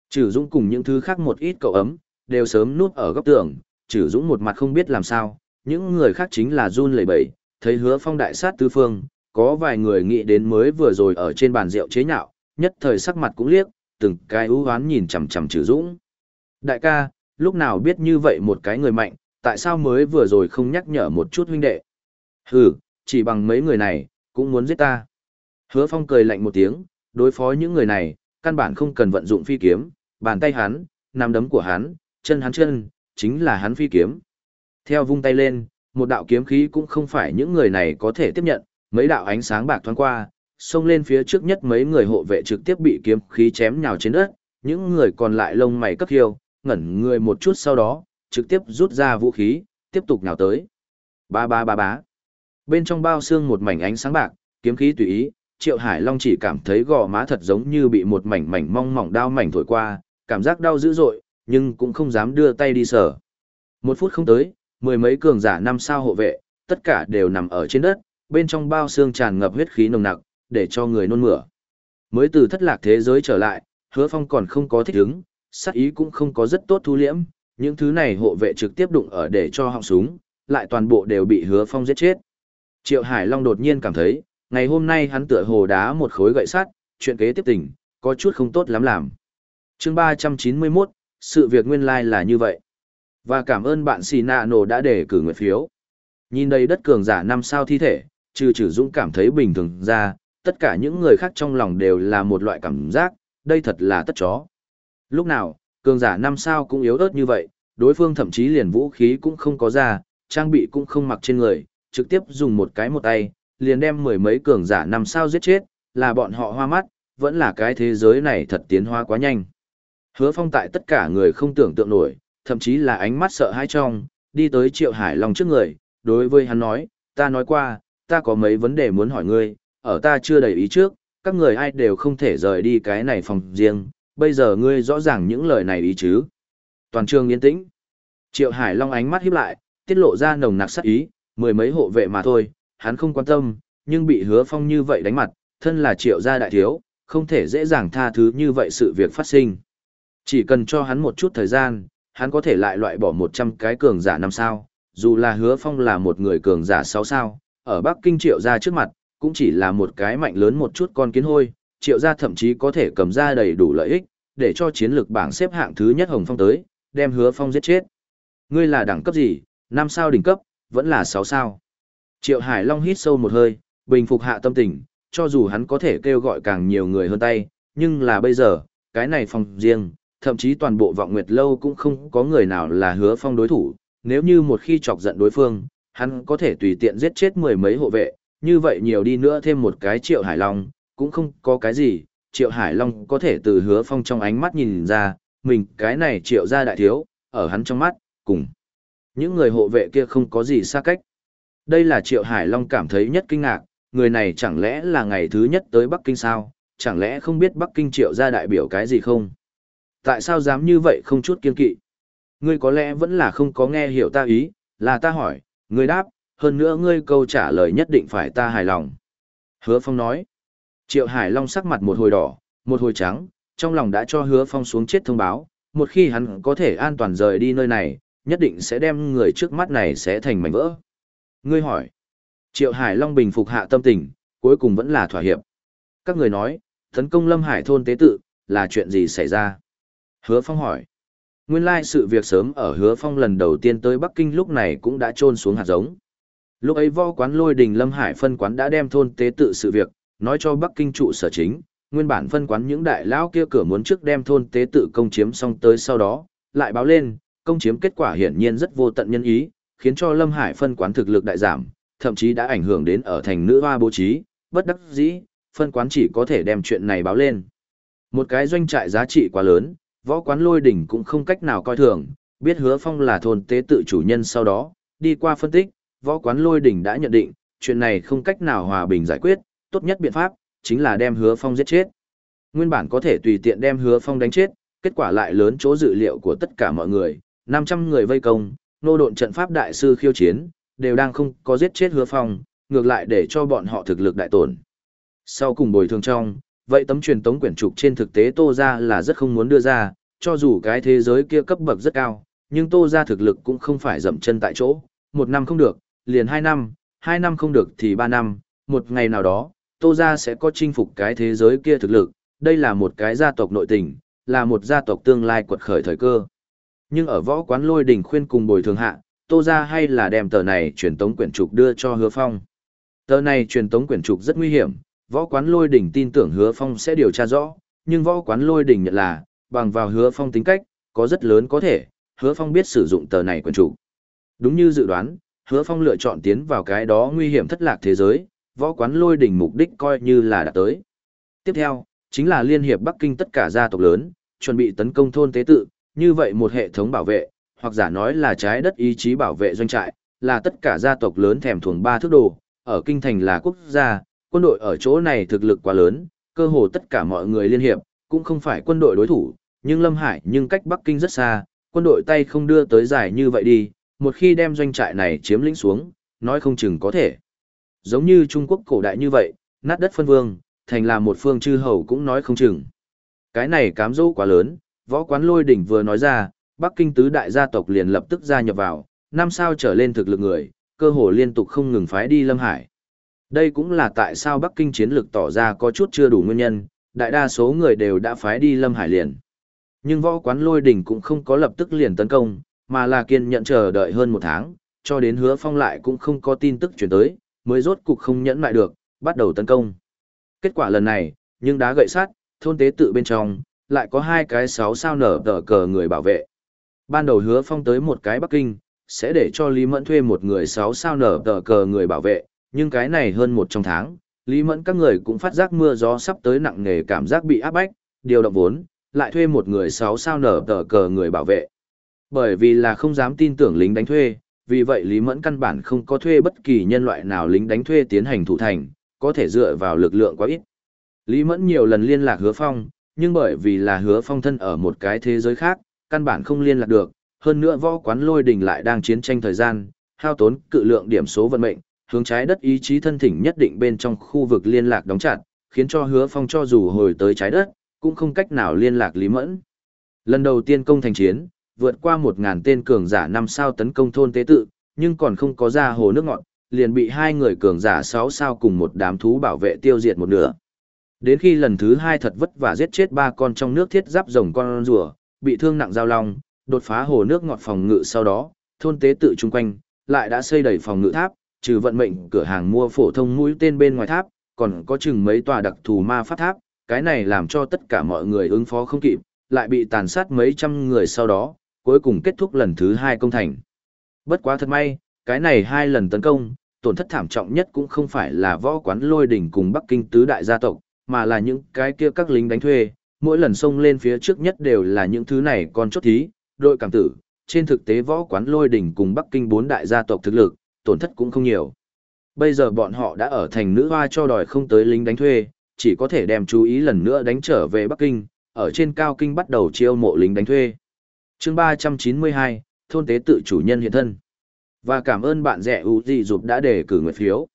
Trừ Dũng cùng những thứ khác một ít cậu ấm, đều sớm núp ở góc tường, Trừ Dũng một mặt không biết làm sao, những người khác chính là run lẩy bẩy, thấy hứa phong đại sát tứ phương, có vài người nghĩ đến mới vừa rồi ở trên bàn rượu chế nhạo, nhất thời sắc mặt cũng liếc, từng cái ưu hoán nhìn chằm chằm Trử Dũng. Đại ca, lúc nào biết như vậy một cái người mạnh, tại sao mới vừa rồi không nhắc nhở một chút huynh đệ? Hừ, chỉ bằng mấy người này, cũng muốn giết ta. Hứa Phong cười lạnh một tiếng, đối phó những người này, căn bản không cần vận dụng phi kiếm, bàn tay hắn, nắm đấm của hắn, chân hắn chân, chính là hắn phi kiếm. Theo vung tay lên, một đạo kiếm khí cũng không phải những người này có thể tiếp nhận, mấy đạo ánh sáng bạc thoáng qua, xông lên phía trước nhất mấy người hộ vệ trực tiếp bị kiếm khí chém nhào trên đất, những người còn lại lông mày cấp hiêu, ngẩn người một chút sau đó, trực tiếp rút ra vũ khí, tiếp tục nhào tới. Ba ba ba bá. Bên trong bao xương một mảnh ánh sáng bạc, kiếm khí tùy ý, Triệu Hải Long chỉ cảm thấy gò má thật giống như bị một mảnh mảnh mong mỏng đao mảnh thổi qua, cảm giác đau dữ dội, nhưng cũng không dám đưa tay đi sờ. Một phút không tới, mười mấy cường giả năm sao hộ vệ, tất cả đều nằm ở trên đất, bên trong bao xương tràn ngập huyết khí nồng nặc, để cho người nôn mửa. Mới từ thất lạc thế giới trở lại, hứa phong còn không có thích ứng, sát ý cũng không có rất tốt thu liễm, những thứ này hộ vệ trực tiếp đụng ở để cho họng súng, lại toàn bộ đều bị hứa phong giết chết. Triệu Hải Long đột nhiên cảm thấy, ngày hôm nay hắn tựa hồ đá một khối gậy sắt, chuyện kế tiếp tình, có chút không tốt lắm làm. chương 391, sự việc nguyên lai like là như vậy. Và cảm ơn bạn Sì Nạ Nổ đã để cử nguyện phiếu. Nhìn đây đất cường giả năm sao thi thể, trừ trừ dũng cảm thấy bình thường ra, tất cả những người khác trong lòng đều là một loại cảm giác, đây thật là tất chó. Lúc nào, cường giả năm sao cũng yếu ớt như vậy, đối phương thậm chí liền vũ khí cũng không có ra, trang bị cũng không mặc trên người, trực tiếp dùng một cái một tay, liền đem mười mấy cường giả năm sao giết chết, là bọn họ hoa mắt, vẫn là cái thế giới này thật tiến hóa quá nhanh. Hứa phong tại tất cả người không tưởng tượng nổi, thậm chí là ánh mắt sợ hãi trong, đi tới triệu hải long trước người, đối với hắn nói, ta nói qua, ta có mấy vấn đề muốn hỏi ngươi, ở ta chưa đầy ý trước, các người ai đều không thể rời đi cái này phòng riêng, bây giờ ngươi rõ ràng những lời này ý chứ. Toàn trường yên tĩnh. Triệu Hải Long ánh mắt híp lại, tiết lộ ra nồng nặc sát ý, mười mấy hộ vệ mà thôi, hắn không quan tâm, nhưng bị hứa phong như vậy đánh mặt, thân là triệu gia đại thiếu, không thể dễ dàng tha thứ như vậy sự việc phát sinh. Chỉ cần cho hắn một chút thời gian, hắn có thể lại loại bỏ 100 cái cường giả năm sao, dù là hứa phong là một người cường giả 6 sao, ở Bắc Kinh triệu gia trước mặt, cũng chỉ là một cái mạnh lớn một chút con kiến hôi, triệu gia thậm chí có thể cầm ra đầy đủ lợi ích, để cho chiến lược bảng xếp hạng thứ nhất Hồng Phong tới, đem hứa phong giết chết. Ngươi là đẳng cấp gì, 5 sao đỉnh cấp, vẫn là 6 sao. Triệu Hải Long hít sâu một hơi, bình phục hạ tâm tình, cho dù hắn có thể kêu gọi càng nhiều người hơn tay, nhưng là bây giờ, cái này phòng riêng, thậm chí toàn bộ vọng nguyệt lâu cũng không có người nào là hứa phong đối thủ, nếu như một khi chọc giận đối phương, hắn có thể tùy tiện giết chết mười mấy hộ vệ, như vậy nhiều đi nữa thêm một cái triệu hải long, cũng không có cái gì, triệu hải long có thể từ hứa phong trong ánh mắt nhìn ra, mình cái này triệu ra đại thiếu, ở hắn trong mắt, cùng. Những người hộ vệ kia không có gì xa cách. Đây là triệu hải long cảm thấy nhất kinh ngạc, người này chẳng lẽ là ngày thứ nhất tới Bắc Kinh sao, chẳng lẽ không biết Bắc Kinh triệu ra đại biểu cái gì không? Tại sao dám như vậy không chút kiên kỵ? Ngươi có lẽ vẫn là không có nghe hiểu ta ý, là ta hỏi, ngươi đáp, hơn nữa ngươi câu trả lời nhất định phải ta hài lòng. Hứa Phong nói, Triệu Hải Long sắc mặt một hồi đỏ, một hồi trắng, trong lòng đã cho Hứa Phong xuống chết thông báo, một khi hắn có thể an toàn rời đi nơi này, nhất định sẽ đem người trước mắt này sẽ thành mảnh vỡ. Ngươi hỏi, Triệu Hải Long bình phục hạ tâm tình, cuối cùng vẫn là thỏa hiệp. Các người nói, tấn công Lâm Hải thôn tế tự, là chuyện gì xảy ra? Hứa Phong hỏi. Nguyên lai sự việc sớm ở Hứa Phong lần đầu tiên tới Bắc Kinh lúc này cũng đã trôn xuống hạt giống. Lúc ấy võ quán lôi đình Lâm Hải phân quán đã đem thôn tế tự sự việc, nói cho Bắc Kinh trụ sở chính, nguyên bản phân quán những đại lão kia cửa muốn trước đem thôn tế tự công chiếm xong tới sau đó, lại báo lên, công chiếm kết quả hiển nhiên rất vô tận nhân ý, khiến cho Lâm Hải phân quán thực lực đại giảm, thậm chí đã ảnh hưởng đến ở thành nữ hoa bố trí, bất đắc dĩ, phân quán chỉ có thể đem chuyện này báo lên. Một cái doanh trại giá trị quá lớn, võ quán lôi đỉnh cũng không cách nào coi thường, biết hứa phong là thôn tế tự chủ nhân sau đó, đi qua phân tích, võ quán lôi đỉnh đã nhận định, chuyện này không cách nào hòa bình giải quyết, tốt nhất biện pháp, chính là đem hứa phong giết chết. Nguyên bản có thể tùy tiện đem hứa phong đánh chết, kết quả lại lớn chỗ dự liệu của tất cả mọi người, 500 người vây công, nô độn trận pháp đại sư khiêu chiến, đều đang không có giết chết hứa phong, ngược lại để cho bọn họ thực lực đại tổn. Sau cùng bồi thường trong, vậy tấm truyền tống quyển trục trên thực tế Tô Gia là rất không muốn đưa ra, cho dù cái thế giới kia cấp bậc rất cao, nhưng Tô Gia thực lực cũng không phải dậm chân tại chỗ, một năm không được, liền hai năm, hai năm không được thì ba năm, một ngày nào đó, Tô Gia sẽ có chinh phục cái thế giới kia thực lực, đây là một cái gia tộc nội tình, là một gia tộc tương lai quật khởi thời cơ. Nhưng ở võ quán lôi đỉnh khuyên cùng bồi thường hạ, Tô Gia hay là đem tờ này truyền tống quyển trục đưa cho hứa phong. Tờ này truyền tống quyển trục rất nguy hiểm, võ quán lôi đỉnh tin tưởng hứa phong sẽ điều tra rõ, nhưng võ quán lôi đỉnh nhận là, bằng vào hứa phong tính cách, có rất lớn có thể, hứa phong biết sử dụng tờ này quyển trục. Đúng như dự đoán, hứa phong lựa chọn tiến vào cái đó nguy hiểm thất lạc thế giới, võ quán lôi đỉnh mục đích coi như là đã tới. Tiếp theo, chính là liên hiệp Bắc Kinh tất cả gia tộc lớn, chuẩn bị tấn công thôn tế tự, như vậy một hệ thống bảo vệ, hoặc giả nói là trái đất ý chí bảo vệ doanh trại, là tất cả gia tộc lớn thèm thuồng ba thước đồ, ở kinh thành là quốc gia, quân đội ở chỗ này thực lực quá lớn, cơ hồ tất cả mọi người liên hiệp, cũng không phải quân đội đối thủ, nhưng Lâm Hải nhưng cách Bắc Kinh rất xa, quân đội tay không đưa tới giải như vậy đi, một khi đem doanh trại này chiếm lĩnh xuống, nói không chừng có thể. Giống như Trung Quốc cổ đại như vậy, nát đất phân vương, thành là một phương chư hầu cũng nói không chừng. Cái này cám dỗ quá lớn, võ quán lôi đỉnh vừa nói ra, Bắc Kinh tứ đại gia tộc liền lập tức gia nhập vào, năm sao trở lên thực lực người, cơ hồ liên tục không ngừng phái đi Lâm Hải. Đây cũng là tại sao Bắc Kinh chiến lược tỏ ra có chút chưa đủ nguyên nhân, đại đa số người đều đã phái đi Lâm Hải liền. Nhưng võ quán lôi đỉnh cũng không có lập tức liền tấn công, mà là kiên nhận chờ đợi hơn một tháng, cho đến hứa phong lại cũng không có tin tức chuyển tới, mới rốt cục không nhẫn lại được, bắt đầu tấn công. Kết quả lần này, nhưng đá gậy sắt, thôn tế tự bên trong, lại có hai cái sáu sao nở tờ cờ người bảo vệ. Ban đầu hứa phong tới một cái Bắc Kinh, sẽ để cho Lý Mẫn thuê một người sáu sao nở tờ cờ người bảo vệ, nhưng cái này hơn một trong tháng, Lý Mẫn các người cũng phát giác mưa gió sắp tới nặng nề cảm giác bị áp bách, điều động vốn, lại thuê một người sáu sao nở tờ cờ người bảo vệ. Bởi vì là không dám tin tưởng lính đánh thuê, vì vậy Lý Mẫn căn bản không có thuê bất kỳ nhân loại nào lính đánh thuê tiến hành thủ thành, có thể dựa vào lực lượng quá ít. Lý Mẫn nhiều lần liên lạc hứa phong, nhưng bởi vì là hứa phong thân ở một cái thế giới khác, căn bản không liên lạc được, hơn nữa võ quán lôi đình lại đang chiến tranh thời gian, hao tốn cự lượng điểm số vận mệnh, hướng trái đất ý chí thân thỉnh nhất định bên trong khu vực liên lạc đóng chặt, khiến cho hứa phong cho dù hồi tới trái đất, cũng không cách nào liên lạc Lý Mẫn. Lần đầu tiên công thành chiến, vượt qua một ngàn tên cường giả năm sao tấn công thôn tế tự, nhưng còn không có ra hồ nước ngọt, liền bị hai người cường giả sáu sao cùng một đám thú bảo vệ tiêu diệt một nửa. Đến khi lần thứ hai thật vất vả giết chết ba con trong nước thiết giáp rồng con rùa, bị thương nặng giao long, đột phá hồ nước ngọt phòng ngự sau đó, thôn tế tự chung quanh, lại đã xây đầy phòng ngự tháp, trừ vận mệnh cửa hàng mua phổ thông mũi tên bên ngoài tháp, còn có chừng mấy tòa đặc thù ma pháp tháp, cái này làm cho tất cả mọi người ứng phó không kịp, lại bị tàn sát mấy trăm người sau đó, cuối cùng kết thúc lần thứ hai công thành. Bất quá thật may, cái này hai lần tấn công, tổn thất thảm trọng nhất cũng không phải là võ quán lôi đỉnh cùng Bắc Kinh tứ đại gia tộc, mà là những cái kia các lính đánh thuê, mỗi lần xông lên phía trước nhất đều là những thứ này còn chốt thí, đội cảm tử, trên thực tế võ quán lôi đỉnh cùng Bắc Kinh bốn đại gia tộc thực lực, tổn thất cũng không nhiều. Bây giờ bọn họ đã ở thành nữ hoa cho đòi không tới lính đánh thuê, chỉ có thể đem chú ý lần nữa đánh trở về Bắc Kinh, ở trên cao kinh bắt đầu chiêu mộ lính đánh thuê chương 392, thôn tế tự chủ nhân hiện thân. Và cảm ơn bạn rẻ ưu gì dục đã đề cử nguyệt phiếu.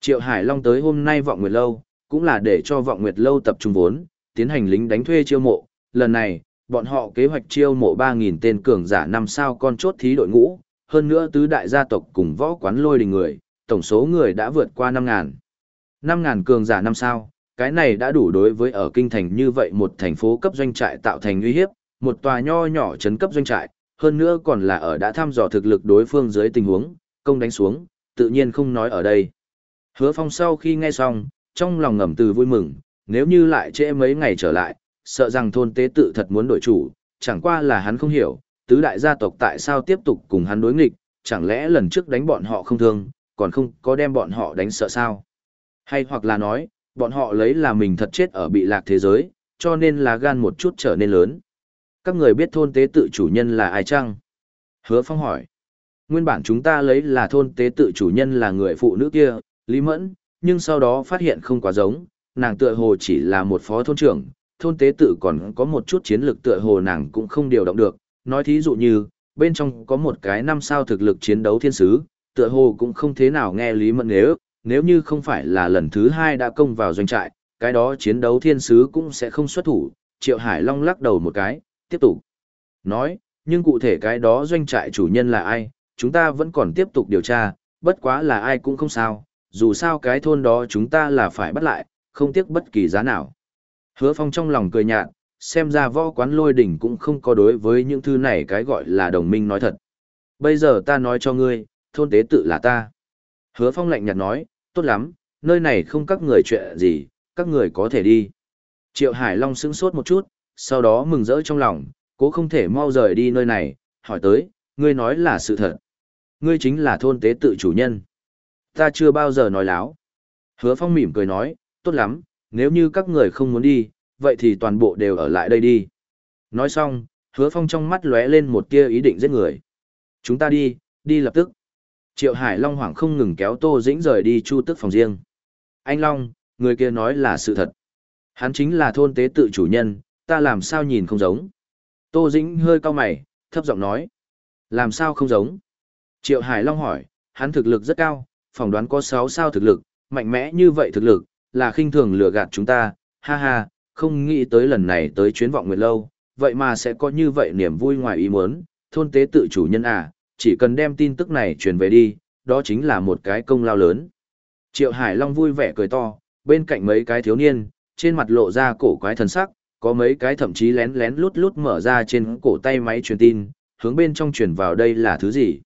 Triệu Hải Long tới hôm nay vọng nguyệt lâu, cũng là để cho vọng nguyệt lâu tập trung vốn, tiến hành lính đánh thuê chiêu mộ. Lần này, bọn họ kế hoạch chiêu mộ 3.000 tên cường giả năm sao con chốt thí đội ngũ, hơn nữa tứ đại gia tộc cùng võ quán lôi đình người, tổng số người đã vượt qua 5.000. 5.000 cường giả năm sao, cái này đã đủ đối với ở kinh thành như vậy một thành phố cấp doanh trại tạo thành uy hiếp, một tòa nho nhỏ trấn cấp doanh trại, hơn nữa còn là ở đã thăm dò thực lực đối phương dưới tình huống, công đánh xuống, tự nhiên không nói ở đây. Hứa Phong sau khi nghe xong, trong lòng ngầm từ vui mừng, nếu như lại trễ mấy ngày trở lại, sợ rằng thôn tế tự thật muốn đổi chủ, chẳng qua là hắn không hiểu, tứ đại gia tộc tại sao tiếp tục cùng hắn đối nghịch, chẳng lẽ lần trước đánh bọn họ không thương, còn không có đem bọn họ đánh sợ sao? Hay hoặc là nói, bọn họ lấy là mình thật chết ở bị lạc thế giới, cho nên là gan một chút trở nên lớn. Các người biết thôn tế tự chủ nhân là ai chăng? Hứa Phong hỏi. Nguyên bản chúng ta lấy là thôn tế tự chủ nhân là người phụ nữ kia, Lý Mẫn, nhưng sau đó phát hiện không quá giống, nàng tựa hồ chỉ là một phó thôn trưởng, thôn tế tự còn có một chút chiến lược tựa hồ nàng cũng không điều động được, nói thí dụ như, bên trong có một cái năm sao thực lực chiến đấu thiên sứ, tựa hồ cũng không thế nào nghe Lý Mẫn nếu, nếu như không phải là lần thứ hai đã công vào doanh trại, cái đó chiến đấu thiên sứ cũng sẽ không xuất thủ, Triệu Hải Long lắc đầu một cái, tiếp tục. Nói, nhưng cụ thể cái đó doanh trại chủ nhân là ai, chúng ta vẫn còn tiếp tục điều tra, bất quá là ai cũng không sao, dù sao cái thôn đó chúng ta là phải bắt lại, không tiếc bất kỳ giá nào. Hứa Phong trong lòng cười nhạt, xem ra võ quán lôi đỉnh cũng không có đối với những thứ này cái gọi là đồng minh nói thật. Bây giờ ta nói cho ngươi, thôn tế tự là ta. Hứa Phong lạnh nhạt nói, tốt lắm, nơi này không các người chuyện gì, các người có thể đi. Triệu Hải Long sững sốt một chút, sau đó mừng rỡ trong lòng, cố không thể mau rời đi nơi này, hỏi tới, ngươi nói là sự thật. Ngươi chính là thôn tế tự chủ nhân. Ta chưa bao giờ nói láo. Hứa Phong mỉm cười nói, tốt lắm, nếu như các người không muốn đi, vậy thì toàn bộ đều ở lại đây đi. Nói xong, hứa Phong trong mắt lóe lên một tia ý định giết người. Chúng ta đi, đi lập tức. Triệu Hải Long hoảng không ngừng kéo Tô Dĩnh rời đi chu tức phòng riêng. Anh Long, người kia nói là sự thật. Hắn chính là thôn tế tự chủ nhân, ta làm sao nhìn không giống. Tô Dĩnh hơi cau mày, thấp giọng nói. Làm sao không giống? Triệu Hải Long hỏi, hắn thực lực rất cao, phỏng đoán có 6 sao thực lực, mạnh mẽ như vậy thực lực, là khinh thường lừa gạt chúng ta, ha ha, không nghĩ tới lần này tới chuyến vọng nguyệt lâu, vậy mà sẽ có như vậy niềm vui ngoài ý muốn, thôn tế tự chủ nhân à, chỉ cần đem tin tức này truyền về đi, đó chính là một cái công lao lớn. Triệu Hải Long vui vẻ cười to, bên cạnh mấy cái thiếu niên, trên mặt lộ ra cổ quái thần sắc, có mấy cái thậm chí lén lén lút lút mở ra trên cổ tay máy truyền tin, hướng bên trong truyền vào đây là thứ gì.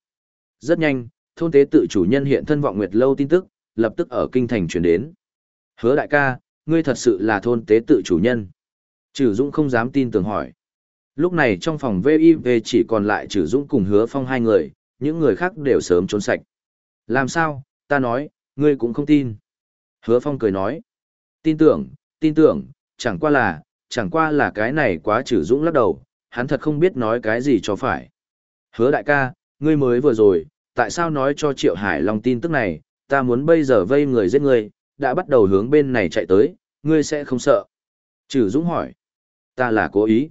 Rất nhanh, thôn tế tự chủ nhân hiện thân vọng nguyệt lâu tin tức, lập tức ở kinh thành truyền đến. Hứa đại ca, ngươi thật sự là thôn tế tự chủ nhân. Trừ Dũng không dám tin tưởng hỏi. Lúc này trong phòng VIV chỉ còn lại Trừ Dũng cùng hứa phong hai người, những người khác đều sớm trốn sạch. Làm sao, ta nói, ngươi cũng không tin. Hứa phong cười nói. Tin tưởng, tin tưởng, chẳng qua là, chẳng qua là cái này quá Trừ Dũng lắc đầu, hắn thật không biết nói cái gì cho phải. Hứa đại ca, ngươi mới vừa rồi, tại sao nói cho Triệu Hải Long tin tức này, ta muốn bây giờ vây người giết ngươi, đã bắt đầu hướng bên này chạy tới, ngươi sẽ không sợ. Trừ Dũng hỏi. Ta là cố ý.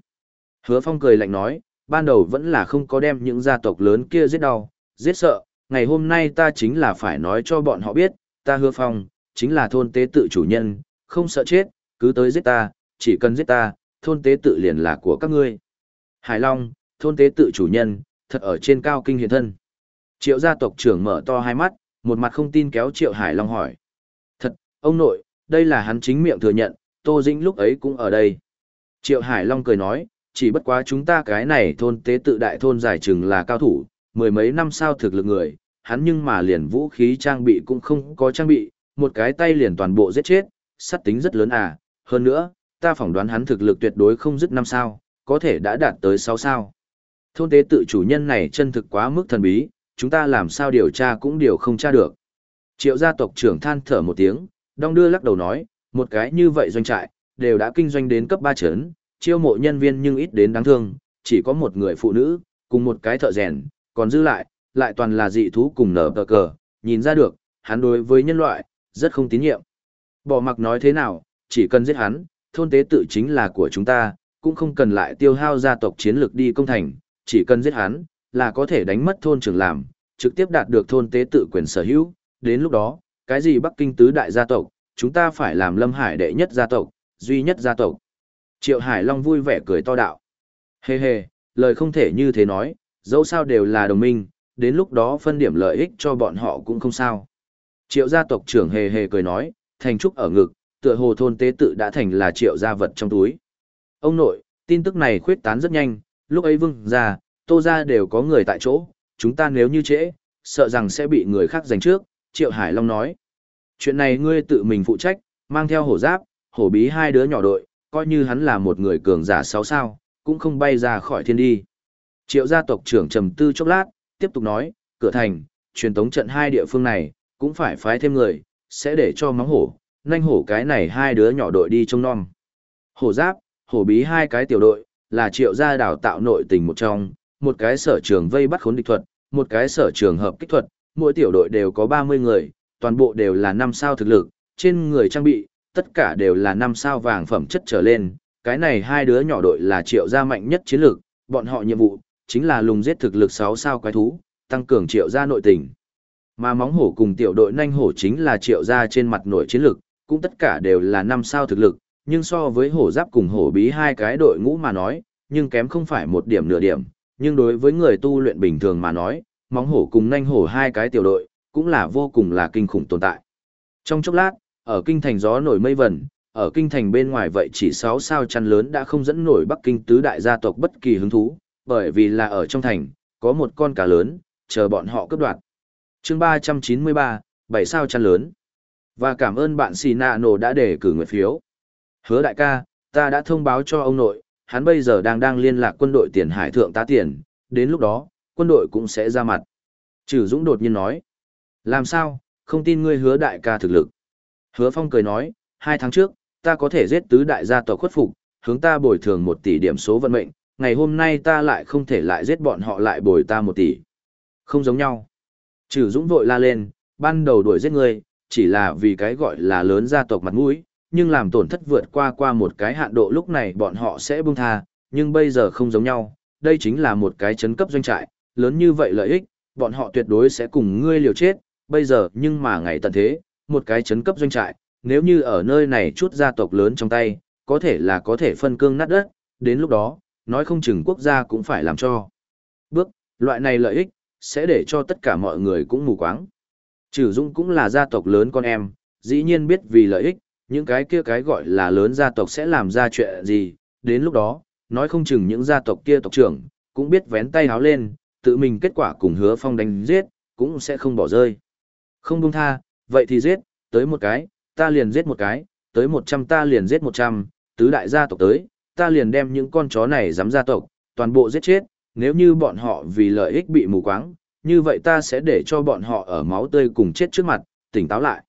Hứa Phong cười lạnh nói, ban đầu vẫn là không có đem những gia tộc lớn kia giết đau, giết sợ. Ngày hôm nay ta chính là phải nói cho bọn họ biết, ta hứa Phong, chính là thôn tế tự chủ nhân, không sợ chết, cứ tới giết ta, chỉ cần giết ta, thôn tế tự liền là của các ngươi. Hải Long, thôn tế tự chủ nhân, thật ở trên cao kinh hiện thân. Triệu gia tộc trưởng mở to hai mắt, một mặt không tin kéo Triệu Hải Long hỏi. Thật, ông nội, đây là hắn chính miệng thừa nhận, Tô Dĩnh lúc ấy cũng ở đây. Triệu Hải Long cười nói, chỉ bất quá chúng ta cái này thôn tế tự đại thôn giải trừng là cao thủ, mười mấy năm sau thực lực người, hắn nhưng mà liền vũ khí trang bị cũng không có trang bị, một cái tay liền toàn bộ giết chết, sát tính rất lớn à, hơn nữa, ta phỏng đoán hắn thực lực tuyệt đối không dứt năm sao, có thể đã đạt tới sáu sao. Thôn tế tự chủ nhân này chân thực quá mức thần bí, chúng ta làm sao điều tra cũng điều không tra được. Triệu gia tộc trưởng than thở một tiếng, đong đưa lắc đầu nói, một cái như vậy doanh trại, đều đã kinh doanh đến cấp 3 chấn, chiêu mộ nhân viên nhưng ít đến đáng thương, chỉ có một người phụ nữ, cùng một cái thợ rèn, còn dư lại, lại toàn là dị thú cùng nở cờ cờ, nhìn ra được, hắn đối với nhân loại, rất không tín nhiệm. Bỏ mặc nói thế nào, chỉ cần giết hắn, thôn tế tự chính là của chúng ta, cũng không cần lại tiêu hao gia tộc chiến lược đi công thành, chỉ cần giết hắn, là có thể đánh mất thôn trưởng làm, trực tiếp đạt được thôn tế tự quyền sở hữu, đến lúc đó, cái gì Bắc Kinh tứ đại gia tộc, chúng ta phải làm Lâm Hải đệ nhất gia tộc, duy nhất gia tộc. Triệu Hải Long vui vẻ cười to đạo. Hê hê, lời không thể như thế nói, dẫu sao đều là đồng minh, đến lúc đó phân điểm lợi ích cho bọn họ cũng không sao. Triệu gia tộc trưởng hề hề cười nói, thành trúc ở ngực, tựa hồ thôn tế tự đã thành là triệu gia vật trong túi. Ông nội, tin tức này khuyết tán rất nhanh, lúc ấy vương gia, tô gia đều có người tại chỗ, chúng ta nếu như trễ, sợ rằng sẽ bị người khác giành trước, triệu hải long nói. Chuyện này ngươi tự mình phụ trách, mang theo hổ giáp, hổ bí hai đứa nhỏ đội, coi như hắn là một người cường giả sáu sao, cũng không bay ra khỏi thiên đi. Triệu gia tộc trưởng trầm tư chốc lát, tiếp tục nói, cửa thành, truyền tống trận hai địa phương này, cũng phải phái thêm người, sẽ để cho móng hổ, nanh hổ cái này hai đứa nhỏ đội đi trông non. Hổ giáp, hổ bí hai cái tiểu đội, là triệu gia đào tạo nội tình một trong, một cái sở trường vây bắt khốn địch thuật, một cái sở trường hợp kích thuật, mỗi tiểu đội đều có 30 người, toàn bộ đều là năm sao thực lực, trên người trang bị, tất cả đều là năm sao vàng phẩm chất trở lên, cái này hai đứa nhỏ đội là triệu gia mạnh nhất chiến lược, bọn họ nhiệm vụ, chính là lùng giết thực lực 6 sao quái thú, tăng cường triệu gia nội tình. Mà móng hổ cùng tiểu đội nanh hổ chính là triệu gia trên mặt nội chiến lược, cũng tất cả đều là năm sao thực lực, nhưng so với hổ giáp cùng hổ bí hai cái đội ngũ mà nói, nhưng kém không phải một điểm nửa điểm, nhưng đối với người tu luyện bình thường mà nói, móng hổ cùng nanh hổ hai cái tiểu đội, cũng là vô cùng là kinh khủng tồn tại. Trong chốc lát, ở kinh thành gió nổi mây vẩn, ở kinh thành bên ngoài vậy chỉ 6 sao chăn lớn đã không dẫn nổi Bắc Kinh tứ đại gia tộc bất kỳ hứng thú, bởi vì là ở trong thành, có một con cá lớn, chờ bọn họ cướp đoạt. chương 393, 7 sao chăn lớn. Và cảm ơn bạn Xì Nạ Nổ đã đề cử nguyện phiếu. Hứa đại ca, ta đã thông báo cho ông nội, hắn bây giờ đang đang liên lạc quân đội tiền hải thượng tá tiền, đến lúc đó, quân đội cũng sẽ ra mặt. Trừ Dũng đột nhiên nói. Làm sao, không tin ngươi hứa đại ca thực lực. Hứa Phong cười nói, hai tháng trước, ta có thể giết tứ đại gia tộc khuất phục, hướng ta bồi thường một tỷ điểm số vận mệnh, ngày hôm nay ta lại không thể lại giết bọn họ lại bồi ta một tỷ. Không giống nhau. Trừ Dũng vội la lên, ban đầu đuổi giết ngươi, chỉ là vì cái gọi là lớn gia tộc mặt mũi, nhưng làm tổn thất vượt qua qua một cái hạn độ lúc này bọn họ sẽ buông tha, nhưng bây giờ không giống nhau, đây chính là một cái chấn cấp doanh trại, lớn như vậy lợi ích, bọn họ tuyệt đối sẽ cùng ngươi liều chết, bây giờ nhưng mà ngày tận thế, một cái chấn cấp doanh trại, nếu như ở nơi này chút gia tộc lớn trong tay, có thể là có thể phân cương nát đất, đến lúc đó, nói không chừng quốc gia cũng phải làm cho. Bước, loại này lợi ích, sẽ để cho tất cả mọi người cũng mù quáng. Trừ Dung cũng là gia tộc lớn con em, dĩ nhiên biết vì lợi ích, những cái kia cái gọi là lớn gia tộc sẽ làm ra chuyện gì, đến lúc đó, nói không chừng những gia tộc kia tộc trưởng, cũng biết vén tay háo lên, tự mình kết quả cùng hứa phong đánh giết, cũng sẽ không bỏ rơi. Không buông tha, vậy thì giết, tới một cái, ta liền giết một cái, tới một trăm ta liền giết một trăm, tứ đại gia tộc tới, ta liền đem những con chó này dám gia tộc, toàn bộ giết chết, nếu như bọn họ vì lợi ích bị mù quáng, như vậy ta sẽ để cho bọn họ ở máu tươi cùng chết trước mặt, tỉnh táo lại.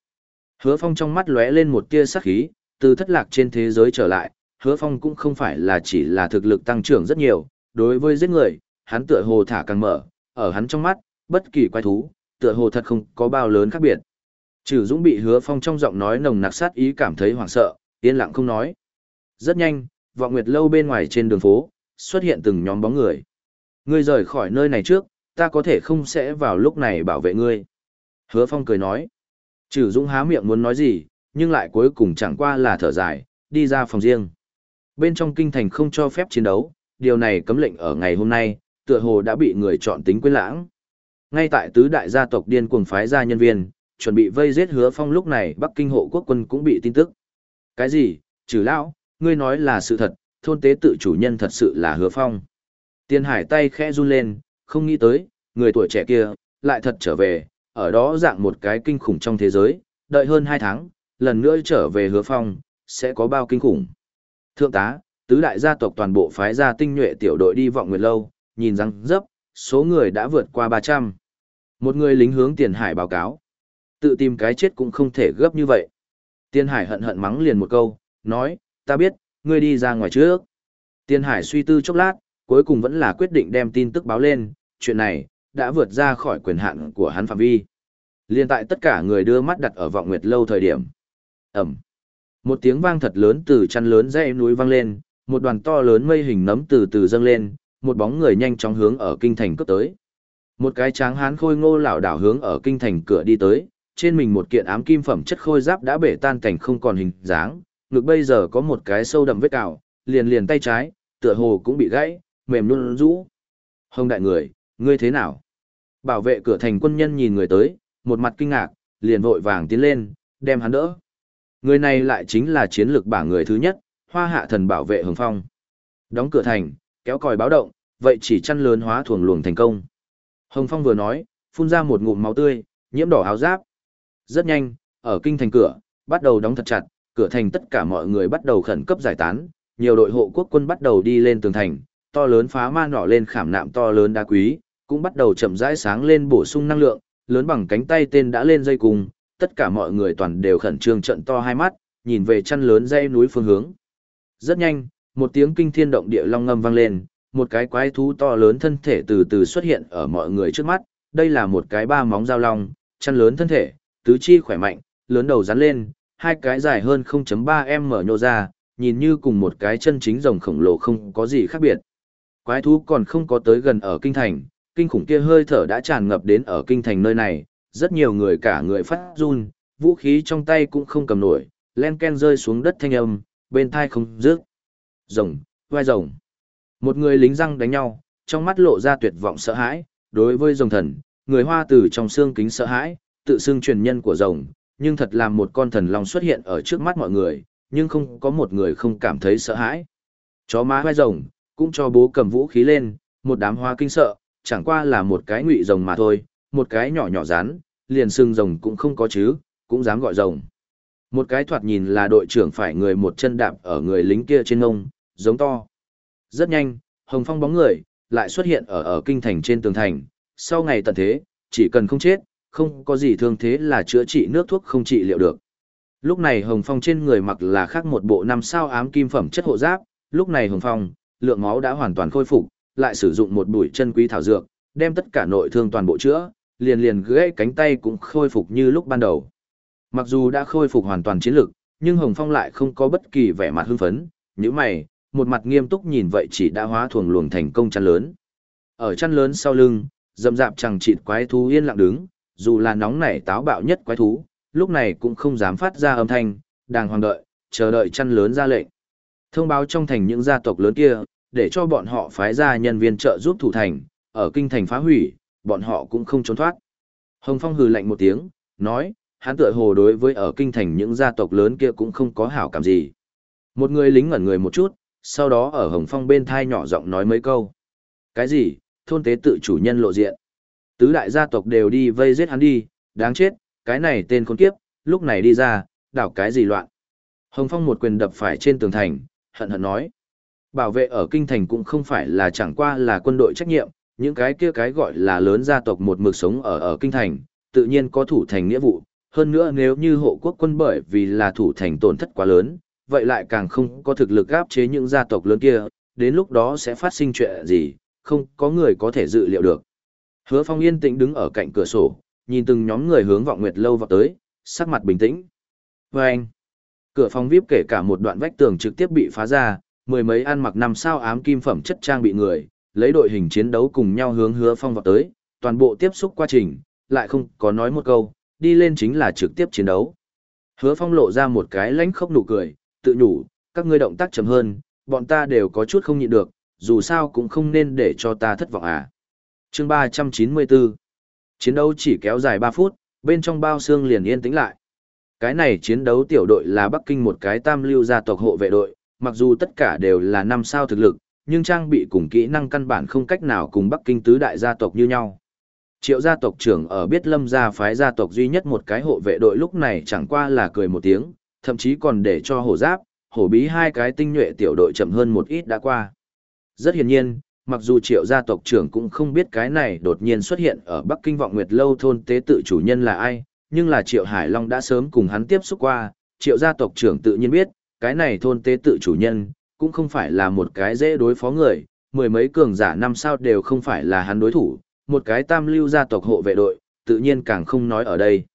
Hứa Phong trong mắt lóe lên một tia sắc khí, từ thất lạc trên thế giới trở lại, Hứa Phong cũng không phải là chỉ là thực lực tăng trưởng rất nhiều, đối với giết người, hắn tựa hồ thả càng mở, ở hắn trong mắt, bất kỳ quái thú, tựa hồ thật không có bao lớn khác biệt. Trừ Dũng bị Hứa Phong trong giọng nói nồng nặc sát ý cảm thấy hoảng sợ, yên lặng không nói. Rất nhanh, vọng nguyệt lâu bên ngoài trên đường phố, xuất hiện từng nhóm bóng người. Ngươi rời khỏi nơi này trước, ta có thể không sẽ vào lúc này bảo vệ ngươi. Hứa Phong cười nói. Trừ Dũng há miệng muốn nói gì, nhưng lại cuối cùng chẳng qua là thở dài, đi ra phòng riêng. Bên trong kinh thành không cho phép chiến đấu, điều này cấm lệnh ở ngày hôm nay, tựa hồ đã bị người chọn tính quên lãng. Ngay tại tứ đại gia tộc điên cuồng phái ra nhân viên, chuẩn bị vây giết hứa phong lúc này Bắc Kinh hộ quốc quân cũng bị tin tức. Cái gì, trừ lão, ngươi nói là sự thật, thôn tế tự chủ nhân thật sự là hứa phong. Tiên hải tay khẽ run lên, không nghĩ tới, người tuổi trẻ kia, lại thật trở về, ở đó dạng một cái kinh khủng trong thế giới, đợi hơn hai tháng, lần nữa trở về hứa phong, sẽ có bao kinh khủng. Thượng tá, tứ đại gia tộc toàn bộ phái ra tinh nhuệ tiểu đội đi vọng nguyệt lâu, nhìn răng dấp, số người đã vượt qua 300. Một người lính hướng tiền hải báo cáo. Tự tìm cái chết cũng không thể gấp như vậy. Tiền hải hận hận mắng liền một câu, nói, ta biết, ngươi đi ra ngoài trước. Tiền hải suy tư chốc lát, cuối cùng vẫn là quyết định đem tin tức báo lên, chuyện này, đã vượt ra khỏi quyền hạn của hắn phạm vi. Liên tại tất cả người đưa mắt đặt ở vọng nguyệt lâu thời điểm. Ẩm. Một tiếng vang thật lớn từ chăn lớn dãy núi vang lên, một đoàn to lớn mây hình nấm từ từ dâng lên, một bóng người nhanh chóng hướng ở kinh thành cấp tới. Một cái tráng hán khôi ngô lão đảo hướng ở kinh thành cửa đi tới, trên mình một kiện ám kim phẩm chất khôi giáp đã bể tan cảnh không còn hình dáng, ngực bây giờ có một cái sâu đậm vết cào, liền liền tay trái, tựa hồ cũng bị gãy, mềm luôn rũ. Hồng đại người, ngươi thế nào? Bảo vệ cửa thành quân nhân nhìn người tới, một mặt kinh ngạc, liền vội vàng tiến lên, đem hắn đỡ. Người này lại chính là chiến lược bảng người thứ nhất, hoa hạ thần bảo vệ hồng phong. Đóng cửa thành, kéo còi báo động, vậy chỉ chăn lớn hóa thuồng luồng thành công. Hồng Phong vừa nói, phun ra một ngụm máu tươi, nhiễm đỏ áo giáp. Rất nhanh, ở kinh thành cửa, bắt đầu đóng thật chặt, cửa thành tất cả mọi người bắt đầu khẩn cấp giải tán, nhiều đội hộ quốc quân bắt đầu đi lên tường thành, to lớn phá ma nỏ lên khảm nạm to lớn đá quý, cũng bắt đầu chậm rãi sáng lên bổ sung năng lượng, lớn bằng cánh tay tên đã lên dây cùng, tất cả mọi người toàn đều khẩn trương trận to hai mắt, nhìn về chăn lớn dây núi phương hướng. Rất nhanh, một tiếng kinh thiên động địa long ngâm vang lên, một cái quái thú to lớn thân thể từ từ xuất hiện ở mọi người trước mắt, đây là một cái ba móng dao long, chăn lớn thân thể, tứ chi khỏe mạnh, lớn đầu rắn lên, hai cái dài hơn 0.3 m nhô ra, nhìn như cùng một cái chân chính rồng khổng lồ không có gì khác biệt. Quái thú còn không có tới gần ở kinh thành, kinh khủng kia hơi thở đã tràn ngập đến ở kinh thành nơi này, rất nhiều người cả người phát run, vũ khí trong tay cũng không cầm nổi, len ken rơi xuống đất thanh âm, bên thai không rước. Rồng, vai rồng. Một người lính răng đánh nhau, trong mắt lộ ra tuyệt vọng sợ hãi, đối với rồng thần, người hoa từ trong xương kính sợ hãi, tự xưng truyền nhân của rồng, nhưng thật làm một con thần long xuất hiện ở trước mắt mọi người, nhưng không có một người không cảm thấy sợ hãi. Chó má vai rồng, cũng cho bố cầm vũ khí lên, một đám hoa kinh sợ, chẳng qua là một cái ngụy rồng mà thôi, một cái nhỏ nhỏ rán, liền xương rồng cũng không có chứ, cũng dám gọi rồng. Một cái thoạt nhìn là đội trưởng phải người một chân đạp ở người lính kia trên ngông, giống to. Rất nhanh, Hồng Phong bóng người, lại xuất hiện ở ở kinh thành trên tường thành, sau ngày tận thế, chỉ cần không chết, không có gì thương thế là chữa trị nước thuốc không trị liệu được. Lúc này Hồng Phong trên người mặc là khác một bộ năm sao ám kim phẩm chất hộ giáp, lúc này Hồng Phong, lượng máu đã hoàn toàn khôi phục, lại sử dụng một bụi chân quý thảo dược, đem tất cả nội thương toàn bộ chữa, liền liền gãy cánh tay cũng khôi phục như lúc ban đầu. Mặc dù đã khôi phục hoàn toàn chiến lực, nhưng Hồng Phong lại không có bất kỳ vẻ mặt hưng phấn, như mày, một mặt nghiêm túc nhìn vậy chỉ đã hóa thuồng luồng thành công chăn lớn. Ở chăn lớn sau lưng, dầm dạp chẳng chịt quái thú yên lặng đứng, dù là nóng nảy táo bạo nhất quái thú, lúc này cũng không dám phát ra âm thanh, đang hoàng đợi, chờ đợi chăn lớn ra lệnh. Thông báo trong thành những gia tộc lớn kia, để cho bọn họ phái ra nhân viên trợ giúp thủ thành, ở kinh thành phá hủy, bọn họ cũng không trốn thoát. Hồng Phong hừ lạnh một tiếng, nói, hắn tựa hồ đối với ở kinh thành những gia tộc lớn kia cũng không có hảo cảm gì. Một người lính ngẩn người một chút, sau đó ở Hồng Phong bên thai nhỏ giọng nói mấy câu. Cái gì, thôn tế tự chủ nhân lộ diện. Tứ đại gia tộc đều đi vây giết hắn đi, đáng chết, cái này tên con kiếp, lúc này đi ra, đảo cái gì loạn. Hồng Phong một quyền đập phải trên tường thành, hận hận nói. Bảo vệ ở kinh thành cũng không phải là chẳng qua là quân đội trách nhiệm, những cái kia cái gọi là lớn gia tộc một mực sống ở ở kinh thành, tự nhiên có thủ thành nghĩa vụ. Hơn nữa nếu như hộ quốc quân bởi vì là thủ thành tổn thất quá lớn, vậy lại càng không có thực lực áp chế những gia tộc lớn kia, đến lúc đó sẽ phát sinh chuyện gì, không có người có thể dự liệu được. Hứa Phong yên tĩnh đứng ở cạnh cửa sổ, nhìn từng nhóm người hướng vọng nguyệt lâu vào tới, sắc mặt bình tĩnh. Và anh, Cửa phòng VIP kể cả một đoạn vách tường trực tiếp bị phá ra, mười mấy ăn mặc năm sao ám kim phẩm chất trang bị người, lấy đội hình chiến đấu cùng nhau hướng hứa phong vào tới, toàn bộ tiếp xúc quá trình, lại không có nói một câu, đi lên chính là trực tiếp chiến đấu. Hứa phong lộ ra một cái lánh khóc nụ cười, tự nhủ, các ngươi động tác chậm hơn, bọn ta đều có chút không nhịn được, dù sao cũng không nên để cho ta thất vọng à. Chương 394 Chiến đấu chỉ kéo dài 3 phút, bên trong bao xương liền yên tĩnh lại. Cái này chiến đấu tiểu đội là Bắc Kinh một cái tam lưu gia tộc hộ vệ đội, mặc dù tất cả đều là năm sao thực lực, nhưng trang bị cùng kỹ năng căn bản không cách nào cùng Bắc Kinh tứ đại gia tộc như nhau. Triệu gia tộc trưởng ở biết lâm gia phái gia tộc duy nhất một cái hộ vệ đội lúc này chẳng qua là cười một tiếng, thậm chí còn để cho hổ giáp, hổ bí hai cái tinh nhuệ tiểu đội chậm hơn một ít đã qua. Rất hiển nhiên, mặc dù triệu gia tộc trưởng cũng không biết cái này đột nhiên xuất hiện ở Bắc Kinh vọng nguyệt lâu thôn tế tự chủ nhân là ai, nhưng là triệu Hải Long đã sớm cùng hắn tiếp xúc qua, triệu gia tộc trưởng tự nhiên biết, cái này thôn tế tự chủ nhân, cũng không phải là một cái dễ đối phó người, mười mấy cường giả năm sao đều không phải là hắn đối thủ, một cái tam lưu gia tộc hộ vệ đội, tự nhiên càng không nói ở đây.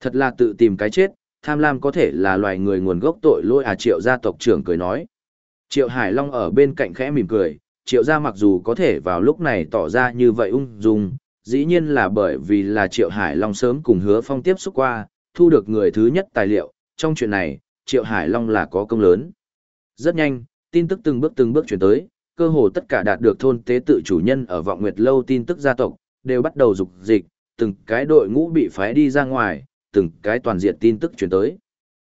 Thật là tự tìm cái chết, tham lam có thể là loài người nguồn gốc tội lỗi à triệu gia tộc trưởng cười nói. Triệu Hải Long ở bên cạnh khẽ mỉm cười, triệu gia mặc dù có thể vào lúc này tỏ ra như vậy ung dung, dĩ nhiên là bởi vì là triệu Hải Long sớm cùng hứa phong tiếp xúc qua, thu được người thứ nhất tài liệu, trong chuyện này, triệu Hải Long là có công lớn. Rất nhanh, tin tức từng bước từng bước chuyển tới, cơ hồ tất cả đạt được thôn tế tự chủ nhân ở vọng nguyệt lâu tin tức gia tộc, đều bắt đầu dục dịch, từng cái đội ngũ bị phái đi ra ngoài, từng cái toàn diện tin tức chuyển tới.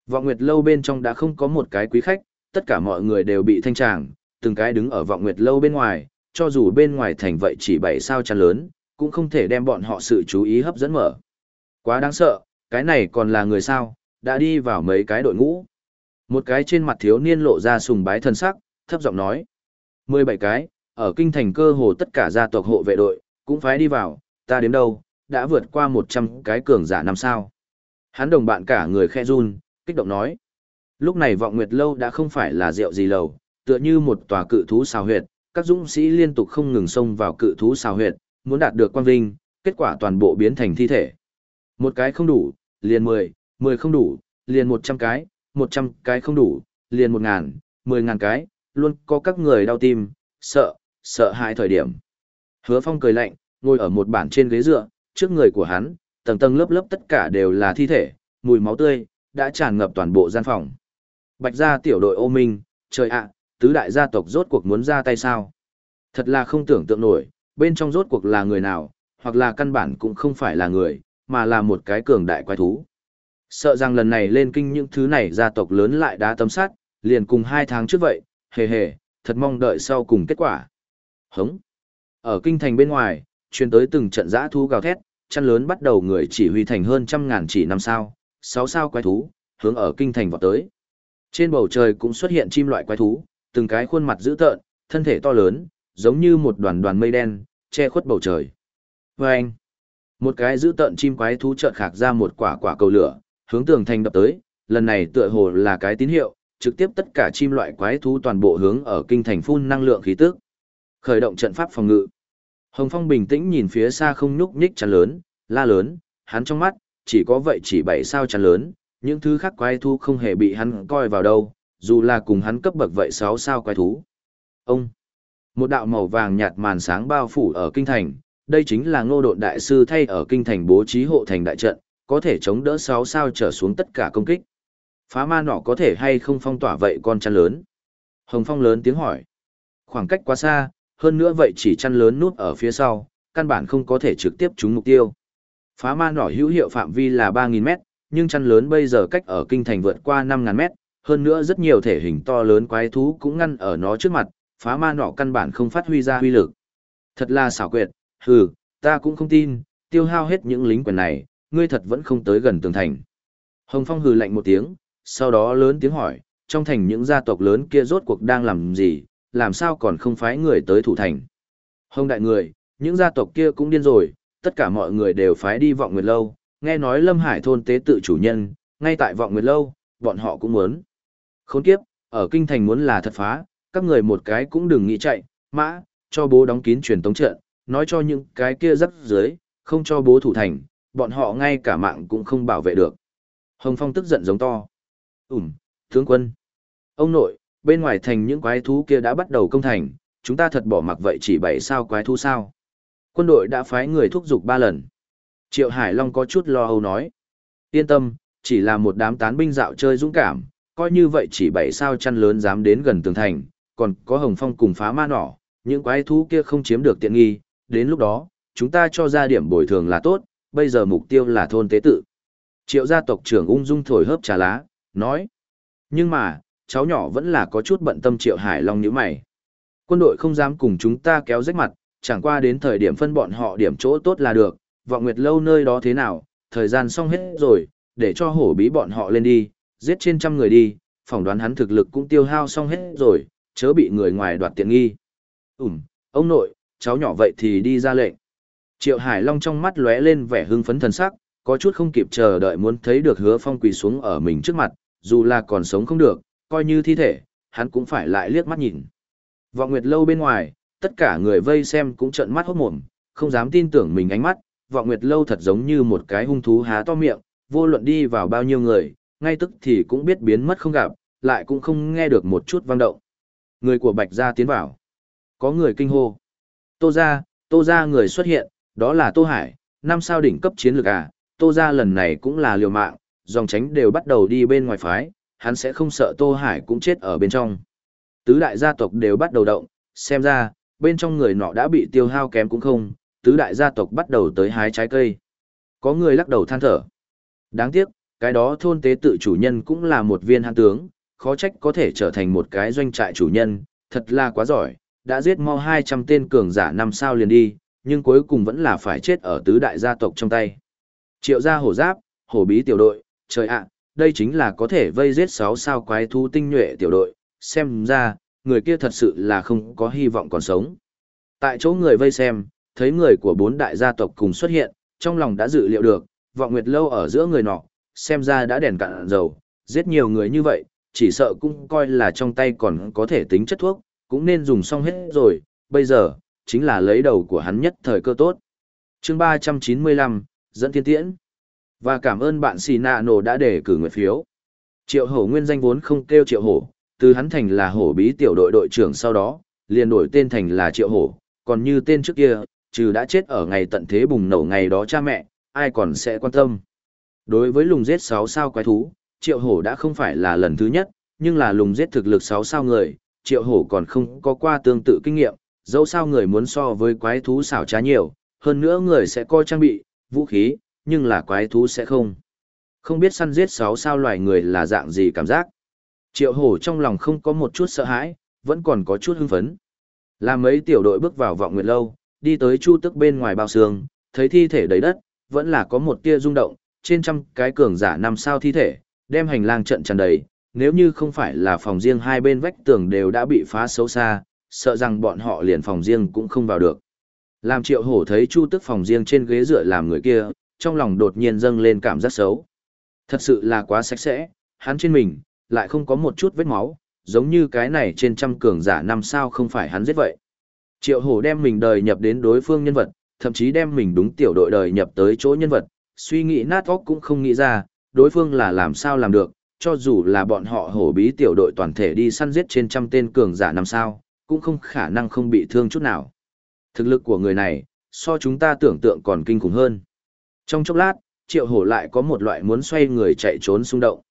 Vọng nguyệt lâu bên trong đã không có một cái quý khách, tất cả mọi người đều bị thanh tràng, từng cái đứng ở vọng nguyệt lâu bên ngoài, cho dù bên ngoài thành vậy chỉ bảy sao chăn lớn, cũng không thể đem bọn họ sự chú ý hấp dẫn mở. Quá đáng sợ, cái này còn là người sao, đã đi vào mấy cái đội ngũ. Một cái trên mặt thiếu niên lộ ra sùng bái thân sắc, thấp giọng nói. 17 cái, ở kinh thành cơ hồ tất cả gia tộc hộ vệ đội, cũng phải đi vào, ta đến đâu, đã vượt qua 100 cái cường giả năm sao. Hắn đồng bạn cả người khe run, kích động nói. Lúc này vọng nguyệt lâu đã không phải là rượu gì lầu, tựa như một tòa cự thú xào huyệt, các dũng sĩ liên tục không ngừng xông vào cự thú xào huyệt, muốn đạt được quan vinh, kết quả toàn bộ biến thành thi thể. Một cái không đủ, liền 10, 10 không đủ, liền 100 cái, 100 cái không đủ, liền 1 ngàn, 10 ngàn cái, luôn có các người đau tim, sợ, sợ hãi thời điểm. Hứa Phong cười lạnh, ngồi ở một bản trên ghế dựa, trước người của hắn, tầng tầng lớp lớp tất cả đều là thi thể, mùi máu tươi, đã tràn ngập toàn bộ gian phòng. Bạch gia tiểu đội ô minh, trời ạ, tứ đại gia tộc rốt cuộc muốn ra tay sao? Thật là không tưởng tượng nổi, bên trong rốt cuộc là người nào, hoặc là căn bản cũng không phải là người, mà là một cái cường đại quái thú. Sợ rằng lần này lên kinh những thứ này gia tộc lớn lại đã tấm sát, liền cùng hai tháng trước vậy, hề hề, thật mong đợi sau cùng kết quả. Hống. Ở kinh thành bên ngoài, truyền tới từng trận giã thú gào thét, chăn lớn bắt đầu người chỉ huy thành hơn trăm ngàn chỉ năm sao, sáu sao quái thú, hướng ở kinh thành vào tới. Trên bầu trời cũng xuất hiện chim loại quái thú, từng cái khuôn mặt dữ tợn, thân thể to lớn, giống như một đoàn đoàn mây đen, che khuất bầu trời. Và anh, một cái dữ tợn chim quái thú chợt khạc ra một quả quả cầu lửa, hướng tường thành đập tới, lần này tựa hồ là cái tín hiệu, trực tiếp tất cả chim loại quái thú toàn bộ hướng ở kinh thành phun năng lượng khí tức. Khởi động trận pháp phòng ngự. Hồng Phong bình tĩnh nhìn phía xa không nhúc nhích chắn lớn, la lớn, hắn trong mắt, chỉ có vậy chỉ bảy sao chắn lớn, những thứ khác quái thú không hề bị hắn coi vào đâu, dù là cùng hắn cấp bậc vậy sáu sao quái thú. Ông, một đạo màu vàng nhạt màn sáng bao phủ ở kinh thành, đây chính là ngô độn đại sư thay ở kinh thành bố trí hộ thành đại trận, có thể chống đỡ sáu sao trở xuống tất cả công kích. Phá ma nọ có thể hay không phong tỏa vậy con chăn lớn? Hồng Phong lớn tiếng hỏi. Khoảng cách quá xa, hơn nữa vậy chỉ chăn lớn nút ở phía sau, căn bản không có thể trực tiếp trúng mục tiêu. Phá ma nỏ hữu hiệu phạm vi là 3.000 mét, nhưng chăn lớn bây giờ cách ở kinh thành vượt qua 5.000 mét, hơn nữa rất nhiều thể hình to lớn quái thú cũng ngăn ở nó trước mặt, phá ma nỏ căn bản không phát huy ra huy lực. Thật là xảo quyệt, hừ, ta cũng không tin, tiêu hao hết những lính quyền này, ngươi thật vẫn không tới gần tường thành. Hồng Phong hừ lạnh một tiếng, sau đó lớn tiếng hỏi, trong thành những gia tộc lớn kia rốt cuộc đang làm gì, làm sao còn không phái người tới thủ thành. Hồng đại người, những gia tộc kia cũng điên rồi, tất cả mọi người đều phái đi vọng nguyệt lâu, nghe nói Lâm Hải thôn tế tự chủ nhân, ngay tại vọng nguyệt lâu, bọn họ cũng muốn. Khốn kiếp, ở kinh thành muốn là thật phá, các người một cái cũng đừng nghĩ chạy, mã, cho bố đóng kín truyền tống trận, nói cho những cái kia rất dưới, không cho bố thủ thành, bọn họ ngay cả mạng cũng không bảo vệ được. Hồng Phong tức giận giống to. Ừm, Tướng quân. Ông nội, bên ngoài thành những quái thú kia đã bắt đầu công thành, chúng ta thật bỏ mặc vậy chỉ bảy sao quái thú sao. Quân đội đã phái người thúc giục ba lần. Triệu Hải Long có chút lo âu nói. Yên tâm, chỉ là một đám tán binh dạo chơi dũng cảm, coi như vậy chỉ bảy sao chăn lớn dám đến gần tường thành, còn có hồng phong cùng phá ma nỏ, những quái thú kia không chiếm được tiện nghi, đến lúc đó, chúng ta cho ra điểm bồi thường là tốt, bây giờ mục tiêu là thôn tế tự. Triệu gia tộc trưởng ung dung thổi hớp trà lá, nói. Nhưng mà, cháu nhỏ vẫn là có chút bận tâm Triệu Hải Long như mày. Quân đội không dám cùng chúng ta kéo rách mặt, chẳng qua đến thời điểm phân bọn họ điểm chỗ tốt là được, vọng nguyệt lâu nơi đó thế nào, thời gian xong hết rồi, để cho hổ bí bọn họ lên đi, giết trên trăm người đi, phỏng đoán hắn thực lực cũng tiêu hao xong hết rồi, chớ bị người ngoài đoạt tiện nghi. Ừm, ông nội, cháu nhỏ vậy thì đi ra lệnh. Triệu Hải Long trong mắt lóe lên vẻ hưng phấn thần sắc, có chút không kịp chờ đợi muốn thấy được hứa phong quỳ xuống ở mình trước mặt, dù là còn sống không được, coi như thi thể, hắn cũng phải lại liếc mắt nhìn. Vọng Nguyệt lâu bên ngoài, tất cả người vây xem cũng trợn mắt hốt mồm, không dám tin tưởng mình ánh mắt, Vọng Nguyệt lâu thật giống như một cái hung thú há to miệng, vô luận đi vào bao nhiêu người, ngay tức thì cũng biết biến mất không gặp, lại cũng không nghe được một chút vang động. Người của Bạch gia tiến vào. Có người kinh hô. Tô gia, Tô gia người xuất hiện, đó là Tô Hải, năm sao đỉnh cấp chiến lược à, Tô gia lần này cũng là liều mạng, dòng tránh đều bắt đầu đi bên ngoài phái, hắn sẽ không sợ Tô Hải cũng chết ở bên trong. Tứ đại gia tộc đều bắt đầu động, xem ra, bên trong người nọ đã bị tiêu hao kém cũng không, tứ đại gia tộc bắt đầu tới hái trái cây. Có người lắc đầu than thở. Đáng tiếc, cái đó thôn tế tự chủ nhân cũng là một viên hạng tướng, khó trách có thể trở thành một cái doanh trại chủ nhân, thật là quá giỏi, đã giết mau 200 tên cường giả năm sao liền đi, nhưng cuối cùng vẫn là phải chết ở tứ đại gia tộc trong tay. Triệu gia hổ giáp, hổ bí tiểu đội, trời ạ, đây chính là có thể vây giết 6 sao quái thú tinh nhuệ tiểu đội, xem ra, người kia thật sự là không có hy vọng còn sống. Tại chỗ người vây xem, thấy người của bốn đại gia tộc cùng xuất hiện, trong lòng đã dự liệu được, vọng nguyệt lâu ở giữa người nọ, xem ra đã đèn cạn dầu, giết nhiều người như vậy, chỉ sợ cũng coi là trong tay còn có thể tính chất thuốc, cũng nên dùng xong hết rồi, bây giờ, chính là lấy đầu của hắn nhất thời cơ tốt. chương 395, dẫn thiên tiễn. Và cảm ơn bạn Xì Nạ Nổ đã để cử nguyện phiếu. Triệu hổ nguyên danh vốn không kêu triệu hổ, từ hắn thành là hổ bí tiểu đội đội trưởng sau đó, liền đổi tên thành là triệu hổ, còn như tên trước kia, trừ đã chết ở ngày tận thế bùng nổ ngày đó cha mẹ, ai còn sẽ quan tâm. Đối với lùng giết 6 sao quái thú, triệu hổ đã không phải là lần thứ nhất, nhưng là lùng giết thực lực 6 sao người, triệu hổ còn không có qua tương tự kinh nghiệm, dẫu sao người muốn so với quái thú xảo trá nhiều, hơn nữa người sẽ coi trang bị, vũ khí, nhưng là quái thú sẽ không. Không biết săn giết 6 sao loài người là dạng gì cảm giác. Triệu hổ trong lòng không có một chút sợ hãi, vẫn còn có chút hưng phấn. Làm mấy tiểu đội bước vào vọng nguyệt lâu, đi tới chu tức bên ngoài bao xương, thấy thi thể đầy đất, vẫn là có một tia rung động, trên trăm cái cường giả năm sao thi thể, đem hành lang trận tràn đầy, nếu như không phải là phòng riêng hai bên vách tường đều đã bị phá xấu xa, sợ rằng bọn họ liền phòng riêng cũng không vào được. Làm triệu hổ thấy chu tức phòng riêng trên ghế dựa làm người kia, trong lòng đột nhiên dâng lên cảm giác xấu. Thật sự là quá sạch sẽ, hắn trên mình, lại không có một chút vết máu, giống như cái này trên trăm cường giả năm sao không phải hắn giết vậy. Triệu hổ đem mình đời nhập đến đối phương nhân vật, thậm chí đem mình đúng tiểu đội đời nhập tới chỗ nhân vật, suy nghĩ nát óc cũng không nghĩ ra, đối phương là làm sao làm được, cho dù là bọn họ hổ bí tiểu đội toàn thể đi săn giết trên trăm tên cường giả năm sao, cũng không khả năng không bị thương chút nào. Thực lực của người này, so chúng ta tưởng tượng còn kinh khủng hơn. Trong chốc lát, triệu hổ lại có một loại muốn xoay người chạy trốn xung động.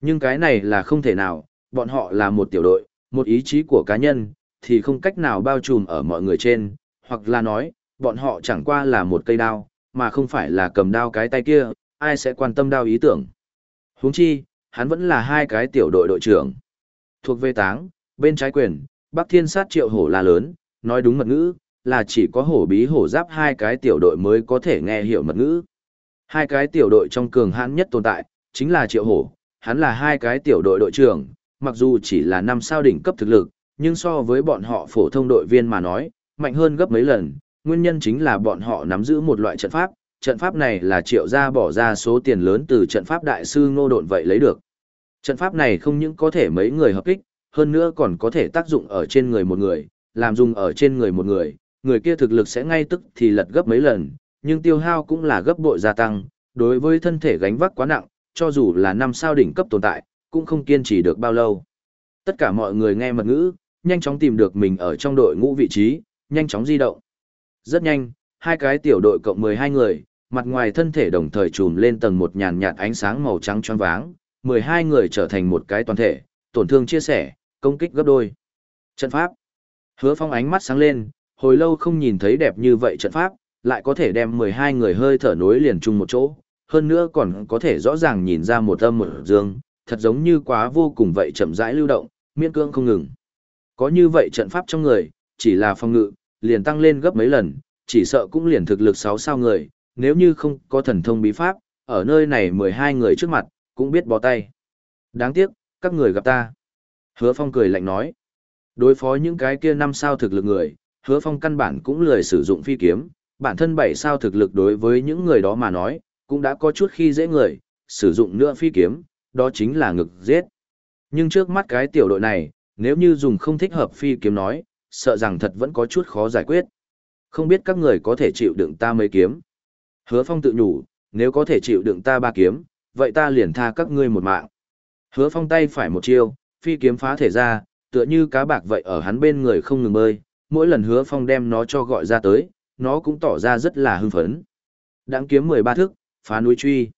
Nhưng cái này là không thể nào, bọn họ là một tiểu đội, một ý chí của cá nhân, thì không cách nào bao trùm ở mọi người trên, hoặc là nói, bọn họ chẳng qua là một cây đao, mà không phải là cầm đao cái tay kia, ai sẽ quan tâm đao ý tưởng. huống chi, hắn vẫn là hai cái tiểu đội đội trưởng. Thuộc về táng, bên trái quyền, Bắc Thiên sát triệu hổ là lớn, nói đúng mật ngữ, là chỉ có hổ bí hổ giáp hai cái tiểu đội mới có thể nghe hiểu mật ngữ. Hai cái tiểu đội trong cường hãn nhất tồn tại, chính là triệu hổ, hắn là hai cái tiểu đội đội trưởng, mặc dù chỉ là năm sao đỉnh cấp thực lực, nhưng so với bọn họ phổ thông đội viên mà nói, mạnh hơn gấp mấy lần, nguyên nhân chính là bọn họ nắm giữ một loại trận pháp, trận pháp này là triệu gia bỏ ra số tiền lớn từ trận pháp đại sư ngô độn vậy lấy được. Trận pháp này không những có thể mấy người hợp kích, hơn nữa còn có thể tác dụng ở trên người một người, làm dùng ở trên người một người, người kia thực lực sẽ ngay tức thì lật gấp mấy lần, nhưng tiêu hao cũng là gấp bội gia tăng, đối với thân thể gánh vác quá nặng, cho dù là năm sao đỉnh cấp tồn tại, cũng không kiên trì được bao lâu. Tất cả mọi người nghe mật ngữ, nhanh chóng tìm được mình ở trong đội ngũ vị trí, nhanh chóng di động. Rất nhanh, hai cái tiểu đội cộng 12 người, mặt ngoài thân thể đồng thời trùm lên tầng một nhàn nhạt ánh sáng màu trắng choáng váng, 12 người trở thành một cái toàn thể, tổn thương chia sẻ, công kích gấp đôi. Trận pháp. Hứa Phong ánh mắt sáng lên, hồi lâu không nhìn thấy đẹp như vậy trận pháp, lại có thể đem 12 người hơi thở nối liền chung một chỗ, hơn nữa còn có thể rõ ràng nhìn ra một âm một dương, thật giống như quá vô cùng vậy chậm rãi lưu động, miên cương không ngừng. Có như vậy trận pháp trong người, chỉ là phòng ngự, liền tăng lên gấp mấy lần, chỉ sợ cũng liền thực lực 6 sao người, nếu như không có thần thông bí pháp, ở nơi này 12 người trước mặt, cũng biết bó tay. Đáng tiếc, các người gặp ta. Hứa Phong cười lạnh nói. Đối phó những cái kia năm sao thực lực người, Hứa Phong căn bản cũng lười sử dụng phi kiếm, bản thân bảy sao thực lực đối với những người đó mà nói, cũng đã có chút khi dễ người, sử dụng nữa phi kiếm, đó chính là ngực giết. Nhưng trước mắt cái tiểu đội này, nếu như dùng không thích hợp phi kiếm nói, sợ rằng thật vẫn có chút khó giải quyết. Không biết các người có thể chịu đựng ta mấy kiếm. Hứa Phong tự nhủ, nếu có thể chịu đựng ta ba kiếm, vậy ta liền tha các ngươi một mạng. Hứa Phong tay phải một chiêu, phi kiếm phá thể ra, tựa như cá bạc vậy ở hắn bên người không ngừng bơi, mỗi lần Hứa Phong đem nó cho gọi ra tới, nó cũng tỏ ra rất là hưng phấn. Đáng kiếm 13 thức, phá núi truy.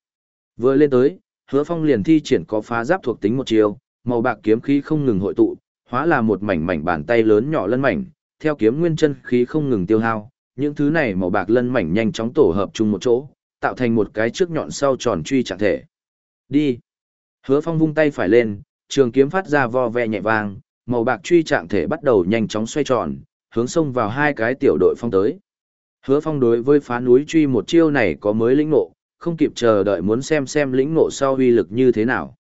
Vừa lên tới, Hứa Phong liền thi triển có phá giáp thuộc tính một chiều, màu bạc kiếm khí không ngừng hội tụ, hóa là một mảnh mảnh bàn tay lớn nhỏ lân mảnh, theo kiếm nguyên chân khí không ngừng tiêu hao, những thứ này màu bạc lân mảnh nhanh chóng tổ hợp chung một chỗ, tạo thành một cái trước nhọn sau tròn truy trạng thể. Đi. Hứa Phong vung tay phải lên, trường kiếm phát ra vo ve nhẹ vang, màu bạc truy trạng thể bắt đầu nhanh chóng xoay tròn, hướng xông vào hai cái tiểu đội phong tới. Hứa Phong đối với phá núi truy một chiêu này có mới lĩnh ngộ, không kịp chờ đợi muốn xem xem lĩnh ngộ sau uy lực như thế nào.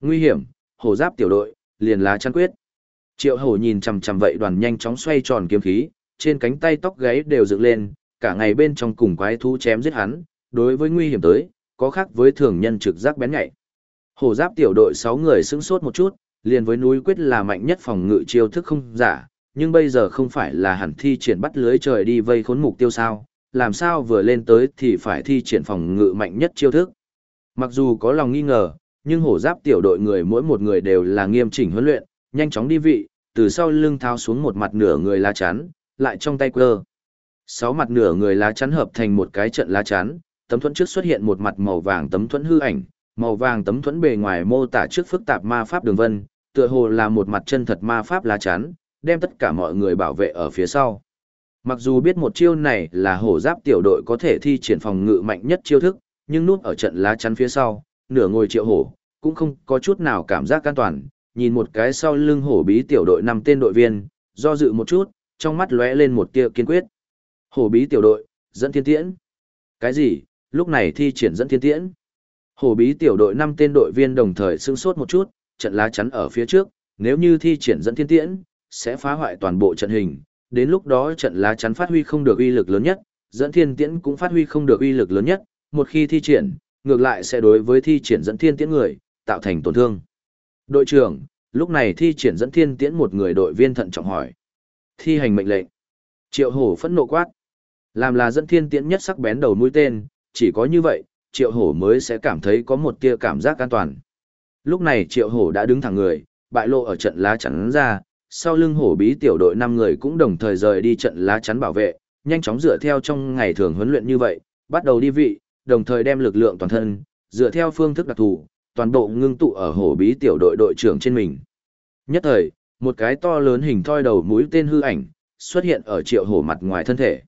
Nguy hiểm, hổ giáp tiểu đội, liền lá chăn quyết. Triệu hổ nhìn chằm chằm vậy đoàn nhanh chóng xoay tròn kiếm khí, trên cánh tay tóc gáy đều dựng lên, cả ngày bên trong cùng quái thú chém giết hắn, đối với nguy hiểm tới, có khác với thường nhân trực giác bén nhạy. Hổ giáp tiểu đội 6 người sững sốt một chút, liền với núi quyết là mạnh nhất phòng ngự chiêu thức không giả, nhưng bây giờ không phải là hẳn thi triển bắt lưới trời đi vây khốn mục tiêu sao, làm sao vừa lên tới thì phải thi triển phòng ngự mạnh nhất chiêu thức. Mặc dù có lòng nghi ngờ, nhưng hổ giáp tiểu đội người mỗi một người đều là nghiêm chỉnh huấn luyện, nhanh chóng đi vị, từ sau lưng tháo xuống một mặt nửa người lá chắn, lại trong tay quơ. Sáu mặt nửa người lá chắn hợp thành một cái trận lá chắn, tấm thuẫn trước xuất hiện một mặt màu vàng tấm thuẫn hư ảnh, màu vàng tấm thuẫn bề ngoài mô tả trước phức tạp ma pháp đường vân, tựa hồ là một mặt chân thật ma pháp lá chắn, đem tất cả mọi người bảo vệ ở phía sau. Mặc dù biết một chiêu này là hổ giáp tiểu đội có thể thi triển phòng ngự mạnh nhất chiêu thức, nhưng nút ở trận lá chắn phía sau, nửa ngồi triệu hổ, cũng không có chút nào cảm giác an toàn, nhìn một cái sau lưng hổ bí tiểu đội năm tên đội viên, do dự một chút, trong mắt lóe lên một tia kiên quyết. Hổ bí tiểu đội, dẫn thiên tiễn. Cái gì, lúc này thi triển dẫn thiên tiễn. Hổ bí tiểu đội năm tên đội viên đồng thời sưng sốt một chút, trận lá chắn ở phía trước, nếu như thi triển dẫn thiên tiễn, sẽ phá hoại toàn bộ trận hình, đến lúc đó trận lá chắn phát huy không được uy lực lớn nhất, dẫn thiên tiễn cũng phát huy không được uy lực lớn nhất, một khi thi triển, ngược lại sẽ đối với thi triển dẫn thiên tiễn người, tạo thành tổn thương. Đội trưởng, lúc này thi triển dẫn thiên tiễn một người đội viên thận trọng hỏi. Thi hành mệnh lệnh. Triệu hổ phẫn nộ quát. Làm là dẫn thiên tiễn nhất sắc bén đầu mũi tên, chỉ có như vậy, triệu hổ mới sẽ cảm thấy có một tia cảm giác an toàn. Lúc này triệu hổ đã đứng thẳng người, bại lộ ở trận lá chắn ra, sau lưng hổ bí tiểu đội năm người cũng đồng thời rời đi trận lá chắn bảo vệ, nhanh chóng dựa theo trong ngày thường huấn luyện như vậy, bắt đầu đi vị, đồng thời đem lực lượng toàn thân, dựa theo phương thức đặc thù, toàn bộ ngưng tụ ở hổ bí tiểu đội đội trưởng trên mình. Nhất thời, một cái to lớn hình thoi đầu mũi tên hư ảnh, xuất hiện ở triệu hổ mặt ngoài thân thể.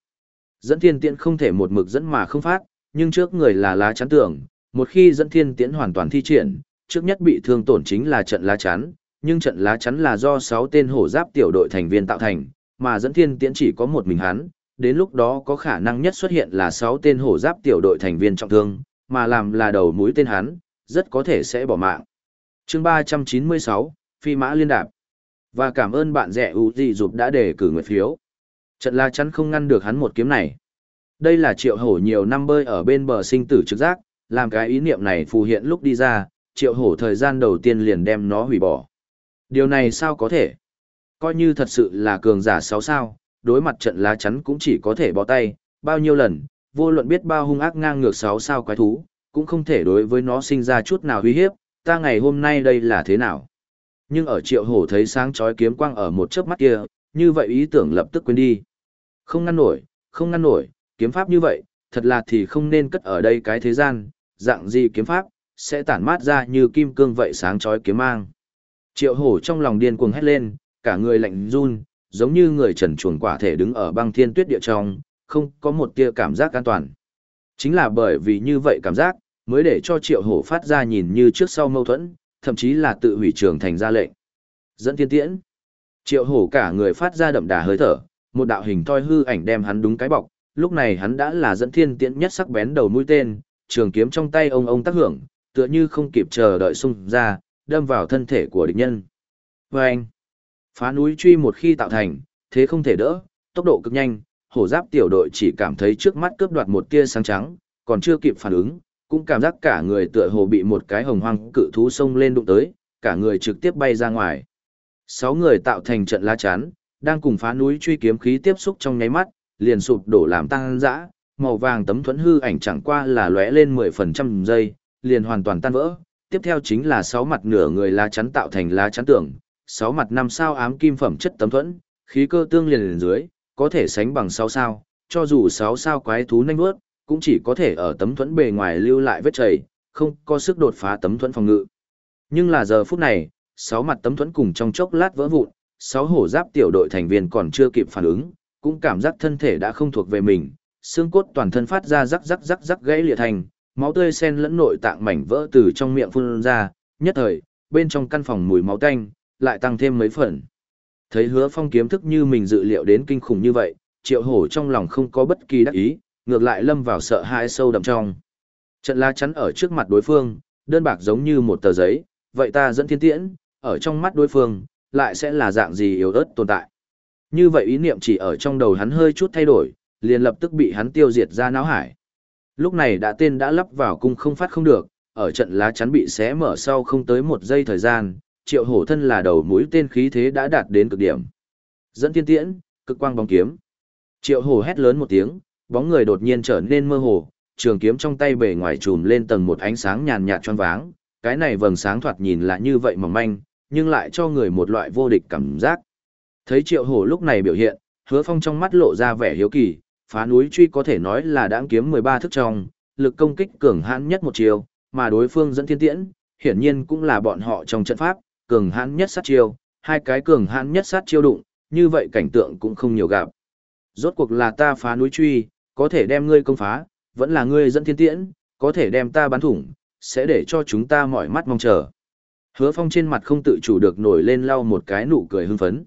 Dẫn thiên tiện không thể một mực dẫn mà không phát, nhưng trước người là lá chắn tưởng một khi dẫn thiên tiễn hoàn toàn thi triển, trước nhất bị thương tổn chính là trận lá chắn, nhưng trận lá chắn là do 6 tên hổ giáp tiểu đội thành viên tạo thành, mà dẫn thiên tiễn chỉ có một mình hắn, đến lúc đó có khả năng nhất xuất hiện là 6 tên hổ giáp tiểu đội thành viên trọng thương, mà làm là đầu mũi tên hắn, rất có thể sẽ bỏ mạng. chương 396, Phi Mã Liên Đạp. Và cảm ơn bạn rẻ ưu gì dục đã đề cử người phiếu. Trận lá chắn không ngăn được hắn một kiếm này. Đây là triệu hổ nhiều năm bơi ở bên bờ sinh tử trực giác, làm cái ý niệm này phù hiện lúc đi ra, triệu hổ thời gian đầu tiên liền đem nó hủy bỏ. Điều này sao có thể? Coi như thật sự là cường giả sáu sao, đối mặt trận lá chắn cũng chỉ có thể bỏ tay, bao nhiêu lần, vô luận biết bao hung ác ngang ngược sáu sao quái thú, cũng không thể đối với nó sinh ra chút nào uy hiếp, ta ngày hôm nay đây là thế nào? Nhưng ở triệu hổ thấy sáng chói kiếm quang ở một chớp mắt kia, như vậy ý tưởng lập tức quên đi. Không ngăn nổi, không ngăn nổi, kiếm pháp như vậy, thật là thì không nên cất ở đây cái thế gian, dạng gì kiếm pháp, sẽ tản mát ra như kim cương vậy sáng chói kiếm mang. Triệu hổ trong lòng điên cuồng hét lên, cả người lạnh run, giống như người trần chuồng quả thể đứng ở băng thiên tuyết địa trong, không có một tia cảm giác an toàn. Chính là bởi vì như vậy cảm giác, mới để cho triệu hổ phát ra nhìn như trước sau mâu thuẫn, thậm chí là tự hủy trường thành ra lệnh. Dẫn thiên tiễn. Triệu hổ cả người phát ra đậm đà hơi thở, một đạo hình thoi hư ảnh đem hắn đúng cái bọc, lúc này hắn đã là dẫn thiên tiễn nhất sắc bén đầu mũi tên, trường kiếm trong tay ông ông tác hưởng, tựa như không kịp chờ đợi xung ra, đâm vào thân thể của địch nhân. Và anh, phá núi truy một khi tạo thành, thế không thể đỡ, tốc độ cực nhanh, hổ giáp tiểu đội chỉ cảm thấy trước mắt cướp đoạt một tia sáng trắng, còn chưa kịp phản ứng, cũng cảm giác cả người tựa hồ bị một cái hồng hoang cự thú xông lên đụng tới, cả người trực tiếp bay ra ngoài. Sáu người tạo thành trận lá chắn, đang cùng phá núi truy kiếm khí tiếp xúc trong nháy mắt, liền sụp đổ làm tăng dã, màu vàng tấm thuẫn hư ảnh chẳng qua là lóe lên 10% giây, liền hoàn toàn tan vỡ. Tiếp theo chính là sáu mặt nửa người lá chắn tạo thành lá chắn tưởng, sáu mặt năm sao ám kim phẩm chất tấm thuẫn, khí cơ tương liền lên dưới, có thể sánh bằng sáu sao, cho dù sáu sao quái thú nhanh bước, cũng chỉ có thể ở tấm thuẫn bề ngoài lưu lại vết chảy, không có sức đột phá tấm thuẫn phòng ngự. Nhưng là giờ phút này, sáu mặt tấm thuẫn cùng trong chốc lát vỡ vụn, sáu hổ giáp tiểu đội thành viên còn chưa kịp phản ứng, cũng cảm giác thân thể đã không thuộc về mình, xương cốt toàn thân phát ra rắc rắc rắc rắc gãy lìa thành, máu tươi xen lẫn nội tạng mảnh vỡ từ trong miệng phun ra, nhất thời, bên trong căn phòng mùi máu tanh lại tăng thêm mấy phần. Thấy Hứa Phong kiếm thức như mình dự liệu đến kinh khủng như vậy, Triệu Hổ trong lòng không có bất kỳ đắc ý, ngược lại lâm vào sợ hãi sâu đậm trong. Trận lá chắn ở trước mặt đối phương, đơn bạc giống như một tờ giấy, vậy ta dẫn thiên tiễn, ở trong mắt đối phương, lại sẽ là dạng gì yếu ớt tồn tại. Như vậy ý niệm chỉ ở trong đầu hắn hơi chút thay đổi, liền lập tức bị hắn tiêu diệt ra não hải. Lúc này đã tên đã lắp vào cung không phát không được, ở trận lá chắn bị xé mở sau không tới một giây thời gian, triệu hổ thân là đầu mũi tên khí thế đã đạt đến cực điểm. Dẫn tiên tiễn, cực quang bóng kiếm. Triệu hổ hét lớn một tiếng, bóng người đột nhiên trở nên mơ hồ, trường kiếm trong tay bề ngoài trùm lên tầng một ánh sáng nhàn nhạt choáng váng, cái này vầng sáng thoạt nhìn là như vậy mỏng manh, nhưng lại cho người một loại vô địch cảm giác. Thấy Triệu Hổ lúc này biểu hiện, Hứa Phong trong mắt lộ ra vẻ hiếu kỳ, phá núi truy có thể nói là đáng kiếm 13 thức trong, lực công kích cường hãn nhất một chiều, mà đối phương dẫn thiên tiễn, hiển nhiên cũng là bọn họ trong trận pháp, cường hãn nhất sát chiêu, hai cái cường hãn nhất sát chiêu đụng, như vậy cảnh tượng cũng không nhiều gặp. Rốt cuộc là ta phá núi truy, có thể đem ngươi công phá, vẫn là ngươi dẫn thiên tiễn, có thể đem ta bắn thủng, sẽ để cho chúng ta mỏi mắt mong chờ. Hứa Phong trên mặt không tự chủ được nổi lên lau một cái nụ cười hưng phấn.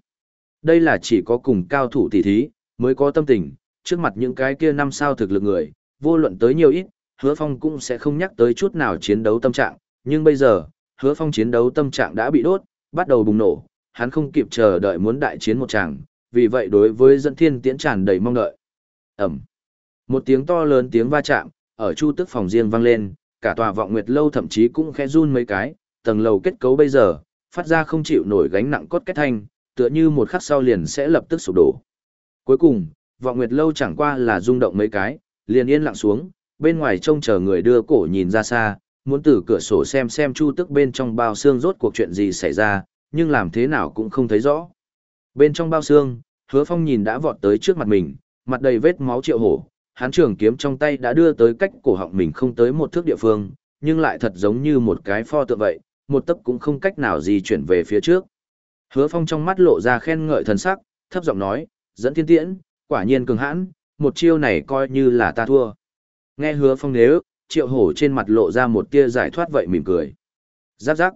Đây là chỉ có cùng cao thủ tỷ thí, mới có tâm tình, trước mặt những cái kia năm sao thực lực người, vô luận tới nhiều ít, Hứa Phong cũng sẽ không nhắc tới chút nào chiến đấu tâm trạng, nhưng bây giờ, Hứa Phong chiến đấu tâm trạng đã bị đốt, bắt đầu bùng nổ, hắn không kịp chờ đợi muốn đại chiến một tràng, vì vậy đối với dẫn thiên tiễn tràn đầy mong đợi. Ẩm. Một tiếng to lớn tiếng va chạm, ở chu tức phòng riêng vang lên, cả tòa vọng nguyệt lâu thậm chí cũng khẽ run mấy cái, tầng lầu kết cấu bây giờ, phát ra không chịu nổi gánh nặng cốt kết thanh, tựa như một khắc sau liền sẽ lập tức sụp đổ. Cuối cùng, vọng nguyệt lâu chẳng qua là rung động mấy cái, liền yên lặng xuống, bên ngoài trông chờ người đưa cổ nhìn ra xa, muốn từ cửa sổ xem xem chu tức bên trong bao xương rốt cuộc chuyện gì xảy ra, nhưng làm thế nào cũng không thấy rõ. Bên trong bao xương, hứa phong nhìn đã vọt tới trước mặt mình, mặt đầy vết máu triệu hổ, Hán trường kiếm trong tay đã đưa tới cách cổ họng mình không tới một thước địa phương, nhưng lại thật giống như một cái pho tượng vậy, một tấc cũng không cách nào di chuyển về phía trước. Hứa Phong trong mắt lộ ra khen ngợi thần sắc, thấp giọng nói, dẫn thiên tiễn, quả nhiên cường hãn, một chiêu này coi như là ta thua. Nghe Hứa Phong nếu, triệu hổ trên mặt lộ ra một tia giải thoát vậy mỉm cười. Giáp giáp.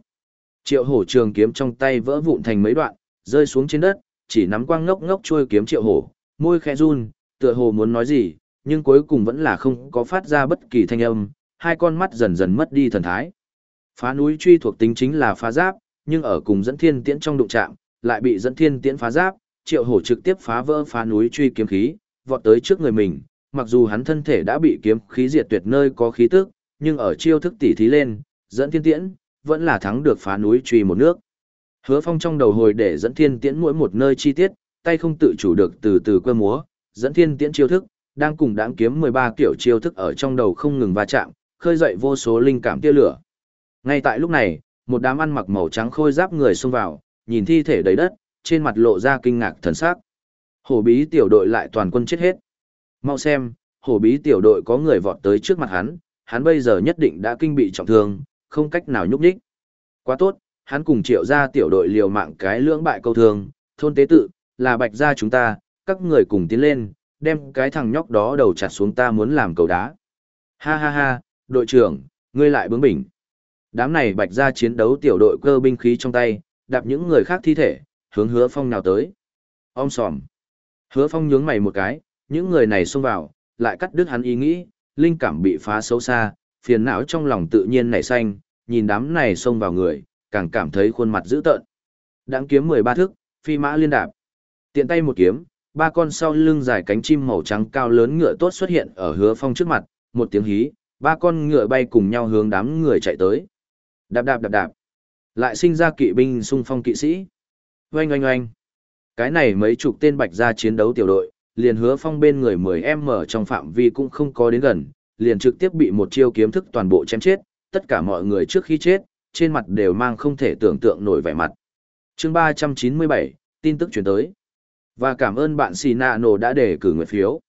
Triệu hổ trường kiếm trong tay vỡ vụn thành mấy đoạn, rơi xuống trên đất, chỉ nắm quang ngốc ngốc trôi kiếm triệu hổ, môi khẽ run, tựa hồ muốn nói gì, nhưng cuối cùng vẫn là không có phát ra bất kỳ thanh âm, hai con mắt dần dần mất đi thần thái. Phá núi truy thuộc tính chính là phá giáp, nhưng ở cùng dẫn thiên tiễn trong đụng chạm, lại bị dẫn thiên tiễn phá giáp, triệu hổ trực tiếp phá vỡ phá núi truy kiếm khí, vọt tới trước người mình, mặc dù hắn thân thể đã bị kiếm khí diệt tuyệt nơi có khí tức, nhưng ở chiêu thức tỉ thí lên, dẫn thiên tiễn, vẫn là thắng được phá núi truy một nước. Hứa phong trong đầu hồi để dẫn thiên tiễn mỗi một nơi chi tiết, tay không tự chủ được từ từ quê múa, dẫn thiên tiễn chiêu thức, đang cùng đáng kiếm 13 kiểu chiêu thức ở trong đầu không ngừng va chạm, khơi dậy vô số linh cảm tia lửa. Ngay tại lúc này, một đám ăn mặc màu trắng khôi giáp người xông vào, nhìn thi thể đầy đất, trên mặt lộ ra kinh ngạc thần sắc. Hổ bí tiểu đội lại toàn quân chết hết. Mau xem, hổ bí tiểu đội có người vọt tới trước mặt hắn, hắn bây giờ nhất định đã kinh bị trọng thương, không cách nào nhúc nhích. Quá tốt, hắn cùng triệu ra tiểu đội liều mạng cái lưỡng bại câu thương, thôn tế tự, là bạch gia chúng ta, các người cùng tiến lên, đem cái thằng nhóc đó đầu chặt xuống ta muốn làm cầu đá. Ha ha ha, đội trưởng, ngươi lại bướng bỉnh. Đám này bạch ra chiến đấu tiểu đội cơ binh khí trong tay, đạp những người khác thi thể, hướng hứa phong nào tới. Om sòm. Hứa phong nhướng mày một cái, những người này xông vào, lại cắt đứt hắn ý nghĩ, linh cảm bị phá xấu xa, phiền não trong lòng tự nhiên nảy xanh, nhìn đám này xông vào người, càng cảm thấy khuôn mặt dữ tợn. Đãng kiếm 13 thước, phi mã liên đạp. Tiện tay một kiếm, ba con sau lưng dài cánh chim màu trắng cao lớn ngựa tốt xuất hiện ở hứa phong trước mặt, một tiếng hí, ba con ngựa bay cùng nhau hướng đám người chạy tới. Đạp đạp đạp đạp. Lại sinh ra kỵ binh xung phong kỵ sĩ. Oanh oanh oanh. Cái này mấy chục tên bạch gia chiến đấu tiểu đội, liền hứa phong bên người 10M trong phạm vi cũng không có đến gần, liền trực tiếp bị một chiêu kiếm thức toàn bộ chém chết, tất cả mọi người trước khi chết, trên mặt đều mang không thể tưởng tượng nổi vẻ mặt. chương 397, tin tức chuyển tới. Và cảm ơn bạn Sina Nano đã để cử nguyện phiếu.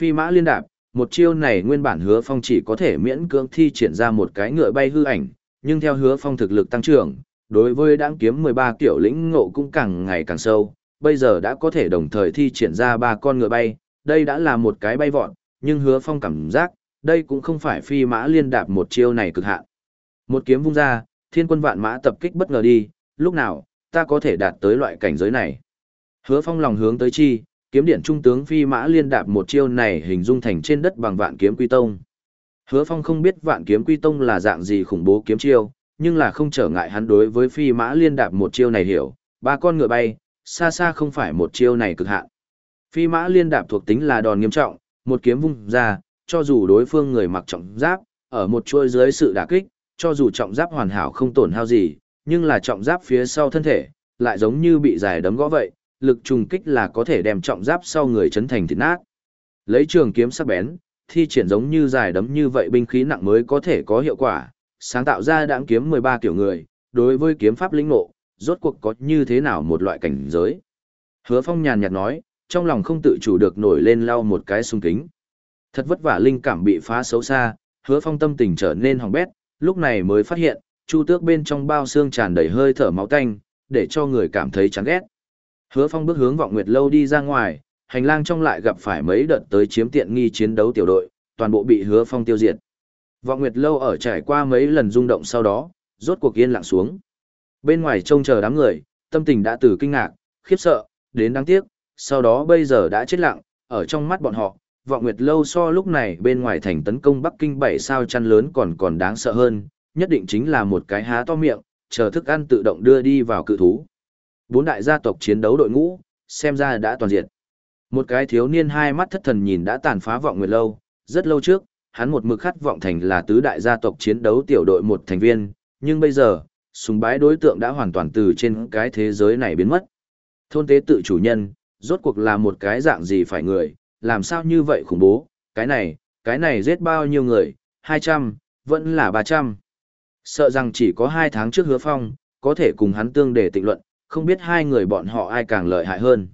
Phi mã liên đạp, một chiêu này nguyên bản hứa phong chỉ có thể miễn cưỡng thi triển ra một cái ngựa bay hư ảnh, nhưng theo hứa phong thực lực tăng trưởng, đối với đáng kiếm 13 kiểu lĩnh ngộ cũng càng ngày càng sâu, bây giờ đã có thể đồng thời thi triển ra ba con ngựa bay, đây đã là một cái bay vọt, nhưng hứa phong cảm giác, đây cũng không phải phi mã liên đạp một chiêu này cực hạn. Một kiếm vung ra, thiên quân vạn mã tập kích bất ngờ đi, lúc nào, ta có thể đạt tới loại cảnh giới này. Hứa phong lòng hướng tới chi, kiếm điện trung tướng phi mã liên đạp một chiêu này hình dung thành trên đất bằng vạn kiếm quy tông. Hứa phong không biết vạn kiếm quy tông là dạng gì khủng bố kiếm chiêu, nhưng là không trở ngại hắn đối với phi mã liên đạp một chiêu này hiểu, ba con ngựa bay, xa xa không phải một chiêu này cực hạn. Phi mã liên đạp thuộc tính là đòn nghiêm trọng, một kiếm vung ra, cho dù đối phương người mặc trọng giáp, ở một chuôi dưới sự đả kích, cho dù trọng giáp hoàn hảo không tổn hao gì, nhưng là trọng giáp phía sau thân thể, lại giống như bị dài đấm gõ vậy, lực trùng kích là có thể đem trọng giáp sau người chấn thành thịt nát. Lấy trường kiếm sắc bén, thi triển giống như dài đấm như vậy binh khí nặng mới có thể có hiệu quả, sáng tạo ra đáng kiếm 13 kiểu người, đối với kiếm pháp lĩnh ngộ, rốt cuộc có như thế nào một loại cảnh giới. Hứa Phong nhàn nhạt nói, trong lòng không tự chủ được nổi lên lau một cái sung kính. Thật vất vả linh cảm bị phá xấu xa, Hứa Phong tâm tình trở nên hỏng bét, lúc này mới phát hiện, chu tước bên trong bao xương tràn đầy hơi thở máu tanh, để cho người cảm thấy chán ghét. Hứa Phong bước hướng vọng nguyệt lâu đi ra ngoài, hành lang trong lại gặp phải mấy đợt tới chiếm tiện nghi chiến đấu tiểu đội, toàn bộ bị Hứa Phong tiêu diệt. Vọng nguyệt lâu ở trải qua mấy lần rung động sau đó, rốt cuộc yên lặng xuống. Bên ngoài trông chờ đám người, tâm tình đã từ kinh ngạc, khiếp sợ, đến đáng tiếc, sau đó bây giờ đã chết lặng, ở trong mắt bọn họ, vọng nguyệt lâu so lúc này bên ngoài thành tấn công Bắc Kinh bảy sao chăn lớn còn còn đáng sợ hơn, nhất định chính là một cái há to miệng, chờ thức ăn tự động đưa đi vào cự thú. Bốn đại gia tộc chiến đấu đội ngũ, xem ra đã toàn diện. Một cái thiếu niên hai mắt thất thần nhìn đã tàn phá vọng nguyệt lâu, rất lâu trước, hắn một mực khát vọng thành là tứ đại gia tộc chiến đấu tiểu đội một thành viên, nhưng bây giờ, súng bái đối tượng đã hoàn toàn từ trên cái thế giới này biến mất. Thôn tế tự chủ nhân, rốt cuộc là một cái dạng gì phải người, làm sao như vậy khủng bố, cái này, cái này giết bao nhiêu người, 200, vẫn là 300. Sợ rằng chỉ có 2 tháng trước hứa phong, có thể cùng hắn tương để tịnh luận, không biết hai người bọn họ ai càng lợi hại hơn.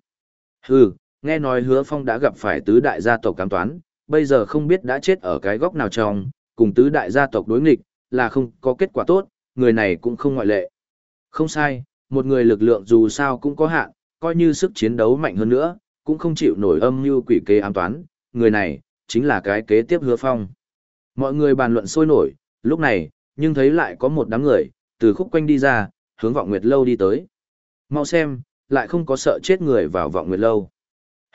Hừ, nghe nói hứa phong đã gặp phải tứ đại gia tộc cám toán, bây giờ không biết đã chết ở cái góc nào trong, cùng tứ đại gia tộc đối nghịch, là không có kết quả tốt, người này cũng không ngoại lệ. Không sai, một người lực lượng dù sao cũng có hạn, coi như sức chiến đấu mạnh hơn nữa, cũng không chịu nổi âm như quỷ kế ám toán, người này, chính là cái kế tiếp hứa phong. Mọi người bàn luận sôi nổi, lúc này, nhưng thấy lại có một đám người, từ khúc quanh đi ra, hướng vọng nguyệt lâu đi tới. Mau xem, lại không có sợ chết người vào vọng nguyệt lâu.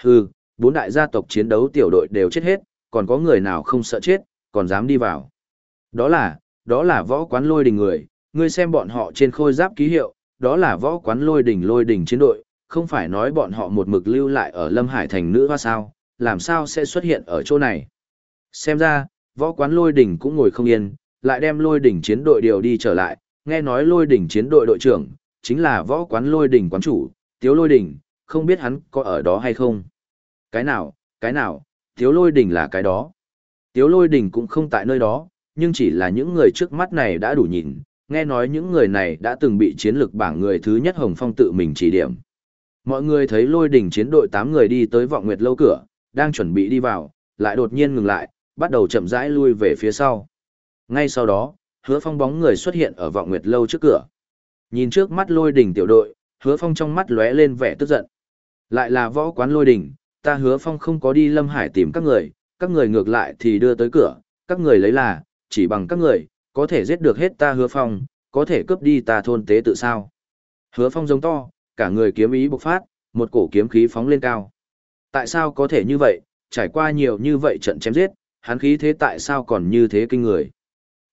Hừ, bốn đại gia tộc chiến đấu tiểu đội đều chết hết, còn có người nào không sợ chết, còn dám đi vào. Đó là, đó là võ quán lôi đình người, ngươi xem bọn họ trên khôi giáp ký hiệu, đó là võ quán lôi đình lôi đình chiến đội, không phải nói bọn họ một mực lưu lại ở Lâm Hải thành nữ hoa sao, làm sao sẽ xuất hiện ở chỗ này. Xem ra, võ quán lôi đình cũng ngồi không yên, lại đem lôi đỉnh chiến đội điều đi trở lại, nghe nói lôi đỉnh chiến đội đội trưởng, chính là võ quán lôi đỉnh quán chủ, tiếu lôi đỉnh, không biết hắn có ở đó hay không. Cái nào, cái nào, tiếu lôi đỉnh là cái đó. Tiếu lôi đỉnh cũng không tại nơi đó, nhưng chỉ là những người trước mắt này đã đủ nhìn, Nghe nói những người này đã từng bị chiến lực bảng người thứ nhất Hồng Phong tự mình chỉ điểm. Mọi người thấy lôi đỉnh chiến đội 8 người đi tới vọng nguyệt lâu cửa, đang chuẩn bị đi vào, lại đột nhiên ngừng lại, bắt đầu chậm rãi lui về phía sau. Ngay sau đó, hứa phong bóng người xuất hiện ở vọng nguyệt lâu trước cửa. Nhìn trước mắt lôi đỉnh tiểu đội, hứa phong trong mắt lóe lên vẻ tức giận. Lại là võ quán lôi đỉnh, ta hứa phong không có đi lâm hải tìm các người, các người ngược lại thì đưa tới cửa, các người lấy là, chỉ bằng các người, có thể giết được hết ta hứa phong, có thể cướp đi ta thôn tế tự sao. Hứa phong giống to, cả người kiếm ý bộc phát, một cổ kiếm khí phóng lên cao. Tại sao có thể như vậy, trải qua nhiều như vậy trận chém giết, hắn khí thế tại sao còn như thế kinh người.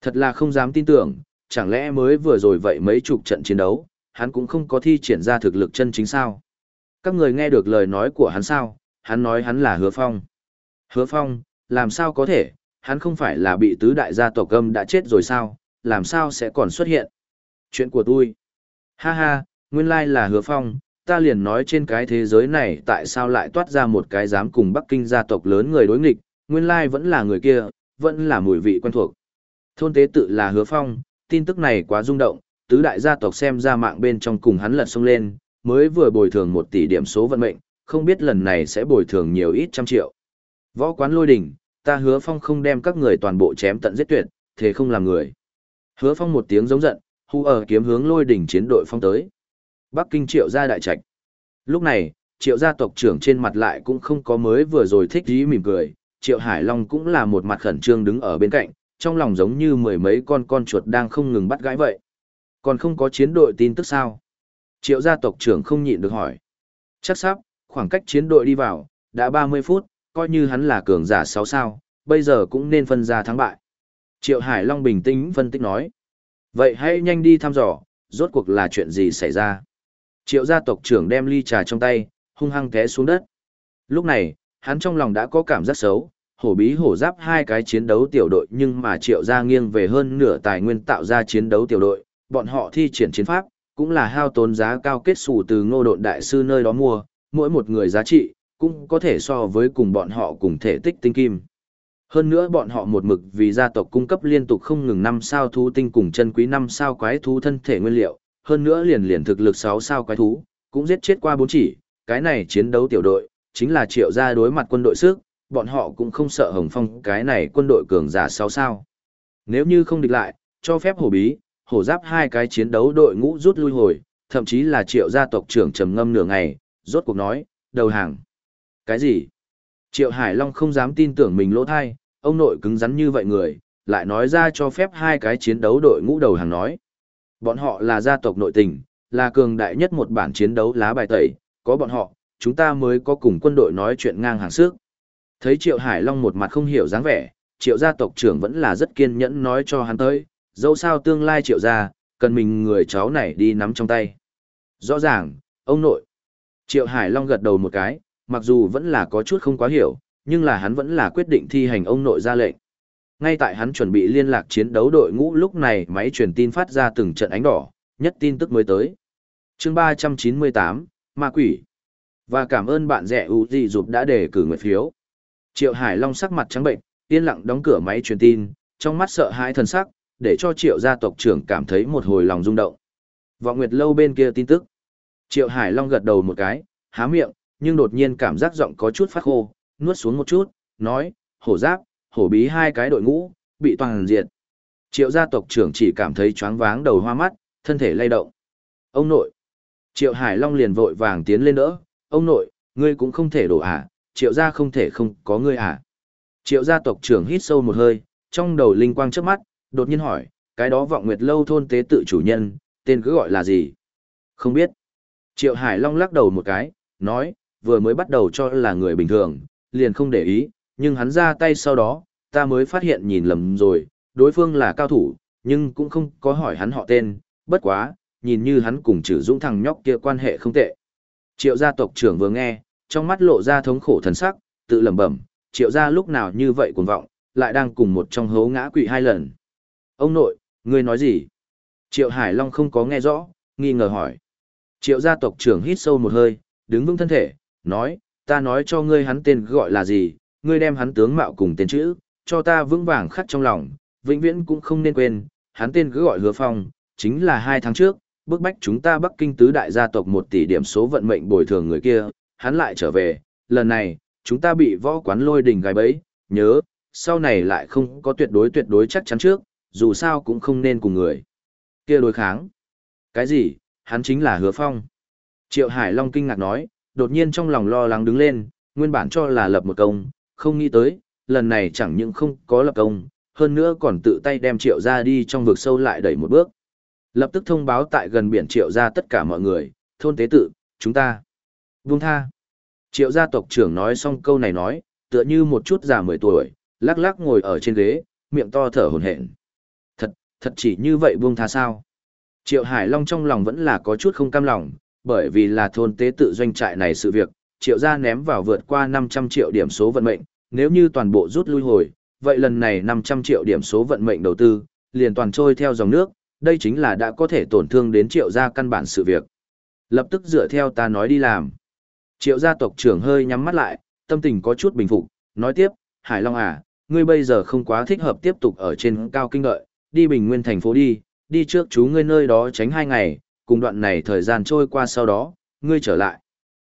Thật là không dám tin tưởng, chẳng lẽ mới vừa rồi vậy mấy chục trận chiến đấu, hắn cũng không có thi triển ra thực lực chân chính sao. Các người nghe được lời nói của hắn sao, hắn nói hắn là hứa phong. Hứa phong, làm sao có thể, hắn không phải là bị tứ đại gia tộc gâm đã chết rồi sao, làm sao sẽ còn xuất hiện. Chuyện của tôi. Ha ha, nguyên lai là hứa phong, ta liền nói trên cái thế giới này tại sao lại toát ra một cái dám cùng Bắc Kinh gia tộc lớn người đối nghịch, nguyên lai vẫn là người kia, vẫn là mùi vị quen thuộc. Thôn tế tự là hứa phong, tin tức này quá rung động, tứ đại gia tộc xem ra mạng bên trong cùng hắn lật xông lên, mới vừa bồi thường một tỷ điểm số vận mệnh, không biết lần này sẽ bồi thường nhiều ít trăm triệu. Võ quán lôi đỉnh, ta hứa phong không đem các người toàn bộ chém tận giết tuyệt, thế không làm người. Hứa phong một tiếng giống giận, hù ở kiếm hướng lôi đỉnh chiến đội phong tới. Bắc Kinh triệu gia đại trạch. Lúc này, triệu gia tộc trưởng trên mặt lại cũng không có mới vừa rồi thích ý mỉm cười, triệu Hải Long cũng là một mặt khẩn trương đứng ở bên cạnh, trong lòng giống như mười mấy con con chuột đang không ngừng bắt gãi vậy. Còn không có chiến đội tin tức sao? Triệu gia tộc trưởng không nhịn được hỏi. Chắc sắp, khoảng cách chiến đội đi vào, đã 30 phút, coi như hắn là cường giả 6 sao, bây giờ cũng nên phân ra thắng bại. Triệu Hải Long bình tĩnh phân tích nói. Vậy hãy nhanh đi thăm dò, rốt cuộc là chuyện gì xảy ra. Triệu gia tộc trưởng đem ly trà trong tay, hung hăng té xuống đất. Lúc này, hắn trong lòng đã có cảm giác xấu, hổ bí hổ giáp hai cái chiến đấu tiểu đội nhưng mà triệu gia nghiêng về hơn nửa tài nguyên tạo ra chiến đấu tiểu đội, bọn họ thi triển chiến pháp, cũng là hao tốn giá cao kết xù từ ngô độn đại sư nơi đó mua, mỗi một người giá trị, cũng có thể so với cùng bọn họ cùng thể tích tinh kim. Hơn nữa bọn họ một mực vì gia tộc cung cấp liên tục không ngừng năm sao thú tinh cùng chân quý năm sao quái thú thân thể nguyên liệu, hơn nữa liền liền thực lực 6 sao quái thú, cũng giết chết qua bốn chỉ, cái này chiến đấu tiểu đội, chính là triệu gia đối mặt quân đội sức, bọn họ cũng không sợ Hồng Phong cái này quân đội cường giả 6 sao. Nếu như không địch lại, cho phép hổ bí, hổ giáp hai cái chiến đấu đội ngũ rút lui hồi, thậm chí là triệu gia tộc trưởng trầm ngâm nửa ngày, rốt cuộc nói, đầu hàng. Cái gì? Triệu Hải Long không dám tin tưởng mình lỗ thai, ông nội cứng rắn như vậy người, lại nói ra cho phép hai cái chiến đấu đội ngũ đầu hàng nói. Bọn họ là gia tộc nội tình, là cường đại nhất một bản chiến đấu lá bài tẩy, có bọn họ, chúng ta mới có cùng quân đội nói chuyện ngang hàng sức. Thấy Triệu Hải Long một mặt không hiểu dáng vẻ, Triệu gia tộc trưởng vẫn là rất kiên nhẫn nói cho hắn tới, dẫu sao tương lai Triệu gia, cần mình người cháu này đi nắm trong tay. Rõ ràng, ông nội. Triệu Hải Long gật đầu một cái, mặc dù vẫn là có chút không quá hiểu, nhưng là hắn vẫn là quyết định thi hành ông nội ra lệnh. Ngay tại hắn chuẩn bị liên lạc chiến đấu đội ngũ lúc này máy truyền tin phát ra từng trận ánh đỏ, nhất tin tức mới tới. chương 398, Ma Quỷ. Và cảm ơn bạn rẻ ưu gì dục đã đề cử nguyện phiếu. Triệu Hải Long sắc mặt trắng bệnh, yên lặng đóng cửa máy truyền tin, trong mắt sợ hãi thần sắc, để cho Triệu gia tộc trưởng cảm thấy một hồi lòng rung động. Vọng Nguyệt lâu bên kia tin tức. Triệu Hải Long gật đầu một cái, há miệng, nhưng đột nhiên cảm giác giọng có chút phát khô, nuốt xuống một chút, nói, hổ giáp, hổ bí hai cái đội ngũ, bị toàn diệt. Triệu gia tộc trưởng chỉ cảm thấy choáng váng đầu hoa mắt, thân thể lay động. Ông nội. Triệu Hải Long liền vội vàng tiến lên đỡ, ông nội, ngươi cũng không thể đổ à, triệu gia không thể không có ngươi à. Triệu gia tộc trưởng hít sâu một hơi, trong đầu linh quang trước mắt, đột nhiên hỏi, cái đó vọng nguyệt lâu thôn tế tự chủ nhân, tên cứ gọi là gì? Không biết. Triệu Hải Long lắc đầu một cái, nói, vừa mới bắt đầu cho là người bình thường, liền không để ý, nhưng hắn ra tay sau đó, ta mới phát hiện nhìn lầm rồi, đối phương là cao thủ, nhưng cũng không có hỏi hắn họ tên, bất quá, nhìn như hắn cùng trừ dũng thằng nhóc kia quan hệ không tệ. Triệu gia tộc trưởng vừa nghe, trong mắt lộ ra thống khổ thần sắc, tự lẩm bẩm, triệu gia lúc nào như vậy cuồng vọng, lại đang cùng một trong hố ngã quỵ hai lần. Ông nội, ngươi nói gì? Triệu Hải Long không có nghe rõ, nghi ngờ hỏi. Triệu gia tộc trưởng hít sâu một hơi, đứng vững thân thể, nói, ta nói cho ngươi hắn tên gọi là gì, ngươi đem hắn tướng mạo cùng tên chữ, cho ta vững vàng khắc trong lòng, vĩnh viễn cũng không nên quên, hắn tên cứ gọi hứa phong, chính là hai tháng trước, bức bách chúng ta Bắc Kinh tứ đại gia tộc một tỷ điểm số vận mệnh bồi thường người kia, hắn lại trở về, lần này, chúng ta bị võ quán lôi đình gai bẫy, nhớ, sau này lại không có tuyệt đối tuyệt đối chắc chắn trước, dù sao cũng không nên cùng người. Kia đối kháng. Cái gì, hắn chính là hứa phong. Triệu Hải Long kinh ngạc nói, đột nhiên trong lòng lo lắng đứng lên, nguyên bản cho là lập một công, không nghĩ tới, lần này chẳng những không có lập công, hơn nữa còn tự tay đem triệu ra đi trong vực sâu lại đẩy một bước. Lập tức thông báo tại gần biển triệu ra tất cả mọi người, thôn tế tự, chúng ta. Vung tha. Triệu gia tộc trưởng nói xong câu này nói, tựa như một chút già mười tuổi, lắc lắc ngồi ở trên ghế, miệng to thở hổn hển. Thật, thật chỉ như vậy buông tha sao? Triệu Hải Long trong lòng vẫn là có chút không cam lòng, bởi vì là thôn tế tự doanh trại này sự việc, triệu gia ném vào vượt qua 500 triệu điểm số vận mệnh, nếu như toàn bộ rút lui hồi, vậy lần này 500 triệu điểm số vận mệnh đầu tư, liền toàn trôi theo dòng nước, đây chính là đã có thể tổn thương đến triệu gia căn bản sự việc. Lập tức dựa theo ta nói đi làm. Triệu gia tộc trưởng hơi nhắm mắt lại, tâm tình có chút bình phục, nói tiếp, Hải Long à, ngươi bây giờ không quá thích hợp tiếp tục ở trên cao kinh đợi, đi bình nguyên thành phố đi, đi trước chú ngươi nơi đó tránh hai ngày, cùng đoạn này thời gian trôi qua sau đó, ngươi trở lại.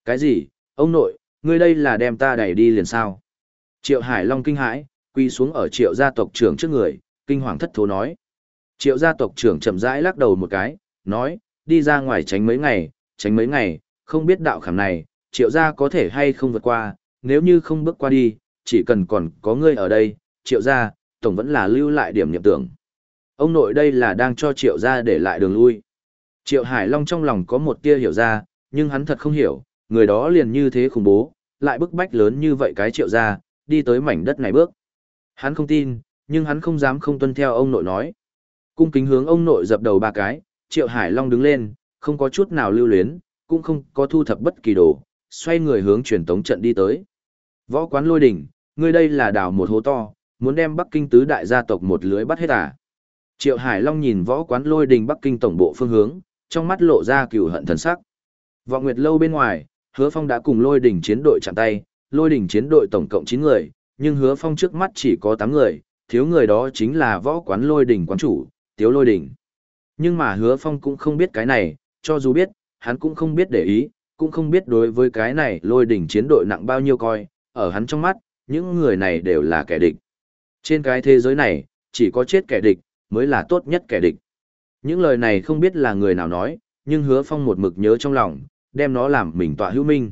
Cái gì, ông nội, ngươi đây là đem ta đẩy đi liền sao? Triệu Hải Long kinh hãi, quy xuống ở triệu gia tộc trưởng trước người, kinh hoàng thất thố nói. Triệu gia tộc trưởng chậm rãi lắc đầu một cái, nói, đi ra ngoài tránh mấy ngày, tránh mấy ngày, không biết đạo khảm này, triệu gia có thể hay không vượt qua, nếu như không bước qua đi, chỉ cần còn có ngươi ở đây, triệu gia, tổng vẫn là lưu lại điểm niệm tưởng. Ông nội đây là đang cho triệu gia để lại đường lui. Triệu Hải Long trong lòng có một tia hiểu ra, nhưng hắn thật không hiểu, người đó liền như thế khủng bố, lại bức bách lớn như vậy cái triệu gia, đi tới mảnh đất này bước. Hắn không tin, nhưng hắn không dám không tuân theo ông nội nói. Cung kính hướng ông nội dập đầu ba cái, Triệu Hải Long đứng lên, không có chút nào lưu luyến, cũng không có thu thập bất kỳ đồ, xoay người hướng truyền tống trận đi tới. Võ quán lôi đỉnh, ngươi đây là đào một hố to, muốn đem Bắc Kinh tứ đại gia tộc một lưới bắt hết à. Triệu Hải Long nhìn võ quán lôi đình Bắc Kinh tổng bộ phương hướng, trong mắt lộ ra cừu hận thần sắc. Vọng Nguyệt lâu bên ngoài, Hứa Phong đã cùng lôi Đình chiến đội chạm tay, lôi Đình chiến đội tổng cộng 9 người, nhưng Hứa Phong trước mắt chỉ có 8 người, thiếu người đó chính là võ quán lôi Đình quán chủ, Tiếu Lôi Đình Nhưng mà Hứa Phong cũng không biết cái này, cho dù biết, hắn cũng không biết để ý, cũng không biết đối với cái này lôi đỉnh chiến đội nặng bao nhiêu coi, ở hắn trong mắt, những người này đều là kẻ địch. Trên cái thế giới này, chỉ có chết kẻ địch, mới là tốt nhất kẻ địch. Những lời này không biết là người nào nói, nhưng hứa phong một mực nhớ trong lòng, đem nó làm mình tọa hữu minh.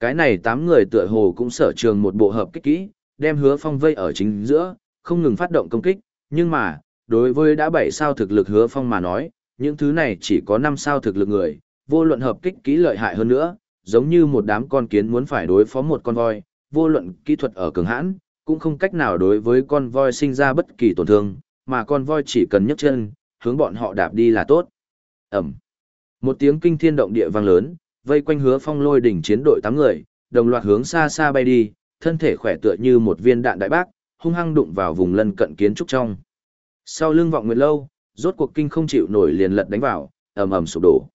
Cái này tám người tựa hồ cũng sở trường một bộ hợp kích kỹ, đem hứa phong vây ở chính giữa, không ngừng phát động công kích, nhưng mà, đối với đã bảy sao thực lực hứa phong mà nói, những thứ này chỉ có năm sao thực lực người, vô luận hợp kích kỹ lợi hại hơn nữa, giống như một đám con kiến muốn phải đối phó một con voi, vô luận kỹ thuật ở cường hãn, cũng không cách nào đối với con voi sinh ra bất kỳ tổn thương, mà con voi chỉ cần nhấc chân, hướng bọn họ đạp đi là tốt. Ẩm. Một tiếng kinh thiên động địa vang lớn, vây quanh hứa phong lôi đỉnh chiến đội tám người, đồng loạt hướng xa xa bay đi, thân thể khỏe tựa như một viên đạn đại bác, hung hăng đụng vào vùng lân cận kiến trúc trong. Sau lưng vọng nguyệt lâu, rốt cuộc kinh không chịu nổi liền lật đánh vào, ầm ầm sụp đổ.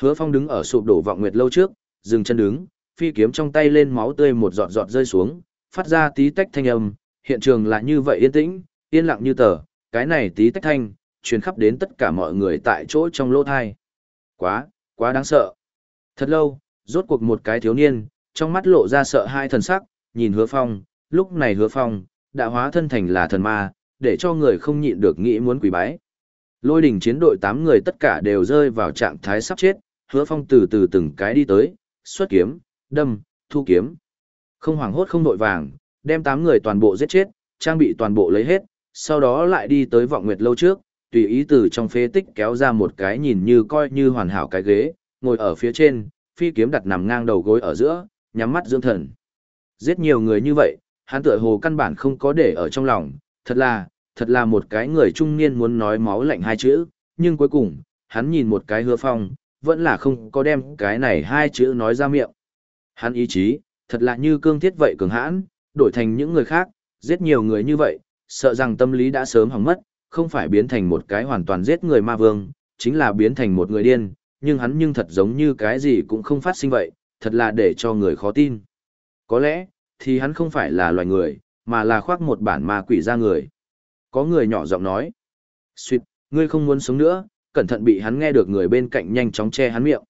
Hứa Phong đứng ở sụp đổ vọng nguyệt lâu trước, dừng chân đứng, phi kiếm trong tay lên máu tươi một giọt giọt rơi xuống, phát ra tí tách thanh âm, hiện trường là như vậy yên tĩnh, yên lặng như tờ, cái này tí tách thanh, truyền khắp đến tất cả mọi người tại chỗ trong lỗ thai. Quá, quá đáng sợ. Thật lâu, rốt cuộc một cái thiếu niên, trong mắt lộ ra sợ hai thần sắc, nhìn hứa phong, lúc này hứa phong, đã hóa thân thành là thần ma, để cho người không nhịn được nghĩ muốn quỷ bái. Lôi đỉnh chiến đội 8 người tất cả đều rơi vào trạng thái sắp chết, hứa phong từ từ từng cái đi tới, xuất kiếm, đâm, thu kiếm. Không hoảng hốt không nội vàng, đem 8 người toàn bộ giết chết, trang bị toàn bộ lấy hết, sau đó lại đi tới vọng nguyệt lâu trước, tùy ý từ trong phế tích kéo ra một cái nhìn như coi như hoàn hảo cái ghế, ngồi ở phía trên, phi kiếm đặt nằm ngang đầu gối ở giữa, nhắm mắt dưỡng thần. Giết nhiều người như vậy, hắn tựa hồ căn bản không có để ở trong lòng, thật là, thật là một cái người trung niên muốn nói máu lạnh hai chữ, nhưng cuối cùng, hắn nhìn một cái hứa phong, vẫn là không có đem cái này hai chữ nói ra miệng. Hắn ý chí, thật là như cương thiết vậy cường hãn, đổi thành những người khác, giết nhiều người như vậy, sợ rằng tâm lý đã sớm hỏng mất, không phải biến thành một cái hoàn toàn giết người ma vương, chính là biến thành một người điên, nhưng hắn nhưng thật giống như cái gì cũng không phát sinh vậy, thật là để cho người khó tin. Có lẽ, thì hắn không phải là loài người, mà là khoác một bản ma quỷ ra người. Có người nhỏ giọng nói, suýt, ngươi không muốn sống nữa, cẩn thận bị hắn nghe được người bên cạnh nhanh chóng che hắn miệng.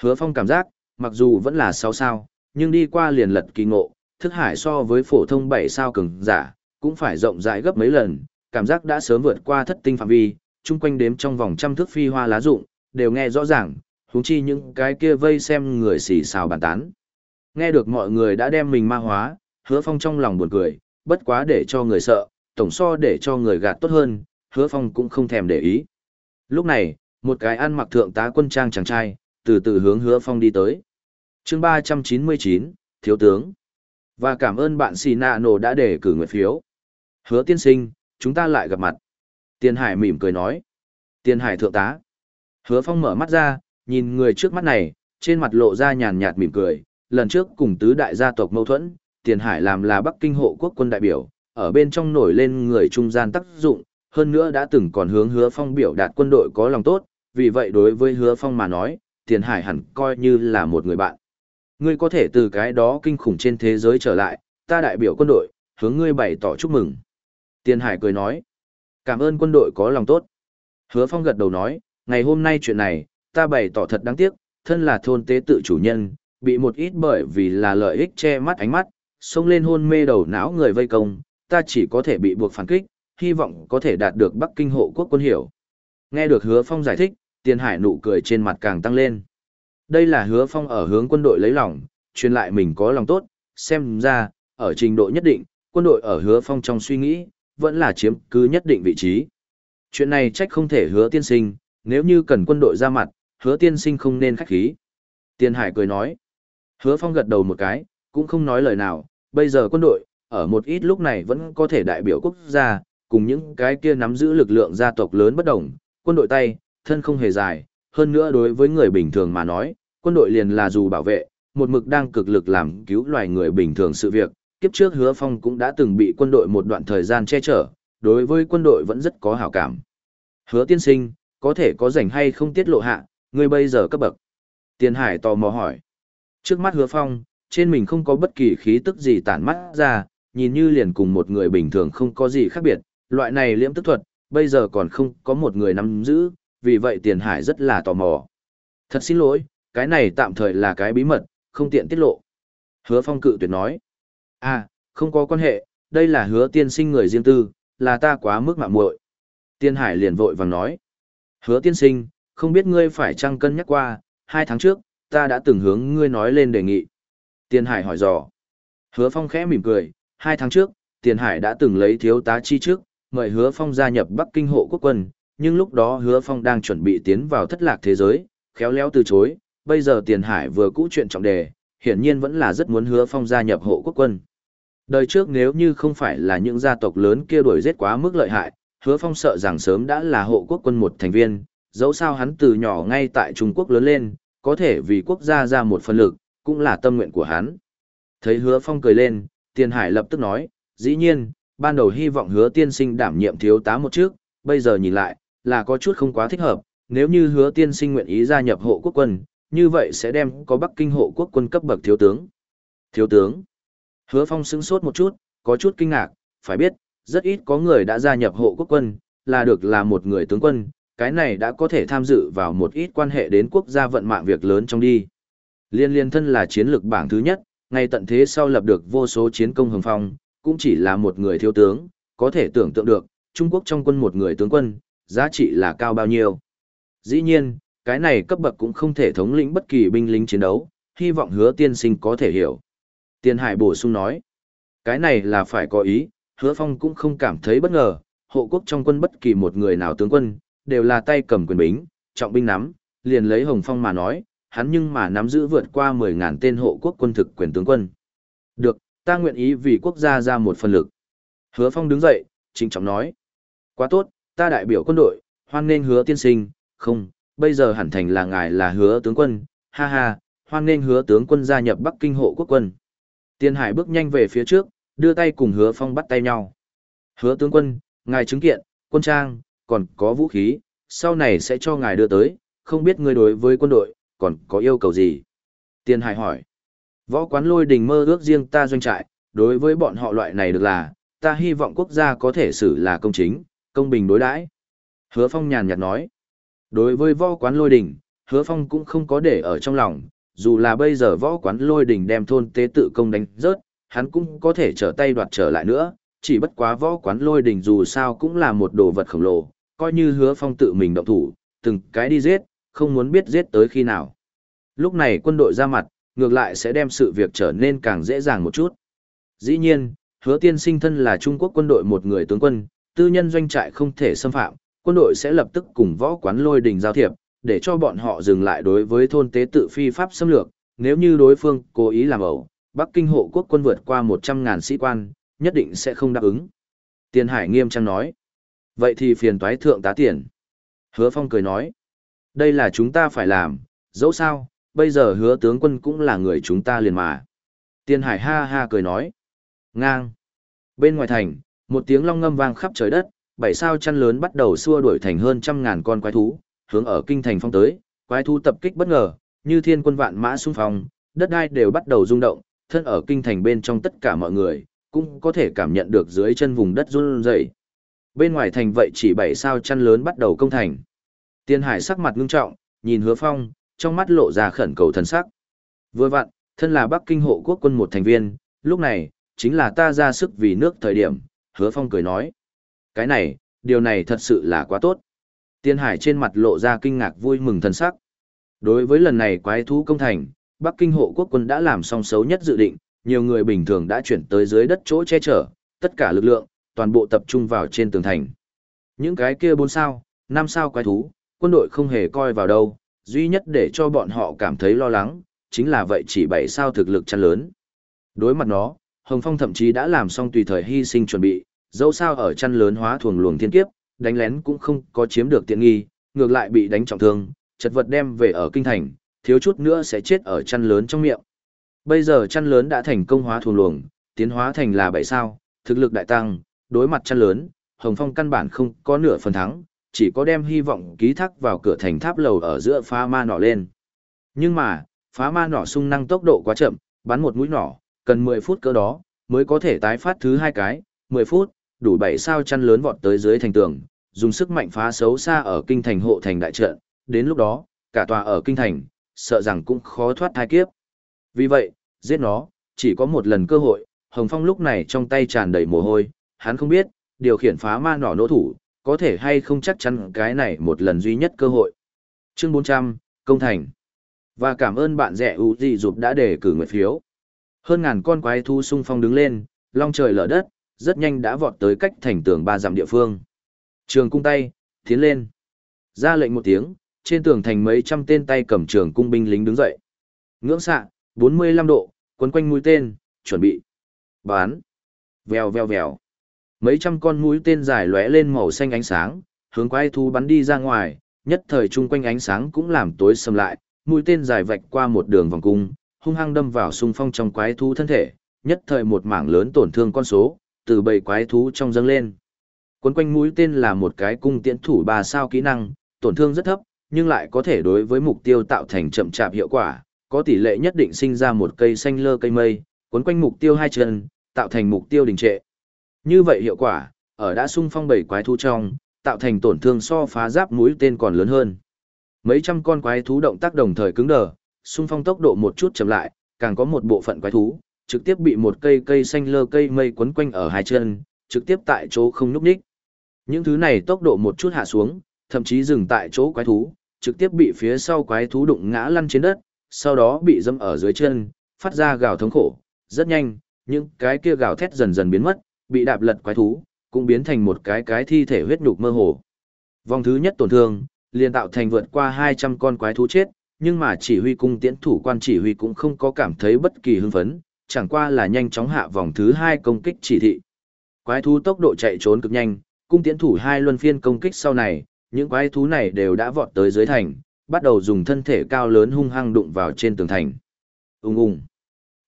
Hứa Phong cảm giác, mặc dù vẫn là sao sao, nhưng đi qua liền lật kỳ ngộ, thức hải so với phổ thông 7 sao cường giả, cũng phải rộng rãi gấp mấy lần, cảm giác đã sớm vượt qua thất tinh phạm vi, chung quanh đếm trong vòng trăm thước phi hoa lá rụng, đều nghe rõ ràng, huống chi những cái kia vây xem người xì xào bàn tán. Nghe được mọi người đã đem mình ma hóa, hứa phong trong lòng buồn cười, bất quá để cho người sợ, tổng so để cho người gạt tốt hơn, hứa phong cũng không thèm để ý. Lúc này, một cái ăn mặc thượng tá quân trang chàng trai, từ từ hướng hứa phong đi tới. chương ba trăm chín mươi chín Thiếu tướng. Và cảm ơn bạn xì nổ đã để cử nguyện phiếu. Hứa tiên sinh, chúng ta lại gặp mặt. Tiền Hải mỉm cười nói. Tiền Hải thượng tá. Hứa Phong mở mắt ra, nhìn người trước mắt này, trên mặt lộ ra nhàn nhạt mỉm cười. Lần trước cùng tứ đại gia tộc mâu thuẫn, Tiền Hải làm là Bắc Kinh hộ quốc quân đại biểu, ở bên trong nổi lên người trung gian tác dụng, hơn nữa đã từng còn hướng Hứa Phong biểu đạt quân đội có lòng tốt, vì vậy đối với Hứa Phong mà nói, Tiền Hải hẳn coi như là một người bạn. Ngươi có thể từ cái đó kinh khủng trên thế giới trở lại, ta đại biểu quân đội, hướng ngươi bày tỏ chúc mừng. Tiền Hải cười nói, cảm ơn quân đội có lòng tốt. Hứa Phong gật đầu nói, ngày hôm nay chuyện này, ta bày tỏ thật đáng tiếc, thân là thôn tế tự chủ nhân, bị một ít bởi vì là lợi ích che mắt ánh mắt, xông lên hôn mê đầu não người vây công, ta chỉ có thể bị buộc phản kích, hy vọng có thể đạt được Bắc Kinh hộ quốc quân hiểu. Nghe được Hứa Phong giải thích, Tiền Hải nụ cười trên mặt càng tăng lên. Đây là Hứa Phong ở hướng quân đội lấy lòng, truyền lại mình có lòng tốt, xem ra, ở trình độ nhất định, quân đội ở Hứa Phong trong suy nghĩ, vẫn là chiếm cứ nhất định vị trí. Chuyện này trách không thể hứa tiên sinh, nếu như cần quân đội ra mặt, hứa tiên sinh không nên khách khí. Tiên Hải cười nói. Hứa Phong gật đầu một cái, cũng không nói lời nào, bây giờ quân đội, ở một ít lúc này vẫn có thể đại biểu quốc gia, cùng những cái kia nắm giữ lực lượng gia tộc lớn bất đồng, quân đội tay, thân không hề dài, hơn nữa đối với người bình thường mà nói, quân đội liền là dù bảo vệ, một mực đang cực lực làm cứu loài người bình thường sự việc, kiếp trước hứa phong cũng đã từng bị quân đội một đoạn thời gian che chở, đối với quân đội vẫn rất có hảo cảm. Hứa tiên sinh, có thể có rảnh hay không tiết lộ hạ, ngươi bây giờ cấp bậc. Tiền Hải tò mò hỏi. Trước mắt hứa phong, trên mình không có bất kỳ khí tức gì tản mắt ra, nhìn như liền cùng một người bình thường không có gì khác biệt, loại này liễm tức thuật, bây giờ còn không có một người nắm giữ, vì vậy Tiền Hải rất là tò mò. Thật xin lỗi, cái này tạm thời là cái bí mật, không tiện tiết lộ. Hứa phong cự tuyệt nói. À, không có quan hệ, đây là hứa tiên sinh người riêng tư, là ta quá mức mạo muội. Tiên Hải liền vội vàng nói. Hứa tiên sinh, không biết ngươi phải chăng cân nhắc qua, hai tháng trước, ta đã từng hướng ngươi nói lên đề nghị. Tiên Hải hỏi dò. Hứa Phong khẽ mỉm cười, hai tháng trước, Tiên Hải đã từng lấy thiếu tá chi trước, mời Hứa Phong gia nhập Bắc Kinh hộ quốc quân, nhưng lúc đó Hứa Phong đang chuẩn bị tiến vào thất lạc thế giới, khéo léo từ chối, bây giờ Tiền Hải vừa cũ chuyện trọng đề, hiển nhiên vẫn là rất muốn Hứa Phong gia nhập hộ quốc quân. Đời trước nếu như không phải là những gia tộc lớn kia đuổi giết quá mức lợi hại, hứa phong sợ rằng sớm đã là hộ quốc quân một thành viên, dẫu sao hắn từ nhỏ ngay tại Trung Quốc lớn lên, có thể vì quốc gia ra một phần lực, cũng là tâm nguyện của hắn. Thấy hứa phong cười lên, tiền hải lập tức nói, dĩ nhiên, ban đầu hy vọng hứa tiên sinh đảm nhiệm thiếu tá một trước, bây giờ nhìn lại, là có chút không quá thích hợp, nếu như hứa tiên sinh nguyện ý gia nhập hộ quốc quân, như vậy sẽ đem có Bắc Kinh hộ quốc quân cấp bậc thiếu tướng. Thiếu tướng. Hứa Phong sững sốt một chút, có chút kinh ngạc, phải biết, rất ít có người đã gia nhập hộ quốc quân, là được là một người tướng quân, cái này đã có thể tham dự vào một ít quan hệ đến quốc gia vận mạng việc lớn trong đi. Liên liên thân là chiến lược bảng thứ nhất, ngay tận thế sau lập được vô số chiến công hồng phong, cũng chỉ là một người thiếu tướng, có thể tưởng tượng được, Trung Quốc trong quân một người tướng quân, giá trị là cao bao nhiêu. Dĩ nhiên, cái này cấp bậc cũng không thể thống lĩnh bất kỳ binh lính chiến đấu, hy vọng hứa tiên sinh có thể hiểu. Tiền Hải bổ sung nói, cái này là phải có ý, hứa phong cũng không cảm thấy bất ngờ, hộ quốc trong quân bất kỳ một người nào tướng quân, đều là tay cầm quyền bính, trọng binh nắm, liền lấy Hồng Phong mà nói, hắn nhưng mà nắm giữ vượt qua 10.000 tên hộ quốc quân thực quyền tướng quân. Được, ta nguyện ý vì quốc gia ra một phần lực. Hứa Phong đứng dậy, trịnh trọng nói. Quá tốt, ta đại biểu quân đội, hoan nên hứa tiên sinh, không, bây giờ hẳn thành là ngài là hứa tướng quân, ha ha, hoan nên hứa tướng quân gia nhập Bắc Kinh hộ quốc quân. Tiên Hải bước nhanh về phía trước, đưa tay cùng Hứa Phong bắt tay nhau. Hứa tướng quân, ngài chứng kiện, quân trang, còn có vũ khí, sau này sẽ cho ngài đưa tới, không biết ngươi đối với quân đội, còn có yêu cầu gì? Tiên Hải hỏi. Võ quán lôi đình mơ ước riêng ta doanh trại, đối với bọn họ loại này được là, ta hy vọng quốc gia có thể xử là công chính, công bình đối đãi. Hứa Phong nhàn nhạt nói. Đối với võ quán lôi Đình, hứa phong cũng không có để ở trong lòng, dù là bây giờ võ quán lôi đỉnh đem thôn tế tự công đánh rớt, hắn cũng có thể trở tay đoạt trở lại nữa, chỉ bất quá võ quán lôi đỉnh dù sao cũng là một đồ vật khổng lồ, coi như hứa phong tự mình động thủ, từng cái đi giết, không muốn biết giết tới khi nào. Lúc này quân đội ra mặt, ngược lại sẽ đem sự việc trở nên càng dễ dàng một chút. Dĩ nhiên, hứa tiên sinh thân là Trung Quốc quân đội một người tướng quân, tư nhân doanh trại không thể xâm phạm, quân đội sẽ lập tức cùng võ quán lôi đình giao thiệp, để cho bọn họ dừng lại đối với thôn tế tự phi pháp xâm lược, nếu như đối phương cố ý làm ẩu, Bắc Kinh hộ quốc quân vượt qua 100.000 sĩ quan, nhất định sẽ không đáp ứng. Tiền Hải nghiêm trang nói. Vậy thì phiền toái thượng tá tiền. Hứa Phong cười nói. Đây là chúng ta phải làm, dẫu sao, bây giờ hứa tướng quân cũng là người chúng ta liền mà. Tiền Hải ha ha cười nói. Ngang. Bên ngoài thành, một tiếng long ngâm vang khắp trời đất, bảy sao chăn lớn bắt đầu xua đuổi thành hơn trăm ngàn con quái thú, hướng ở kinh thành phong tới, quái thú tập kích bất ngờ, như thiên quân vạn mã xung phong, đất đai đều bắt đầu rung động, thân ở kinh thành bên trong tất cả mọi người, cũng có thể cảm nhận được dưới chân vùng đất run rẩy. Bên ngoài thành vậy chỉ bảy sao chăn lớn bắt đầu công thành. Tiên Hải sắc mặt ngưng trọng, nhìn Hứa Phong, trong mắt lộ ra khẩn cầu thần sắc. Vừa vặn, thân là Bắc Kinh hộ quốc quân một thành viên, lúc này, chính là ta ra sức vì nước thời điểm, Hứa Phong cười nói. Cái này, điều này thật sự là quá tốt. Tiên Hải trên mặt lộ ra kinh ngạc vui mừng thần sắc. Đối với lần này quái thú công thành, Bắc Kinh hộ quốc quân đã làm xong xấu nhất dự định, nhiều người bình thường đã chuyển tới dưới đất chỗ che chở, tất cả lực lượng, toàn bộ tập trung vào trên tường thành. Những cái kia bốn sao, năm sao quái thú, quân đội không hề coi vào đâu, duy nhất để cho bọn họ cảm thấy lo lắng, chính là vậy chỉ bảy sao thực lực chăn lớn. Đối mặt nó, Hồng Phong thậm chí đã làm xong tùy thời hy sinh chuẩn bị, dẫu sao ở chăn lớn hóa thuồng luồng thiên kiếp, đánh lén cũng không có chiếm được tiện nghi, ngược lại bị đánh trọng thương, chật vật đem về ở kinh thành, thiếu chút nữa sẽ chết ở chăn lớn trong miệng. Bây giờ chăn lớn đã thành công hóa thuồng luồng, tiến hóa thành là bảy sao, thực lực đại tăng, đối mặt chăn lớn, Hồng Phong căn bản không có nửa phần thắng, chỉ có đem hy vọng ký thác vào cửa thành tháp lầu ở giữa phá ma nỏ lên. Nhưng mà, phá ma nỏ sung năng tốc độ quá chậm, bắn một mũi nỏ, cần 10 phút cơ đó, mới có thể tái phát thứ hai cái, 10 phút, đủ bảy sao chăn lớn vọt tới dưới thành tường, dùng sức mạnh phá xấu xa ở kinh thành hộ thành đại trận, đến lúc đó, cả tòa ở kinh thành, sợ rằng cũng khó thoát thai kiếp. Vì vậy, giết nó, chỉ có một lần cơ hội, Hồng Phong lúc này trong tay tràn đầy mồ hôi, hắn không biết, điều khiển phá ma nỏ nỗ thủ, có thể hay không chắc chắn cái này một lần duy nhất cơ hội. Chương 400, Công Thành. Và cảm ơn bạn rẻ ưu dị dục đã đề cử nguyện phiếu. Hơn ngàn con quái thu sung phong đứng lên, long trời lở đất, rất nhanh đã vọt tới cách thành tường ba dặm địa phương. Trường cung tay, tiến lên. Ra lệnh một tiếng, trên tường thành mấy trăm tên tay cầm trường cung binh lính đứng dậy. Ngưỡng xạ, 45 độ, quấn quanh mũi tên, chuẩn bị. Bán. Vèo vèo vèo. Mấy trăm con mũi tên dài lóe lên màu xanh ánh sáng, hướng quái thú bắn đi ra ngoài, nhất thời chung quanh ánh sáng cũng làm tối sầm lại, mũi tên dài vạch qua một đường vòng cung, hung hăng đâm vào xung phong trong quái thú thân thể, nhất thời một mảng lớn tổn thương con số, từ bầy quái thú trong dâng lên. Quấn quanh mũi tên là một cái cung tiễn thủ ba sao kỹ năng, tổn thương rất thấp, nhưng lại có thể đối với mục tiêu tạo thành chậm chạp hiệu quả, có tỷ lệ nhất định sinh ra một cây xanh lơ cây mây, quấn quanh mục tiêu hai chân, tạo thành mục tiêu đình trệ. Như vậy hiệu quả, ở đã xung phong bảy quái thú trong, tạo thành tổn thương so phá giáp mũi tên còn lớn hơn. Mấy trăm con quái thú động tác đồng thời cứng đờ, xung phong tốc độ một chút chậm lại, càng có một bộ phận quái thú, trực tiếp bị một cây cây xanh lơ cây mây quấn quanh ở hai chân, trực tiếp tại chỗ không nhúc nhích. Những thứ này tốc độ một chút hạ xuống, thậm chí dừng tại chỗ quái thú, trực tiếp bị phía sau quái thú đụng ngã lăn trên đất, sau đó bị dâm ở dưới chân, phát ra gào thống khổ. Rất nhanh, những cái kia gào thét dần dần biến mất, bị đạp lật quái thú, cũng biến thành một cái cái thi thể huyết nhục mơ hồ. Vòng thứ nhất tổn thương, liền tạo thành vượt qua 200 con quái thú chết, nhưng mà chỉ huy cung tiễn thủ quan chỉ huy cũng không có cảm thấy bất kỳ hưng phấn, chẳng qua là nhanh chóng hạ vòng thứ hai công kích chỉ thị. Quái thú tốc độ chạy trốn cực nhanh, cung tiễn thủ hai luân phiên công kích sau này, những quái thú này đều đã vọt tới dưới thành, bắt đầu dùng thân thể cao lớn hung hăng đụng vào trên tường thành. Ung ung.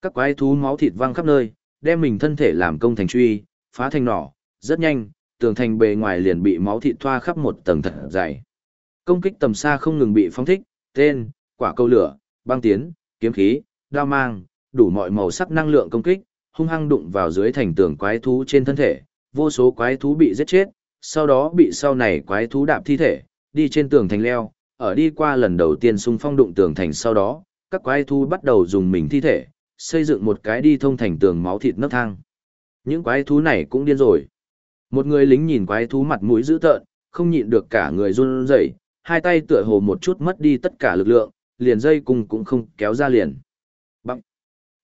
Các quái thú máu thịt văng khắp nơi, đem mình thân thể làm công thành truy, phá thành nỏ, rất nhanh, tường thành bề ngoài liền bị máu thịt thoa khắp một tầng thật dày. Công kích tầm xa không ngừng bị phóng thích, tên, quả câu lửa, băng tiến, kiếm khí, đao mang, đủ mọi màu sắc năng lượng công kích, hung hăng đụng vào dưới thành tường quái thú trên thân thể, vô số quái thú bị giết chết, sau đó bị sau này quái thú đạp thi thể, đi trên tường thành leo, ở đi qua lần đầu tiên xung phong đụng tường thành sau đó, các quái thú bắt đầu dùng mình thi thể, xây dựng một cái đi thông thành tường máu thịt nấc thang. Những quái thú này cũng điên rồi. Một người lính nhìn quái thú mặt mũi dữ tợn, không nhịn được cả người run rẩy, hai tay tựa hồ một chút mất đi tất cả lực lượng, liền dây cùng cũng không kéo ra liền.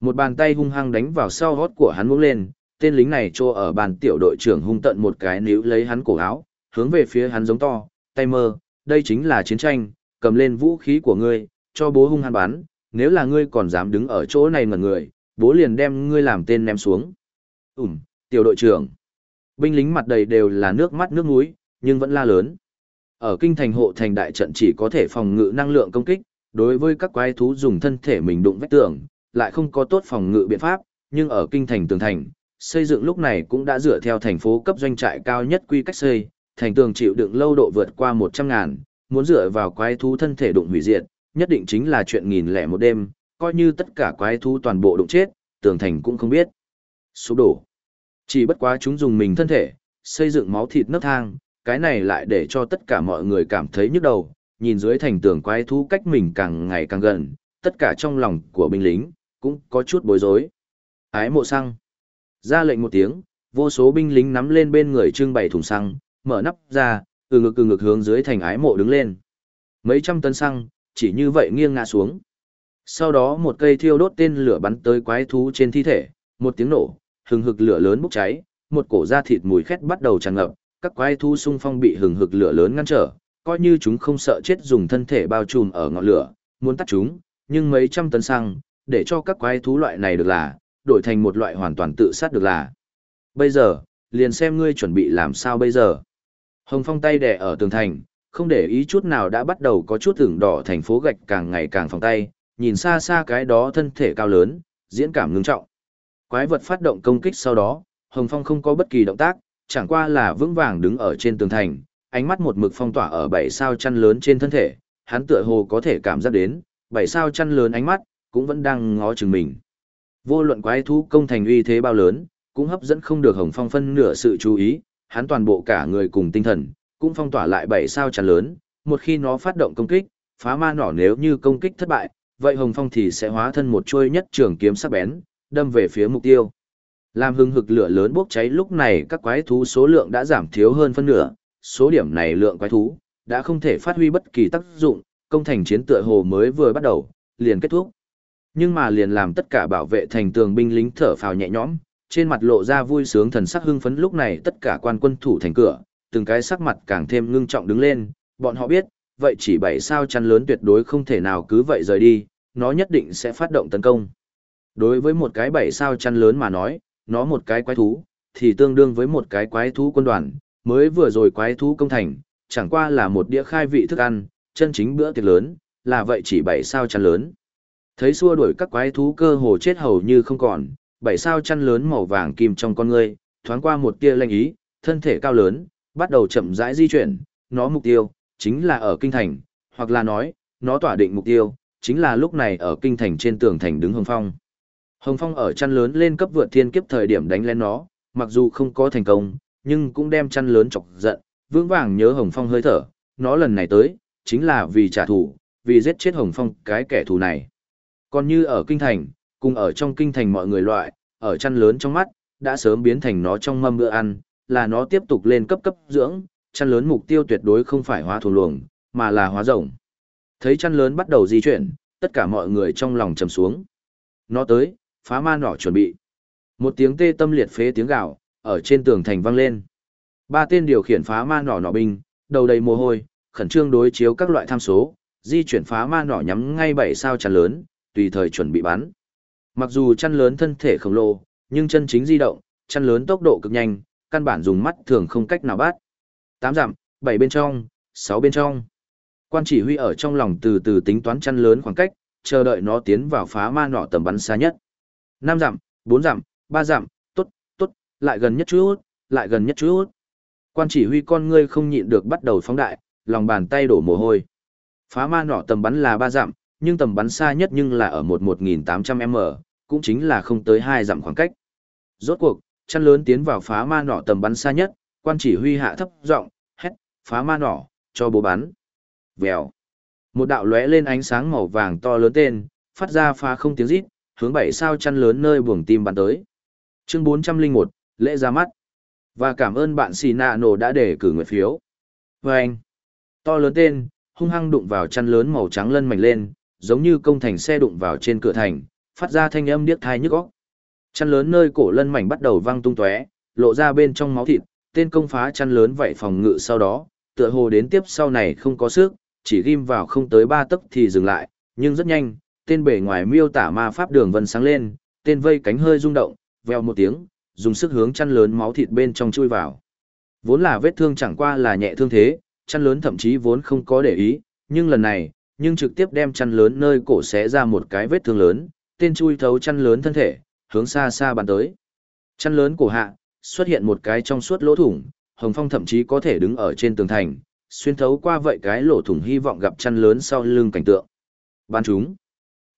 Một bàn tay hung hăng đánh vào sau hót của hắn muỗng lên, tên lính này trô ở bàn tiểu đội trưởng hung tận một cái níu lấy hắn cổ áo, hướng về phía hắn giống to, tay mơ, đây chính là chiến tranh, cầm lên vũ khí của ngươi, cho bố hung hăng bắn, nếu là ngươi còn dám đứng ở chỗ này ngẩn người, bố liền đem ngươi làm tên ném xuống. Ừm, tiểu đội trưởng. Binh lính mặt đầy đều là nước mắt nước mũi, nhưng vẫn la lớn. Ở kinh thành hộ thành đại trận chỉ có thể phòng ngự năng lượng công kích, đối với các quái thú dùng thân thể mình đụng vách tường, lại không có tốt phòng ngự biện pháp, nhưng ở kinh thành tường thành, xây dựng lúc này cũng đã dựa theo thành phố cấp doanh trại cao nhất quy cách xây, thành tường chịu đựng lâu độ vượt qua 100 ngàn, muốn dựa vào quái thú thân thể đụng hủy diệt, nhất định chính là chuyện nghìn lẻ một đêm, coi như tất cả quái thú toàn bộ đụng chết, tường thành cũng không biết. Sụp đổ. Chỉ bất quá chúng dùng mình thân thể, xây dựng máu thịt nấc thang, cái này lại để cho tất cả mọi người cảm thấy nhức đầu, nhìn dưới thành tường quái thú cách mình càng ngày càng gần, tất cả trong lòng của binh lính, cũng có chút bối rối. Ái mộ xăng. Ra lệnh một tiếng, vô số binh lính nắm lên bên người trưng bày thùng xăng, mở nắp ra, từ ngực từ ngực hướng dưới thành ái mộ đứng lên. Mấy trăm tấn xăng, chỉ như vậy nghiêng ngã xuống. Sau đó một cây thiêu đốt tên lửa bắn tới quái thú trên thi thể, một tiếng nổ, hừng hực lửa lớn bốc cháy, một cổ da thịt mùi khét bắt đầu tràn ngập, các quái thú xung phong bị hừng hực lửa lớn ngăn trở, coi như chúng không sợ chết dùng thân thể bao trùm ở ngọn lửa, muốn tắt chúng, nhưng mấy trăm tấn xăng, để cho các quái thú loại này được là, đổi thành một loại hoàn toàn tự sát được là. Bây giờ, liền xem ngươi chuẩn bị làm sao bây giờ. Hồng Phong tay đè ở tường thành, không để ý chút nào đã bắt đầu có chút tưởng đỏ thành phố gạch càng ngày càng phòng tay, nhìn xa xa cái đó thân thể cao lớn, diễn cảm ngưng trọng. Quái vật phát động công kích sau đó, Hồng Phong không có bất kỳ động tác, chẳng qua là vững vàng đứng ở trên tường thành, ánh mắt một mực phong tỏa ở bảy sao chăn lớn trên thân thể, hắn tựa hồ có thể cảm giác đến, bảy sao chăn lớn ánh mắt, cũng vẫn đang ngó chừng mình. Vô luận quái thú công thành uy thế bao lớn, cũng hấp dẫn không được Hồng Phong phân nửa sự chú ý, hắn toàn bộ cả người cùng tinh thần, cũng phong tỏa lại bảy sao tràn lớn, một khi nó phát động công kích, phá ma nỏ nếu như công kích thất bại, vậy Hồng Phong thì sẽ hóa thân một chuôi nhất trường kiếm sắc bén, đâm về phía mục tiêu. Làm hưng hực lửa lớn bốc cháy lúc này các quái thú số lượng đã giảm thiếu hơn phân nửa, số điểm này lượng quái thú đã không thể phát huy bất kỳ tác dụng, công thành chiến tựa hồ mới vừa bắt đầu, liền kết thúc. Nhưng mà liền làm tất cả bảo vệ thành tường binh lính thở phào nhẹ nhõm, trên mặt lộ ra vui sướng thần sắc hưng phấn lúc này tất cả quan quân thủ thành cửa, từng cái sắc mặt càng thêm ngưng trọng đứng lên, bọn họ biết, vậy chỉ bảy sao chăn lớn tuyệt đối không thể nào cứ vậy rời đi, nó nhất định sẽ phát động tấn công. Đối với một cái bảy sao chăn lớn mà nói, nó một cái quái thú, thì tương đương với một cái quái thú quân đoàn, mới vừa rồi quái thú công thành, chẳng qua là một đĩa khai vị thức ăn, chân chính bữa tiệc lớn, là vậy chỉ bảy sao chăn lớn. Thấy xua đuổi các quái thú cơ hồ chết hầu như không còn, bảy sao chăn lớn màu vàng kim trong con ngươi, thoáng qua một tia lanh ý, thân thể cao lớn, bắt đầu chậm rãi di chuyển, nó mục tiêu, chính là ở kinh thành, hoặc là nói, nó tỏa định mục tiêu, chính là lúc này ở kinh thành trên tường thành đứng Hồng Phong. Hồng Phong ở chăn lớn lên cấp vượt thiên kiếp thời điểm đánh lên nó, mặc dù không có thành công, nhưng cũng đem chăn lớn chọc giận, vững vàng nhớ Hồng Phong hơi thở, nó lần này tới, chính là vì trả thù, vì giết chết Hồng Phong cái kẻ thù này. Còn như ở kinh thành, cùng ở trong kinh thành mọi người loại, ở chăn lớn trong mắt, đã sớm biến thành nó trong mâm bữa ăn, là nó tiếp tục lên cấp cấp dưỡng, chăn lớn mục tiêu tuyệt đối không phải hóa thuần luồng, mà là hóa rồng. Thấy chăn lớn bắt đầu di chuyển, tất cả mọi người trong lòng trầm xuống. Nó tới, phá ma nỏ chuẩn bị. Một tiếng tê tâm liệt phế tiếng gạo, ở trên tường thành vang lên. Ba tên điều khiển phá ma nỏ nỏ binh, đầu đầy mồ hôi, khẩn trương đối chiếu các loại tham số, di chuyển phá ma nỏ nhắm ngay bảy sao chăn lớn, tùy thời chuẩn bị bắn. Mặc dù chăn lớn thân thể khổng lồ, nhưng chân chính di động, chăn lớn tốc độ cực nhanh, căn bản dùng mắt thường không cách nào bắt. Tám dặm, bảy bên trong, sáu bên trong. Quan chỉ huy ở trong lòng từ từ tính toán chăn lớn khoảng cách, chờ đợi nó tiến vào phá ma nỏ tầm bắn xa nhất. Năm dặm, bốn dặm, ba dặm, tốt, tốt, lại gần nhất chút, lại gần nhất chút. Quan chỉ huy con ngươi không nhịn được bắt đầu phóng đại, lòng bàn tay đổ mồ hôi. Phá ma nỏ tầm bắn là ba dặm, nhưng tầm bắn xa nhất nhưng là ở một 1.800m, cũng chính là không tới hai dặm khoảng cách. Rốt cuộc, chăn lớn tiến vào phá ma nỏ tầm bắn xa nhất, quan chỉ huy hạ thấp giọng hét, phá ma nỏ, cho bố bắn. Vèo. Một đạo lóe lên ánh sáng màu vàng to lớn tên, phát ra pha không tiếng rít, hướng bảy sao chăn lớn nơi buồng tim bắn tới. Chương 401, lễ ra mắt. Và cảm ơn bạn xì nạ nổ đã để cử nguyện phiếu. Và anh, to lớn tên, hung hăng đụng vào chăn lớn màu trắng lân mảnh lên, giống như công thành xe đụng vào trên cửa thành, phát ra thanh âm điếc thai nhức óc. Chăn lớn nơi cổ lân mảnh bắt đầu văng tung tóe, lộ ra bên trong máu thịt, tên công phá chăn lớn vậy phòng ngự sau đó, tựa hồ đến tiếp sau này không có sức, chỉ ghim vào không tới ba tấc thì dừng lại, nhưng rất nhanh, tên bề ngoài miêu tả ma pháp đường vân sáng lên, tên vây cánh hơi rung động, veo một tiếng, dùng sức hướng chăn lớn máu thịt bên trong chui vào. Vốn là vết thương chẳng qua là nhẹ thương thế, chăn lớn thậm chí vốn không có để ý, nhưng lần này, nhưng trực tiếp đem chăn lớn nơi cổ xé ra một cái vết thương lớn, tên chui thấu chăn lớn thân thể, hướng xa xa bắn tới. Chăn lớn cổ hạ, xuất hiện một cái trong suốt lỗ thủng, Hồng Phong thậm chí có thể đứng ở trên tường thành, xuyên thấu qua vậy cái lỗ thủng hy vọng gặp chăn lớn sau lưng cảnh tượng. Ban chúng.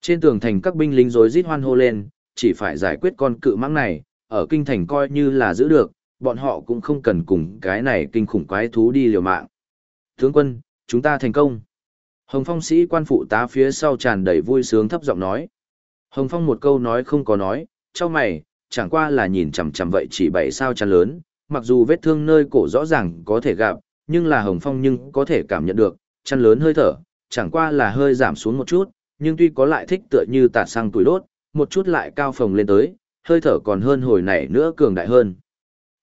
Trên tường thành các binh lính rối rít hoan hô lên, chỉ phải giải quyết con cự mãng này, ở kinh thành coi như là giữ được, bọn họ cũng không cần cùng cái này kinh khủng quái thú đi liều mạng. Tướng quân, chúng ta thành công. Hồng Phong sĩ quan phụ tá phía sau tràn đầy vui sướng thấp giọng nói. Hồng Phong một câu nói không có nói, cho mày, chẳng qua là nhìn chằm chằm vậy chỉ bảy sao chăn lớn, mặc dù vết thương nơi cổ rõ ràng có thể gặp, nhưng là Hồng Phong nhưng có thể cảm nhận được, chăn lớn hơi thở, chẳng qua là hơi giảm xuống một chút, nhưng tuy có lại thích tựa như tạt sang tuổi đốt, một chút lại cao phồng lên tới, hơi thở còn hơn hồi nãy nữa cường đại hơn.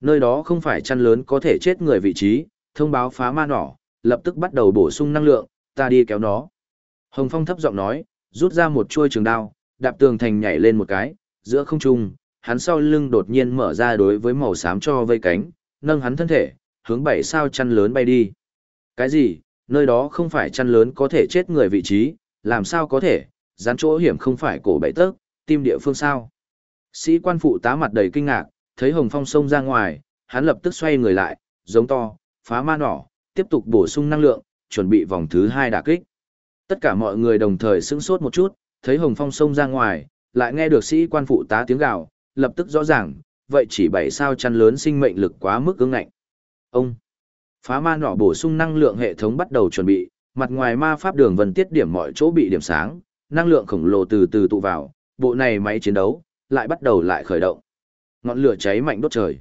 Nơi đó không phải chăn lớn có thể chết người vị trí, thông báo phá ma nỏ, lập tức bắt đầu bổ sung năng lượng, ta đi kéo nó. Hồng Phong thấp giọng nói, rút ra một chuôi trường đao, đạp tường thành nhảy lên một cái, giữa không trung, hắn sau lưng đột nhiên mở ra đối với màu xám cho vây cánh, nâng hắn thân thể, hướng bảy sao chăn lớn bay đi. Cái gì, nơi đó không phải chăn lớn có thể chết người vị trí, làm sao có thể, dán chỗ hiểm không phải cổ bảy tấc, tim địa phương sao. Sĩ quan phụ tá mặt đầy kinh ngạc, thấy Hồng Phong xông ra ngoài, hắn lập tức xoay người lại, giống to, phá ma nỏ, tiếp tục bổ sung năng lượng, chuẩn bị vòng thứ hai đả kích. Tất cả mọi người đồng thời sững sốt một chút, thấy Hồng Phong xông ra ngoài, lại nghe được sĩ quan phụ tá tiếng gào, lập tức rõ ràng, vậy chỉ bảy sao chăn lớn sinh mệnh lực quá mức cứng ngạnh. Ông phá ma nỏ bổ sung năng lượng hệ thống bắt đầu chuẩn bị, mặt ngoài ma pháp đường vân tiết điểm mọi chỗ bị điểm sáng, năng lượng khổng lồ từ từ tụ vào, bộ này máy chiến đấu lại bắt đầu lại khởi động. Ngọn lửa cháy mạnh đốt trời.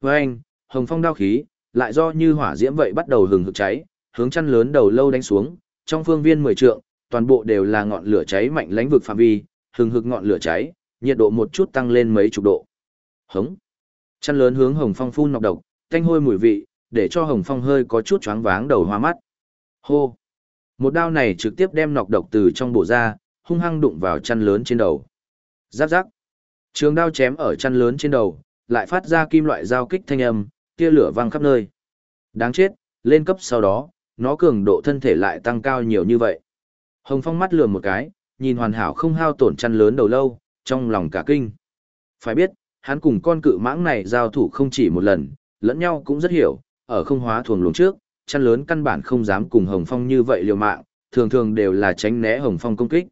Với anh, hồng phong đao khí, lại do như hỏa diễm vậy bắt đầu hừng hực cháy, hướng chăn lớn đầu lâu đánh xuống, trong phương viên 10 trượng, toàn bộ đều là ngọn lửa cháy mạnh lãnh vực phạm vi, hừng hực ngọn lửa cháy, nhiệt độ một chút tăng lên mấy chục độ. Hống. Chăn lớn hướng Hồng Phong phun nọc độc, thanh hôi mùi vị, để cho Hồng Phong hơi có chút choáng váng đầu hoa mắt. Hô. Một đao này trực tiếp đem nọc độc từ trong bộ ra, hung hăng đụng vào chăn lớn trên đầu. Giáp giáp. Trường đao chém ở chăn lớn trên đầu, lại phát ra kim loại giao kích thanh âm, tia lửa vang khắp nơi. Đáng chết, lên cấp sau đó, nó cường độ thân thể lại tăng cao nhiều như vậy. Hồng Phong mắt lườm một cái, nhìn hoàn hảo không hao tổn chăn lớn đầu lâu, trong lòng cả kinh. Phải biết, hắn cùng con cự mãng này giao thủ không chỉ một lần, lẫn nhau cũng rất hiểu, ở không hóa thuồng luồng trước, chăn lớn căn bản không dám cùng Hồng Phong như vậy liều mạng, thường thường đều là tránh né Hồng Phong công kích.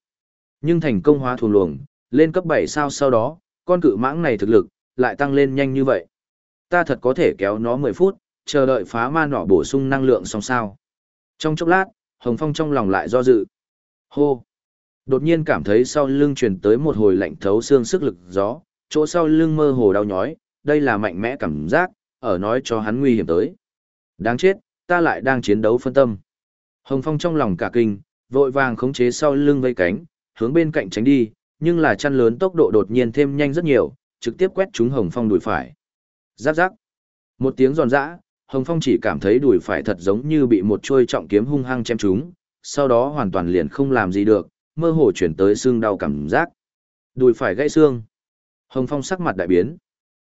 Nhưng thành công hóa thuồng luồng, lên cấp 7 sao sau đó, con cự mãng này thực lực, lại tăng lên nhanh như vậy. Ta thật có thể kéo nó 10 phút, chờ đợi phá ma nỏ bổ sung năng lượng xong sao. Trong chốc lát, Hồng Phong trong lòng lại do dự. Hô! Đột nhiên cảm thấy sau lưng truyền tới một hồi lạnh thấu xương sức lực gió, chỗ sau lưng mơ hồ đau nhói, đây là mạnh mẽ cảm giác, ở nói cho hắn nguy hiểm tới. Đáng chết, ta lại đang chiến đấu phân tâm. Hồng Phong trong lòng cả kinh, vội vàng khống chế sau lưng vây cánh, hướng bên cạnh tránh đi, nhưng là chăn lớn tốc độ đột nhiên thêm nhanh rất nhiều, trực tiếp quét trúng Hồng Phong đùi phải. Giáp giáp. Một tiếng giòn giã, Hồng Phong chỉ cảm thấy đùi phải thật giống như bị một trôi trọng kiếm hung hăng chém trúng, sau đó hoàn toàn liền không làm gì được, mơ hồ chuyển tới xương đau cảm giác. Đùi phải gãy xương. Hồng Phong sắc mặt đại biến.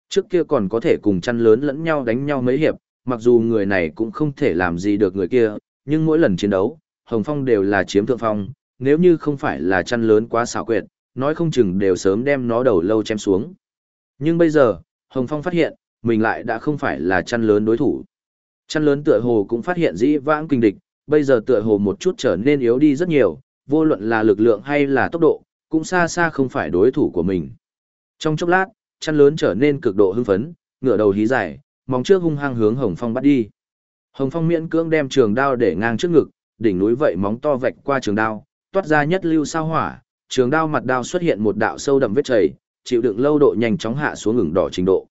Trước kia còn có thể cùng chăn lớn lẫn nhau đánh nhau mấy hiệp, mặc dù người này cũng không thể làm gì được người kia, nhưng mỗi lần chiến đấu, Hồng Phong đều là chiếm thượng phong, nếu như không phải là chăn lớn quá xảo quyệt, nói không chừng đều sớm đem nó đầu lâu chém xuống. Nhưng bây giờ, Hồng Phong phát hiện, mình lại đã không phải là chăn lớn đối thủ. Chăn lớn tựa hồ cũng phát hiện dĩ vãng kinh địch, bây giờ tựa hồ một chút trở nên yếu đi rất nhiều, vô luận là lực lượng hay là tốc độ, cũng xa xa không phải đối thủ của mình. Trong chốc lát, chăn lớn trở nên cực độ hưng phấn, ngửa đầu hí dài, mong trước hung hăng hướng Hồng Phong bắt đi. Hồng Phong miễn cưỡng đem trường đao để ngang trước ngực, đỉnh núi vậy móng to vạch qua trường đao, toát ra nhất lưu sao hỏa, trường đao mặt đao xuất hiện một đạo sâu đậm vết chảy, chịu đựng lâu độ nhanh chóng hạ xuống ngừng đỏ trình độ.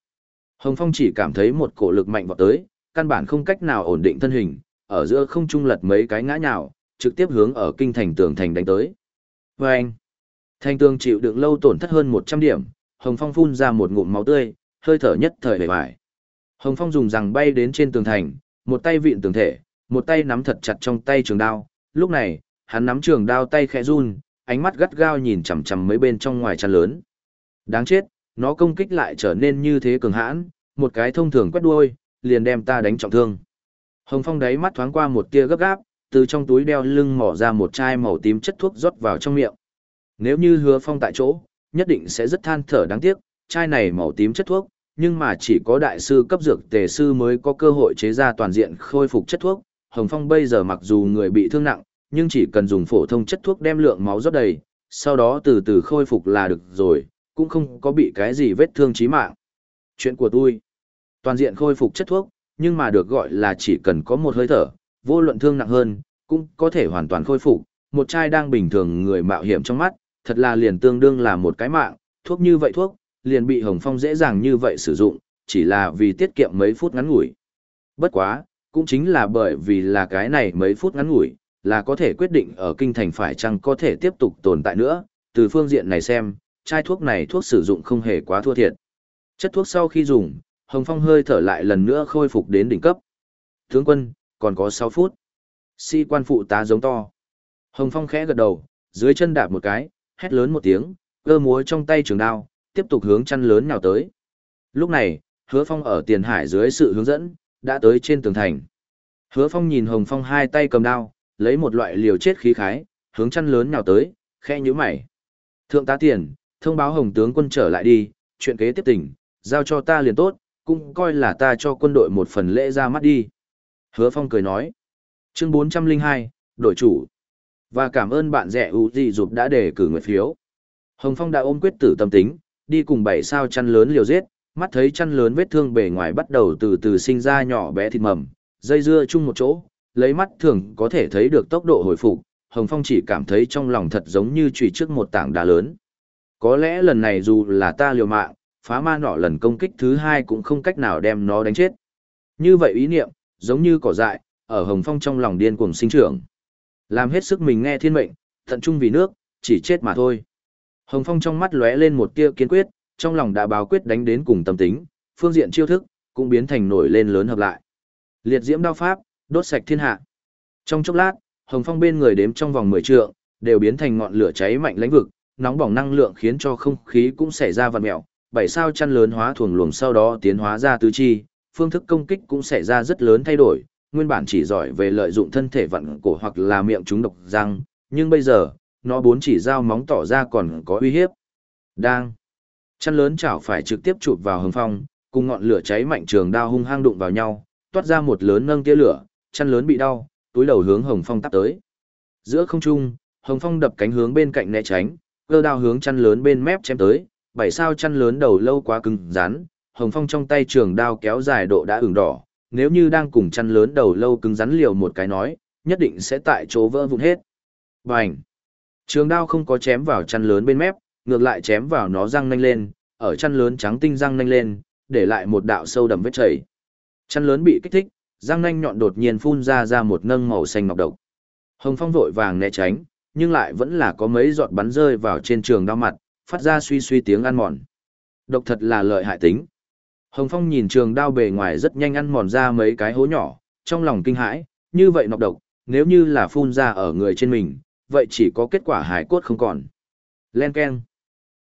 Hồng Phong chỉ cảm thấy một cổ lực mạnh vọt tới, căn bản không cách nào ổn định thân hình, ở giữa không trung lật mấy cái ngã nhào, trực tiếp hướng ở kinh thành tường thành đánh tới. Và anh, thành tường chịu đựng lâu tổn thất hơn 100 điểm, Hồng Phong phun ra một ngụm máu tươi, hơi thở nhất thời bề bại. Hồng Phong dùng rằng bay đến trên tường thành, một tay vịn tường thể, một tay nắm thật chặt trong tay trường đao. Lúc này, hắn nắm trường đao tay khẽ run, ánh mắt gắt gao nhìn chằm chằm mấy bên trong ngoài chăn lớn. Đáng chết, nó công kích lại trở nên như thế cường hãn, một cái thông thường quét đuôi, liền đem ta đánh trọng thương. Hồng Phong đáy mắt thoáng qua một tia gấp gáp, từ trong túi đeo lưng mỏ ra một chai màu tím chất thuốc rót vào trong miệng. Nếu như hứa phong tại chỗ, nhất định sẽ rất than thở đáng tiếc, chai này màu tím chất thuốc, nhưng mà chỉ có đại sư cấp dược tề sư mới có cơ hội chế ra toàn diện khôi phục chất thuốc. Hồng Phong bây giờ mặc dù người bị thương nặng, nhưng chỉ cần dùng phổ thông chất thuốc đem lượng máu rót đầy, sau đó từ từ khôi phục là được rồi, cũng không có bị cái gì vết thương chí mạng. Chuyện của tôi, toàn diện khôi phục chất thuốc, nhưng mà được gọi là chỉ cần có một hơi thở, vô luận thương nặng hơn, cũng có thể hoàn toàn khôi phục. Một chai đang bình thường người mạo hiểm trong mắt, thật là liền tương đương là một cái mạng, thuốc như vậy thuốc, liền bị Hồng Phong dễ dàng như vậy sử dụng, chỉ là vì tiết kiệm mấy phút ngắn ngủi. Bất quá, cũng chính là bởi vì là cái này mấy phút ngắn ngủi, là có thể quyết định ở kinh thành phải chăng có thể tiếp tục tồn tại nữa, từ phương diện này xem, chai thuốc này thuốc sử dụng không hề quá thua thiệt. Chất thuốc sau khi dùng, Hồng Phong hơi thở lại lần nữa khôi phục đến đỉnh cấp. Tướng quân, còn có 6 phút. Si quan phụ tá giống to. Hồng Phong khẽ gật đầu, dưới chân đạp một cái, hét lớn một tiếng, cơ múa trong tay trường đao, tiếp tục hướng chăn lớn nào tới. Lúc này, Hứa Phong ở tiền hải dưới sự hướng dẫn, đã tới trên tường thành. Hứa Phong nhìn Hồng Phong hai tay cầm đao, lấy một loại liều chết khí khái, hướng chăn lớn nào tới, khẽ nhíu mày. Thượng tá tiền, thông báo Hồng tướng quân trở lại đi, chuyện kế tiếp tỉnh, giao cho ta liền tốt, cũng coi là ta cho quân đội một phần lễ ra mắt đi. Hứa Phong cười nói. Chương 402, đội chủ. Và cảm ơn bạn rẻ ưu gì dục đã đề cử nguyện phiếu. Hồng Phong đã ôm quyết tử tâm tính, đi cùng bảy sao chăn lớn liều giết, mắt thấy chăn lớn vết thương bề ngoài bắt đầu từ từ sinh ra nhỏ bé thịt mầm, dây dưa chung một chỗ, lấy mắt thường có thể thấy được tốc độ hồi phục, Hồng Phong chỉ cảm thấy trong lòng thật giống như trùy trước một tảng đá lớn. Có lẽ lần này dù là ta liều mạng, phá ma nọ lần công kích thứ hai cũng không cách nào đem nó đánh chết. Như vậy ý niệm, giống như cỏ dại, ở Hồng Phong trong lòng điên cuồng sinh trưởng. Làm hết sức mình nghe thiên mệnh, tận trung vì nước, chỉ chết mà thôi. Hồng Phong trong mắt lóe lên một tia kiên quyết, trong lòng đã báo quyết đánh đến cùng tâm tính, phương diện chiêu thức, cũng biến thành nổi lên lớn hợp lại. Liệt diễm đao pháp, đốt sạch thiên hạ. Trong chốc lát, Hồng Phong bên người đếm trong vòng 10 trượng, đều biến thành ngọn lửa cháy mạnh lãnh vực, nóng bỏng năng lượng khiến cho không khí cũng xảy ra vặn mèo, bảy sao chăn lớn hóa thuồng luồng sau đó tiến hóa ra tứ chi, phương thức công kích cũng xảy ra rất lớn thay đổi, nguyên bản chỉ giỏi về lợi dụng thân thể vặn cổ hoặc là miệng chúng độc răng, nhưng bây giờ, nó bốn chỉ dao móng tỏ ra còn có uy hiếp. Đang. Chăn lớn chảo phải trực tiếp chụp vào hồng phong, cùng ngọn lửa cháy mạnh trường đao hung hăng đụng vào nhau, toát ra một lớn nâng tia lửa, chăn lớn bị đau, túi đầu hướng hồng phong tắp tới. Giữa không trung, hồng phong đập cánh hướng bên cạnh né tránh, cơ đao hướng chăn lớn bên mép chém tới, bảy sao chăn lớn đầu lâu quá cứng rắn, hồng phong trong tay trường đao kéo dài độ đã ửng đỏ, nếu như đang cùng chăn lớn đầu lâu cứng rắn liều một cái nói, nhất định sẽ tại chỗ vỡ vụn hết. Bành! Trường đao không có chém vào chăn lớn bên mép, ngược lại chém vào nó răng nanh lên, ở chăn lớn trắng tinh răng nanh lên, để lại một đạo sâu đậm vết chảy. Chăn lớn bị kích thích, răng nanh nhọn đột nhiên phun ra ra một nâng màu xanh ngọc độc. Hồng Phong vội vàng né tránh, nhưng lại vẫn là có mấy giọt bắn rơi vào trên trường đao mặt, phát ra suy suy tiếng ăn mòn. Độc thật là lợi hại tính. Hồng Phong nhìn trường đao bề ngoài rất nhanh ăn mòn ra mấy cái hố nhỏ, trong lòng kinh hãi, như vậy nọc độc, nếu như là phun ra ở người trên mình, vậy chỉ có kết quả hải cốt không còn. Len keng.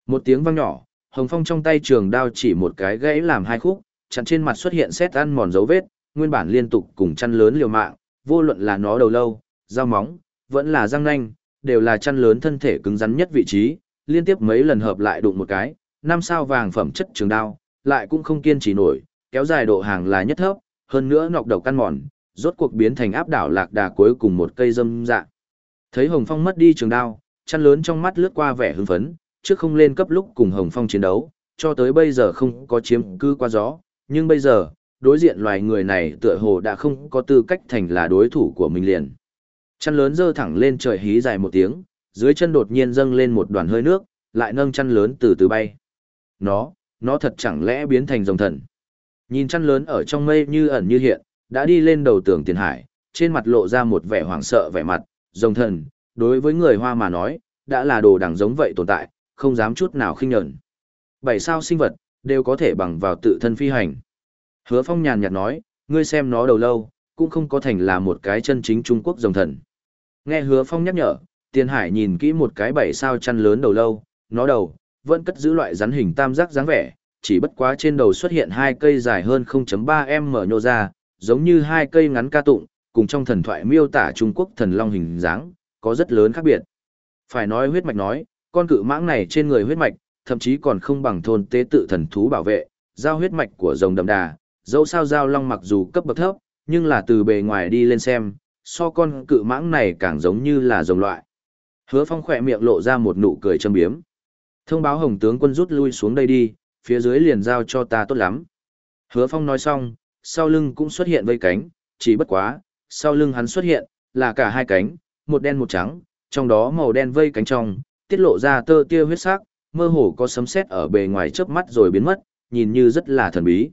Một tiếng vang nhỏ, Hồng Phong trong tay trường đao chỉ một cái gãy làm hai khúc, chặn trên mặt xuất hiện xét ăn mòn dấu vết, nguyên bản liên tục cùng chăn lớn liều mạng, vô luận là nó đầu lâu, dao móng, vẫn là răng nanh, đều là chăn lớn thân thể cứng rắn nhất vị trí, liên tiếp mấy lần hợp lại đụng một cái, năm sao vàng phẩm chất trường đao, lại cũng không kiên trì nổi, kéo dài độ hàng là nhất thấp, hơn nữa nọc độc căn mòn, rốt cuộc biến thành áp đảo lạc đà cuối cùng một cây dâm dạ. Thấy Hồng Phong mất đi trường đao, chăn lớn trong mắt lướt qua vẻ hưng phấn, trước không lên cấp lúc cùng Hồng Phong chiến đấu, cho tới bây giờ không có chiếm cư qua gió, nhưng bây giờ, đối diện loài người này tựa hồ đã không có tư cách thành là đối thủ của mình liền. Chăn lớn dơ thẳng lên trời hí dài một tiếng, dưới chân đột nhiên dâng lên một đoàn hơi nước, lại nâng chăn lớn từ từ bay. Nó, nó thật chẳng lẽ biến thành rồng thần. Nhìn chăn lớn ở trong mây như ẩn như hiện, đã đi lên đầu tường tiền hải, trên mặt lộ ra một vẻ hoảng sợ vẻ mặt, rồng thần, đối với người hoa mà nói, đã là đồ đẳng giống vậy tồn tại, không dám chút nào khinh nhẫn. Bảy sao sinh vật, đều có thể bằng vào tự thân phi hành. Hứa phong nhàn nhạt nói, ngươi xem nó đầu lâu, cũng không có thành là một cái chân chính Trung Quốc rồng thần. Nghe hứa phong nhắc nhở, tiền hải nhìn kỹ một cái bảy sao chăn lớn đầu lâu, nó đầu, vẫn cất giữ loại rắn hình tam giác dáng vẻ, chỉ bất quá trên đầu xuất hiện hai cây dài hơn 0.3 m nhô ra, giống như hai cây ngắn ca tụng, cùng trong thần thoại miêu tả Trung Quốc thần long hình dáng, có rất lớn khác biệt. Phải nói huyết mạch nói, con cự mãng này trên người huyết mạch, thậm chí còn không bằng thôn tế tự thần thú bảo vệ, giao huyết mạch của rồng đậm đà, dẫu sao giao long mặc dù cấp bậc thấp, nhưng là từ bề ngoài đi lên xem, so con cự mãng này càng giống như là rồng loại. Hứa Phong khỏe miệng lộ ra một nụ cười châm biếm. Thông báo Hồng tướng quân rút lui xuống đây đi, phía dưới liền giao cho ta tốt lắm. Hứa Phong nói xong, sau lưng cũng xuất hiện vây cánh, chỉ bất quá, sau lưng hắn xuất hiện, là cả hai cánh, một đen một trắng, trong đó màu đen vây cánh trong, tiết lộ ra tơ tia huyết sắc, mơ hồ có sấm sét ở bề ngoài chớp mắt rồi biến mất, nhìn như rất là thần bí.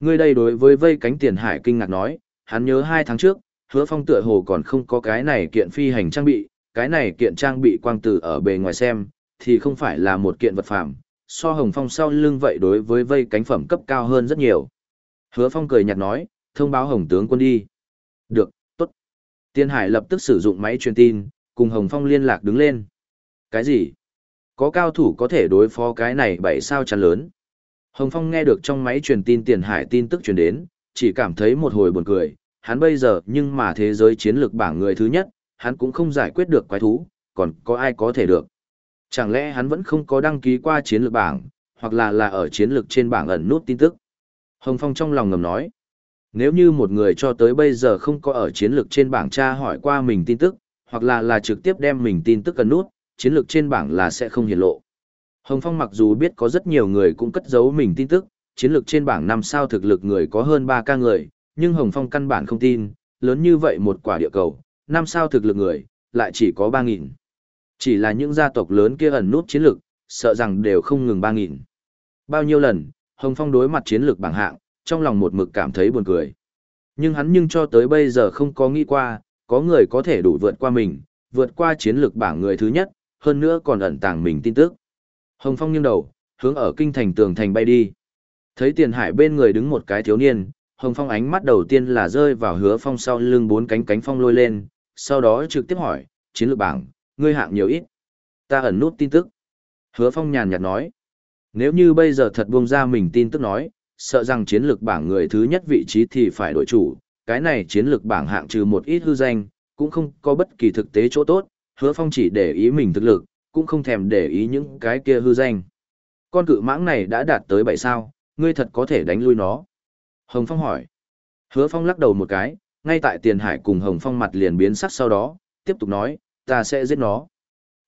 Người đây đối với vây cánh tiền hải kinh ngạc nói, hắn nhớ hai tháng trước, hứa phong tựa hồ còn không có cái này kiện phi hành trang bị, cái này kiện trang bị quang tử ở bề ngoài xem, thì không phải là một kiện vật phẩm, so hồng phong sau lưng vậy đối với vây cánh phẩm cấp cao hơn rất nhiều. Hứa phong cười nhạt nói, thông báo hồng tướng quân đi. Được, tốt. Tiên hải lập tức sử dụng máy truyền tin, cùng hồng phong liên lạc đứng lên. Cái gì? Có cao thủ có thể đối phó cái này bảy sao chắn lớn. Hồng Phong nghe được trong máy truyền tin tiền hải tin tức truyền đến, chỉ cảm thấy một hồi buồn cười, hắn bây giờ nhưng mà thế giới chiến lược bảng người thứ nhất, hắn cũng không giải quyết được quái thú, còn có ai có thể được. Chẳng lẽ hắn vẫn không có đăng ký qua chiến lược bảng, hoặc là là ở chiến lược trên bảng ẩn nút tin tức. Hồng Phong trong lòng ngầm nói, nếu như một người cho tới bây giờ không có ở chiến lược trên bảng tra hỏi qua mình tin tức, hoặc là là trực tiếp đem mình tin tức ẩn nút, chiến lược trên bảng là sẽ không hiển lộ. Hồng Phong mặc dù biết có rất nhiều người cũng cất giấu mình tin tức, chiến lược trên bảng năm sao thực lực người có hơn 3 ca người, nhưng Hồng Phong căn bản không tin, lớn như vậy một quả địa cầu, năm sao thực lực người, lại chỉ có 3.000. Chỉ là những gia tộc lớn kia ẩn nút chiến lược, sợ rằng đều không ngừng 3.000. Bao nhiêu lần, Hồng Phong đối mặt chiến lược bảng hạng, trong lòng một mực cảm thấy buồn cười. Nhưng hắn nhưng cho tới bây giờ không có nghĩ qua, có người có thể đủ vượt qua mình, vượt qua chiến lược bảng người thứ nhất, hơn nữa còn ẩn tàng mình tin tức. Hồng Phong nghiêng đầu, hướng ở kinh thành tường thành bay đi. Thấy tiền hải bên người đứng một cái thiếu niên, Hồng Phong ánh mắt đầu tiên là rơi vào hứa phong sau lưng bốn cánh cánh phong lôi lên, sau đó trực tiếp hỏi, chiến lược bảng, ngươi hạng nhiều ít. Ta ẩn nút tin tức. Hứa phong nhàn nhạt nói, nếu như bây giờ thật buông ra mình tin tức nói, sợ rằng chiến lược bảng người thứ nhất vị trí thì phải đổi chủ, cái này chiến lược bảng hạng trừ một ít hư danh, cũng không có bất kỳ thực tế chỗ tốt, hứa phong chỉ để ý mình thực lực, cũng không thèm để ý những cái kia hư danh. Con cự mãng này đã đạt tới bảy sao, ngươi thật có thể đánh lui nó. Hồng Phong hỏi. Hứa Phong lắc đầu một cái, ngay tại tiền hải cùng Hồng Phong mặt liền biến sắc sau đó, tiếp tục nói, ta sẽ giết nó.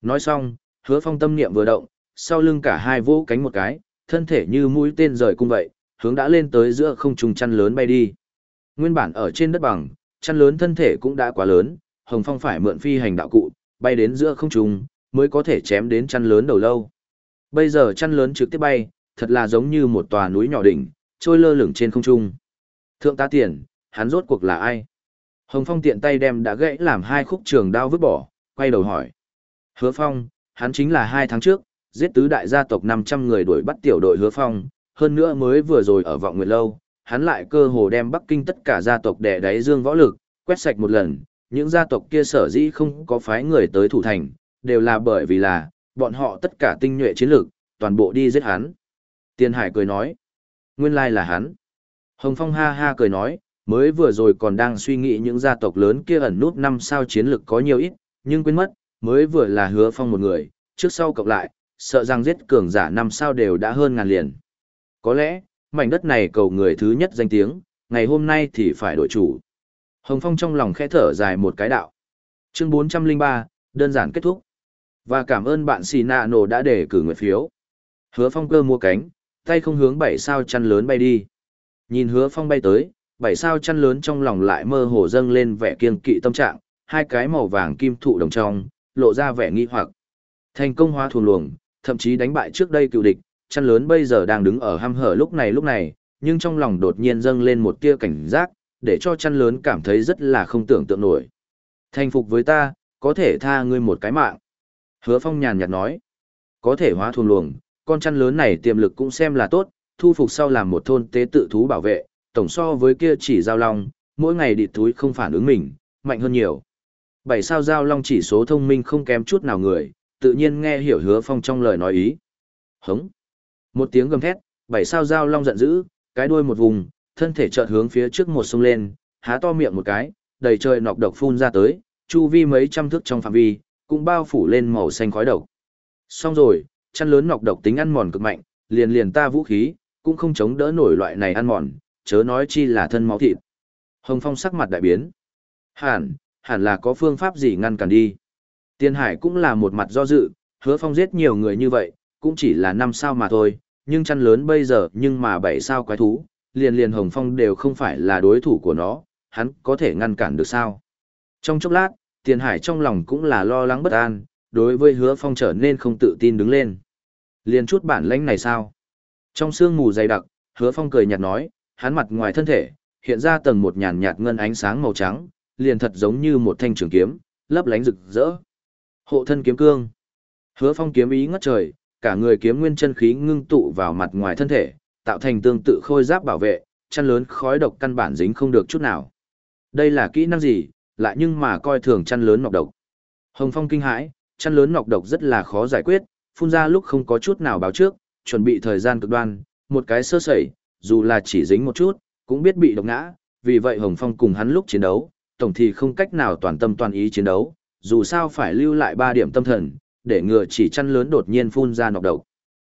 Nói xong, hứa Phong tâm niệm vừa động, sau lưng cả hai vỗ cánh một cái, thân thể như mũi tên rời cung vậy, hướng đã lên tới giữa không trung chăn lớn bay đi. Nguyên bản ở trên đất bằng, chăn lớn thân thể cũng đã quá lớn, Hồng Phong phải mượn phi hành đạo cụ, bay đến giữa không trung, mới có thể chém đến chăn lớn đầu lâu. Bây giờ chăn lớn trực tiếp bay, thật là giống như một tòa núi nhỏ đỉnh, trôi lơ lửng trên không trung. Thượng tá tiền, hắn rốt cuộc là ai? Hồng Phong tiện tay đem đã gãy làm hai khúc trường đao vứt bỏ, quay đầu hỏi. Hứa Phong, hắn chính là hai tháng trước, giết tứ đại gia tộc 500 người đuổi bắt tiểu đội Hứa Phong, hơn nữa mới vừa rồi ở vọng nguyệt lâu, hắn lại cơ hồ đem Bắc Kinh tất cả gia tộc đè đáy dương võ lực, quét sạch một lần, những gia tộc kia sở dĩ không có phái người tới thủ thành, đều là bởi vì là, bọn họ tất cả tinh nhuệ chiến lược, toàn bộ đi giết hắn. Tiên Hải cười nói, nguyên lai là hắn. Hồng Phong ha ha cười nói, mới vừa rồi còn đang suy nghĩ những gia tộc lớn kia ẩn nút năm sao chiến lược có nhiều ít, nhưng quên mất, mới vừa là hứa phong một người, trước sau cộng lại, sợ rằng giết cường giả năm sao đều đã hơn ngàn liền. Có lẽ, mảnh đất này cầu người thứ nhất danh tiếng, ngày hôm nay thì phải đổi chủ. Hồng Phong trong lòng khẽ thở dài một cái đạo. Chương 403, đơn giản kết thúc. Và cảm ơn bạn xì nạ nổ đã để cử nguyện phiếu. Hứa Phong cơ mua cánh, tay không hướng bảy sao chăn lớn bay đi. Nhìn Hứa Phong bay tới, bảy sao chăn lớn trong lòng lại mơ hồ dâng lên vẻ kiên kỵ tâm trạng, hai cái màu vàng kim thụ đồng trong, lộ ra vẻ nghi hoặc. Thành công hóa thuần luồng, thậm chí đánh bại trước đây cựu địch, chăn lớn bây giờ đang đứng ở ham hở lúc này lúc này, nhưng trong lòng đột nhiên dâng lên một tia cảnh giác, để cho chăn lớn cảm thấy rất là không tưởng tượng nổi. Thành phục với ta, có thể tha ngươi một cái mạng. Hứa phong nhàn nhạt nói, có thể hóa thuần luồng, con chăn lớn này tiềm lực cũng xem là tốt, thu phục sau làm một thôn tế tự thú bảo vệ, tổng so với kia chỉ giao long, mỗi ngày địt túi không phản ứng mình, mạnh hơn nhiều. Bảy sao giao long chỉ số thông minh không kém chút nào người, tự nhiên nghe hiểu hứa phong trong lời nói ý. Hống. Một tiếng gầm thét, bảy sao giao long giận dữ, cái đuôi một vùng, thân thể chợt hướng phía trước một sông lên, há to miệng một cái, đầy trời nọc độc phun ra tới, chu vi mấy trăm thước trong phạm vi, cũng bao phủ lên màu xanh khói độc. Xong rồi, chăn lớn nọc độc tính ăn mòn cực mạnh, liền liền ta vũ khí, cũng không chống đỡ nổi loại này ăn mòn, chớ nói chi là thân máu thịt. Hồng Phong sắc mặt đại biến. Hẳn, hẳn là có phương pháp gì ngăn cản đi. Tiên Hải cũng là một mặt do dự, hứa Phong giết nhiều người như vậy, cũng chỉ là năm sao mà thôi, nhưng chăn lớn bây giờ nhưng mà bảy sao quái thú, liền liền Hồng Phong đều không phải là đối thủ của nó, hắn có thể ngăn cản được sao. Trong chốc lát, Tiền Hải trong lòng cũng là lo lắng bất an, đối với hứa Phong trở nên không tự tin đứng lên. Liền chút bản lãnh này sao? Trong sương mù dày đặc, hứa Phong cười nhạt nói, hắn mặt ngoài thân thể, hiện ra tầng một nhàn nhạt ngân ánh sáng màu trắng, liền thật giống như một thanh trường kiếm, lấp lánh rực rỡ. Hộ thân kiếm cương. Hứa Phong kiếm ý ngất trời, cả người kiếm nguyên chân khí ngưng tụ vào mặt ngoài thân thể, tạo thành tương tự khôi giáp bảo vệ, chăn lớn khói độc căn bản dính không được chút nào. Đây là kỹ năng gì, lại nhưng mà coi thường chăn lớn nọc độc. Hồng Phong kinh hãi, chăn lớn nọc độc rất là khó giải quyết, phun ra lúc không có chút nào báo trước, chuẩn bị thời gian cực đoan, một cái sơ sẩy, dù là chỉ dính một chút, cũng biết bị độc ngã, vì vậy Hồng Phong cùng hắn lúc chiến đấu, tổng thì không cách nào toàn tâm toàn ý chiến đấu, dù sao phải lưu lại ba điểm tâm thần, để ngừa chỉ chăn lớn đột nhiên phun ra nọc độc.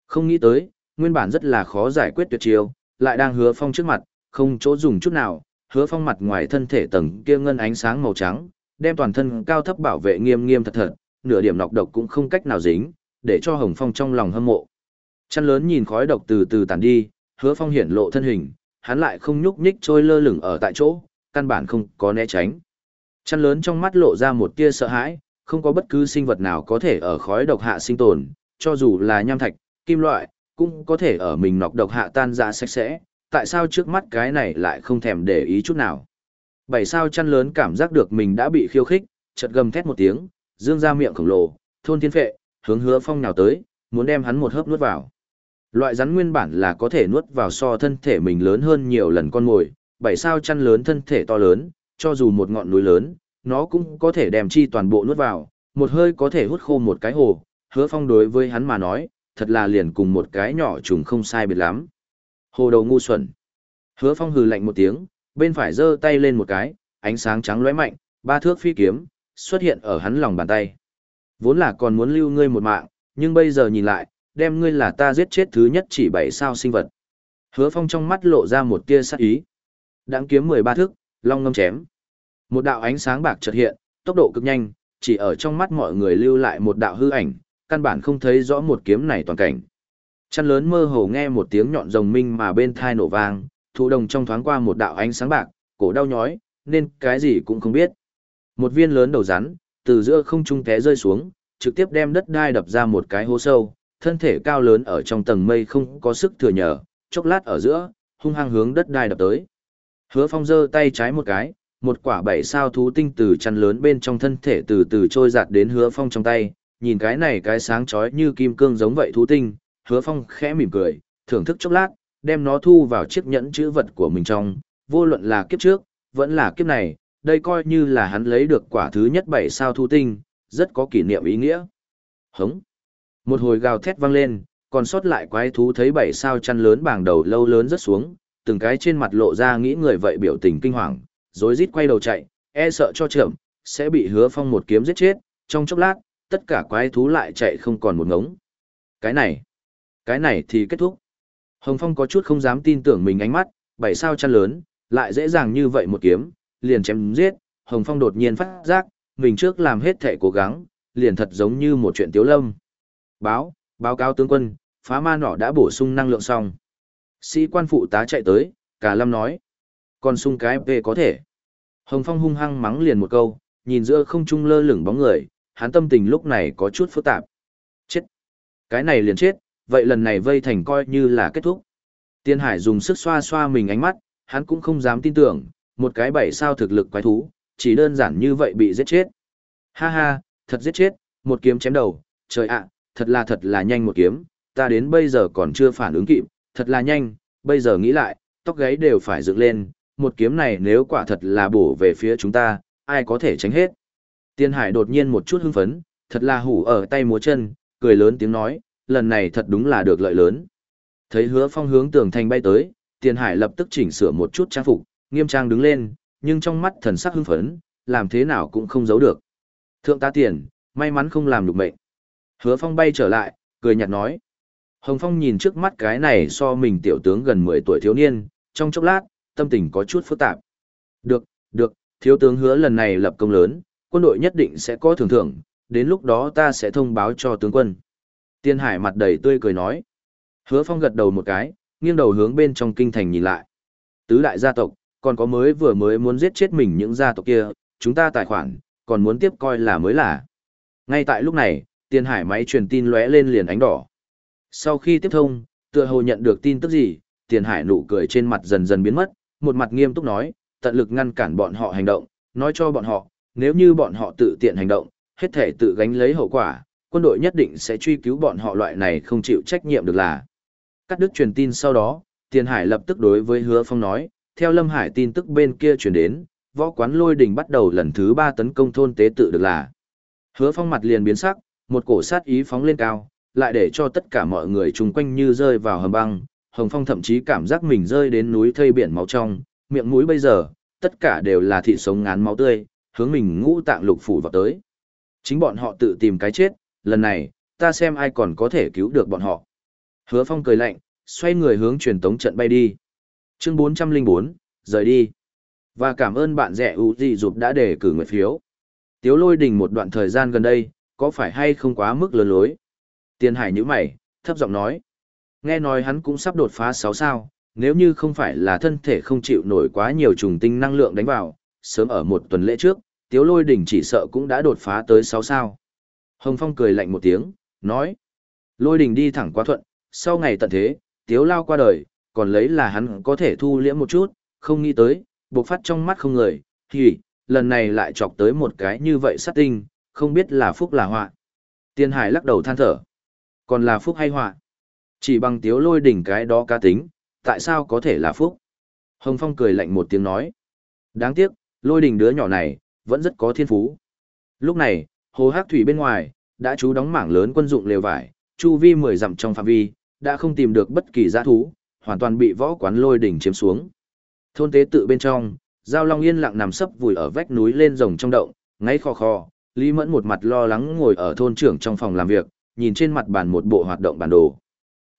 Không nghĩ tới, nguyên bản rất là khó giải quyết tuyệt chiêu, lại đang hứa phong trước mặt, không chỗ dùng chút nào, hứa phong mặt ngoài thân thể tầng kia ngân ánh sáng màu trắng, đem toàn thân cao thấp bảo vệ nghiêm nghiêm thật thật, nửa điểm nọc độc cũng không cách nào dính, để cho Hồng Phong trong lòng hâm mộ. Chăn lớn nhìn khói độc từ từ tàn đi, hứa phong hiển lộ thân hình, hắn lại không nhúc nhích trôi lơ lửng ở tại chỗ, căn bản không có né tránh. Chăn lớn trong mắt lộ ra một tia sợ hãi, không có bất cứ sinh vật nào có thể ở khói độc hạ sinh tồn, cho dù là nham thạch, kim loại, cũng có thể ở mình nọc độc hạ tan ra sạch sẽ, tại sao trước mắt cái này lại không thèm để ý chút nào. Bảy sao chăn lớn cảm giác được mình đã bị khiêu khích, chợt gầm thét một tiếng, dương ra miệng khổng lồ, thôn thiên phệ, hướng hứa phong nào tới, muốn đem hắn một hớp nuốt vào. Loại rắn nguyên bản là có thể nuốt vào so thân thể mình lớn hơn nhiều lần con mồi, bảy sao chăn lớn thân thể to lớn, cho dù một ngọn núi lớn, nó cũng có thể đem chi toàn bộ nuốt vào, một hơi có thể hút khô một cái hồ, hứa phong đối với hắn mà nói, thật là liền cùng một cái nhỏ trùng không sai biệt lắm. Hồ đầu ngu xuẩn. Hứa phong hừ lạnh một tiếng, bên phải giơ tay lên một cái, ánh sáng trắng lóe mạnh, ba thước phi kiếm, xuất hiện ở hắn lòng bàn tay. Vốn là còn muốn lưu ngươi một mạng, nhưng bây giờ nhìn lại, đem ngươi là ta giết chết thứ nhất chỉ bảy sao sinh vật. Hứa phong trong mắt lộ ra một tia sắc ý. Đáng kiếm 13 thước, long ngâm chém. Một đạo ánh sáng bạc chợt hiện, tốc độ cực nhanh, chỉ ở trong mắt mọi người lưu lại một đạo hư ảnh, căn bản không thấy rõ một kiếm này toàn cảnh. Chăn lớn mơ hồ nghe một tiếng nhọn rồng minh mà bên thai nổ vang, thụ đồng trong thoáng qua một đạo ánh sáng bạc, cổ đau nhói, nên cái gì cũng không biết. Một viên lớn đầu rắn, từ giữa không trung té rơi xuống, trực tiếp đem đất đai đập ra một cái hố sâu, thân thể cao lớn ở trong tầng mây không có sức thừa nhờ, chốc lát ở giữa, hung hăng hướng đất đai đập tới. Hứa Phong giơ tay trái một cái, một quả bảy sao thú tinh từ chăn lớn bên trong thân thể từ từ trôi giạt đến Hứa Phong trong tay, nhìn cái này cái sáng chói như kim cương giống vậy thú tinh, Hứa Phong khẽ mỉm cười, thưởng thức chốc lát, đem nó thu vào chiếc nhẫn chữ vật của mình trong, vô luận là kiếp trước, vẫn là kiếp này, đây coi như là hắn lấy được quả thứ nhất bảy sao thú tinh, rất có kỷ niệm ý nghĩa. Hống. Một hồi gào thét vang lên, còn sót lại quái thú thấy bảy sao chăn lớn bảng đầu lâu lớn rất xuống, từng cái trên mặt lộ ra nghĩ người vậy biểu tình kinh hoàng, rối rít quay đầu chạy, e sợ cho trưởng, sẽ bị hứa phong một kiếm giết chết, trong chốc lát, tất cả quái thú lại chạy không còn một ngống. Cái này, cái này thì kết thúc. Hồng Phong có chút không dám tin tưởng mình ánh mắt, bảy sao chăn lớn, lại dễ dàng như vậy một kiếm, liền chém giết, Hồng Phong đột nhiên phát giác, mình trước làm hết thể cố gắng, liền thật giống như một chuyện tiếu lâm. Báo, báo cáo tướng quân, phá ma nỏ đã bổ sung năng lượng xong. Sĩ quan phụ tá chạy tới, cả lâm nói. Còn sung cái về có thể. Hồng Phong hung hăng mắng liền một câu, nhìn giữa không trung lơ lửng bóng người, hắn tâm tình lúc này có chút phức tạp. Chết! Cái này liền chết, vậy lần này vây thành coi như là kết thúc. Tiên Hải dùng sức xoa xoa mình ánh mắt, hắn cũng không dám tin tưởng, một cái bảy sao thực lực quái thú, chỉ đơn giản như vậy bị giết chết. Ha ha, thật giết chết, một kiếm chém đầu, trời ạ, thật là thật là nhanh một kiếm, ta đến bây giờ còn chưa phản ứng kịp, thật là nhanh, bây giờ nghĩ lại, tóc gáy đều phải dựng lên, một kiếm này nếu quả thật là bổ về phía chúng ta, ai có thể tránh hết. Tiên Hải đột nhiên một chút hưng phấn, thật là hủ ở tay múa chân, cười lớn tiếng nói, lần này thật đúng là được lợi lớn. Thấy hứa phong hướng tường thành bay tới, Tiên Hải lập tức chỉnh sửa một chút trang phục, nghiêm trang đứng lên, nhưng trong mắt thần sắc hưng phấn, làm thế nào cũng không giấu được. Thượng tá tiền, may mắn không làm được mệnh. Hứa phong bay trở lại, cười nhạt nói. Hồng Phong nhìn trước mắt cái này so mình tiểu tướng gần 10 tuổi thiếu niên, trong chốc lát, tâm tình có chút phức tạp. Được, được, thiếu tướng hứa lần này lập công lớn, quân đội nhất định sẽ có thưởng thưởng, đến lúc đó ta sẽ thông báo cho tướng quân. Tiên Hải mặt đầy tươi cười nói. Hứa Phong gật đầu một cái, nghiêng đầu hướng bên trong kinh thành nhìn lại. Tứ đại gia tộc, còn có mới vừa mới muốn giết chết mình những gia tộc kia, chúng ta tài khoản, còn muốn tiếp coi là mới là. Ngay tại lúc này, Tiền Hải máy truyền tin lóe lên liền ánh đỏ. Sau khi tiếp thông, tựa hồ nhận được tin tức gì, Tiền Hải nụ cười trên mặt dần dần biến mất, một mặt nghiêm túc nói, tận lực ngăn cản bọn họ hành động, nói cho bọn họ, nếu như bọn họ tự tiện hành động, hết thể tự gánh lấy hậu quả, quân đội nhất định sẽ truy cứu bọn họ loại này không chịu trách nhiệm được là. Cắt đứt truyền tin sau đó, Tiền Hải lập tức đối với Hứa Phong nói, theo Lâm Hải tin tức bên kia truyền đến, võ quán lôi đình bắt đầu lần thứ ba tấn công thôn tế tự được là. Hứa Phong mặt liền biến sắc, một cổ sát ý phóng lên cao, lại để cho tất cả mọi người chung quanh như rơi vào hầm băng. Hồng Phong thậm chí cảm giác mình rơi đến núi thây biển máu trong, miệng mũi bây giờ, tất cả đều là thị sống ngán máu tươi, hướng mình ngũ tạng lục phủ vào tới. Chính bọn họ tự tìm cái chết, lần này, ta xem ai còn có thể cứu được bọn họ. Hứa Phong cười lạnh, xoay người hướng truyền tống trận bay đi. Chương 404, rời đi. Và cảm ơn bạn rẻ ưu gì dục đã để cử nguyện phiếu. Tiếu lôi đình một đoạn thời gian gần đây, có phải hay không quá mức lớn lối? Tiền hải như mày, thấp giọng nói. Nghe nói hắn cũng sắp đột phá 6 sao, nếu như không phải là thân thể không chịu nổi quá nhiều trùng tinh năng lượng đánh vào, sớm ở một tuần lễ trước, tiếu lôi đỉnh chỉ sợ cũng đã đột phá tới 6 sao. Hồng Phong cười lạnh một tiếng, nói. Lôi đỉnh đi thẳng qua thuận, sau ngày tận thế, tiếu lao qua đời, còn lấy là hắn có thể thu liễm một chút, không nghĩ tới, bộc phát trong mắt không người, thì, lần này lại chọc tới một cái như vậy sát tinh, không biết là phúc là họa. Tiên Hải lắc đầu than thở. Còn là phúc hay họa? Chỉ bằng tiếu lôi đỉnh cái đó cá tính, tại sao có thể là phúc? Hồng Phong cười lạnh một tiếng nói. Đáng tiếc, lôi đỉnh đứa nhỏ này, vẫn rất có thiên phú. Lúc này, hồ hắc thủy bên ngoài, đã chú đóng mảng lớn quân dụng lều vải, chu vi mười dặm trong phạm vi, đã không tìm được bất kỳ giã thú, hoàn toàn bị võ quán lôi đỉnh chiếm xuống. Thôn tế tự bên trong, Giao Long yên lặng nằm sấp vùi ở vách núi lên rồng trong động, ngáy khò khò, Lý Mẫn một mặt lo lắng ngồi ở thôn trưởng trong phòng làm việc, nhìn trên mặt bàn một bộ hoạt động bản đồ.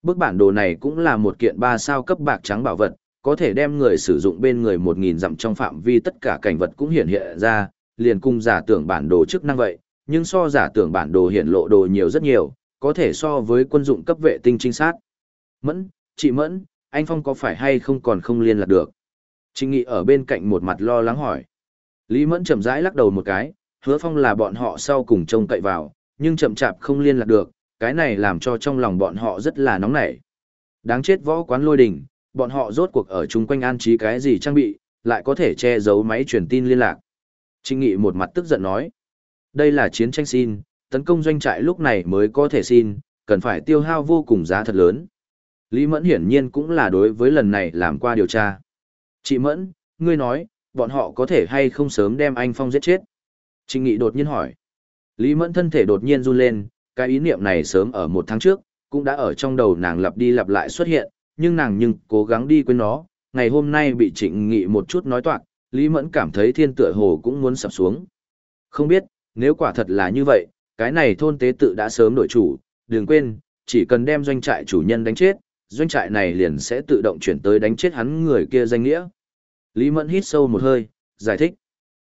Bức bản đồ này cũng là một kiện ba sao cấp bạc trắng bảo vật, có thể đem người sử dụng bên người một nghìn dặm trong phạm vi tất cả cảnh vật cũng hiện hiện ra, liền cung giả tưởng bản đồ chức năng vậy, nhưng so giả tưởng bản đồ hiện lộ đồ nhiều rất nhiều, có thể so với quân dụng cấp vệ tinh trinh sát. Mẫn, chị Mẫn, anh Phong có phải hay không còn không liên lạc được? Trinh Nghị ở bên cạnh một mặt lo lắng hỏi. Lý Mẫn chậm rãi lắc đầu một cái, hứa Phong là bọn họ sau cùng trông cậy vào, nhưng chậm chạp không liên lạc được, cái này làm cho trong lòng bọn họ rất là nóng nảy. Đáng chết võ quán lôi đình, bọn họ rốt cuộc ở chung quanh an trí cái gì trang bị, lại có thể che giấu máy truyền tin liên lạc. Trinh Nghị một mặt tức giận nói, đây là chiến tranh xin, tấn công doanh trại lúc này mới có thể xin, cần phải tiêu hao vô cùng giá thật lớn. Lý Mẫn hiển nhiên cũng là đối với lần này làm qua điều tra. Chị Mẫn, ngươi nói, bọn họ có thể hay không sớm đem anh Phong giết chết? Trình Nghị đột nhiên hỏi. Lý Mẫn thân thể đột nhiên run lên, cái ý niệm này sớm ở một tháng trước, cũng đã ở trong đầu nàng lặp đi lặp lại xuất hiện, nhưng nàng nhưng cố gắng đi quên nó, ngày hôm nay bị trịnh nghị một chút nói toạc, Lý Mẫn cảm thấy thiên tựa hồ cũng muốn sập xuống. Không biết, nếu quả thật là như vậy, cái này thôn tế tự đã sớm đổi chủ, đừng quên, chỉ cần đem doanh trại chủ nhân đánh chết, doanh trại này liền sẽ tự động chuyển tới đánh chết hắn người kia danh nghĩa. Lý Mẫn hít sâu một hơi, giải thích.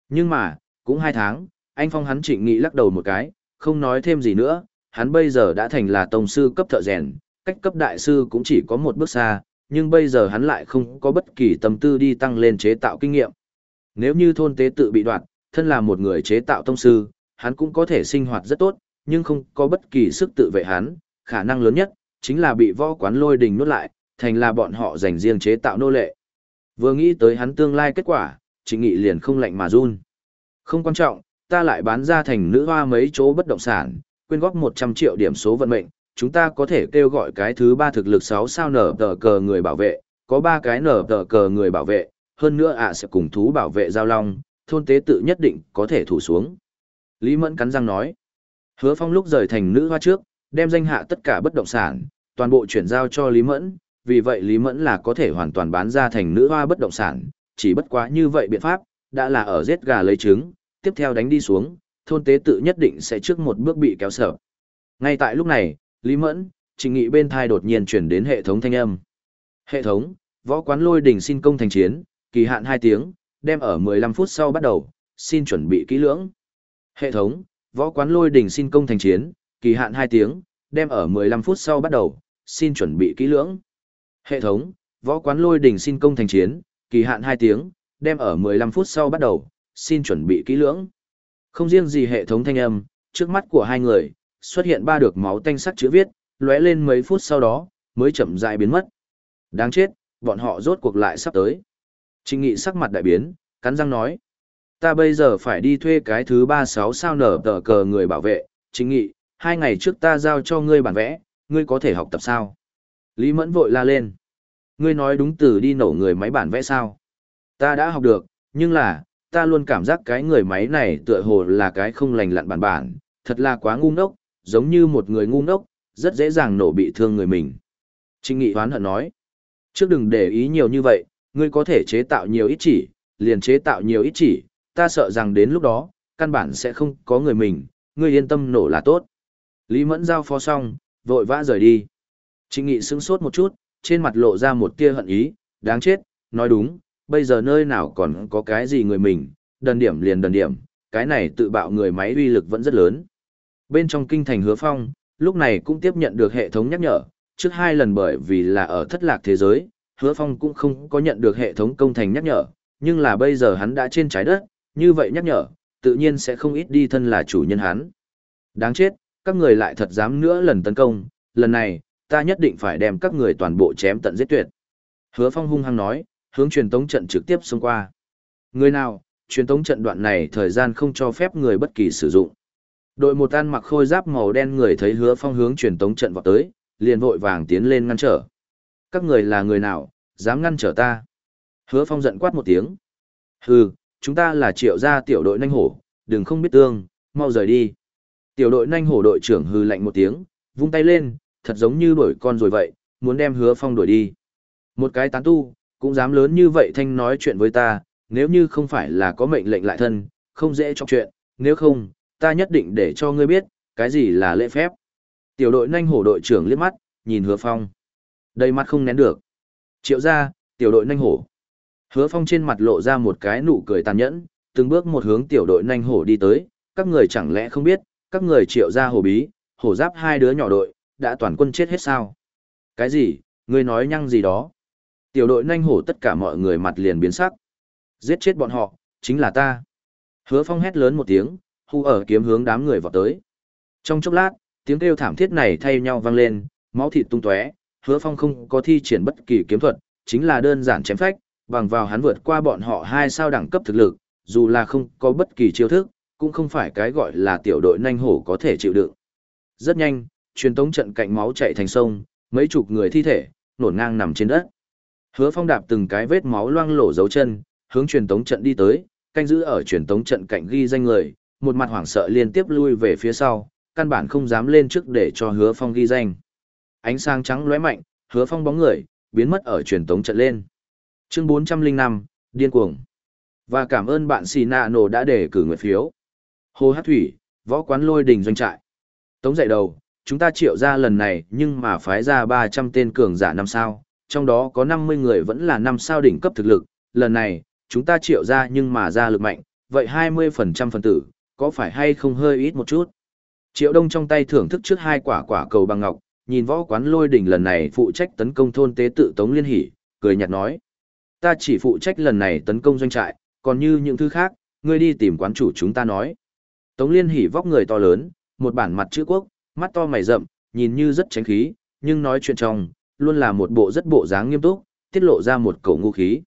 Nhưng mà, cũng hai tháng, anh Phong hắn trịnh nghị lắc đầu một cái, không nói thêm gì nữa, hắn bây giờ đã thành là tông sư cấp thợ rèn, cách cấp đại sư cũng chỉ có một bước xa, nhưng bây giờ hắn lại không có bất kỳ tâm tư đi tăng lên chế tạo kinh nghiệm. Nếu như thôn tế tự bị đoạt, thân là một người chế tạo tông sư, hắn cũng có thể sinh hoạt rất tốt, nhưng không có bất kỳ sức tự vệ hắn, khả năng lớn nhất, chính là bị võ quán lôi đình nuốt lại, thành là bọn họ dành riêng chế tạo nô lệ. Vừa nghĩ tới hắn tương lai kết quả, Trịnh Nghị liền không lạnh mà run. Không quan trọng, ta lại bán ra thành nữ hoa mấy chỗ bất động sản, quyên góp 100 triệu điểm số vận mệnh, chúng ta có thể kêu gọi cái thứ ba thực lực 6 sao nở tờ cờ người bảo vệ, có ba cái nở tờ cờ người bảo vệ, hơn nữa ạ sẽ cùng thú bảo vệ giao long, thôn tế tự nhất định có thể thủ xuống. Lý Mẫn cắn răng nói. Hứa Phong lúc rời thành nữ hoa trước, đem danh hạ tất cả bất động sản, toàn bộ chuyển giao cho Lý Mẫn, vì vậy Lý Mẫn là có thể hoàn toàn bán ra thành nữ hoa bất động sản, chỉ bất quá như vậy biện pháp, đã là ở giết gà lấy trứng, tiếp theo đánh đi xuống, thôn tế tự nhất định sẽ trước một bước bị kéo sở. Ngay tại lúc này, Lý Mẫn, trình nghị bên thai đột nhiên chuyển đến hệ thống thanh âm. Hệ thống, võ quán lôi đỉnh xin công thành chiến, kỳ hạn 2 tiếng, đem ở 15 phút sau bắt đầu, xin chuẩn bị kỹ lưỡng. Hệ thống, võ quán lôi đỉnh xin công thành chiến, kỳ hạn 2 tiếng, đem ở 15 phút sau bắt đầu, xin chuẩn bị kỹ lưỡng. Hệ thống, võ quán lôi đỉnh xin công thành chiến, kỳ hạn 2 tiếng, đem ở 15 phút sau bắt đầu, xin chuẩn bị kỹ lưỡng. Không riêng gì hệ thống thanh âm, trước mắt của hai người, xuất hiện ba được máu tanh sắc chữ viết, lóe lên mấy phút sau đó, mới chậm rãi biến mất. Đáng chết, bọn họ rốt cuộc lại sắp tới. Trình nghị sắc mặt đại biến, cắn răng nói. Ta bây giờ phải đi thuê cái thứ 36 sao nở tờ cờ người bảo vệ. Trình nghị, hai ngày trước ta giao cho ngươi bản vẽ, ngươi có thể học tập sao? Lý Mẫn vội la lên. Ngươi nói đúng từ đi nổ người máy bản vẽ sao? Ta đã học được, nhưng là, ta luôn cảm giác cái người máy này tựa hồ là cái không lành lặn bản bản, thật là quá ngu ngốc, giống như một người ngu ngốc, rất dễ dàng nổ bị thương người mình. Trình Nghị hoán hận nói, trước đừng để ý nhiều như vậy, ngươi có thể chế tạo nhiều ít chỉ, liền chế tạo nhiều ít chỉ, ta sợ rằng đến lúc đó, căn bản sẽ không có người mình, ngươi yên tâm nổ là tốt. Lý Mẫn giao phó xong, vội vã rời đi. Trình Nghị sững sốt một chút, trên mặt lộ ra một tia hận ý, đáng chết, nói đúng, bây giờ nơi nào còn có cái gì người mình, đần điểm liền đần điểm, cái này tự bạo người máy uy lực vẫn rất lớn. Bên trong kinh thành hứa phong, lúc này cũng tiếp nhận được hệ thống nhắc nhở, trước hai lần bởi vì là ở thất lạc thế giới, hứa phong cũng không có nhận được hệ thống công thành nhắc nhở, nhưng là bây giờ hắn đã trên trái đất, như vậy nhắc nhở, tự nhiên sẽ không ít đi thân là chủ nhân hắn. Đáng chết, các người lại thật dám nữa lần tấn công, lần này, ta nhất định phải đem các người toàn bộ chém tận giết tuyệt. Hứa phong hung hăng nói, hướng truyền tống trận trực tiếp xông qua. Người nào, truyền tống trận đoạn này thời gian không cho phép người bất kỳ sử dụng. Đội một tan mặc khôi giáp màu đen người thấy hứa phong hướng truyền tống trận vào tới, liền vội vàng tiến lên ngăn trở. Các người là người nào, dám ngăn trở ta? Hứa phong giận quát một tiếng. Hừ, chúng ta là triệu gia tiểu đội nanh hổ, đừng không biết tương, mau rời đi. Tiểu đội nanh hổ đội trưởng hừ lạnh một tiếng, vung tay lên, thật giống như đuổi con rồi vậy, muốn đem hứa phong đuổi đi. Một cái tán tu, cũng dám lớn như vậy thanh nói chuyện với ta, nếu như không phải là có mệnh lệnh lại thân, không dễ cho chuyện, nếu không, ta nhất định để cho ngươi biết, cái gì là lễ phép. Tiểu đội nanh hổ đội trưởng liếc mắt, nhìn hứa phong. Đầy mắt không nén được. Triệu ra, tiểu đội nanh hổ. Hứa phong trên mặt lộ ra một cái nụ cười tàn nhẫn, từng bước một hướng tiểu đội nanh hổ đi tới, các người chẳng lẽ không biết, các người triệu ra hổ bí, hổ giáp hai đứa nhỏ đội, đã toàn quân chết hết sao? Cái gì, ngươi nói nhăng gì đó? Tiểu đội nhanh hổ tất cả mọi người mặt liền biến sắc. Giết chết bọn họ, chính là ta. Hứa phong hét lớn một tiếng, hù ở kiếm hướng đám người vào tới. Trong chốc lát, tiếng kêu thảm thiết này thay nhau vang lên, máu thịt tung tóe. Hứa phong không có thi triển bất kỳ kiếm thuật, chính là đơn giản chém phách, bằng vào hắn vượt qua bọn họ hai sao đẳng cấp thực lực, dù là không có bất kỳ chiêu thức, cũng không phải cái gọi là tiểu đội nhanh hổ có thể chịu đựng. Rất nhanh, truyền tống trận cạnh máu chạy thành sông, mấy chục người thi thể, nổn ngang nằm trên đất. Hứa Phong đạp từng cái vết máu loang lổ dấu chân, hướng truyền tống trận đi tới, canh giữ ở truyền tống trận cạnh ghi danh người, một mặt hoảng sợ liên tiếp lui về phía sau, căn bản không dám lên trước để cho Hứa Phong ghi danh. Ánh sáng trắng lóe mạnh, Hứa Phong bóng người biến mất ở truyền tống trận lên. Chương 405, điên cuồng. Và cảm ơn bạn Xì Nổ đã để cử người phiếu. Hồ Hát Thủy, võ quán lôi đình doanh trại. Tống dậy đầu, chúng ta triệu ra lần này nhưng mà phái ra 300 tên cường giả năm sao, trong đó có 50 người vẫn là năm sao đỉnh cấp thực lực, lần này, chúng ta triệu ra nhưng mà ra lực mạnh, vậy 20% phần tử, có phải hay không hơi ít một chút? Triệu Đông trong tay thưởng thức trước hai quả quả cầu bằng ngọc, nhìn võ quán lôi đỉnh lần này phụ trách tấn công thôn tế tự Tống Liên Hỷ, cười nhạt nói. Ta chỉ phụ trách lần này tấn công doanh trại, còn như những thứ khác, ngươi đi tìm quán chủ chúng ta nói. Tống Liên hỷ vóc người to lớn, một bản mặt chữ quốc, mắt to mày rậm, nhìn như rất tránh khí, nhưng nói chuyện trong, luôn là một bộ rất bộ dáng nghiêm túc, tiết lộ ra một cổ ngu khí.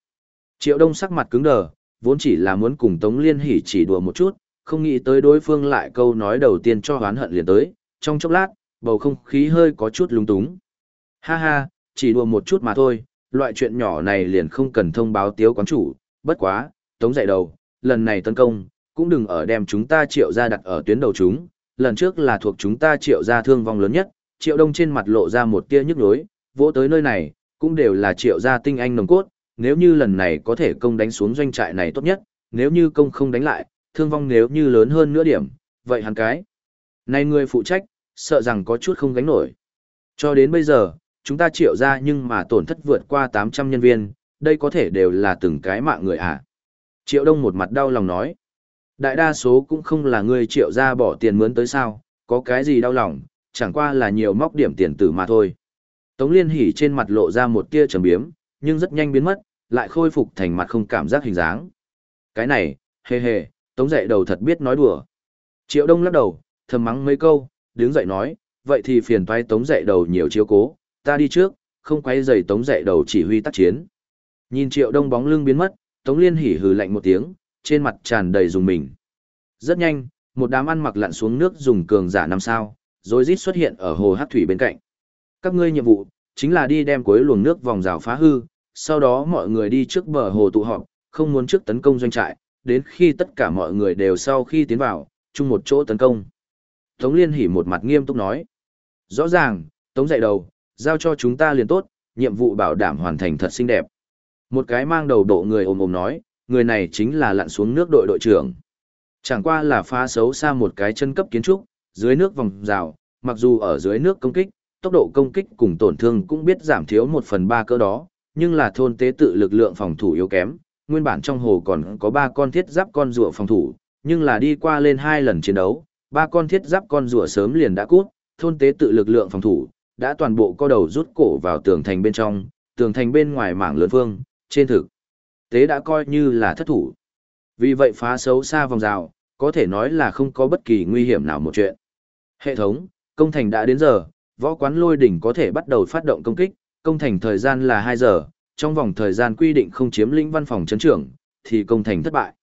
Triệu Đông sắc mặt cứng đờ, vốn chỉ là muốn cùng Tống Liên hỉ chỉ đùa một chút, không nghĩ tới đối phương lại câu nói đầu tiên cho hoán hận liền tới, trong chốc lát, bầu không khí hơi có chút lung túng. Ha ha, chỉ đùa một chút mà thôi, loại chuyện nhỏ này liền không cần thông báo tiếu quán chủ, bất quá, tống dạy đầu, lần này tấn công, cũng đừng ở đem chúng ta triệu ra đặt ở tuyến đầu chúng, lần trước là thuộc chúng ta triệu ra thương vong lớn nhất, triệu đông trên mặt lộ ra một tia nhức nhối, vỗ tới nơi này, cũng đều là triệu gia tinh anh nồng cốt, nếu như lần này có thể công đánh xuống doanh trại này tốt nhất, nếu như công không đánh lại, thương vong nếu như lớn hơn nửa điểm, vậy hắn cái. Này người phụ trách, sợ rằng có chút không gánh nổi. Cho đến bây giờ, chúng ta triệu ra nhưng mà tổn thất vượt qua 800 nhân viên, đây có thể đều là từng cái mạng người à. Triệu Đông một mặt đau lòng nói. Đại đa số cũng không là người triệu ra bỏ tiền mướn tới sao, có cái gì đau lòng, chẳng qua là nhiều móc điểm tiền tử mà thôi. Tống Liên Hỷ trên mặt lộ ra một tia trầm biếm, nhưng rất nhanh biến mất, lại khôi phục thành mặt không cảm giác hình dáng. Cái này, hề hề, Tống Dậy đầu thật biết nói đùa. Triệu Đông lắc đầu, thầm mắng mấy câu, đứng dậy nói, vậy thì phiền toái Tống Dậy đầu nhiều chiếu cố, ta đi trước, không quay dày Tống Dậy đầu chỉ huy tác chiến. Nhìn Triệu Đông bóng lưng biến mất, Tống Liên hỉ hừ lạnh một tiếng, trên mặt tràn đầy dùng mình. Rất nhanh, một đám ăn mặc lặn xuống nước dùng cường giả năm sao, rồi rít xuất hiện ở hồ hát thủy bên cạnh. Các ngươi nhiệm vụ chính là đi đem cuối luồng nước vòng rào phá hư, sau đó mọi người đi trước bờ hồ tụ họp, không muốn trước tấn công doanh trại, đến khi tất cả mọi người đều sau khi tiến vào, chung một chỗ tấn công. Tống Liên hỉ một mặt nghiêm túc nói. Rõ ràng, Tống dạy đầu, giao cho chúng ta liền tốt, nhiệm vụ bảo đảm hoàn thành thật xinh đẹp. Một cái mang đầu độ người ôm ôm nói, người này chính là lặn xuống nước đội đội trưởng. Chẳng qua là phá xấu xa một cái chân cấp kiến trúc, dưới nước vòng rào, mặc dù ở dưới nước công kích, tốc độ công kích cùng tổn thương cũng biết giảm thiếu một phần ba cỡ đó, nhưng là thôn tế tự lực lượng phòng thủ yếu kém, nguyên bản trong hồ còn có ba con thiết giáp con rùa phòng thủ, nhưng là đi qua lên hai lần chiến đấu, ba con thiết giáp con rùa sớm liền đã cút, thôn tế tự lực lượng phòng thủ, đã toàn bộ co đầu rút cổ vào tường thành bên trong, tường thành bên ngoài mảng lớn phương, trên thực tế đã coi như là thất thủ. Vì vậy phá xấu xa vòng rào, có thể nói là không có bất kỳ nguy hiểm nào một chuyện. Hệ thống, công thành đã đến giờ, võ quán lôi đỉnh có thể bắt đầu phát động công kích, công thành thời gian là 2 giờ, trong vòng thời gian quy định không chiếm lĩnh văn phòng chấn trưởng, thì công thành thất bại.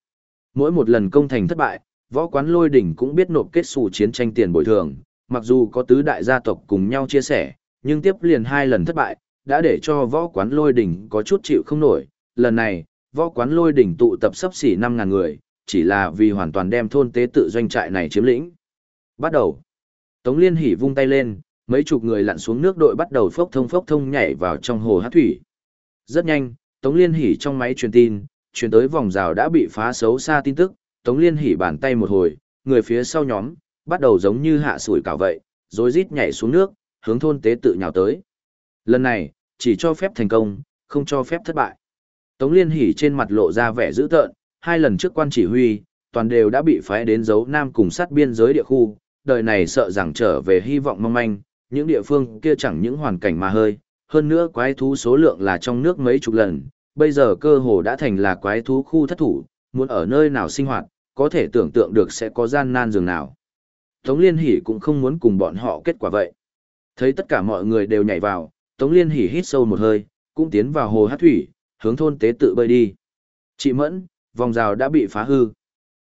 Mỗi một lần công thành thất bại, võ quán lôi đỉnh cũng biết nộp kết xù chiến tranh tiền bồi thường, mặc dù có tứ đại gia tộc cùng nhau chia sẻ, nhưng tiếp liền hai lần thất bại, đã để cho võ quán lôi đỉnh có chút chịu không nổi. Lần này, võ quán lôi đỉnh tụ tập sắp xỉ 5.000 người, chỉ là vì hoàn toàn đem thôn tế tự doanh trại này chiếm lĩnh. Bắt đầu. Tống Liên Hỷ vung tay lên, mấy chục người lặn xuống nước đội bắt đầu phốc thông phốc thông nhảy vào trong hồ hát thủy. Rất nhanh, Tống Liên Hỷ trong máy truyền tin, truyền tới vòng rào đã bị phá xấu xa tin tức, Tống Liên Hỷ bàn tay một hồi, người phía sau nhóm, bắt đầu giống như hạ sủi cảo vậy, rồi rít nhảy xuống nước, hướng thôn tế tự nhào tới. Lần này, chỉ cho phép thành công, không cho phép thất bại. Tống Liên Hỷ trên mặt lộ ra vẻ dữ tợn, hai lần trước quan chỉ huy, toàn đều đã bị phái đến giấu nam cùng sát biên giới địa khu, đời này sợ rằng trở về hy vọng mong manh, những địa phương kia chẳng những hoàn cảnh mà hơi, hơn nữa quái thú số lượng là trong nước mấy chục lần, bây giờ cơ hồ đã thành là quái thú khu thất thủ, muốn ở nơi nào sinh hoạt, có thể tưởng tượng được sẽ có gian nan dường nào. Tống Liên Hỷ cũng không muốn cùng bọn họ kết quả vậy. Thấy tất cả mọi người đều nhảy vào, Tống Liên Hỷ hít sâu một hơi, cũng tiến vào hồ hát thủy, hướng thôn tế tự bơi đi. Chị Mẫn, vòng rào đã bị phá hư.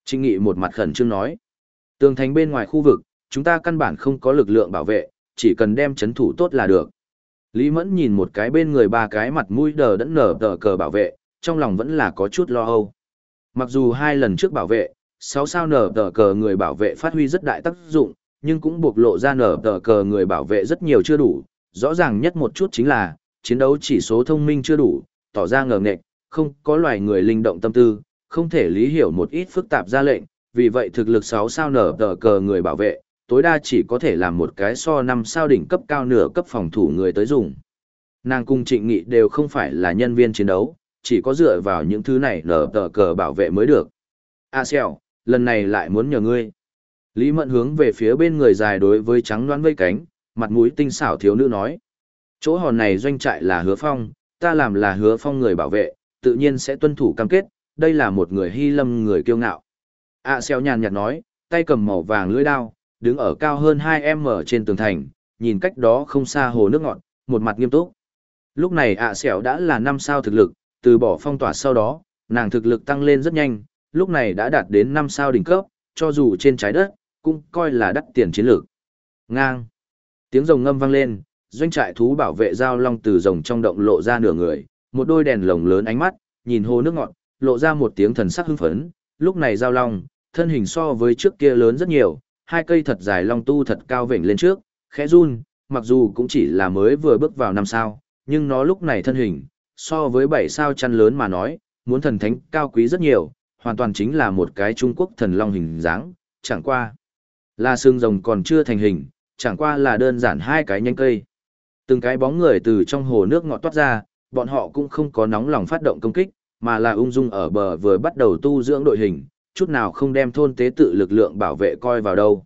Trinh Nghị một mặt khẩn trương nói. Tường thành bên ngoài khu vực, chúng ta căn bản không có lực lượng bảo vệ, chỉ cần đem chấn thủ tốt là được. Lý Mẫn nhìn một cái bên người ba cái mặt mũi đờ đẫn nở tờ cờ bảo vệ, trong lòng vẫn là có chút lo âu. Mặc dù hai lần trước bảo vệ, sáu sao nở tờ cờ người bảo vệ phát huy rất đại tác dụng, nhưng cũng buộc lộ ra nở tờ cờ người bảo vệ rất nhiều chưa đủ. Rõ ràng nhất một chút chính là, chiến đấu chỉ số thông minh chưa đủ, tỏ ra ngờ nghệch, không có loài người linh động tâm tư, không thể lý hiểu một ít phức tạp ra lệnh, vì vậy thực lực sáu sao nở tờ cờ người bảo vệ, tối đa chỉ có thể làm một cái so năm sao đỉnh cấp cao nửa cấp phòng thủ người tới dùng. Nàng cùng trịnh nghị đều không phải là nhân viên chiến đấu, chỉ có dựa vào những thứ này nở tờ cờ bảo vệ mới được. A xèo, lần này lại muốn nhờ ngươi. Lý Mẫn hướng về phía bên người dài đối với trắng đoán vây cánh, mặt mũi tinh xảo thiếu nữ nói. Chỗ hòn này doanh trại là hứa phong, ta làm là hứa phong người bảo vệ, tự nhiên sẽ tuân thủ cam kết, đây là một người hy lâm người kiêu ngạo. A xèo nhàn nhạt nói, tay cầm màu vàng lưỡi đao, đứng ở cao hơn 2m trên tường thành, nhìn cách đó không xa hồ nước ngọt, một mặt nghiêm túc. Lúc này ạ xẻo đã là năm sao thực lực, từ bỏ phong tỏa sau đó, nàng thực lực tăng lên rất nhanh, lúc này đã đạt đến năm sao đỉnh cấp, cho dù trên trái đất, cũng coi là đắt tiền chiến lược. Ngang. Tiếng rồng ngâm vang lên, doanh trại thú bảo vệ giao long từ rồng trong động lộ ra nửa người, một đôi đèn lồng lớn ánh mắt, nhìn hồ nước ngọt, lộ ra một tiếng thần sắc hưng phấn, lúc này giao long, thân hình so với trước kia lớn rất nhiều, hai cây thật dài long tu thật cao vểnh lên trước, khẽ run, mặc dù cũng chỉ là mới vừa bước vào năm sao, nhưng nó lúc này thân hình, so với bảy sao chăn lớn mà nói, muốn thần thánh cao quý rất nhiều, hoàn toàn chính là một cái Trung Quốc thần long hình dáng, chẳng qua. Là xương rồng còn chưa thành hình, chẳng qua là đơn giản hai cái nhánh cây. Từng cái bóng người từ trong hồ nước ngọt toát ra, bọn họ cũng không có nóng lòng phát động công kích, mà là ung dung ở bờ vừa bắt đầu tu dưỡng đội hình, chút nào không đem thôn tế tự lực lượng bảo vệ coi vào đâu.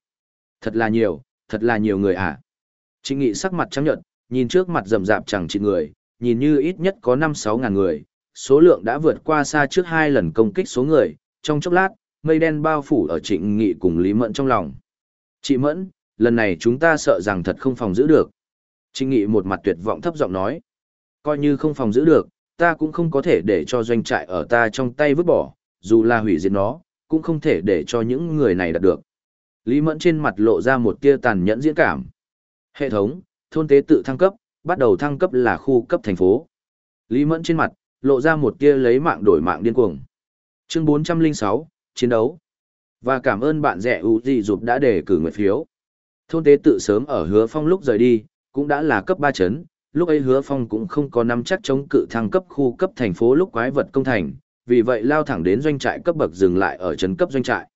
Thật là nhiều, thật là nhiều người à. Trịnh Nghị sắc mặt trắng nhợt, nhìn trước mặt rầm rạp chẳng chỉ người, nhìn như ít nhất có 5-6 ngàn người, số lượng đã vượt qua xa trước hai lần công kích số người, trong chốc lát, mây đen bao phủ ở Trịnh Nghị cùng Lý Mẫn trong lòng. Chị Mẫn, lần này chúng ta sợ rằng thật không phòng giữ được. Trịnh Nghị một mặt tuyệt vọng thấp giọng nói. Coi như không phòng giữ được, ta cũng không có thể để cho doanh trại ở ta trong tay vứt bỏ, dù là hủy diệt nó, cũng không thể để cho những người này đạt được. Lý Mẫn trên mặt lộ ra một tia tàn nhẫn diễn cảm. Hệ thống, thôn tế tự thăng cấp, bắt đầu thăng cấp là khu cấp thành phố. Lý Mẫn trên mặt, lộ ra một tia lấy mạng đổi mạng điên cuồng. Chương 406, chiến đấu. Và cảm ơn bạn rẻ ưu gì dục đã đề cử người phiếu. Thôn tế tự sớm ở hứa phong lúc rời đi, cũng đã là cấp 3 chấn, lúc ấy hứa phong cũng không có nắm chắc chống cự thăng cấp khu cấp thành phố lúc quái vật công thành, vì vậy lao thẳng đến doanh trại cấp bậc dừng lại ở trấn cấp doanh trại.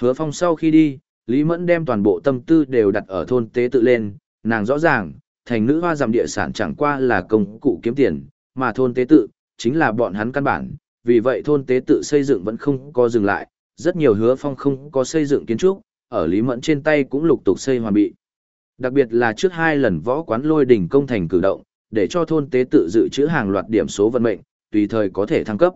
Hứa phong sau khi đi, Lý Mẫn đem toàn bộ tâm tư đều đặt ở thôn tế tự lên, nàng rõ ràng, thành nữ hoa giảm địa sản chẳng qua là công cụ kiếm tiền, mà thôn tế tự, chính là bọn hắn căn bản, vì vậy thôn tế tự xây dựng vẫn không có dừng lại, rất nhiều hứa phong không có xây dựng kiến trúc, ở Lý Mẫn trên tay cũng lục tục xây hoàn bị. Đặc biệt là trước hai lần võ quán lôi đỉnh công thành cử động, để cho thôn tế tự dự trữ hàng loạt điểm số vận mệnh, tùy thời có thể thăng cấp.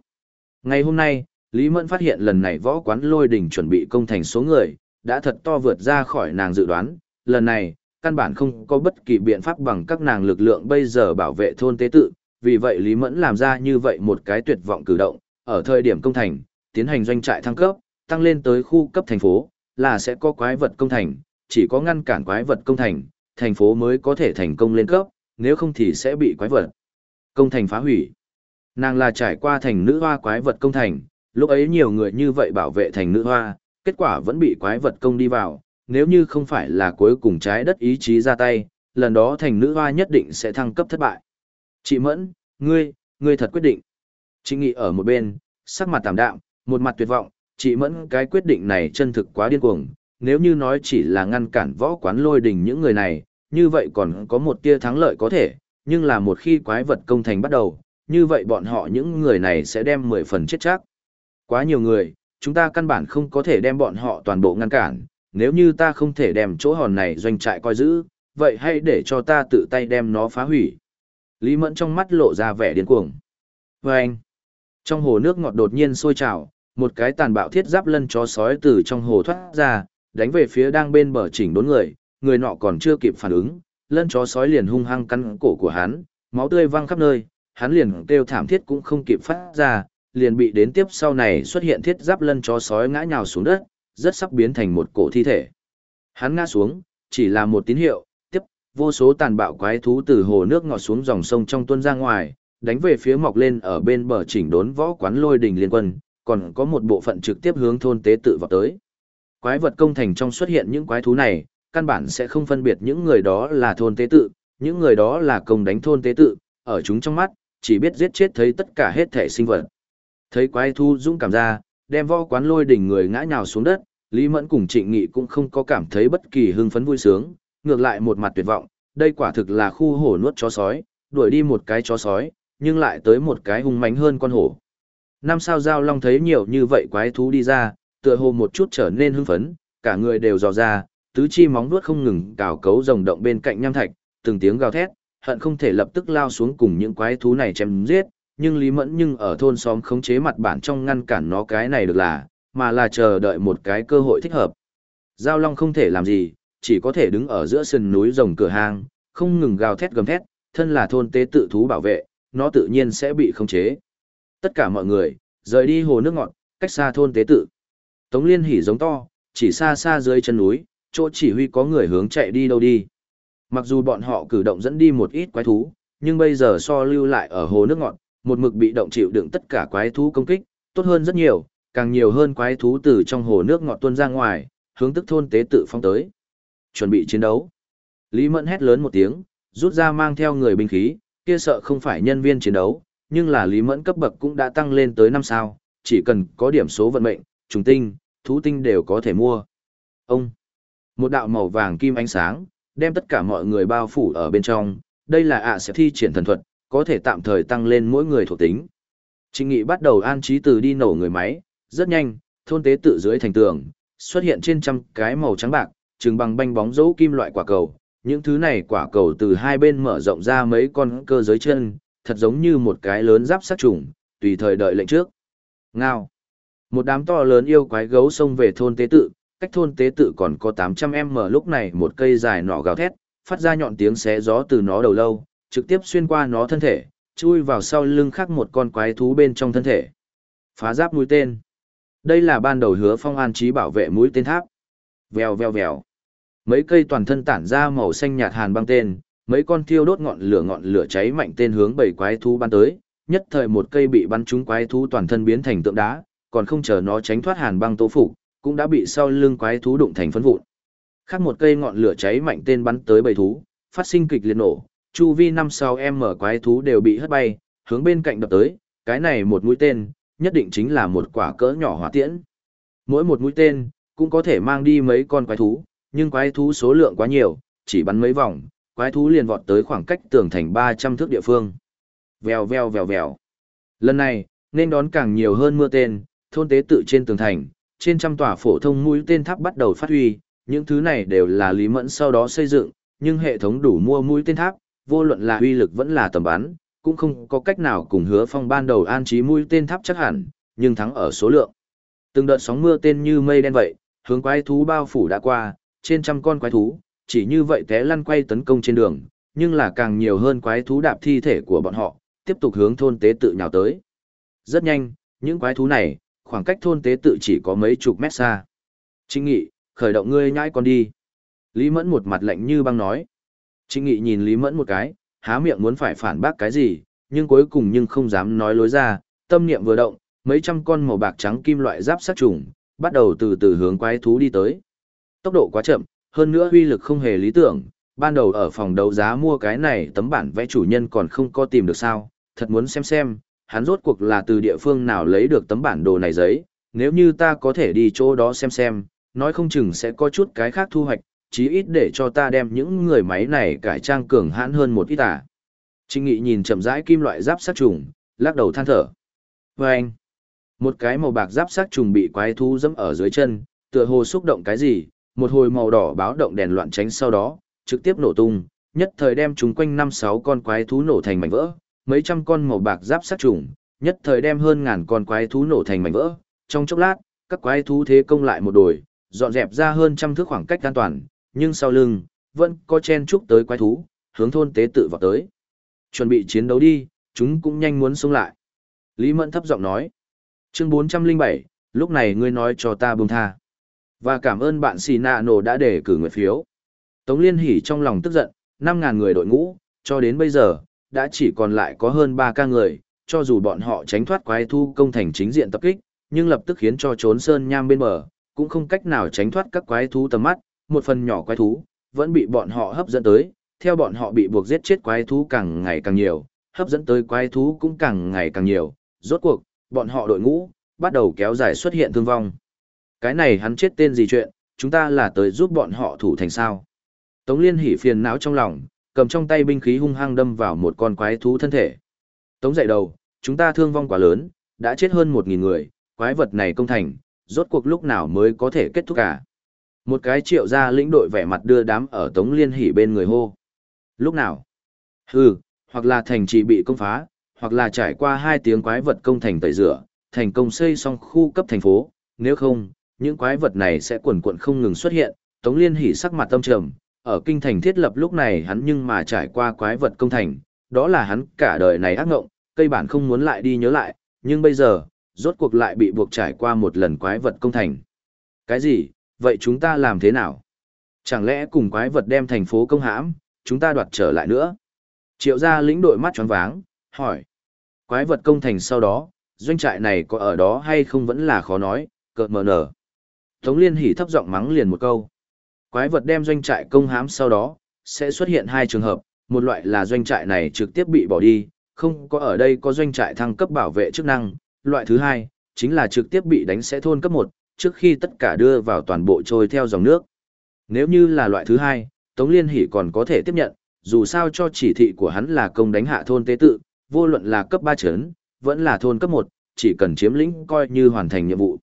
Ngày hôm nay, Lý Mẫn phát hiện lần này võ quán lôi đỉnh chuẩn bị công thành số người, đã thật to vượt ra khỏi nàng dự đoán, lần này, căn bản không có bất kỳ biện pháp bằng các nàng lực lượng bây giờ bảo vệ thôn tế tự, vì vậy Lý Mẫn làm ra như vậy một cái tuyệt vọng cử động, ở thời điểm công thành, tiến hành doanh trại thăng cấp, tăng lên tới khu cấp thành phố, là sẽ có quái vật công thành, chỉ có ngăn cản quái vật công thành, thành phố mới có thể thành công lên cấp, nếu không thì sẽ bị quái vật công thành phá hủy. Nàng là trải qua thành nữ hoa quái vật công thành, lúc ấy nhiều người như vậy bảo vệ thành nữ hoa, kết quả vẫn bị quái vật công đi vào, nếu như không phải là cuối cùng trái đất ý chí ra tay, lần đó thành nữ hoa nhất định sẽ thăng cấp thất bại. Chị Mẫn, ngươi, ngươi thật quyết định. Chị Nghị ở một bên, sắc mặt tạm đạm, một mặt tuyệt vọng, chị Mẫn cái quyết định này chân thực quá điên cuồng, nếu như nói chỉ là ngăn cản võ quán lôi đình những người này, như vậy còn có một tia thắng lợi có thể, nhưng là một khi quái vật công thành bắt đầu, như vậy bọn họ những người này sẽ đem 10 phần chết chắc. Quá nhiều người, chúng ta căn bản không có thể đem bọn họ toàn bộ ngăn cản, nếu như ta không thể đem chỗ hòn này doanh trại coi giữ, vậy hãy để cho ta tự tay đem nó phá hủy. Lý Mẫn trong mắt lộ ra vẻ điên cuồng. Và anh, trong hồ nước ngọt đột nhiên sôi trào, một cái tàn bạo thiết giáp lân chó sói từ trong hồ thoát ra, đánh về phía đang bên bờ chỉnh đốn người, người nọ còn chưa kịp phản ứng, lân chó sói liền hung hăng cắn cổ của hắn, máu tươi văng khắp nơi, hắn liền kêu thảm thiết cũng không kịp phát ra, liền bị đến tiếp sau này xuất hiện thiết giáp lân chó sói ngã nhào xuống đất, rất sắp biến thành một cổ thi thể. Hắn ngã xuống, chỉ là một tín hiệu, tiếp, vô số tàn bạo quái thú từ hồ nước ngọt xuống dòng sông trong tuôn ra ngoài, đánh về phía mọc lên ở bên bờ chỉnh đốn võ quán lôi đình liên quân, còn có một bộ phận trực tiếp hướng thôn tế tự vào tới. Quái vật công thành trong xuất hiện những quái thú này, căn bản sẽ không phân biệt những người đó là thôn tế tự, những người đó là công đánh thôn tế tự, ở chúng trong mắt, chỉ biết giết chết thấy tất cả hết thể sinh vật. Thấy quái thú dũng cảm ra, đem võ quán lôi đỉnh người ngã nhào xuống đất, Lý Mẫn cùng Trịnh Nghị cũng không có cảm thấy bất kỳ hưng phấn vui sướng, ngược lại một mặt tuyệt vọng, đây quả thực là khu hổ nuốt chó sói, đuổi đi một cái chó sói, nhưng lại tới một cái hung mãnh hơn con hổ. Năm sao giao long thấy nhiều như vậy quái thú đi ra, tựa hồ một chút trở nên hưng phấn, cả người đều dò ra, tứ chi móng vuốt không ngừng cào cấu rồng động bên cạnh nham thạch, từng tiếng gào thét, hận không thể lập tức lao xuống cùng những quái thú này chém giết, nhưng Lý Mẫn nhưng ở thôn xóm khống chế mặt bản trong ngăn cản nó cái này được là, mà là chờ đợi một cái cơ hội thích hợp. Giao Long không thể làm gì, chỉ có thể đứng ở giữa sườn núi rồng cửa hang, không ngừng gào thét gầm thét, thân là thôn tế tự thú bảo vệ, nó tự nhiên sẽ bị khống chế. Tất cả mọi người, rời đi hồ nước ngọt, cách xa thôn tế tự. Tống Liên hỉ giống to, chỉ xa xa dưới chân núi, chỗ chỉ huy có người hướng chạy đi đâu đi. Mặc dù bọn họ cử động dẫn đi một ít quái thú, nhưng bây giờ so lưu lại ở hồ nước ngọt, một mực bị động chịu đựng tất cả quái thú công kích, tốt hơn rất nhiều, càng nhiều hơn quái thú từ trong hồ nước ngọt tuôn ra ngoài, hướng tức thôn tế tự phong tới. Chuẩn bị chiến đấu. Lý Mẫn hét lớn một tiếng, rút ra mang theo người binh khí, kia sợ không phải nhân viên chiến đấu, nhưng là Lý Mẫn cấp bậc cũng đã tăng lên tới năm sao, chỉ cần có điểm số vận mệnh, trùng tinh, thú tinh đều có thể mua. Ông, một đạo màu vàng kim ánh sáng, đem tất cả mọi người bao phủ ở bên trong, đây là ạ sẽ thi triển thần thuật, có thể tạm thời tăng lên mỗi người thuộc tính. Trình nghị bắt đầu an trí từ đi nổ người máy, rất nhanh, thôn tế tự dưới thành tường, xuất hiện trên trăm cái màu trắng bạc, trừng bằng banh bóng dấu kim loại quả cầu. Những thứ này quả cầu từ hai bên mở rộng ra mấy con cơ giới chân, thật giống như một cái lớn giáp sát trùng, tùy thời đợi lệnh trước. Ngao. Một đám to lớn yêu quái gấu xông về thôn tế tự, cách thôn tế tự còn có 800m lúc này một cây dài nọ gào thét, phát ra nhọn tiếng xé gió từ nó đầu lâu, trực tiếp xuyên qua nó thân thể, chui vào sau lưng khác một con quái thú bên trong thân thể. Phá giáp mũi tên. Đây là ban đầu hứa phong an trí bảo vệ mũi tên tháp. Vèo vèo vèo. Mấy cây toàn thân tản ra màu xanh nhạt hàn băng tên, mấy con thiêu đốt ngọn lửa ngọn lửa cháy mạnh tên hướng bảy quái thú bắn tới, nhất thời một cây bị bắn trúng quái thú toàn thân biến thành tượng đá, còn không chờ nó tránh thoát hàn băng tố phục, cũng đã bị sau lưng quái thú đụng thành phấn vụn. Khác một cây ngọn lửa cháy mạnh tên bắn tới bầy thú, phát sinh kịch liệt nổ, chu vi năm sáu em mở quái thú đều bị hất bay, hướng bên cạnh đập tới, cái này một mũi tên, nhất định chính là một quả cỡ nhỏ hỏa tiễn. Mỗi một mũi tên, cũng có thể mang đi mấy con quái thú, nhưng quái thú số lượng quá nhiều, chỉ bắn mấy vòng, quái thú liền vọt tới khoảng cách tường thành 300 thước địa phương. Vèo vèo vèo vèo. Lần này, nên đón càng nhiều hơn mưa tên, thôn tế tự trên tường thành, trên trăm tòa phổ thông mũi tên tháp bắt đầu phát huy, những thứ này đều là Lý Mẫn sau đó xây dựng, nhưng hệ thống đủ mua mũi tên tháp, vô luận là uy lực vẫn là tầm bắn, cũng không có cách nào cùng hứa phong ban đầu an trí mũi tên tháp chắc hẳn, nhưng thắng ở số lượng. Từng đợt sóng mưa tên như mây đen vậy, hướng quái thú bao phủ đã qua, trên trăm con quái thú, chỉ như vậy té lăn quay tấn công trên đường, nhưng là càng nhiều hơn quái thú đạp thi thể của bọn họ, tiếp tục hướng thôn tế tự nhào tới. Rất nhanh, những quái thú này, khoảng cách thôn tế tự chỉ có mấy chục mét xa. Trịnh Nghị, khởi động ngươi nhãi con đi. Lý Mẫn một mặt lạnh như băng nói. Trịnh Nghị nhìn Lý Mẫn một cái, há miệng muốn phải phản bác cái gì, nhưng cuối cùng nhưng không dám nói lối ra, tâm niệm vừa động, mấy trăm con màu bạc trắng kim loại giáp sát trùng, bắt đầu từ từ hướng quái thú đi tới. Tốc độ quá chậm, hơn nữa uy lực không hề lý tưởng, ban đầu ở phòng đấu giá mua cái này tấm bản vẽ chủ nhân còn không có tìm được sao, thật muốn xem xem, hắn rốt cuộc là từ địa phương nào lấy được tấm bản đồ này giấy, nếu như ta có thể đi chỗ đó xem xem, nói không chừng sẽ có chút cái khác thu hoạch, chí ít để cho ta đem những người máy này cải trang cường hãn hơn một ít à. Trinh Nghị nhìn chậm rãi kim loại giáp sát trùng, lắc đầu than thở. Và anh, một cái màu bạc giáp sát trùng bị quái thú dẫm ở dưới chân, tựa hồ xúc động cái gì, một hồi màu đỏ báo động đèn loạn tránh sau đó, trực tiếp nổ tung, nhất thời đem chúng quanh năm sáu con quái thú nổ thành mảnh vỡ, mấy trăm con màu bạc giáp sát trùng, nhất thời đem hơn ngàn con quái thú nổ thành mảnh vỡ. Trong chốc lát, các quái thú thế công lại một đồi, dọn dẹp ra hơn trăm thước khoảng cách an toàn, nhưng sau lưng, vẫn có chen chúc tới quái thú, hướng thôn tế tự vào tới. Chuẩn bị chiến đấu đi, chúng cũng nhanh muốn xông lại. Lý Mẫn thấp giọng nói. Chương 407, lúc này ngươi nói cho ta buông tha. Và cảm ơn bạn Sì Nạ Nổ đã để cử nguyện phiếu. Tống Liên hỉ trong lòng tức giận, 5.000 người đội ngũ, cho đến bây giờ, đã chỉ còn lại có hơn 3 ca người, cho dù bọn họ tránh thoát quái thu công thành chính diện tập kích, nhưng lập tức khiến cho trốn sơn nham bên bờ, cũng không cách nào tránh thoát các quái thú tầm mắt, một phần nhỏ quái thú, vẫn bị bọn họ hấp dẫn tới, theo bọn họ bị buộc giết chết quái thú càng ngày càng nhiều, hấp dẫn tới quái thú cũng càng ngày càng nhiều, rốt cuộc, bọn họ đội ngũ, bắt đầu kéo dài xuất hiện thương vong. Cái này hắn chết tên gì chuyện, chúng ta là tới giúp bọn họ thủ thành sao. Tống Liên hỉ phiền não trong lòng, cầm trong tay binh khí hung hăng đâm vào một con quái thú thân thể. Tống dậy đầu, chúng ta thương vong quá lớn, đã chết hơn một nghìn người, quái vật này công thành, rốt cuộc lúc nào mới có thể kết thúc cả. Một cái triệu gia lĩnh đội vẻ mặt đưa đám ở Tống Liên hỉ bên người hô. Lúc nào? Hừ, hoặc là thành trì bị công phá, hoặc là trải qua hai tiếng quái vật công thành tẩy rửa, thành công xây xong khu cấp thành phố, nếu không, những quái vật này sẽ quần quận không ngừng xuất hiện. Tống Liên hỉ sắc mặt tâm trầm, ở kinh thành thiết lập lúc này hắn nhưng mà trải qua quái vật công thành, đó là hắn cả đời này ác ngộng, cây bản không muốn lại đi nhớ lại, nhưng bây giờ, rốt cuộc lại bị buộc trải qua một lần quái vật công thành. Cái gì, vậy chúng ta làm thế nào? Chẳng lẽ cùng quái vật đem thành phố công hãm, chúng ta đoạt trở lại nữa? Triệu gia lĩnh đội mắt tròn váng, hỏi. Quái vật công thành sau đó, doanh trại này có ở đó hay không vẫn là khó nói, cợt mờ nở. Tống Liên hỉ thấp giọng mắng liền một câu. Quái vật đem doanh trại công hãm sau đó, sẽ xuất hiện hai trường hợp, một loại là doanh trại này trực tiếp bị bỏ đi, không có ở đây có doanh trại thăng cấp bảo vệ chức năng, loại thứ hai, chính là trực tiếp bị đánh sẽ thôn cấp một, trước khi tất cả đưa vào toàn bộ trôi theo dòng nước. Nếu như là loại thứ hai, Tống Liên Hỷ còn có thể tiếp nhận, dù sao cho chỉ thị của hắn là công đánh hạ thôn tế tự, vô luận là cấp 3 chấn, vẫn là thôn cấp 1, chỉ cần chiếm lĩnh coi như hoàn thành nhiệm vụ.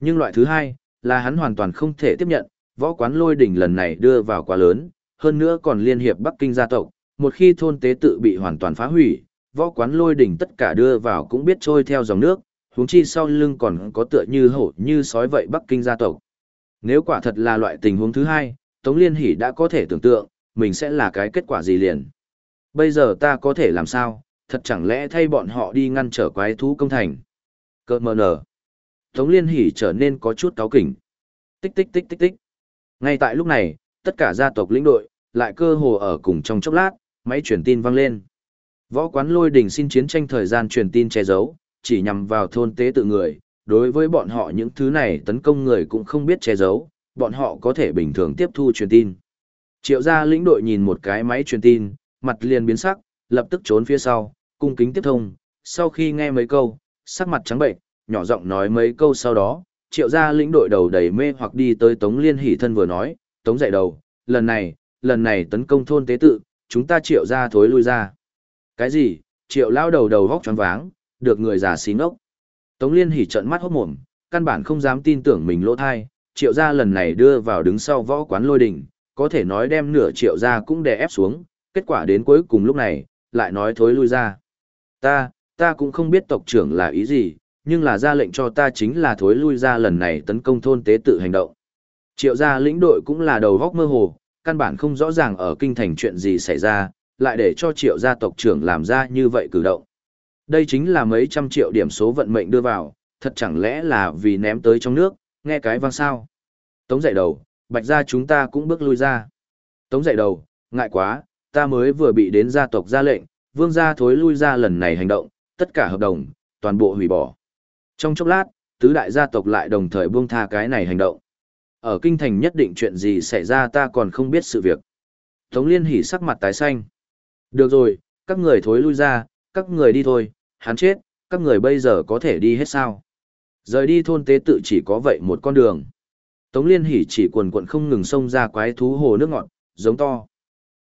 Nhưng loại thứ hai, là hắn hoàn toàn không thể tiếp nhận, võ quán lôi đỉnh lần này đưa vào quá lớn, hơn nữa còn liên hiệp Bắc Kinh gia tộc, một khi thôn tế tự bị hoàn toàn phá hủy, võ quán lôi đỉnh tất cả đưa vào cũng biết trôi theo dòng nước, huống chi sau lưng còn có tựa như hổ như sói vậy Bắc Kinh gia tộc. Nếu quả thật là loại tình huống thứ hai, Tống Liên Hỷ đã có thể tưởng tượng, mình sẽ là cái kết quả gì liền. Bây giờ ta có thể làm sao, thật chẳng lẽ thay bọn họ đi ngăn trở quái thú công thành. Cơ mờ nở. Tống Liên Hỷ trở nên có chút cáo kỉnh. Tích tích tích tích tích. Ngay tại lúc này, tất cả gia tộc lĩnh đội, lại cơ hồ ở cùng trong chốc lát, máy truyền tin vang lên. Võ quán lôi đình xin chiến tranh thời gian truyền tin che giấu, chỉ nhằm vào thôn tế tự người, đối với bọn họ những thứ này tấn công người cũng không biết che giấu, bọn họ có thể bình thường tiếp thu truyền tin. Triệu gia lĩnh đội nhìn một cái máy truyền tin, mặt liền biến sắc, lập tức trốn phía sau, cung kính tiếp thông, sau khi nghe mấy câu, sắc mặt trắng bệnh, nhỏ giọng nói mấy câu sau đó, triệu gia lĩnh đội đầu đầy mê hoặc đi tới Tống Liên Hỷ thân vừa nói, Tống dạy đầu, lần này, lần này tấn công thôn tế tự, chúng ta triệu gia thối lui ra. Cái gì, triệu lao đầu đầu vóc tròn váng, được người già xí ngốc. Tống Liên Hỷ trận mắt hốt mồm, căn bản không dám tin tưởng mình lỗ thai, triệu gia lần này đưa vào đứng sau võ quán lôi đỉnh, có thể nói đem nửa triệu gia cũng đè ép xuống, kết quả đến cuối cùng lúc này, lại nói thối lui ra. Ta, ta cũng không biết tộc trưởng là ý gì, nhưng là ra lệnh cho ta chính là thối lui ra lần này tấn công thôn tế tự hành động. Triệu gia lĩnh đội cũng là đầu góc mơ hồ, căn bản không rõ ràng ở kinh thành chuyện gì xảy ra, lại để cho triệu gia tộc trưởng làm ra như vậy cử động. Đây chính là mấy trăm triệu điểm số vận mệnh đưa vào, thật chẳng lẽ là vì ném tới trong nước, nghe cái vang sao. Tống dậy đầu, bạch gia chúng ta cũng bước lui ra. Tống dậy đầu, ngại quá, ta mới vừa bị đến gia tộc ra lệnh, vương gia thối lui ra lần này hành động, tất cả hợp đồng, toàn bộ hủy bỏ. Trong chốc lát, tứ đại gia tộc lại đồng thời buông tha cái này hành động. Ở kinh thành nhất định chuyện gì xảy ra ta còn không biết sự việc. Tống liên hỉ sắc mặt tái xanh. Được rồi, các người thối lui ra, các người đi thôi, hắn chết, các người bây giờ có thể đi hết sao. Rời đi thôn tế tự chỉ có vậy một con đường. Tống liên hỉ chỉ quần quận không ngừng xông ra quái thú hồ nước ngọt, giống to.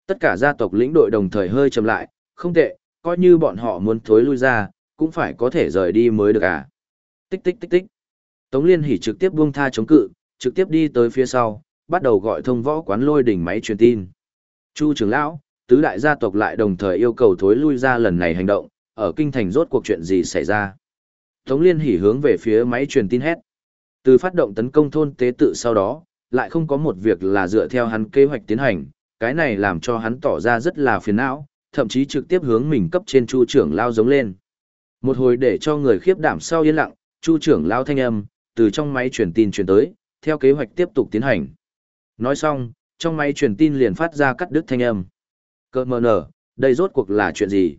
Tất cả gia tộc lĩnh đội đồng thời hơi chậm lại, không tệ, coi như bọn họ muốn thối lui ra, cũng phải có thể rời đi mới được à. Tích tích tích tích. Tống Liên Hỷ trực tiếp buông tha chống cự, trực tiếp đi tới phía sau, bắt đầu gọi thông võ quán lôi đỉnh máy truyền tin. Chu trưởng lão, tứ đại gia tộc lại đồng thời yêu cầu thối lui ra lần này hành động, ở kinh thành rốt cuộc chuyện gì xảy ra. Tống Liên Hỷ hướng về phía máy truyền tin hét. Từ phát động tấn công thôn tế tự sau đó, lại không có một việc là dựa theo hắn kế hoạch tiến hành, cái này làm cho hắn tỏ ra rất là phiền não, thậm chí trực tiếp hướng mình cấp trên chu trưởng lao giống lên. Một hồi để cho người khiếp đảm sau yên lặng, chu trưởng lao thanh âm, từ trong máy truyền tin truyền tới, theo kế hoạch tiếp tục tiến hành. Nói xong, trong máy truyền tin liền phát ra cắt đứt thanh âm. Cơ mờ nở, đây rốt cuộc là chuyện gì?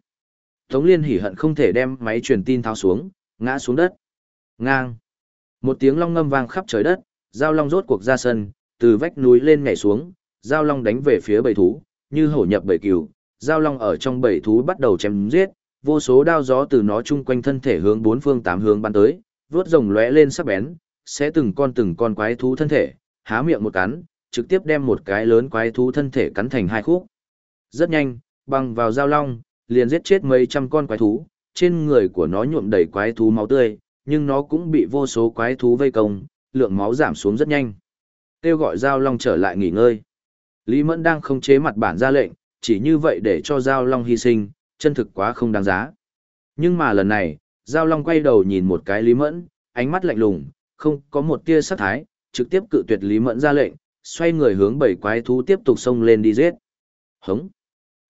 Tống liên hỉ hận không thể đem máy truyền tin tháo xuống, ngã xuống đất. Ngang. Một tiếng long ngâm vang khắp trời đất, giao long rốt cuộc ra sân, từ vách núi lên nhảy xuống, giao long đánh về phía bầy thú, như hổ nhập bầy cừu, giao long ở trong bầy thú bắt đầu chém giết, vô số đao gió từ nó chung quanh thân thể hướng bốn phương tám hướng bắn tới, vuốt rồng lóe lên sắc bén, sẽ từng con từng con quái thú thân thể, há miệng một cắn, trực tiếp đem một cái lớn quái thú thân thể cắn thành hai khúc. Rất nhanh, băng vào giao long, liền giết chết mấy trăm con quái thú, trên người của nó nhuộm đầy quái thú máu tươi, nhưng nó cũng bị vô số quái thú vây công, lượng máu giảm xuống rất nhanh. Kêu gọi giao long trở lại nghỉ ngơi. Lý Mẫn đang không chế mặt bản ra lệnh, chỉ như vậy để cho Giao Long hy sinh, chân thực quá không đáng giá. Nhưng mà lần này, Giao Long quay đầu nhìn một cái Lý Mẫn, ánh mắt lạnh lùng, không có một tia sát thái, trực tiếp cự tuyệt Lý Mẫn ra lệnh, xoay người hướng bảy quái thú tiếp tục xông lên đi giết. Hống!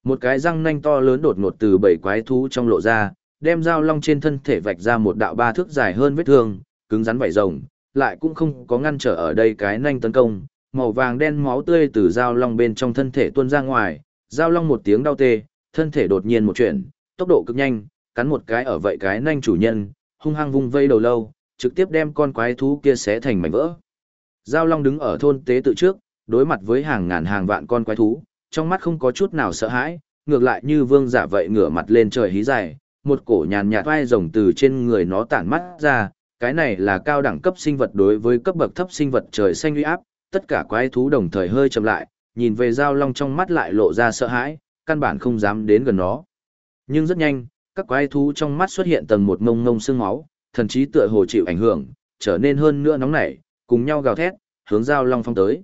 Một cái răng nanh to lớn đột ngột từ bảy quái thú trong lộ ra, đem Giao long trên thân thể vạch ra một đạo ba thước dài hơn vết thương, cứng rắn vảy rồng, lại cũng không có ngăn trở ở đây cái nanh tấn công, màu vàng đen máu tươi từ Giao long bên trong thân thể tuôn ra ngoài, Giao long một tiếng đau tê, thân thể đột nhiên một chuyển, tốc độ cực nhanh, cắn một cái ở vậy cái nanh chủ nhân, hung hăng vung vây đầu lâu, trực tiếp đem con quái thú kia xé thành mảnh vỡ. Giao Long đứng ở thôn tế tự trước, đối mặt với hàng ngàn hàng vạn con quái thú, trong mắt không có chút nào sợ hãi, ngược lại như vương giả vậy ngửa mặt lên trời hí dài, một cổ nhàn nhạt vai rồng từ trên người nó tản mắt ra, cái này là cao đẳng cấp sinh vật đối với cấp bậc thấp sinh vật trời xanh uy áp, tất cả quái thú đồng thời hơi chậm lại, nhìn về Giao Long trong mắt lại lộ ra sợ hãi, căn bản không dám đến gần nó. Nhưng rất nhanh, các quái thú trong mắt xuất hiện tầng một ngông ngông sương máu, thần trí tựa hồ chịu ảnh hưởng, trở nên hơn nữa nóng nảy, cùng nhau gào thét, hướng Giao Long phong tới.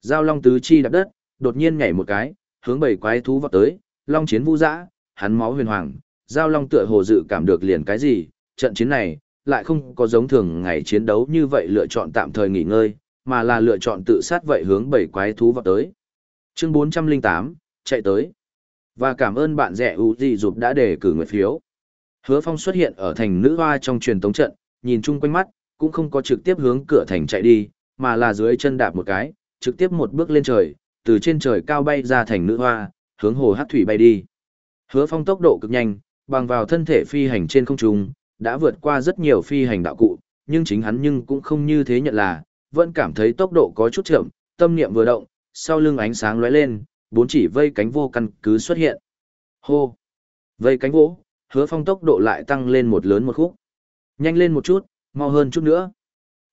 Giao Long tứ chi đạp đất, đột nhiên nhảy một cái, hướng bảy quái thú vọt tới, Long chiến vũ dã, hắn máu huyền hoàng, Giao Long tựa hồ dự cảm được liền cái gì, trận chiến này lại không có giống thường ngày chiến đấu như vậy lựa chọn tạm thời nghỉ ngơi, mà là lựa chọn tự sát vậy hướng bảy quái thú vọt tới. Chương 408, chạy tới. Và cảm ơn bạn rẻ ưu gì dục đã đề cử nguyện phiếu. Hứa Phong xuất hiện ở thành nữ hoa trong truyền tống trận, nhìn chung quanh mắt, cũng không có trực tiếp hướng cửa thành chạy đi, mà là dưới chân đạp một cái, trực tiếp một bước lên trời, từ trên trời cao bay ra thành nữ hoa, hướng hồ hát thủy bay đi. Hứa Phong tốc độ cực nhanh, bằng vào thân thể phi hành trên không trung, đã vượt qua rất nhiều phi hành đạo cụ, nhưng chính hắn nhưng cũng không như thế nhận là, vẫn cảm thấy tốc độ có chút chậm, tâm niệm vừa động, sau lưng ánh sáng lóe lên, bốn chỉ vây cánh vô căn cứ xuất hiện. Hô! Vây cánh vỗ, hứa phong tốc độ lại tăng lên một lớn một khúc. Nhanh lên một chút, mau hơn chút nữa.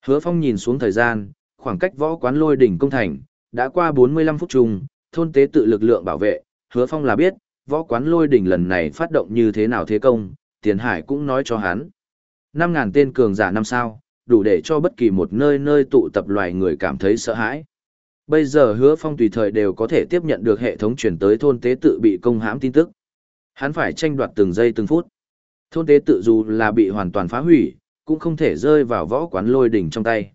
Hứa phong nhìn xuống thời gian, khoảng cách võ quán lôi đỉnh công thành, đã qua 45 phút chung, thôn tế tự lực lượng bảo vệ, hứa phong là biết, võ quán lôi đỉnh lần này phát động như thế nào thế công, tiền hải cũng nói cho hắn. 5.000 tên cường giả năm sao, đủ để cho bất kỳ một nơi nơi tụ tập loài người cảm thấy sợ hãi. Bây giờ hứa phong tùy thời đều có thể tiếp nhận được hệ thống chuyển tới thôn tế tự bị công hãm tin tức. Hắn phải tranh đoạt từng giây từng phút. Thôn tế tự dù là bị hoàn toàn phá hủy, cũng không thể rơi vào võ quán lôi đỉnh trong tay.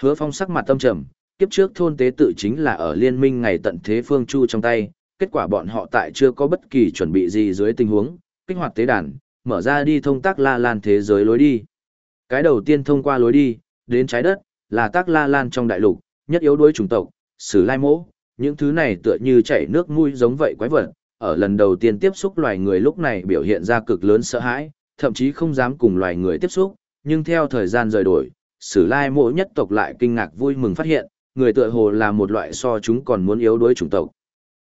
Hứa phong sắc mặt tâm trầm, kiếp trước thôn tế tự chính là ở liên minh ngày tận thế phương chu trong tay, kết quả bọn họ tại chưa có bất kỳ chuẩn bị gì dưới tình huống, kích hoạt tế đàn, mở ra đi thông tác la lan thế giới lối đi. Cái đầu tiên thông qua lối đi, đến trái đất, là tác la lan trong đại lục, nhất yếu đuối chủng tộc, sử lai mỗ, những thứ này tựa như chảy nước mũi giống vậy quái vật, ở lần đầu tiên tiếp xúc loài người lúc này biểu hiện ra cực lớn sợ hãi, thậm chí không dám cùng loài người tiếp xúc, nhưng theo thời gian rời đổi, sử lai mỗ nhất tộc lại kinh ngạc vui mừng phát hiện, người tựa hồ là một loại so chúng còn muốn yếu đuối chủng tộc.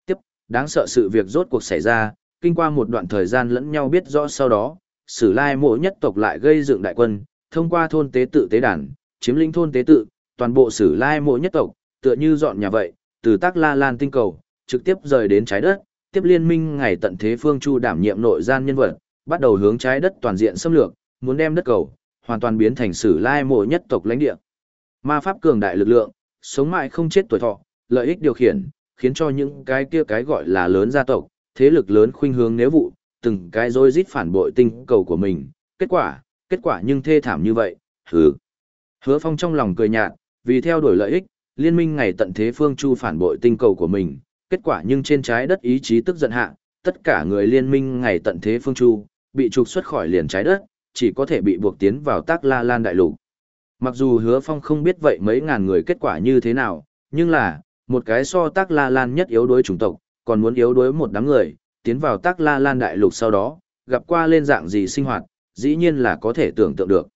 Tiếp, đáng sợ sự việc rốt cuộc xảy ra, kinh qua một đoạn thời gian lẫn nhau biết rõ sau đó, sử lai mỗ nhất tộc lại gây dựng đại quân, thông qua thôn tế tự tế đàn, chiếm lĩnh thôn tế tự, toàn bộ sử lai mộ nhất tộc, tựa như dọn nhà vậy, từ Tác La Lan tinh cầu, trực tiếp rời đến trái đất, tiếp liên minh ngày tận thế phương chu đảm nhiệm nội gian nhân vật, bắt đầu hướng trái đất toàn diện xâm lược, muốn đem đất cầu hoàn toàn biến thành sử lai mộ nhất tộc lãnh địa. Ma pháp cường đại lực lượng, sống mãi không chết tuổi thọ, lợi ích điều khiển, khiến cho những cái kia cái gọi là lớn gia tộc, thế lực lớn khuynh hướng nếu vụ, từng cái rối rít phản bội tinh cầu của mình, kết quả, kết quả nhưng thê thảm như vậy, hứ. Hứa Phong trong lòng cười nhạt, vì theo đuổi lợi ích, liên minh ngày tận thế phương chu phản bội tinh cầu của mình, kết quả nhưng trên trái đất ý chí tức giận hạ, tất cả người liên minh ngày tận thế phương chu, bị trục xuất khỏi liền trái đất, chỉ có thể bị buộc tiến vào tác la lan đại lục. Mặc dù hứa phong không biết vậy mấy ngàn người kết quả như thế nào, nhưng là, một cái so tác la lan nhất yếu đuối chủng tộc, còn muốn yếu đuối một đám người, tiến vào tác la lan đại lục sau đó, gặp qua lên dạng gì sinh hoạt, dĩ nhiên là có thể tưởng tượng được.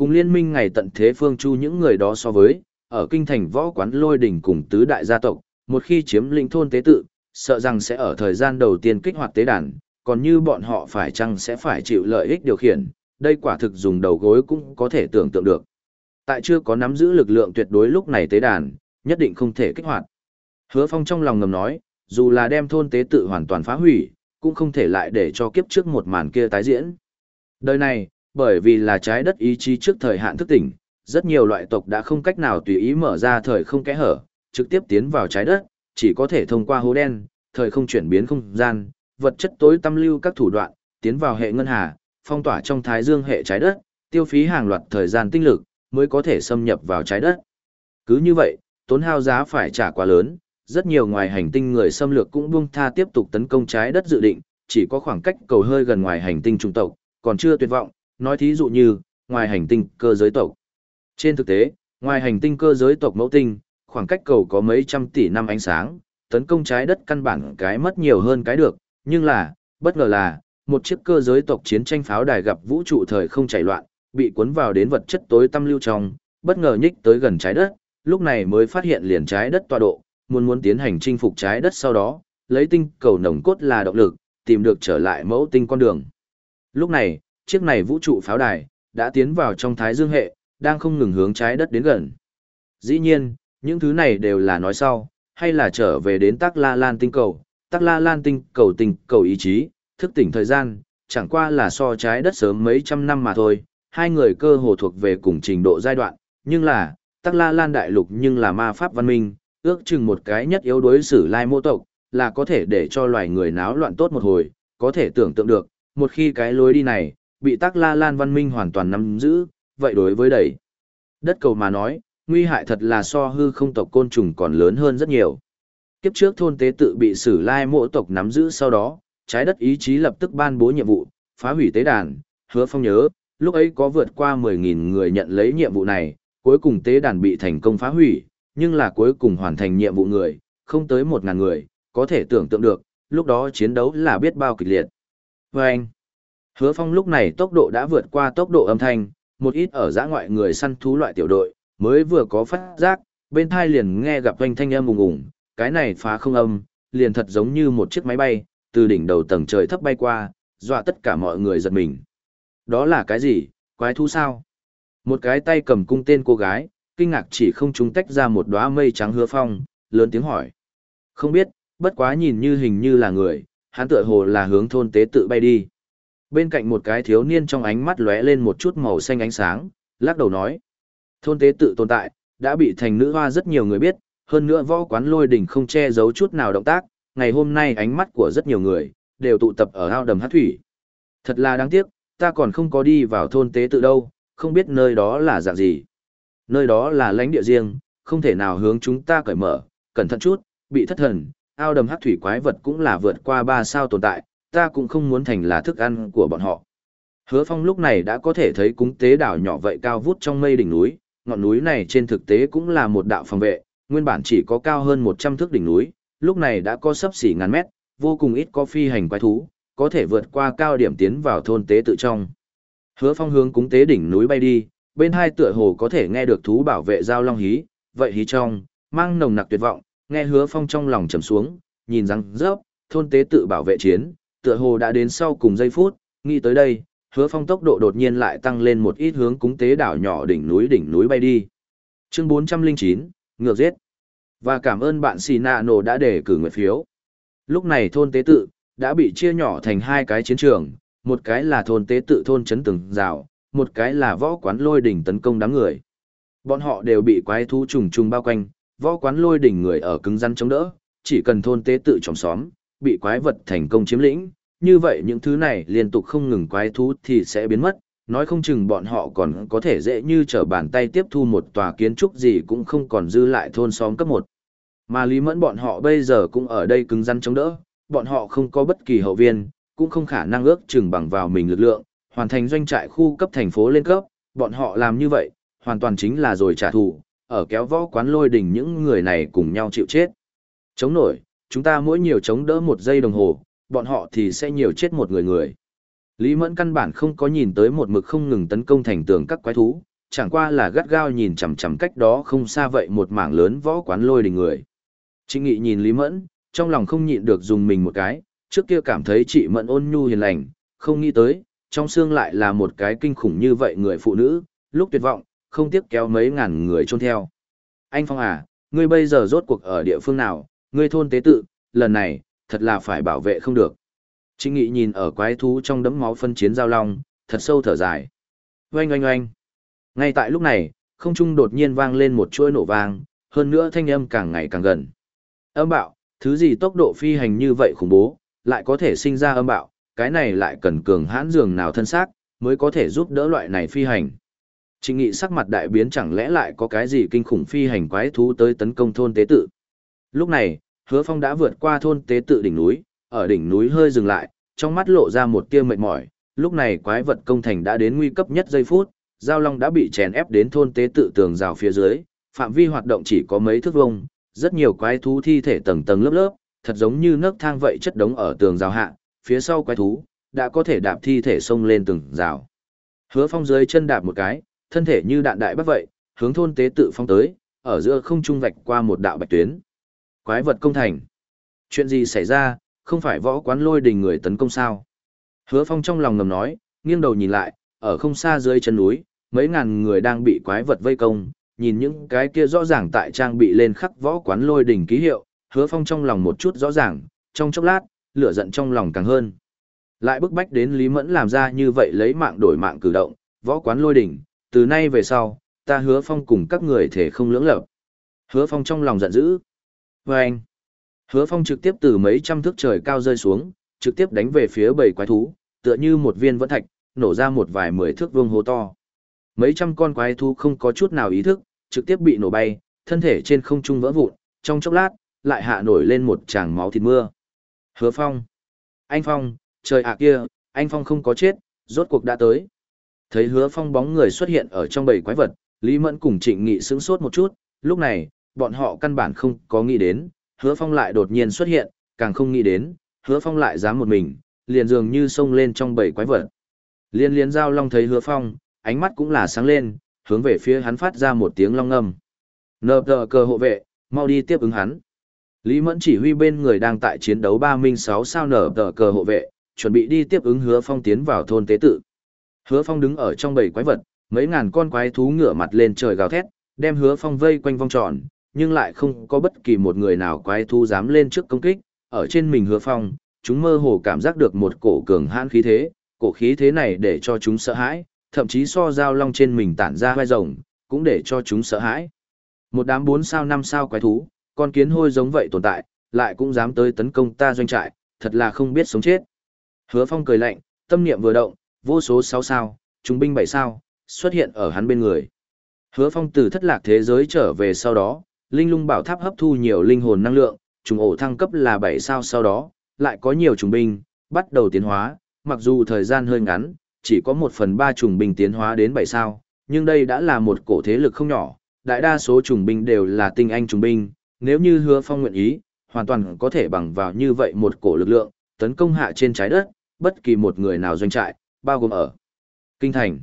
Cùng liên minh ngày tận thế phương chu những người đó so với, ở kinh thành võ quán lôi đỉnh cùng tứ đại gia tộc, một khi chiếm lĩnh thôn tế tự, sợ rằng sẽ ở thời gian đầu tiên kích hoạt tế đàn, còn như bọn họ phải chăng sẽ phải chịu lợi ích điều khiển, đây quả thực dùng đầu gối cũng có thể tưởng tượng được. Tại chưa có nắm giữ lực lượng tuyệt đối lúc này tế đàn, nhất định không thể kích hoạt. Hứa Phong trong lòng ngầm nói, dù là đem thôn tế tự hoàn toàn phá hủy, cũng không thể lại để cho kiếp trước một màn kia tái diễn. Đời này, bởi vì là trái đất ý chí trước thời hạn thức tỉnh, rất nhiều loại tộc đã không cách nào tùy ý mở ra thời không kẽ hở, trực tiếp tiến vào trái đất, chỉ có thể thông qua hố đen, thời không chuyển biến không gian, vật chất tối tâm lưu các thủ đoạn, tiến vào hệ ngân hà, phong tỏa trong thái dương hệ trái đất, tiêu phí hàng loạt thời gian tinh lực, mới có thể xâm nhập vào trái đất. Cứ như vậy, tốn hao giá phải trả quá lớn, rất nhiều ngoài hành tinh người xâm lược cũng buông tha tiếp tục tấn công trái đất dự định, chỉ có khoảng cách cầu hơi gần ngoài hành tinh trung tộc, còn chưa tuyệt vọng, nói thí dụ như, ngoài hành tinh cơ giới tộc. Trên thực tế, ngoài hành tinh cơ giới tộc mẫu tinh, khoảng cách cầu có mấy trăm tỷ năm ánh sáng, tấn công trái đất căn bản cái mất nhiều hơn cái được, nhưng là, bất ngờ là, một chiếc cơ giới tộc chiến tranh pháo đài gặp vũ trụ thời không chảy loạn, bị cuốn vào đến vật chất tối tâm lưu trong, bất ngờ nhích tới gần trái đất, lúc này mới phát hiện liền trái đất tọa độ, muốn muốn tiến hành chinh phục trái đất sau đó, lấy tinh cầu nồng cốt là động lực, tìm được trở lại mẫu tinh con đường. Lúc này, chiếc này vũ trụ pháo đài, đã tiến vào trong thái dương hệ, đang không ngừng hướng trái đất đến gần. Dĩ nhiên, những thứ này đều là nói sau, hay là trở về đến Tắc La Lan tinh cầu, Tắc La Lan tinh cầu tình cầu ý chí, thức tỉnh thời gian, chẳng qua là so trái đất sớm mấy trăm năm mà thôi, hai người cơ hồ thuộc về cùng trình độ giai đoạn, nhưng là, Tắc La Lan đại lục nhưng là ma pháp văn minh, ước chừng một cái nhất yếu đối xử lai mô tộc, là có thể để cho loài người náo loạn tốt một hồi, có thể tưởng tượng được, một khi cái lối đi này, bị Tắc La Lan văn minh hoàn toàn nắm giữ, vậy đối với đẩy. Đất cầu mà nói, nguy hại thật là so hư không tộc côn trùng còn lớn hơn rất nhiều. Kiếp trước thôn tế tự bị sử lai mộ tộc nắm giữ sau đó, trái đất ý chí lập tức ban bố nhiệm vụ, phá hủy tế đàn, hứa phong nhớ, lúc ấy có vượt qua 10.000 người nhận lấy nhiệm vụ này, cuối cùng tế đàn bị thành công phá hủy, nhưng là cuối cùng hoàn thành nhiệm vụ người, không tới 1.000 người, có thể tưởng tượng được, lúc đó chiến đấu là biết bao kịch liệt. Vâng! anh, hứa phong lúc này tốc độ đã vượt qua tốc độ âm thanh, một ít ở giã ngoại người săn thú loại tiểu đội, mới vừa có phát giác, bên thai liền nghe gặp oanh thanh âm ùng ùng, cái này phá không âm, liền thật giống như một chiếc máy bay, từ đỉnh đầu tầng trời thấp bay qua, dọa tất cả mọi người giật mình. Đó là cái gì, quái thú sao? Một cái tay cầm cung tên cô gái, kinh ngạc chỉ không chúng tách ra một đóa mây trắng hứa phong, lớn tiếng hỏi. Không biết, bất quá nhìn như hình như là người, hắn tựa hồ là hướng thôn tế tự bay đi. Bên cạnh một cái thiếu niên trong ánh mắt lóe lên một chút màu xanh ánh sáng, lắc đầu nói. Thôn tế tự tồn tại, đã bị thành nữ hoa rất nhiều người biết, hơn nữa võ quán lôi đỉnh không che giấu chút nào động tác, ngày hôm nay ánh mắt của rất nhiều người, đều tụ tập ở ao đầm hát thủy. Thật là đáng tiếc, ta còn không có đi vào thôn tế tự đâu, không biết nơi đó là dạng gì. Nơi đó là lãnh địa riêng, không thể nào hướng chúng ta cởi mở, cẩn thận chút, bị thất thần, ao đầm hát thủy quái vật cũng là vượt qua ba sao tồn tại, ta cũng không muốn thành là thức ăn của bọn họ. Hứa Phong lúc này đã có thể thấy cúng tế đảo nhỏ vậy cao vút trong mây đỉnh núi, ngọn núi này trên thực tế cũng là một đạo phòng vệ, nguyên bản chỉ có cao hơn 100 thước đỉnh núi, lúc này đã có sấp xỉ ngàn mét, vô cùng ít có phi hành quái thú, có thể vượt qua cao điểm tiến vào thôn tế tự trong. Hứa Phong hướng cúng tế đỉnh núi bay đi, bên hai tựa hồ có thể nghe được thú bảo vệ giao long hí, vậy hí trong, mang nồng nặc tuyệt vọng, nghe Hứa Phong trong lòng trầm xuống, nhìn rằng rớp, thôn tế tự bảo vệ chiến, tựa hồ đã đến sau cùng giây phút, nghĩ tới đây, hứa phong tốc độ đột nhiên lại tăng lên một ít hướng cúng tế đảo nhỏ đỉnh núi đỉnh núi bay đi. Chương 409, ngược giết. Và cảm ơn bạn Xì đã để cử nguyện phiếu. Lúc này thôn tế tự, đã bị chia nhỏ thành hai cái chiến trường, một cái là thôn tế tự thôn chấn từng rào, một cái là võ quán lôi đỉnh tấn công đám người. Bọn họ đều bị quái thú trùng trùng bao quanh, võ quán lôi đỉnh người ở cứng rắn chống đỡ, chỉ cần thôn tế tự trong xóm, bị quái vật thành công chiếm lĩnh, như vậy những thứ này liên tục không ngừng quái thú thì sẽ biến mất, nói không chừng bọn họ còn có thể dễ như trở bàn tay tiếp thu một tòa kiến trúc gì cũng không còn dư lại thôn xóm cấp một. Mà Lý Mẫn bọn họ bây giờ cũng ở đây cứng rắn chống đỡ, bọn họ không có bất kỳ hậu viên, cũng không khả năng ước chừng bằng vào mình lực lượng, hoàn thành doanh trại khu cấp thành phố lên cấp, bọn họ làm như vậy, hoàn toàn chính là rồi trả thù, ở kéo võ quán lôi đỉnh những người này cùng nhau chịu chết. Chống nổi, chúng ta mỗi nhiều chống đỡ một giây đồng hồ, bọn họ thì sẽ nhiều chết một người người. Lý Mẫn căn bản không có nhìn tới một mực không ngừng tấn công thành tường các quái thú, chẳng qua là gắt gao nhìn chằm chằm cách đó không xa vậy một mảng lớn võ quán lôi đình người. Trịnh Nghị nhìn Lý Mẫn, trong lòng không nhịn được dùng mình một cái, trước kia cảm thấy chị Mẫn ôn nhu hiền lành, không nghĩ tới, trong xương lại là một cái kinh khủng như vậy người phụ nữ, lúc tuyệt vọng, không tiếc kéo mấy ngàn người chôn theo. Anh Phong à, ngươi bây giờ rốt cuộc ở địa phương nào, ngươi thôn tế tự, lần này, thật là phải bảo vệ không được. Trịnh Nghị nhìn ở quái thú trong đấm máu phân chiến giao long, thật sâu thở dài. Oanh oanh oanh. Ngay tại lúc này, không trung đột nhiên vang lên một chuỗi nổ vang, hơn nữa thanh âm càng ngày càng gần. Âm bạo, thứ gì tốc độ phi hành như vậy khủng bố, lại có thể sinh ra âm bạo, cái này lại cần cường hãn dường nào thân xác, mới có thể giúp đỡ loại này phi hành. Trịnh nghị sắc mặt đại biến chẳng lẽ lại có cái gì kinh khủng phi hành quái thú tới tấn công thôn tế tự. Lúc này, hứa phong đã vượt qua thôn tế tự đỉnh núi, ở đỉnh núi hơi dừng lại, trong mắt lộ ra một tia mệt mỏi, lúc này quái vật công thành đã đến nguy cấp nhất giây phút, giao long đã bị chèn ép đến thôn tế tự tường rào phía dưới, phạm vi hoạt động chỉ có mấy thước vuông, rất nhiều quái thú thi thể tầng tầng lớp lớp, thật giống như nấc thang vậy chất đống ở tường rào hạ, phía sau quái thú đã có thể đạp thi thể xông lên tường rào. Hứa Phong dưới chân đạp một cái, thân thể như đạn đại bắt vậy, hướng thôn tế tự phong tới, ở giữa không trung vạch qua một đạo bạch tuyến. Quái vật công thành. Chuyện gì xảy ra, không phải võ quán lôi đình người tấn công sao? Hứa Phong trong lòng ngầm nói, nghiêng đầu nhìn lại, ở không xa dưới chân núi, mấy ngàn người đang bị quái vật vây công, nhìn những cái kia rõ ràng tại trang bị lên khắc võ quán lôi đỉnh ký hiệu, hứa phong trong lòng một chút rõ ràng, trong chốc lát, lửa giận trong lòng càng hơn. Lại bức bách đến Lý Mẫn làm ra như vậy lấy mạng đổi mạng cử động, võ quán lôi đỉnh, từ nay về sau, ta hứa phong cùng các người thể không lưỡng lập. Hứa phong trong lòng giận dữ. Và anh, hứa phong trực tiếp từ mấy trăm thước trời cao rơi xuống, trực tiếp đánh về phía bầy quái thú, tựa như một viên vẫn thạch, nổ ra một vài mười thước vuông hố to. Mấy trăm con quái thú không có chút nào ý thức, trực tiếp bị nổ bay, thân thể trên không trung vỡ vụn, trong chốc lát, lại hạ nổi lên một tràng máu thịt mưa. Hứa Phong. Anh Phong, trời ạ kia, anh Phong không có chết, rốt cuộc đã tới. Thấy hứa Phong bóng người xuất hiện ở trong bầy quái vật, Lý Mẫn cùng Trịnh Nghị sững sốt một chút, lúc này, bọn họ căn bản không có nghĩ đến, hứa Phong lại đột nhiên xuất hiện, càng không nghĩ đến, hứa Phong lại dám một mình, liền dường như xông lên trong bầy quái vật. Liên liên giao long thấy hứa Phong, ánh mắt cũng là sáng lên, hướng về phía hắn phát ra một tiếng long ngâm. Nờ tờ cờ hộ vệ, mau đi tiếp ứng hắn. Lý Mẫn chỉ huy bên người đang tại chiến đấu ba minh sáu sao nở tờ cờ hộ vệ, chuẩn bị đi tiếp ứng hứa phong tiến vào thôn tế tự. Hứa phong đứng ở trong bầy quái vật, mấy ngàn con quái thú ngửa mặt lên trời gào thét, đem hứa phong vây quanh vòng tròn, nhưng lại không có bất kỳ một người nào quái thú dám lên trước công kích, ở trên mình hứa phong, chúng mơ hồ cảm giác được một cổ cường hãn khí thế, cổ khí thế này để cho chúng sợ hãi, thậm chí so dao long trên mình tản ra vai rồng, cũng để cho chúng sợ hãi. Một đám bốn sao năm sao quái thú, con kiến hôi giống vậy tồn tại, lại cũng dám tới tấn công ta doanh trại, thật là không biết sống chết. Hứa Phong cười lạnh, tâm niệm vừa động, vô số sáu sao, trung binh bảy sao, xuất hiện ở hắn bên người. Hứa Phong từ thất lạc thế giới trở về sau đó, linh lung bảo tháp hấp thu nhiều linh hồn năng lượng, trùng ổ thăng cấp là bảy sao sau đó, lại có nhiều trùng binh, bắt đầu tiến hóa, mặc dù thời gian hơi ngắn, chỉ có một phần ba trùng binh tiến hóa đến bảy sao, nhưng đây đã là một cổ thế lực không nhỏ, đại đa số trùng binh đều là tinh anh trùng binh, nếu như hứa phong nguyện ý, hoàn toàn có thể bằng vào như vậy một cổ lực lượng, tấn công hạ trên trái đất, bất kỳ một người nào doanh trại, bao gồm ở Kinh Thành.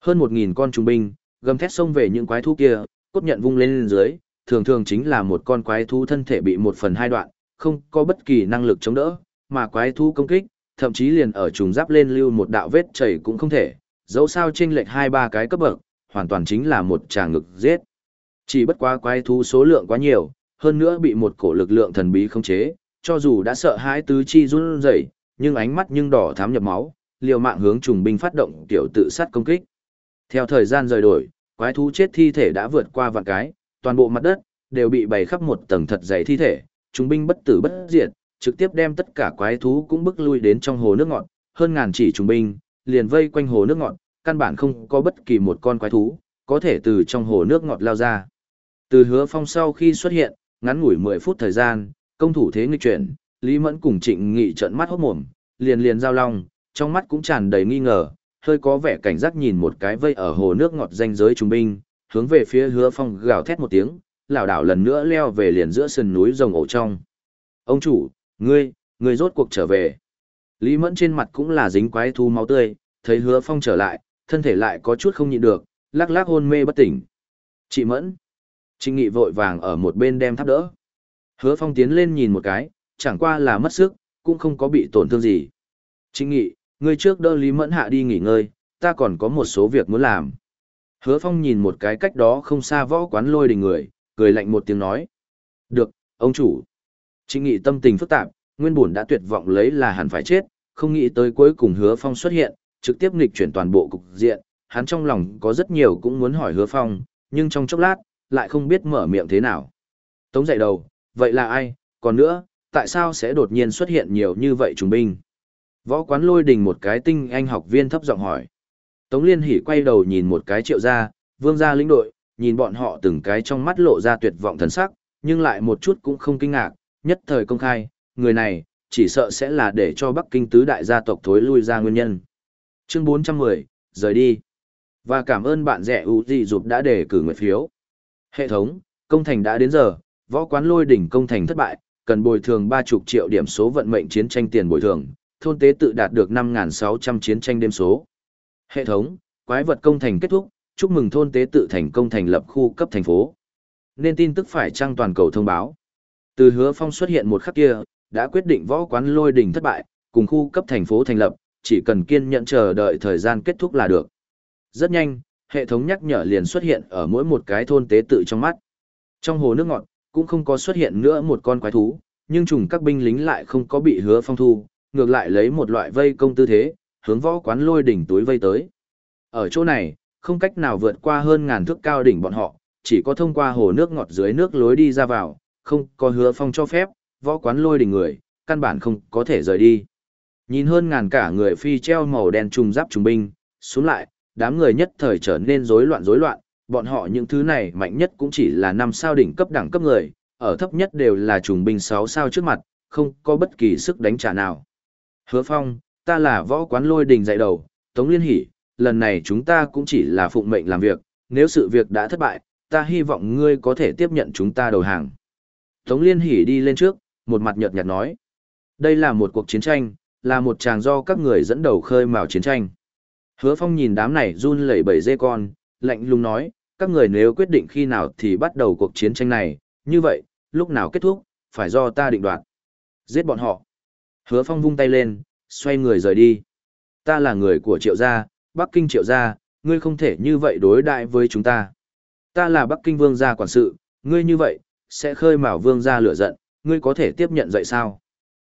Hơn một nghìn con trùng binh, gầm thét xông về những quái thú kia, cốt nhận vung lên, lên dưới, thường thường chính là một con quái thú thân thể bị một phần hai đoạn, không có bất kỳ năng lực chống đỡ, mà quái thú công kích, thậm chí liền ở trùng giáp lên lưu một đạo vết chảy cũng không thể, dẫu sao chênh lệch hai ba cái cấp bậc, hoàn toàn chính là một trà ngực giết. Chỉ bất quá quái thú số lượng quá nhiều, hơn nữa bị một cổ lực lượng thần bí khống chế, cho dù đã sợ hãi tứ chi run rẩy, nhưng ánh mắt nhưng đỏ thắm nhập máu, liều mạng hướng trùng binh phát động tiểu tự sát công kích. Theo thời gian rời đổi, quái thú chết thi thể đã vượt qua vạn cái, toàn bộ mặt đất đều bị bày khắp một tầng thật dày thi thể, chúng binh bất tử bất diệt, trực tiếp đem tất cả quái thú cũng bức lui đến trong hồ nước ngọt, hơn ngàn chỉ trùng binh, liền vây quanh hồ nước ngọt, căn bản không có bất kỳ một con quái thú, có thể từ trong hồ nước ngọt lao ra. Từ hứa phong sau khi xuất hiện, ngắn ngủi 10 phút thời gian, công thủ thế nghịch chuyển, Lý Mẫn cùng Trịnh Nghị trợn mắt hốt mồm, liền liền giao long, trong mắt cũng tràn đầy nghi ngờ, hơi có vẻ cảnh giác nhìn một cái vây ở hồ nước ngọt danh giới trung binh, hướng về phía Hứa Phong gào thét một tiếng, lảo đảo lần nữa leo về liền giữa sườn núi rồng ổ trong. "Ông chủ, ngươi, ngươi rốt cuộc trở về." Lý Mẫn trên mặt cũng là dính quái thu máu tươi, thấy Hứa Phong trở lại, thân thể lại có chút không nhịn được, lắc lắc hôn mê bất tỉnh. "Chị Mẫn." Trịnh Nghị vội vàng ở một bên đem tháp đỡ. Hứa Phong tiến lên nhìn một cái, chẳng qua là mất sức, cũng không có bị tổn thương gì. Trịnh Nghị, ngươi trước đỡ Lý Mẫn Hạ đi nghỉ ngơi, ta còn có một số việc muốn làm. Hứa Phong nhìn một cái cách đó không xa võ quán lôi đình người, cười lạnh một tiếng nói. Được, ông chủ. Trịnh Nghị tâm tình phức tạp, nguyên bổn đã tuyệt vọng lấy là hẳn phải chết, không nghĩ tới cuối cùng Hứa Phong xuất hiện, trực tiếp nghịch chuyển toàn bộ cục diện, hắn trong lòng có rất nhiều cũng muốn hỏi Hứa Phong, nhưng trong chốc lát, lại không biết mở miệng thế nào. Tống dậy đầu, vậy là ai, còn nữa, tại sao sẽ đột nhiên xuất hiện nhiều như vậy trùng binh? Võ quán lôi đình một cái tinh anh học viên thấp giọng hỏi. Tống Liên Hỷ quay đầu nhìn một cái triệu gia, vương gia lĩnh đội, nhìn bọn họ từng cái trong mắt lộ ra tuyệt vọng thần sắc, nhưng lại một chút cũng không kinh ngạc, nhất thời công khai, người này, chỉ sợ sẽ là để cho Bắc Kinh tứ đại gia tộc thối lui ra nguyên nhân. Chương 410, rời đi. Và cảm ơn bạn rẻ ưu gì dục đã đề cử nguyện phiếu. Hệ thống, công thành đã đến giờ, võ quán lôi đỉnh công thành thất bại, cần bồi thường 30 triệu điểm số vận mệnh chiến tranh tiền bồi thường, thôn tế tự đạt được 5.600 chiến tranh đêm số. Hệ thống, quái vật công thành kết thúc, chúc mừng thôn tế tự thành công thành lập khu cấp thành phố. Nên tin tức phải trang toàn cầu thông báo. Từ hứa phong xuất hiện một khắc kia, đã quyết định võ quán lôi đỉnh thất bại, cùng khu cấp thành phố thành lập, chỉ cần kiên nhẫn chờ đợi thời gian kết thúc là được. Rất nhanh, hệ thống nhắc nhở liền xuất hiện ở mỗi một cái thôn tế tự trong mắt. Trong hồ nước ngọt, cũng không có xuất hiện nữa một con quái thú, nhưng trùng các binh lính lại không có bị hứa phong thu, ngược lại lấy một loại vây công tư thế, hướng võ quán lôi đỉnh túi vây tới. Ở chỗ này, không cách nào vượt qua hơn ngàn thước cao đỉnh bọn họ, chỉ có thông qua hồ nước ngọt dưới nước lối đi ra vào, không có hứa phong cho phép, võ quán lôi đỉnh người, căn bản không có thể rời đi. Nhìn hơn ngàn cả người phi treo màu đen trùng giáp trùng binh, xuống lại, đám người nhất thời trở nên rối loạn rối loạn, bọn họ những thứ này mạnh nhất cũng chỉ là năm sao đỉnh cấp đẳng cấp người, ở thấp nhất đều là trùng binh 6 sao trước mặt, không có bất kỳ sức đánh trả nào. Hứa Phong, ta là võ quán lôi đình dạy đầu, Tống Liên Hỷ, lần này chúng ta cũng chỉ là phụng mệnh làm việc, nếu sự việc đã thất bại, ta hy vọng ngươi có thể tiếp nhận chúng ta đầu hàng. Tống Liên Hỷ đi lên trước, một mặt nhợt nhạt nói. Đây là một cuộc chiến tranh, là một chàng do các người dẫn đầu khơi mào chiến tranh. Hứa Phong nhìn đám này run lẩy bẩy dê con, lạnh lùng nói, các người nếu quyết định khi nào thì bắt đầu cuộc chiến tranh này, như vậy, lúc nào kết thúc, phải do ta định đoạt. Giết bọn họ. Hứa Phong vung tay lên, xoay người rời đi. Ta là người của triệu gia, Bắc Kinh triệu gia, ngươi không thể như vậy đối đại với chúng ta. Ta là Bắc Kinh vương gia quản sự, ngươi như vậy, sẽ khơi mào vương gia lửa giận, ngươi có thể tiếp nhận dậy sao?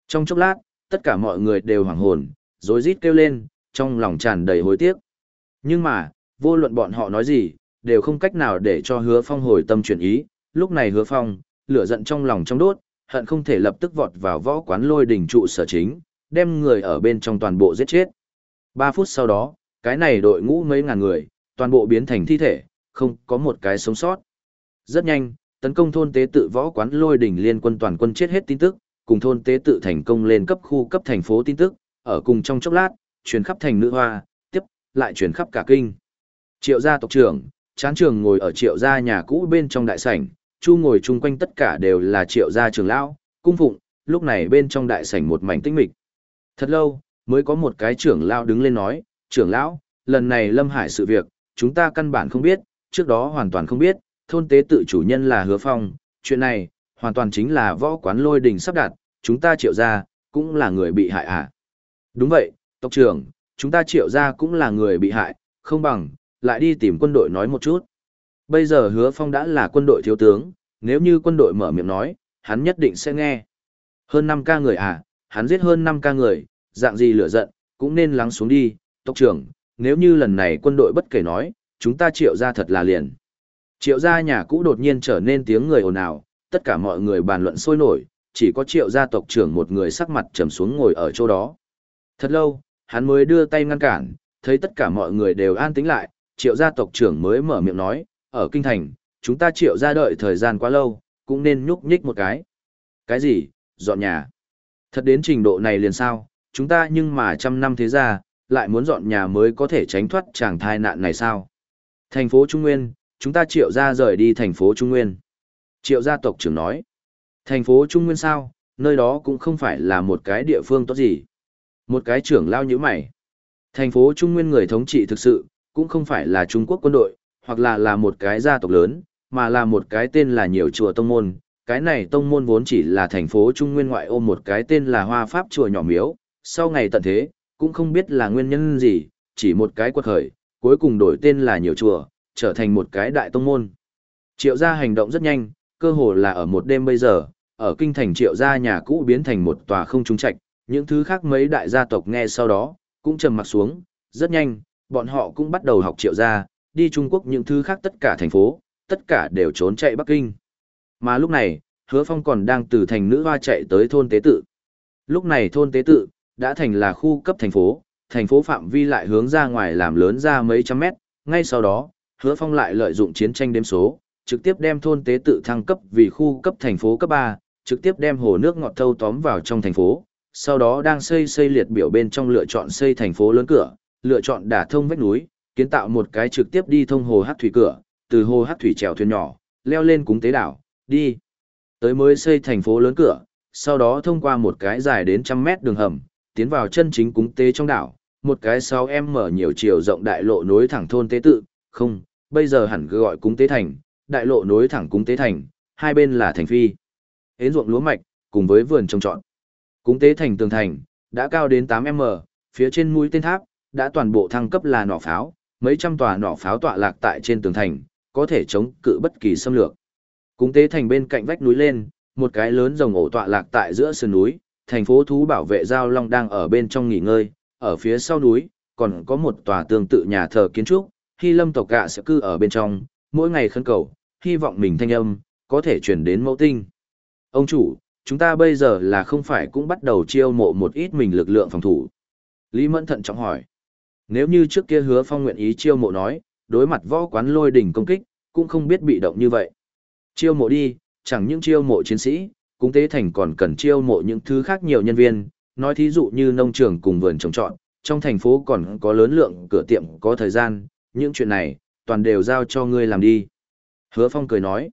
Trong chốc lát, tất cả mọi người đều hoảng hồn, rối rít kêu lên, trong lòng tràn đầy hối tiếc. Nhưng mà, vô luận bọn họ nói gì, đều không cách nào để cho hứa phong hồi tâm chuyển ý, lúc này hứa phong, lửa giận trong lòng trong đốt, hận không thể lập tức vọt vào võ quán lôi đỉnh trụ sở chính, đem người ở bên trong toàn bộ giết chết. Ba phút sau đó, cái này đội ngũ mấy ngàn người, toàn bộ biến thành thi thể, không có một cái sống sót. Rất nhanh, tấn công thôn tế tự võ quán lôi đỉnh liên quân toàn quân chết hết tin tức, cùng thôn tế tự thành công lên cấp khu cấp thành phố tin tức, ở cùng trong chốc lát, truyền khắp thành nữ hoa, tiếp, lại truyền khắp cả kinh. Triệu gia tộc trưởng, chán trường ngồi ở triệu gia nhà cũ bên trong đại sảnh, chu ngồi chung quanh tất cả đều là triệu gia trưởng lão, cung phụng, lúc này bên trong đại sảnh một mảnh tĩnh mịch. Thật lâu, mới có một cái trưởng lão đứng lên nói, trưởng lão, lần này Lâm Hải sự việc, chúng ta căn bản không biết, trước đó hoàn toàn không biết, thôn tế tự chủ nhân là hứa phong, chuyện này, hoàn toàn chính là võ quán lôi đình sắp đặt, chúng ta triệu gia, cũng là người bị hại à. Đúng vậy, tộc trưởng, chúng ta triệu gia cũng là người bị hại, không bằng, lại đi tìm quân đội nói một chút. Bây giờ hứa phong đã là quân đội thiếu tướng, nếu như quân đội mở miệng nói, hắn nhất định sẽ nghe. Hơn 5 ca người à, hắn giết hơn 5 ca người, dạng gì lửa giận, cũng nên lắng xuống đi, tộc trưởng, nếu như lần này quân đội bất kể nói, chúng ta triệu ra thật là liền. Triệu gia nhà cũ đột nhiên trở nên tiếng người ồn ào, tất cả mọi người bàn luận sôi nổi, chỉ có triệu gia tộc trưởng một người sắc mặt trầm xuống ngồi ở chỗ đó. Thật lâu, hắn mới đưa tay ngăn cản, thấy tất cả mọi người đều an tĩnh lại, triệu gia tộc trưởng mới mở miệng nói, ở kinh thành, chúng ta triệu gia đợi thời gian quá lâu, cũng nên nhúc nhích một cái. Cái gì, dọn nhà. Thật đến trình độ này liền sao, chúng ta nhưng mà trăm năm thế ra, lại muốn dọn nhà mới có thể tránh thoát chàng thai nạn này sao. Thành phố Trung Nguyên, chúng ta triệu gia rời đi thành phố Trung Nguyên. Triệu gia tộc trưởng nói, thành phố Trung Nguyên sao, nơi đó cũng không phải là một cái địa phương tốt gì. Một cái trưởng lao như mày. Thành phố Trung Nguyên người thống trị thực sự, cũng không phải là Trung Quốc quân đội, hoặc là là một cái gia tộc lớn, mà là một cái tên là nhiều chùa tông môn. Cái này tông môn vốn chỉ là thành phố Trung Nguyên ngoại ô một cái tên là Hoa Pháp chùa nhỏ miếu, sau ngày tận thế, cũng không biết là nguyên nhân gì, chỉ một cái quật khởi, cuối cùng đổi tên là nhiều chùa, trở thành một cái đại tông môn. Triệu gia hành động rất nhanh, cơ hồ là ở một đêm bây giờ, ở kinh thành triệu gia nhà cũ biến thành một tòa không trung trạch, những thứ khác mấy đại gia tộc nghe sau đó, cũng trầm mặt xuống, rất nhanh, bọn họ cũng bắt đầu học triệu gia, đi Trung Quốc những thứ khác tất cả thành phố, tất cả đều trốn chạy Bắc Kinh. Mà lúc này, hứa phong còn đang từ thành nữ hoa chạy tới thôn tế tự. Lúc này thôn tế tự, đã thành là khu cấp thành phố, thành phố phạm vi lại hướng ra ngoài làm lớn ra mấy trăm mét, ngay sau đó, hứa phong lại lợi dụng chiến tranh đếm số, trực tiếp đem thôn tế tự thăng cấp vì khu cấp thành phố cấp 3, trực tiếp đem hồ nước ngọt thâu tóm vào trong thành phố, sau đó đang xây xây liệt biểu bên trong lựa chọn xây thành phố lớn cửa, lựa chọn đả thông vách núi, kiến tạo một cái trực tiếp đi thông hồ hát thủy cửa, từ hồ hát thủy trèo thuyền nhỏ, leo lên cúng tế đảo, đi. Tới mới xây thành phố lớn cửa, sau đó thông qua một cái dài đến trăm mét đường hầm, tiến vào chân chính cúng tế trong đảo, một cái 6 em mở nhiều chiều rộng đại lộ nối thẳng thôn tế tự, không, bây giờ hẳn cứ gọi cúng tế thành, đại lộ nối thẳng cúng tế thành, hai bên là thành phi. Hến ruộng lúa mạch, cùng với vườn trồng trọt. Cúng tế thành tường thành, đã cao đến 8m, phía trên mũi tên tháp, đã toàn bộ thăng cấp là nỏ pháo, mấy trăm tòa nỏ pháo tọa lạc tại trên tường thành, có thể chống cự bất kỳ xâm lược. Cúng tế thành bên cạnh vách núi lên, một cái lớn rồng ổ tọa lạc tại giữa sườn núi, thành phố thú bảo vệ giao long đang ở bên trong nghỉ ngơi, ở phía sau núi, còn có một tòa tương tự nhà thờ kiến trúc, Hy Lâm tộc gạ sẽ cư ở bên trong, mỗi ngày khấn cầu, hy vọng mình thanh âm, có thể truyền đến mẫu tinh. Ông chủ, chúng ta bây giờ là không phải cũng bắt đầu chiêu mộ một ít mình lực lượng phòng thủ. Lý Mẫn thận trọng hỏi. Nếu như trước kia hứa phong nguyện ý chiêu mộ nói, đối mặt võ quán lôi đỉnh công kích, cũng không biết bị động như vậy. Chiêu mộ đi, chẳng những chiêu mộ chiến sĩ, cũng tế thành còn cần chiêu mộ những thứ khác nhiều nhân viên, nói thí dụ như nông trường cùng vườn trồng trọt, trong thành phố còn có lớn lượng cửa tiệm có thời gian, những chuyện này, toàn đều giao cho ngươi làm đi. Hứa Phong cười nói.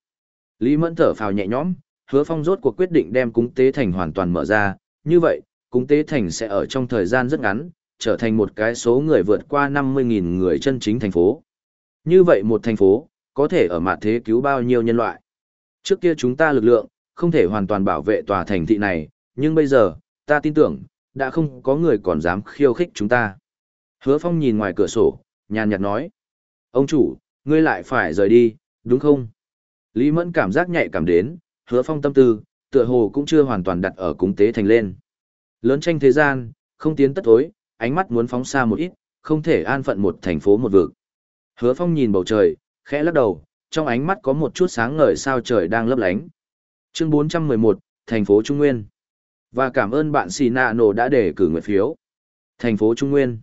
Lý Mẫn thở phào nhẹ nhõm, Hứa Phong rốt cuộc quyết định đem cúng tế thành hoàn toàn mở ra, như vậy, cúng tế thành sẽ ở trong thời gian rất ngắn, trở thành một cái số người vượt qua 50.000 người chân chính thành phố. Như vậy một thành phố, có thể ở mặt thế cứu bao nhiêu nhân loại. Trước kia chúng ta lực lượng, không thể hoàn toàn bảo vệ tòa thành thị này, nhưng bây giờ, ta tin tưởng, đã không có người còn dám khiêu khích chúng ta. Hứa Phong nhìn ngoài cửa sổ, nhàn nhạt nói. Ông chủ, ngươi lại phải rời đi, đúng không? Lý Mẫn cảm giác nhạy cảm đến, hứa phong tâm tư, tựa hồ cũng chưa hoàn toàn đặt ở cúng tế thành lên. Lớn tranh thế gian, không tiến tất tối, ánh mắt muốn phóng xa một ít, không thể an phận một thành phố một vực. Hứa phong nhìn bầu trời, khẽ lắc đầu, trong ánh mắt có một chút sáng ngời sao trời đang lấp lánh. Chương 411, thành phố Trung Nguyên. Và cảm ơn bạn sì Nạ Nổ đã để cử nguyện phiếu. Thành phố Trung Nguyên.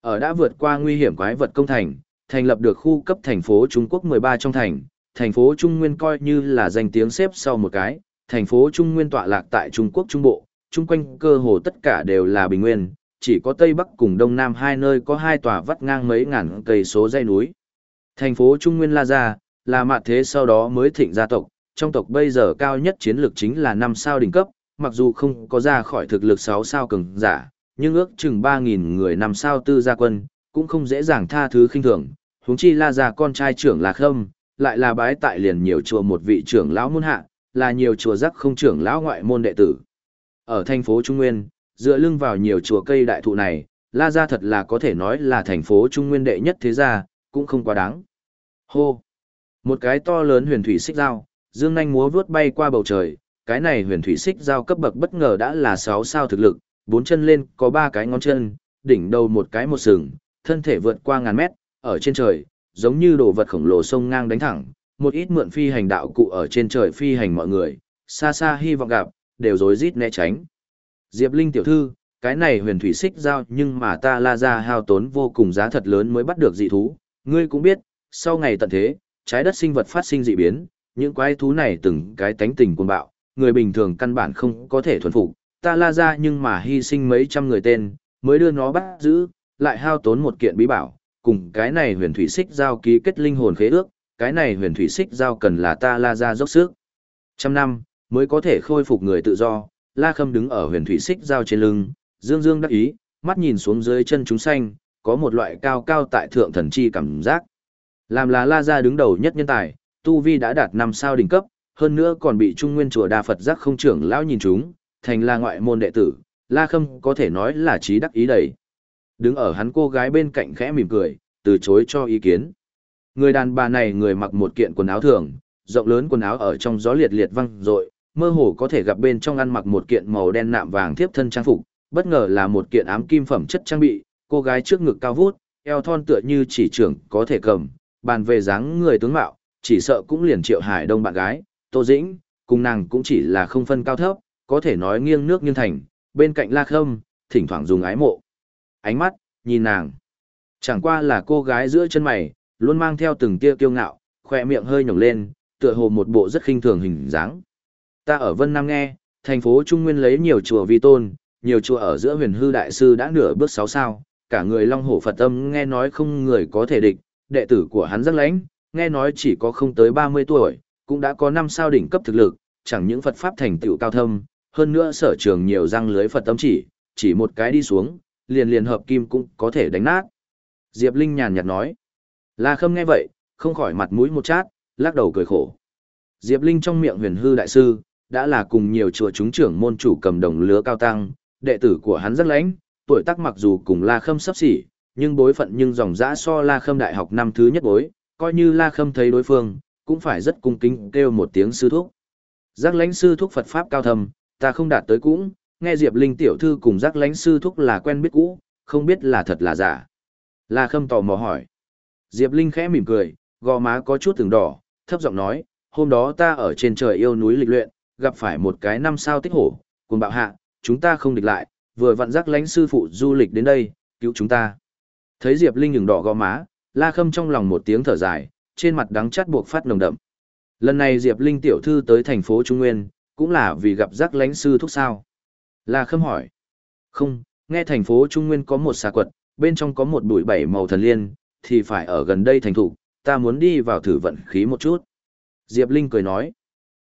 Ở đã vượt qua nguy hiểm quái vật công thành, thành lập được khu cấp thành phố Trung Quốc 13 trong thành, thành phố Trung Nguyên coi như là danh tiếng xếp sau một cái, thành phố Trung Nguyên tọa lạc tại Trung Quốc Trung Bộ, chung quanh cơ hồ tất cả đều là bình nguyên, chỉ có Tây Bắc cùng Đông Nam hai nơi có hai tòa vắt ngang mấy ngàn cây số dãy núi. Thành phố Trung Nguyên La Gia, là mạn thế sau đó mới thịnh gia tộc, trong tộc bây giờ cao nhất chiến lược chính là 5 sao đỉnh cấp, mặc dù không có ra khỏi thực lực 6 sao cường giả, nhưng ước chừng 3.000 người 5 sao tư gia quân, cũng không dễ dàng tha thứ khinh thường, huống chi La Gia con trai trưởng là Khâm, lại là bái tại liền nhiều chùa một vị trưởng lão môn hạ, là nhiều chùa rắc không trưởng lão ngoại môn đệ tử. Ở thành phố Trung Nguyên, dựa lưng vào nhiều chùa cây đại thụ này, La Gia thật là có thể nói là thành phố Trung Nguyên đệ nhất thế gia, cũng không quá đáng. Hô! Một cái to lớn huyền thủy xích dao, dương nhanh múa vuốt bay qua bầu trời, cái này huyền thủy xích Giao cấp bậc bất ngờ đã là 6 sao thực lực, bốn chân lên có ba cái ngón chân, đỉnh đầu một cái một sừng, thân thể vượt qua ngàn mét, ở trên trời, giống như đồ vật khổng lồ sông ngang đánh thẳng, một ít mượn phi hành đạo cụ ở trên trời phi hành mọi người, xa xa hy vọng gặp, đều rối rít né tránh. Diệp Linh tiểu thư, cái này huyền thủy xích giao nhưng mà ta la ra hao tốn vô cùng giá thật lớn mới bắt được dị thú, ngươi cũng biết, sau ngày tận thế, trái đất sinh vật phát sinh dị biến, những quái thú này từng cái tánh tình cuồng bạo, người bình thường căn bản không có thể thuần phục, ta la ra nhưng mà hy sinh mấy trăm người tên, mới đưa nó bắt giữ, lại hao tốn một kiện bí bảo, cùng cái này huyền thủy xích giao ký kết linh hồn khế ước, cái này huyền thủy xích giao cần là ta la ra dốc sức. Trăm năm, mới có thể khôi phục người tự do, la khâm đứng ở huyền thủy xích giao trên lưng, dương dương đắc ý, mắt nhìn xuống dưới chân chúng xanh, có một loại cao cao tại thượng thần chi cảm giác. Làm là la ra đứng đầu nhất nhân tài, tu vi đã đạt năm sao đỉnh cấp, hơn nữa còn bị trung nguyên chùa đa Phật giác không trưởng lão nhìn chúng, thành là ngoại môn đệ tử, la khâm có thể nói là trí đắc ý đầy. Đứng ở hắn cô gái bên cạnh khẽ mỉm cười, từ chối cho ý kiến. Người đàn bà này người mặc một kiện quần áo thường, rộng lớn quần áo ở trong gió liệt liệt văng rội, mơ hồ có thể gặp bên trong ăn mặc một kiện màu đen nạm vàng thiếp thân trang phục, bất ngờ là một kiện ám kim phẩm chất trang bị, cô gái trước ngực cao vút, eo thon tựa như chỉ trưởng có thể cầm, bàn về dáng người tướng mạo, chỉ sợ cũng liền triệu hải đông bạn gái, Tô Dĩnh, cùng nàng cũng chỉ là không phân cao thấp, có thể nói nghiêng nước nghiêng thành, bên cạnh La Khâm, thỉnh thoảng dùng ái mộ. Ánh mắt, nhìn nàng. Chẳng qua là cô gái giữa chân mày, luôn mang theo từng tia kiêu ngạo, khoe miệng hơi nhổng lên, tựa hồ một bộ rất khinh thường hình dáng. Ta ở Vân Nam nghe, thành phố Trung Nguyên lấy nhiều chùa vi tôn, nhiều chùa ở giữa huyền hư đại sư đã nửa bước sáu sao, cả người long hổ Phật tâm nghe nói không người có thể địch, đệ tử của hắn rất lãnh, nghe nói chỉ có không tới 30 tuổi, cũng đã có năm sao đỉnh cấp thực lực, chẳng những Phật Pháp thành tựu cao thâm, hơn nữa sở trường nhiều răng lưới Phật tâm chỉ, chỉ một cái đi xuống, liền liền hợp kim cũng có thể đánh nát. Diệp Linh nhàn nhạt nói. La Khâm nghe vậy, không khỏi mặt mũi một chát, lắc đầu cười khổ. Diệp Linh trong miệng huyền hư đại sư, đã là cùng nhiều chùa chúng trưởng môn chủ cầm đồng lứa cao tăng, đệ tử của hắn rất lãnh, tuổi tác mặc dù cùng La Khâm sắp xỉ, nhưng bối phận nhưng dòng dã so La Khâm đại học năm thứ nhất bối, coi như La Khâm thấy đối phương, cũng phải rất cung kính kêu một tiếng sư thúc. Giác lãnh sư thúc Phật Pháp cao thầm, ta không đạt tới cũng, nghe Diệp Linh tiểu thư cùng giác lãnh sư thúc là quen biết cũ, không biết là thật là giả. La Khâm tò mò hỏi. Diệp Linh khẽ mỉm cười, gò má có chút từng đỏ, thấp giọng nói, hôm đó ta ở trên trời yêu núi lịch luyện, gặp phải một cái năm sao tích hổ, cùng bạo hạ, chúng ta không địch lại, vừa vặn giác lãnh sư phụ du lịch đến đây, cứu chúng ta. Thấy Diệp Linh ngừng đỏ gò má, La Khâm trong lòng một tiếng thở dài, trên mặt đắng chát buộc phát nồng đậm. Lần này Diệp Linh tiểu thư tới thành phố Trung Nguyên, cũng là vì gặp giác lãnh sư thúc sao. La Khâm hỏi. Không, nghe thành phố Trung Nguyên có một xà quật, bên trong có một bụi bảy màu thần liên, thì phải ở gần đây thành thủ, ta muốn đi vào thử vận khí một chút. Diệp Linh cười nói.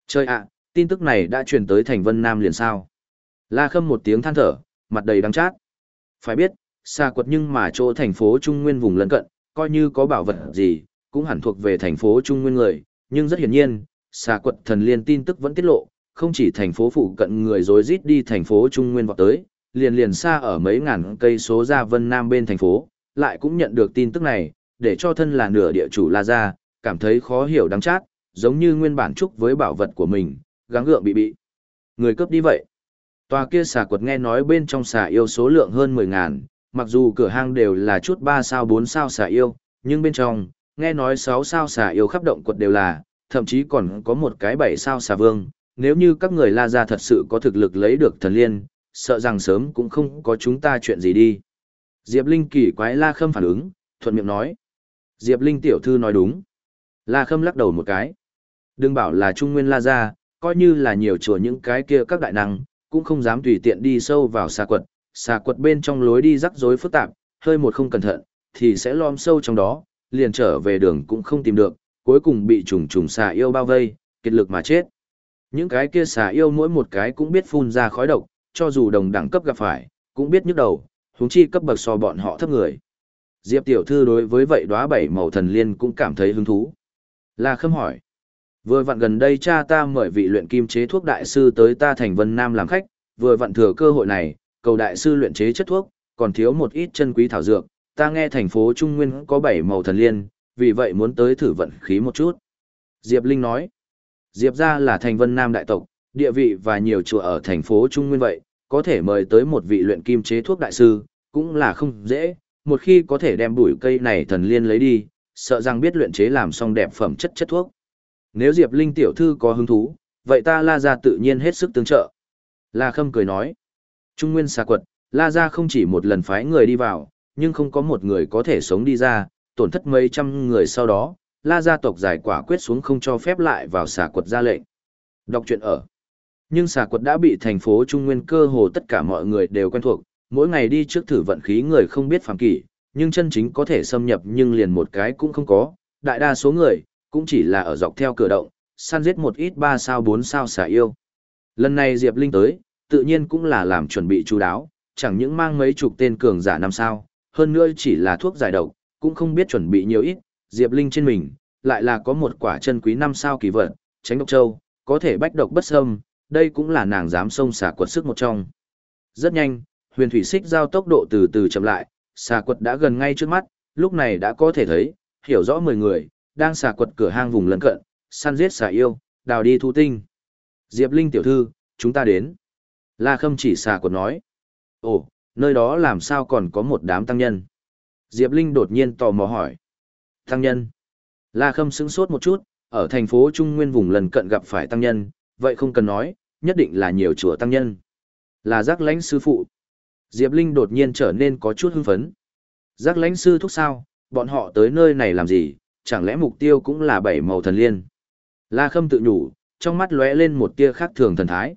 Trời ạ, tin tức này đã truyền tới thành Vân Nam liền sao. La Khâm một tiếng than thở, mặt đầy đắng chát. Phải biết, xa quật nhưng mà chỗ thành phố Trung Nguyên vùng lân cận, coi như có bảo vật gì, cũng hẳn thuộc về thành phố Trung Nguyên người, nhưng rất hiển nhiên, xà quật thần liên tin tức vẫn tiết lộ, không chỉ thành phố phụ cận người rối rít đi thành phố Trung Nguyên vọt tới, liền liền xa ở mấy ngàn cây số ra Vân Nam bên thành phố, lại cũng nhận được tin tức này, để cho thân là nửa địa chủ La Gia, cảm thấy khó hiểu đáng chát, giống như nguyên bản chúc với bảo vật của mình, gắng gượng bị bị. Người cướp đi vậy. Tòa kia xà quật nghe nói bên trong xà yêu số lượng hơn 10 ngàn, mặc dù cửa hàng đều là chút 3 sao 4 sao xà yêu, nhưng bên trong, nghe nói 6 sao xà yêu khắp động quật đều là, thậm chí còn có một cái 7 sao xà vương. Nếu như các người La Gia thật sự có thực lực lấy được thần liên, sợ rằng sớm cũng không có chúng ta chuyện gì đi. Diệp Linh kỳ quái La Khâm phản ứng, thuận miệng nói. Diệp Linh tiểu thư nói đúng. La Khâm lắc đầu một cái. Đừng bảo là Trung Nguyên La Gia, coi như là nhiều chùa những cái kia các đại năng, cũng không dám tùy tiện đi sâu vào xa quật. Xà quật bên trong lối đi rắc rối phức tạp, hơi một không cẩn thận, thì sẽ lom sâu trong đó, liền trở về đường cũng không tìm được, cuối cùng bị trùng trùng xà yêu bao vây, kiệt lực mà chết. Những cái kia xà yêu mỗi một cái cũng biết phun ra khói độc, cho dù đồng đẳng cấp gặp phải, cũng biết nhức đầu, huống chi cấp bậc so bọn họ thấp người. Diệp tiểu thư đối với vậy đóa bảy màu thần liên cũng cảm thấy hứng thú. La Khâm hỏi. Vừa vặn gần đây cha ta mời vị luyện kim chế thuốc đại sư tới ta thành Vân Nam làm khách, vừa vặn thừa cơ hội này, cầu đại sư luyện chế chất thuốc, còn thiếu một ít chân quý thảo dược, ta nghe thành phố Trung Nguyên có bảy màu thần liên, vì vậy muốn tới thử vận khí một chút. Diệp Linh nói, Diệp ra là thành Vân Nam đại tộc, địa vị và nhiều chùa ở thành phố Trung Nguyên vậy, có thể mời tới một vị luyện kim chế thuốc đại sư, cũng là không dễ, một khi có thể đem bụi cây này thần liên lấy đi, sợ rằng biết luyện chế làm xong đẹp phẩm chất chất thuốc. Nếu Diệp Linh tiểu thư có hứng thú, vậy ta La Gia tự nhiên hết sức tương trợ. La Khâm cười nói, Trung Nguyên xà quật, La Gia không chỉ một lần phái người đi vào, nhưng không có một người có thể sống đi ra, tổn thất mấy trăm người sau đó, La Gia tộc giải quả quyết xuống không cho phép lại vào xà quật ra lệnh. Đọc truyện ở. Nhưng xà quật đã bị thành phố Trung Nguyên cơ hồ tất cả mọi người đều quen thuộc, mỗi ngày đi trước thử vận khí người không biết phàm kỷ, nhưng chân chính có thể xâm nhập nhưng liền một cái cũng không có, đại đa số người, cũng chỉ là ở dọc theo cửa động, săn giết một ít ba sao bốn sao xà yêu. Lần này Diệp Linh tới, tự nhiên cũng là làm chuẩn bị chú đáo, chẳng những mang mấy chục tên cường giả năm sao, hơn nữa chỉ là thuốc giải độc, cũng không biết chuẩn bị nhiều ít, Diệp Linh trên mình, lại là có một quả chân quý năm sao kỳ vật, tránh độc châu, có thể bách độc bất xâm, đây cũng là nàng dám xông xả quật sức một trong. Rất nhanh, huyền thủy xích giao tốc độ từ từ chậm lại, xà quật đã gần ngay trước mắt, lúc này đã có thể thấy, hiểu rõ 10 người, đang xà quật cửa hang vùng lân cận, săn giết xà yêu, đào đi thu tinh. Diệp Linh tiểu thư, chúng ta đến. La Khâm chỉ xà của nói. Ồ, nơi đó làm sao còn có một đám tăng nhân? Diệp Linh đột nhiên tò mò hỏi. Tăng nhân. La Khâm sững sốt một chút, ở thành phố Trung Nguyên vùng lần cận gặp phải tăng nhân, vậy không cần nói, nhất định là nhiều chùa tăng nhân. Là giác lãnh sư phụ. Diệp Linh đột nhiên trở nên có chút hưng phấn. Giác lãnh sư thúc sao, bọn họ tới nơi này làm gì, chẳng lẽ mục tiêu cũng là bảy màu thần liên. La Khâm tự nhủ, trong mắt lóe lên một tia khác thường thần thái.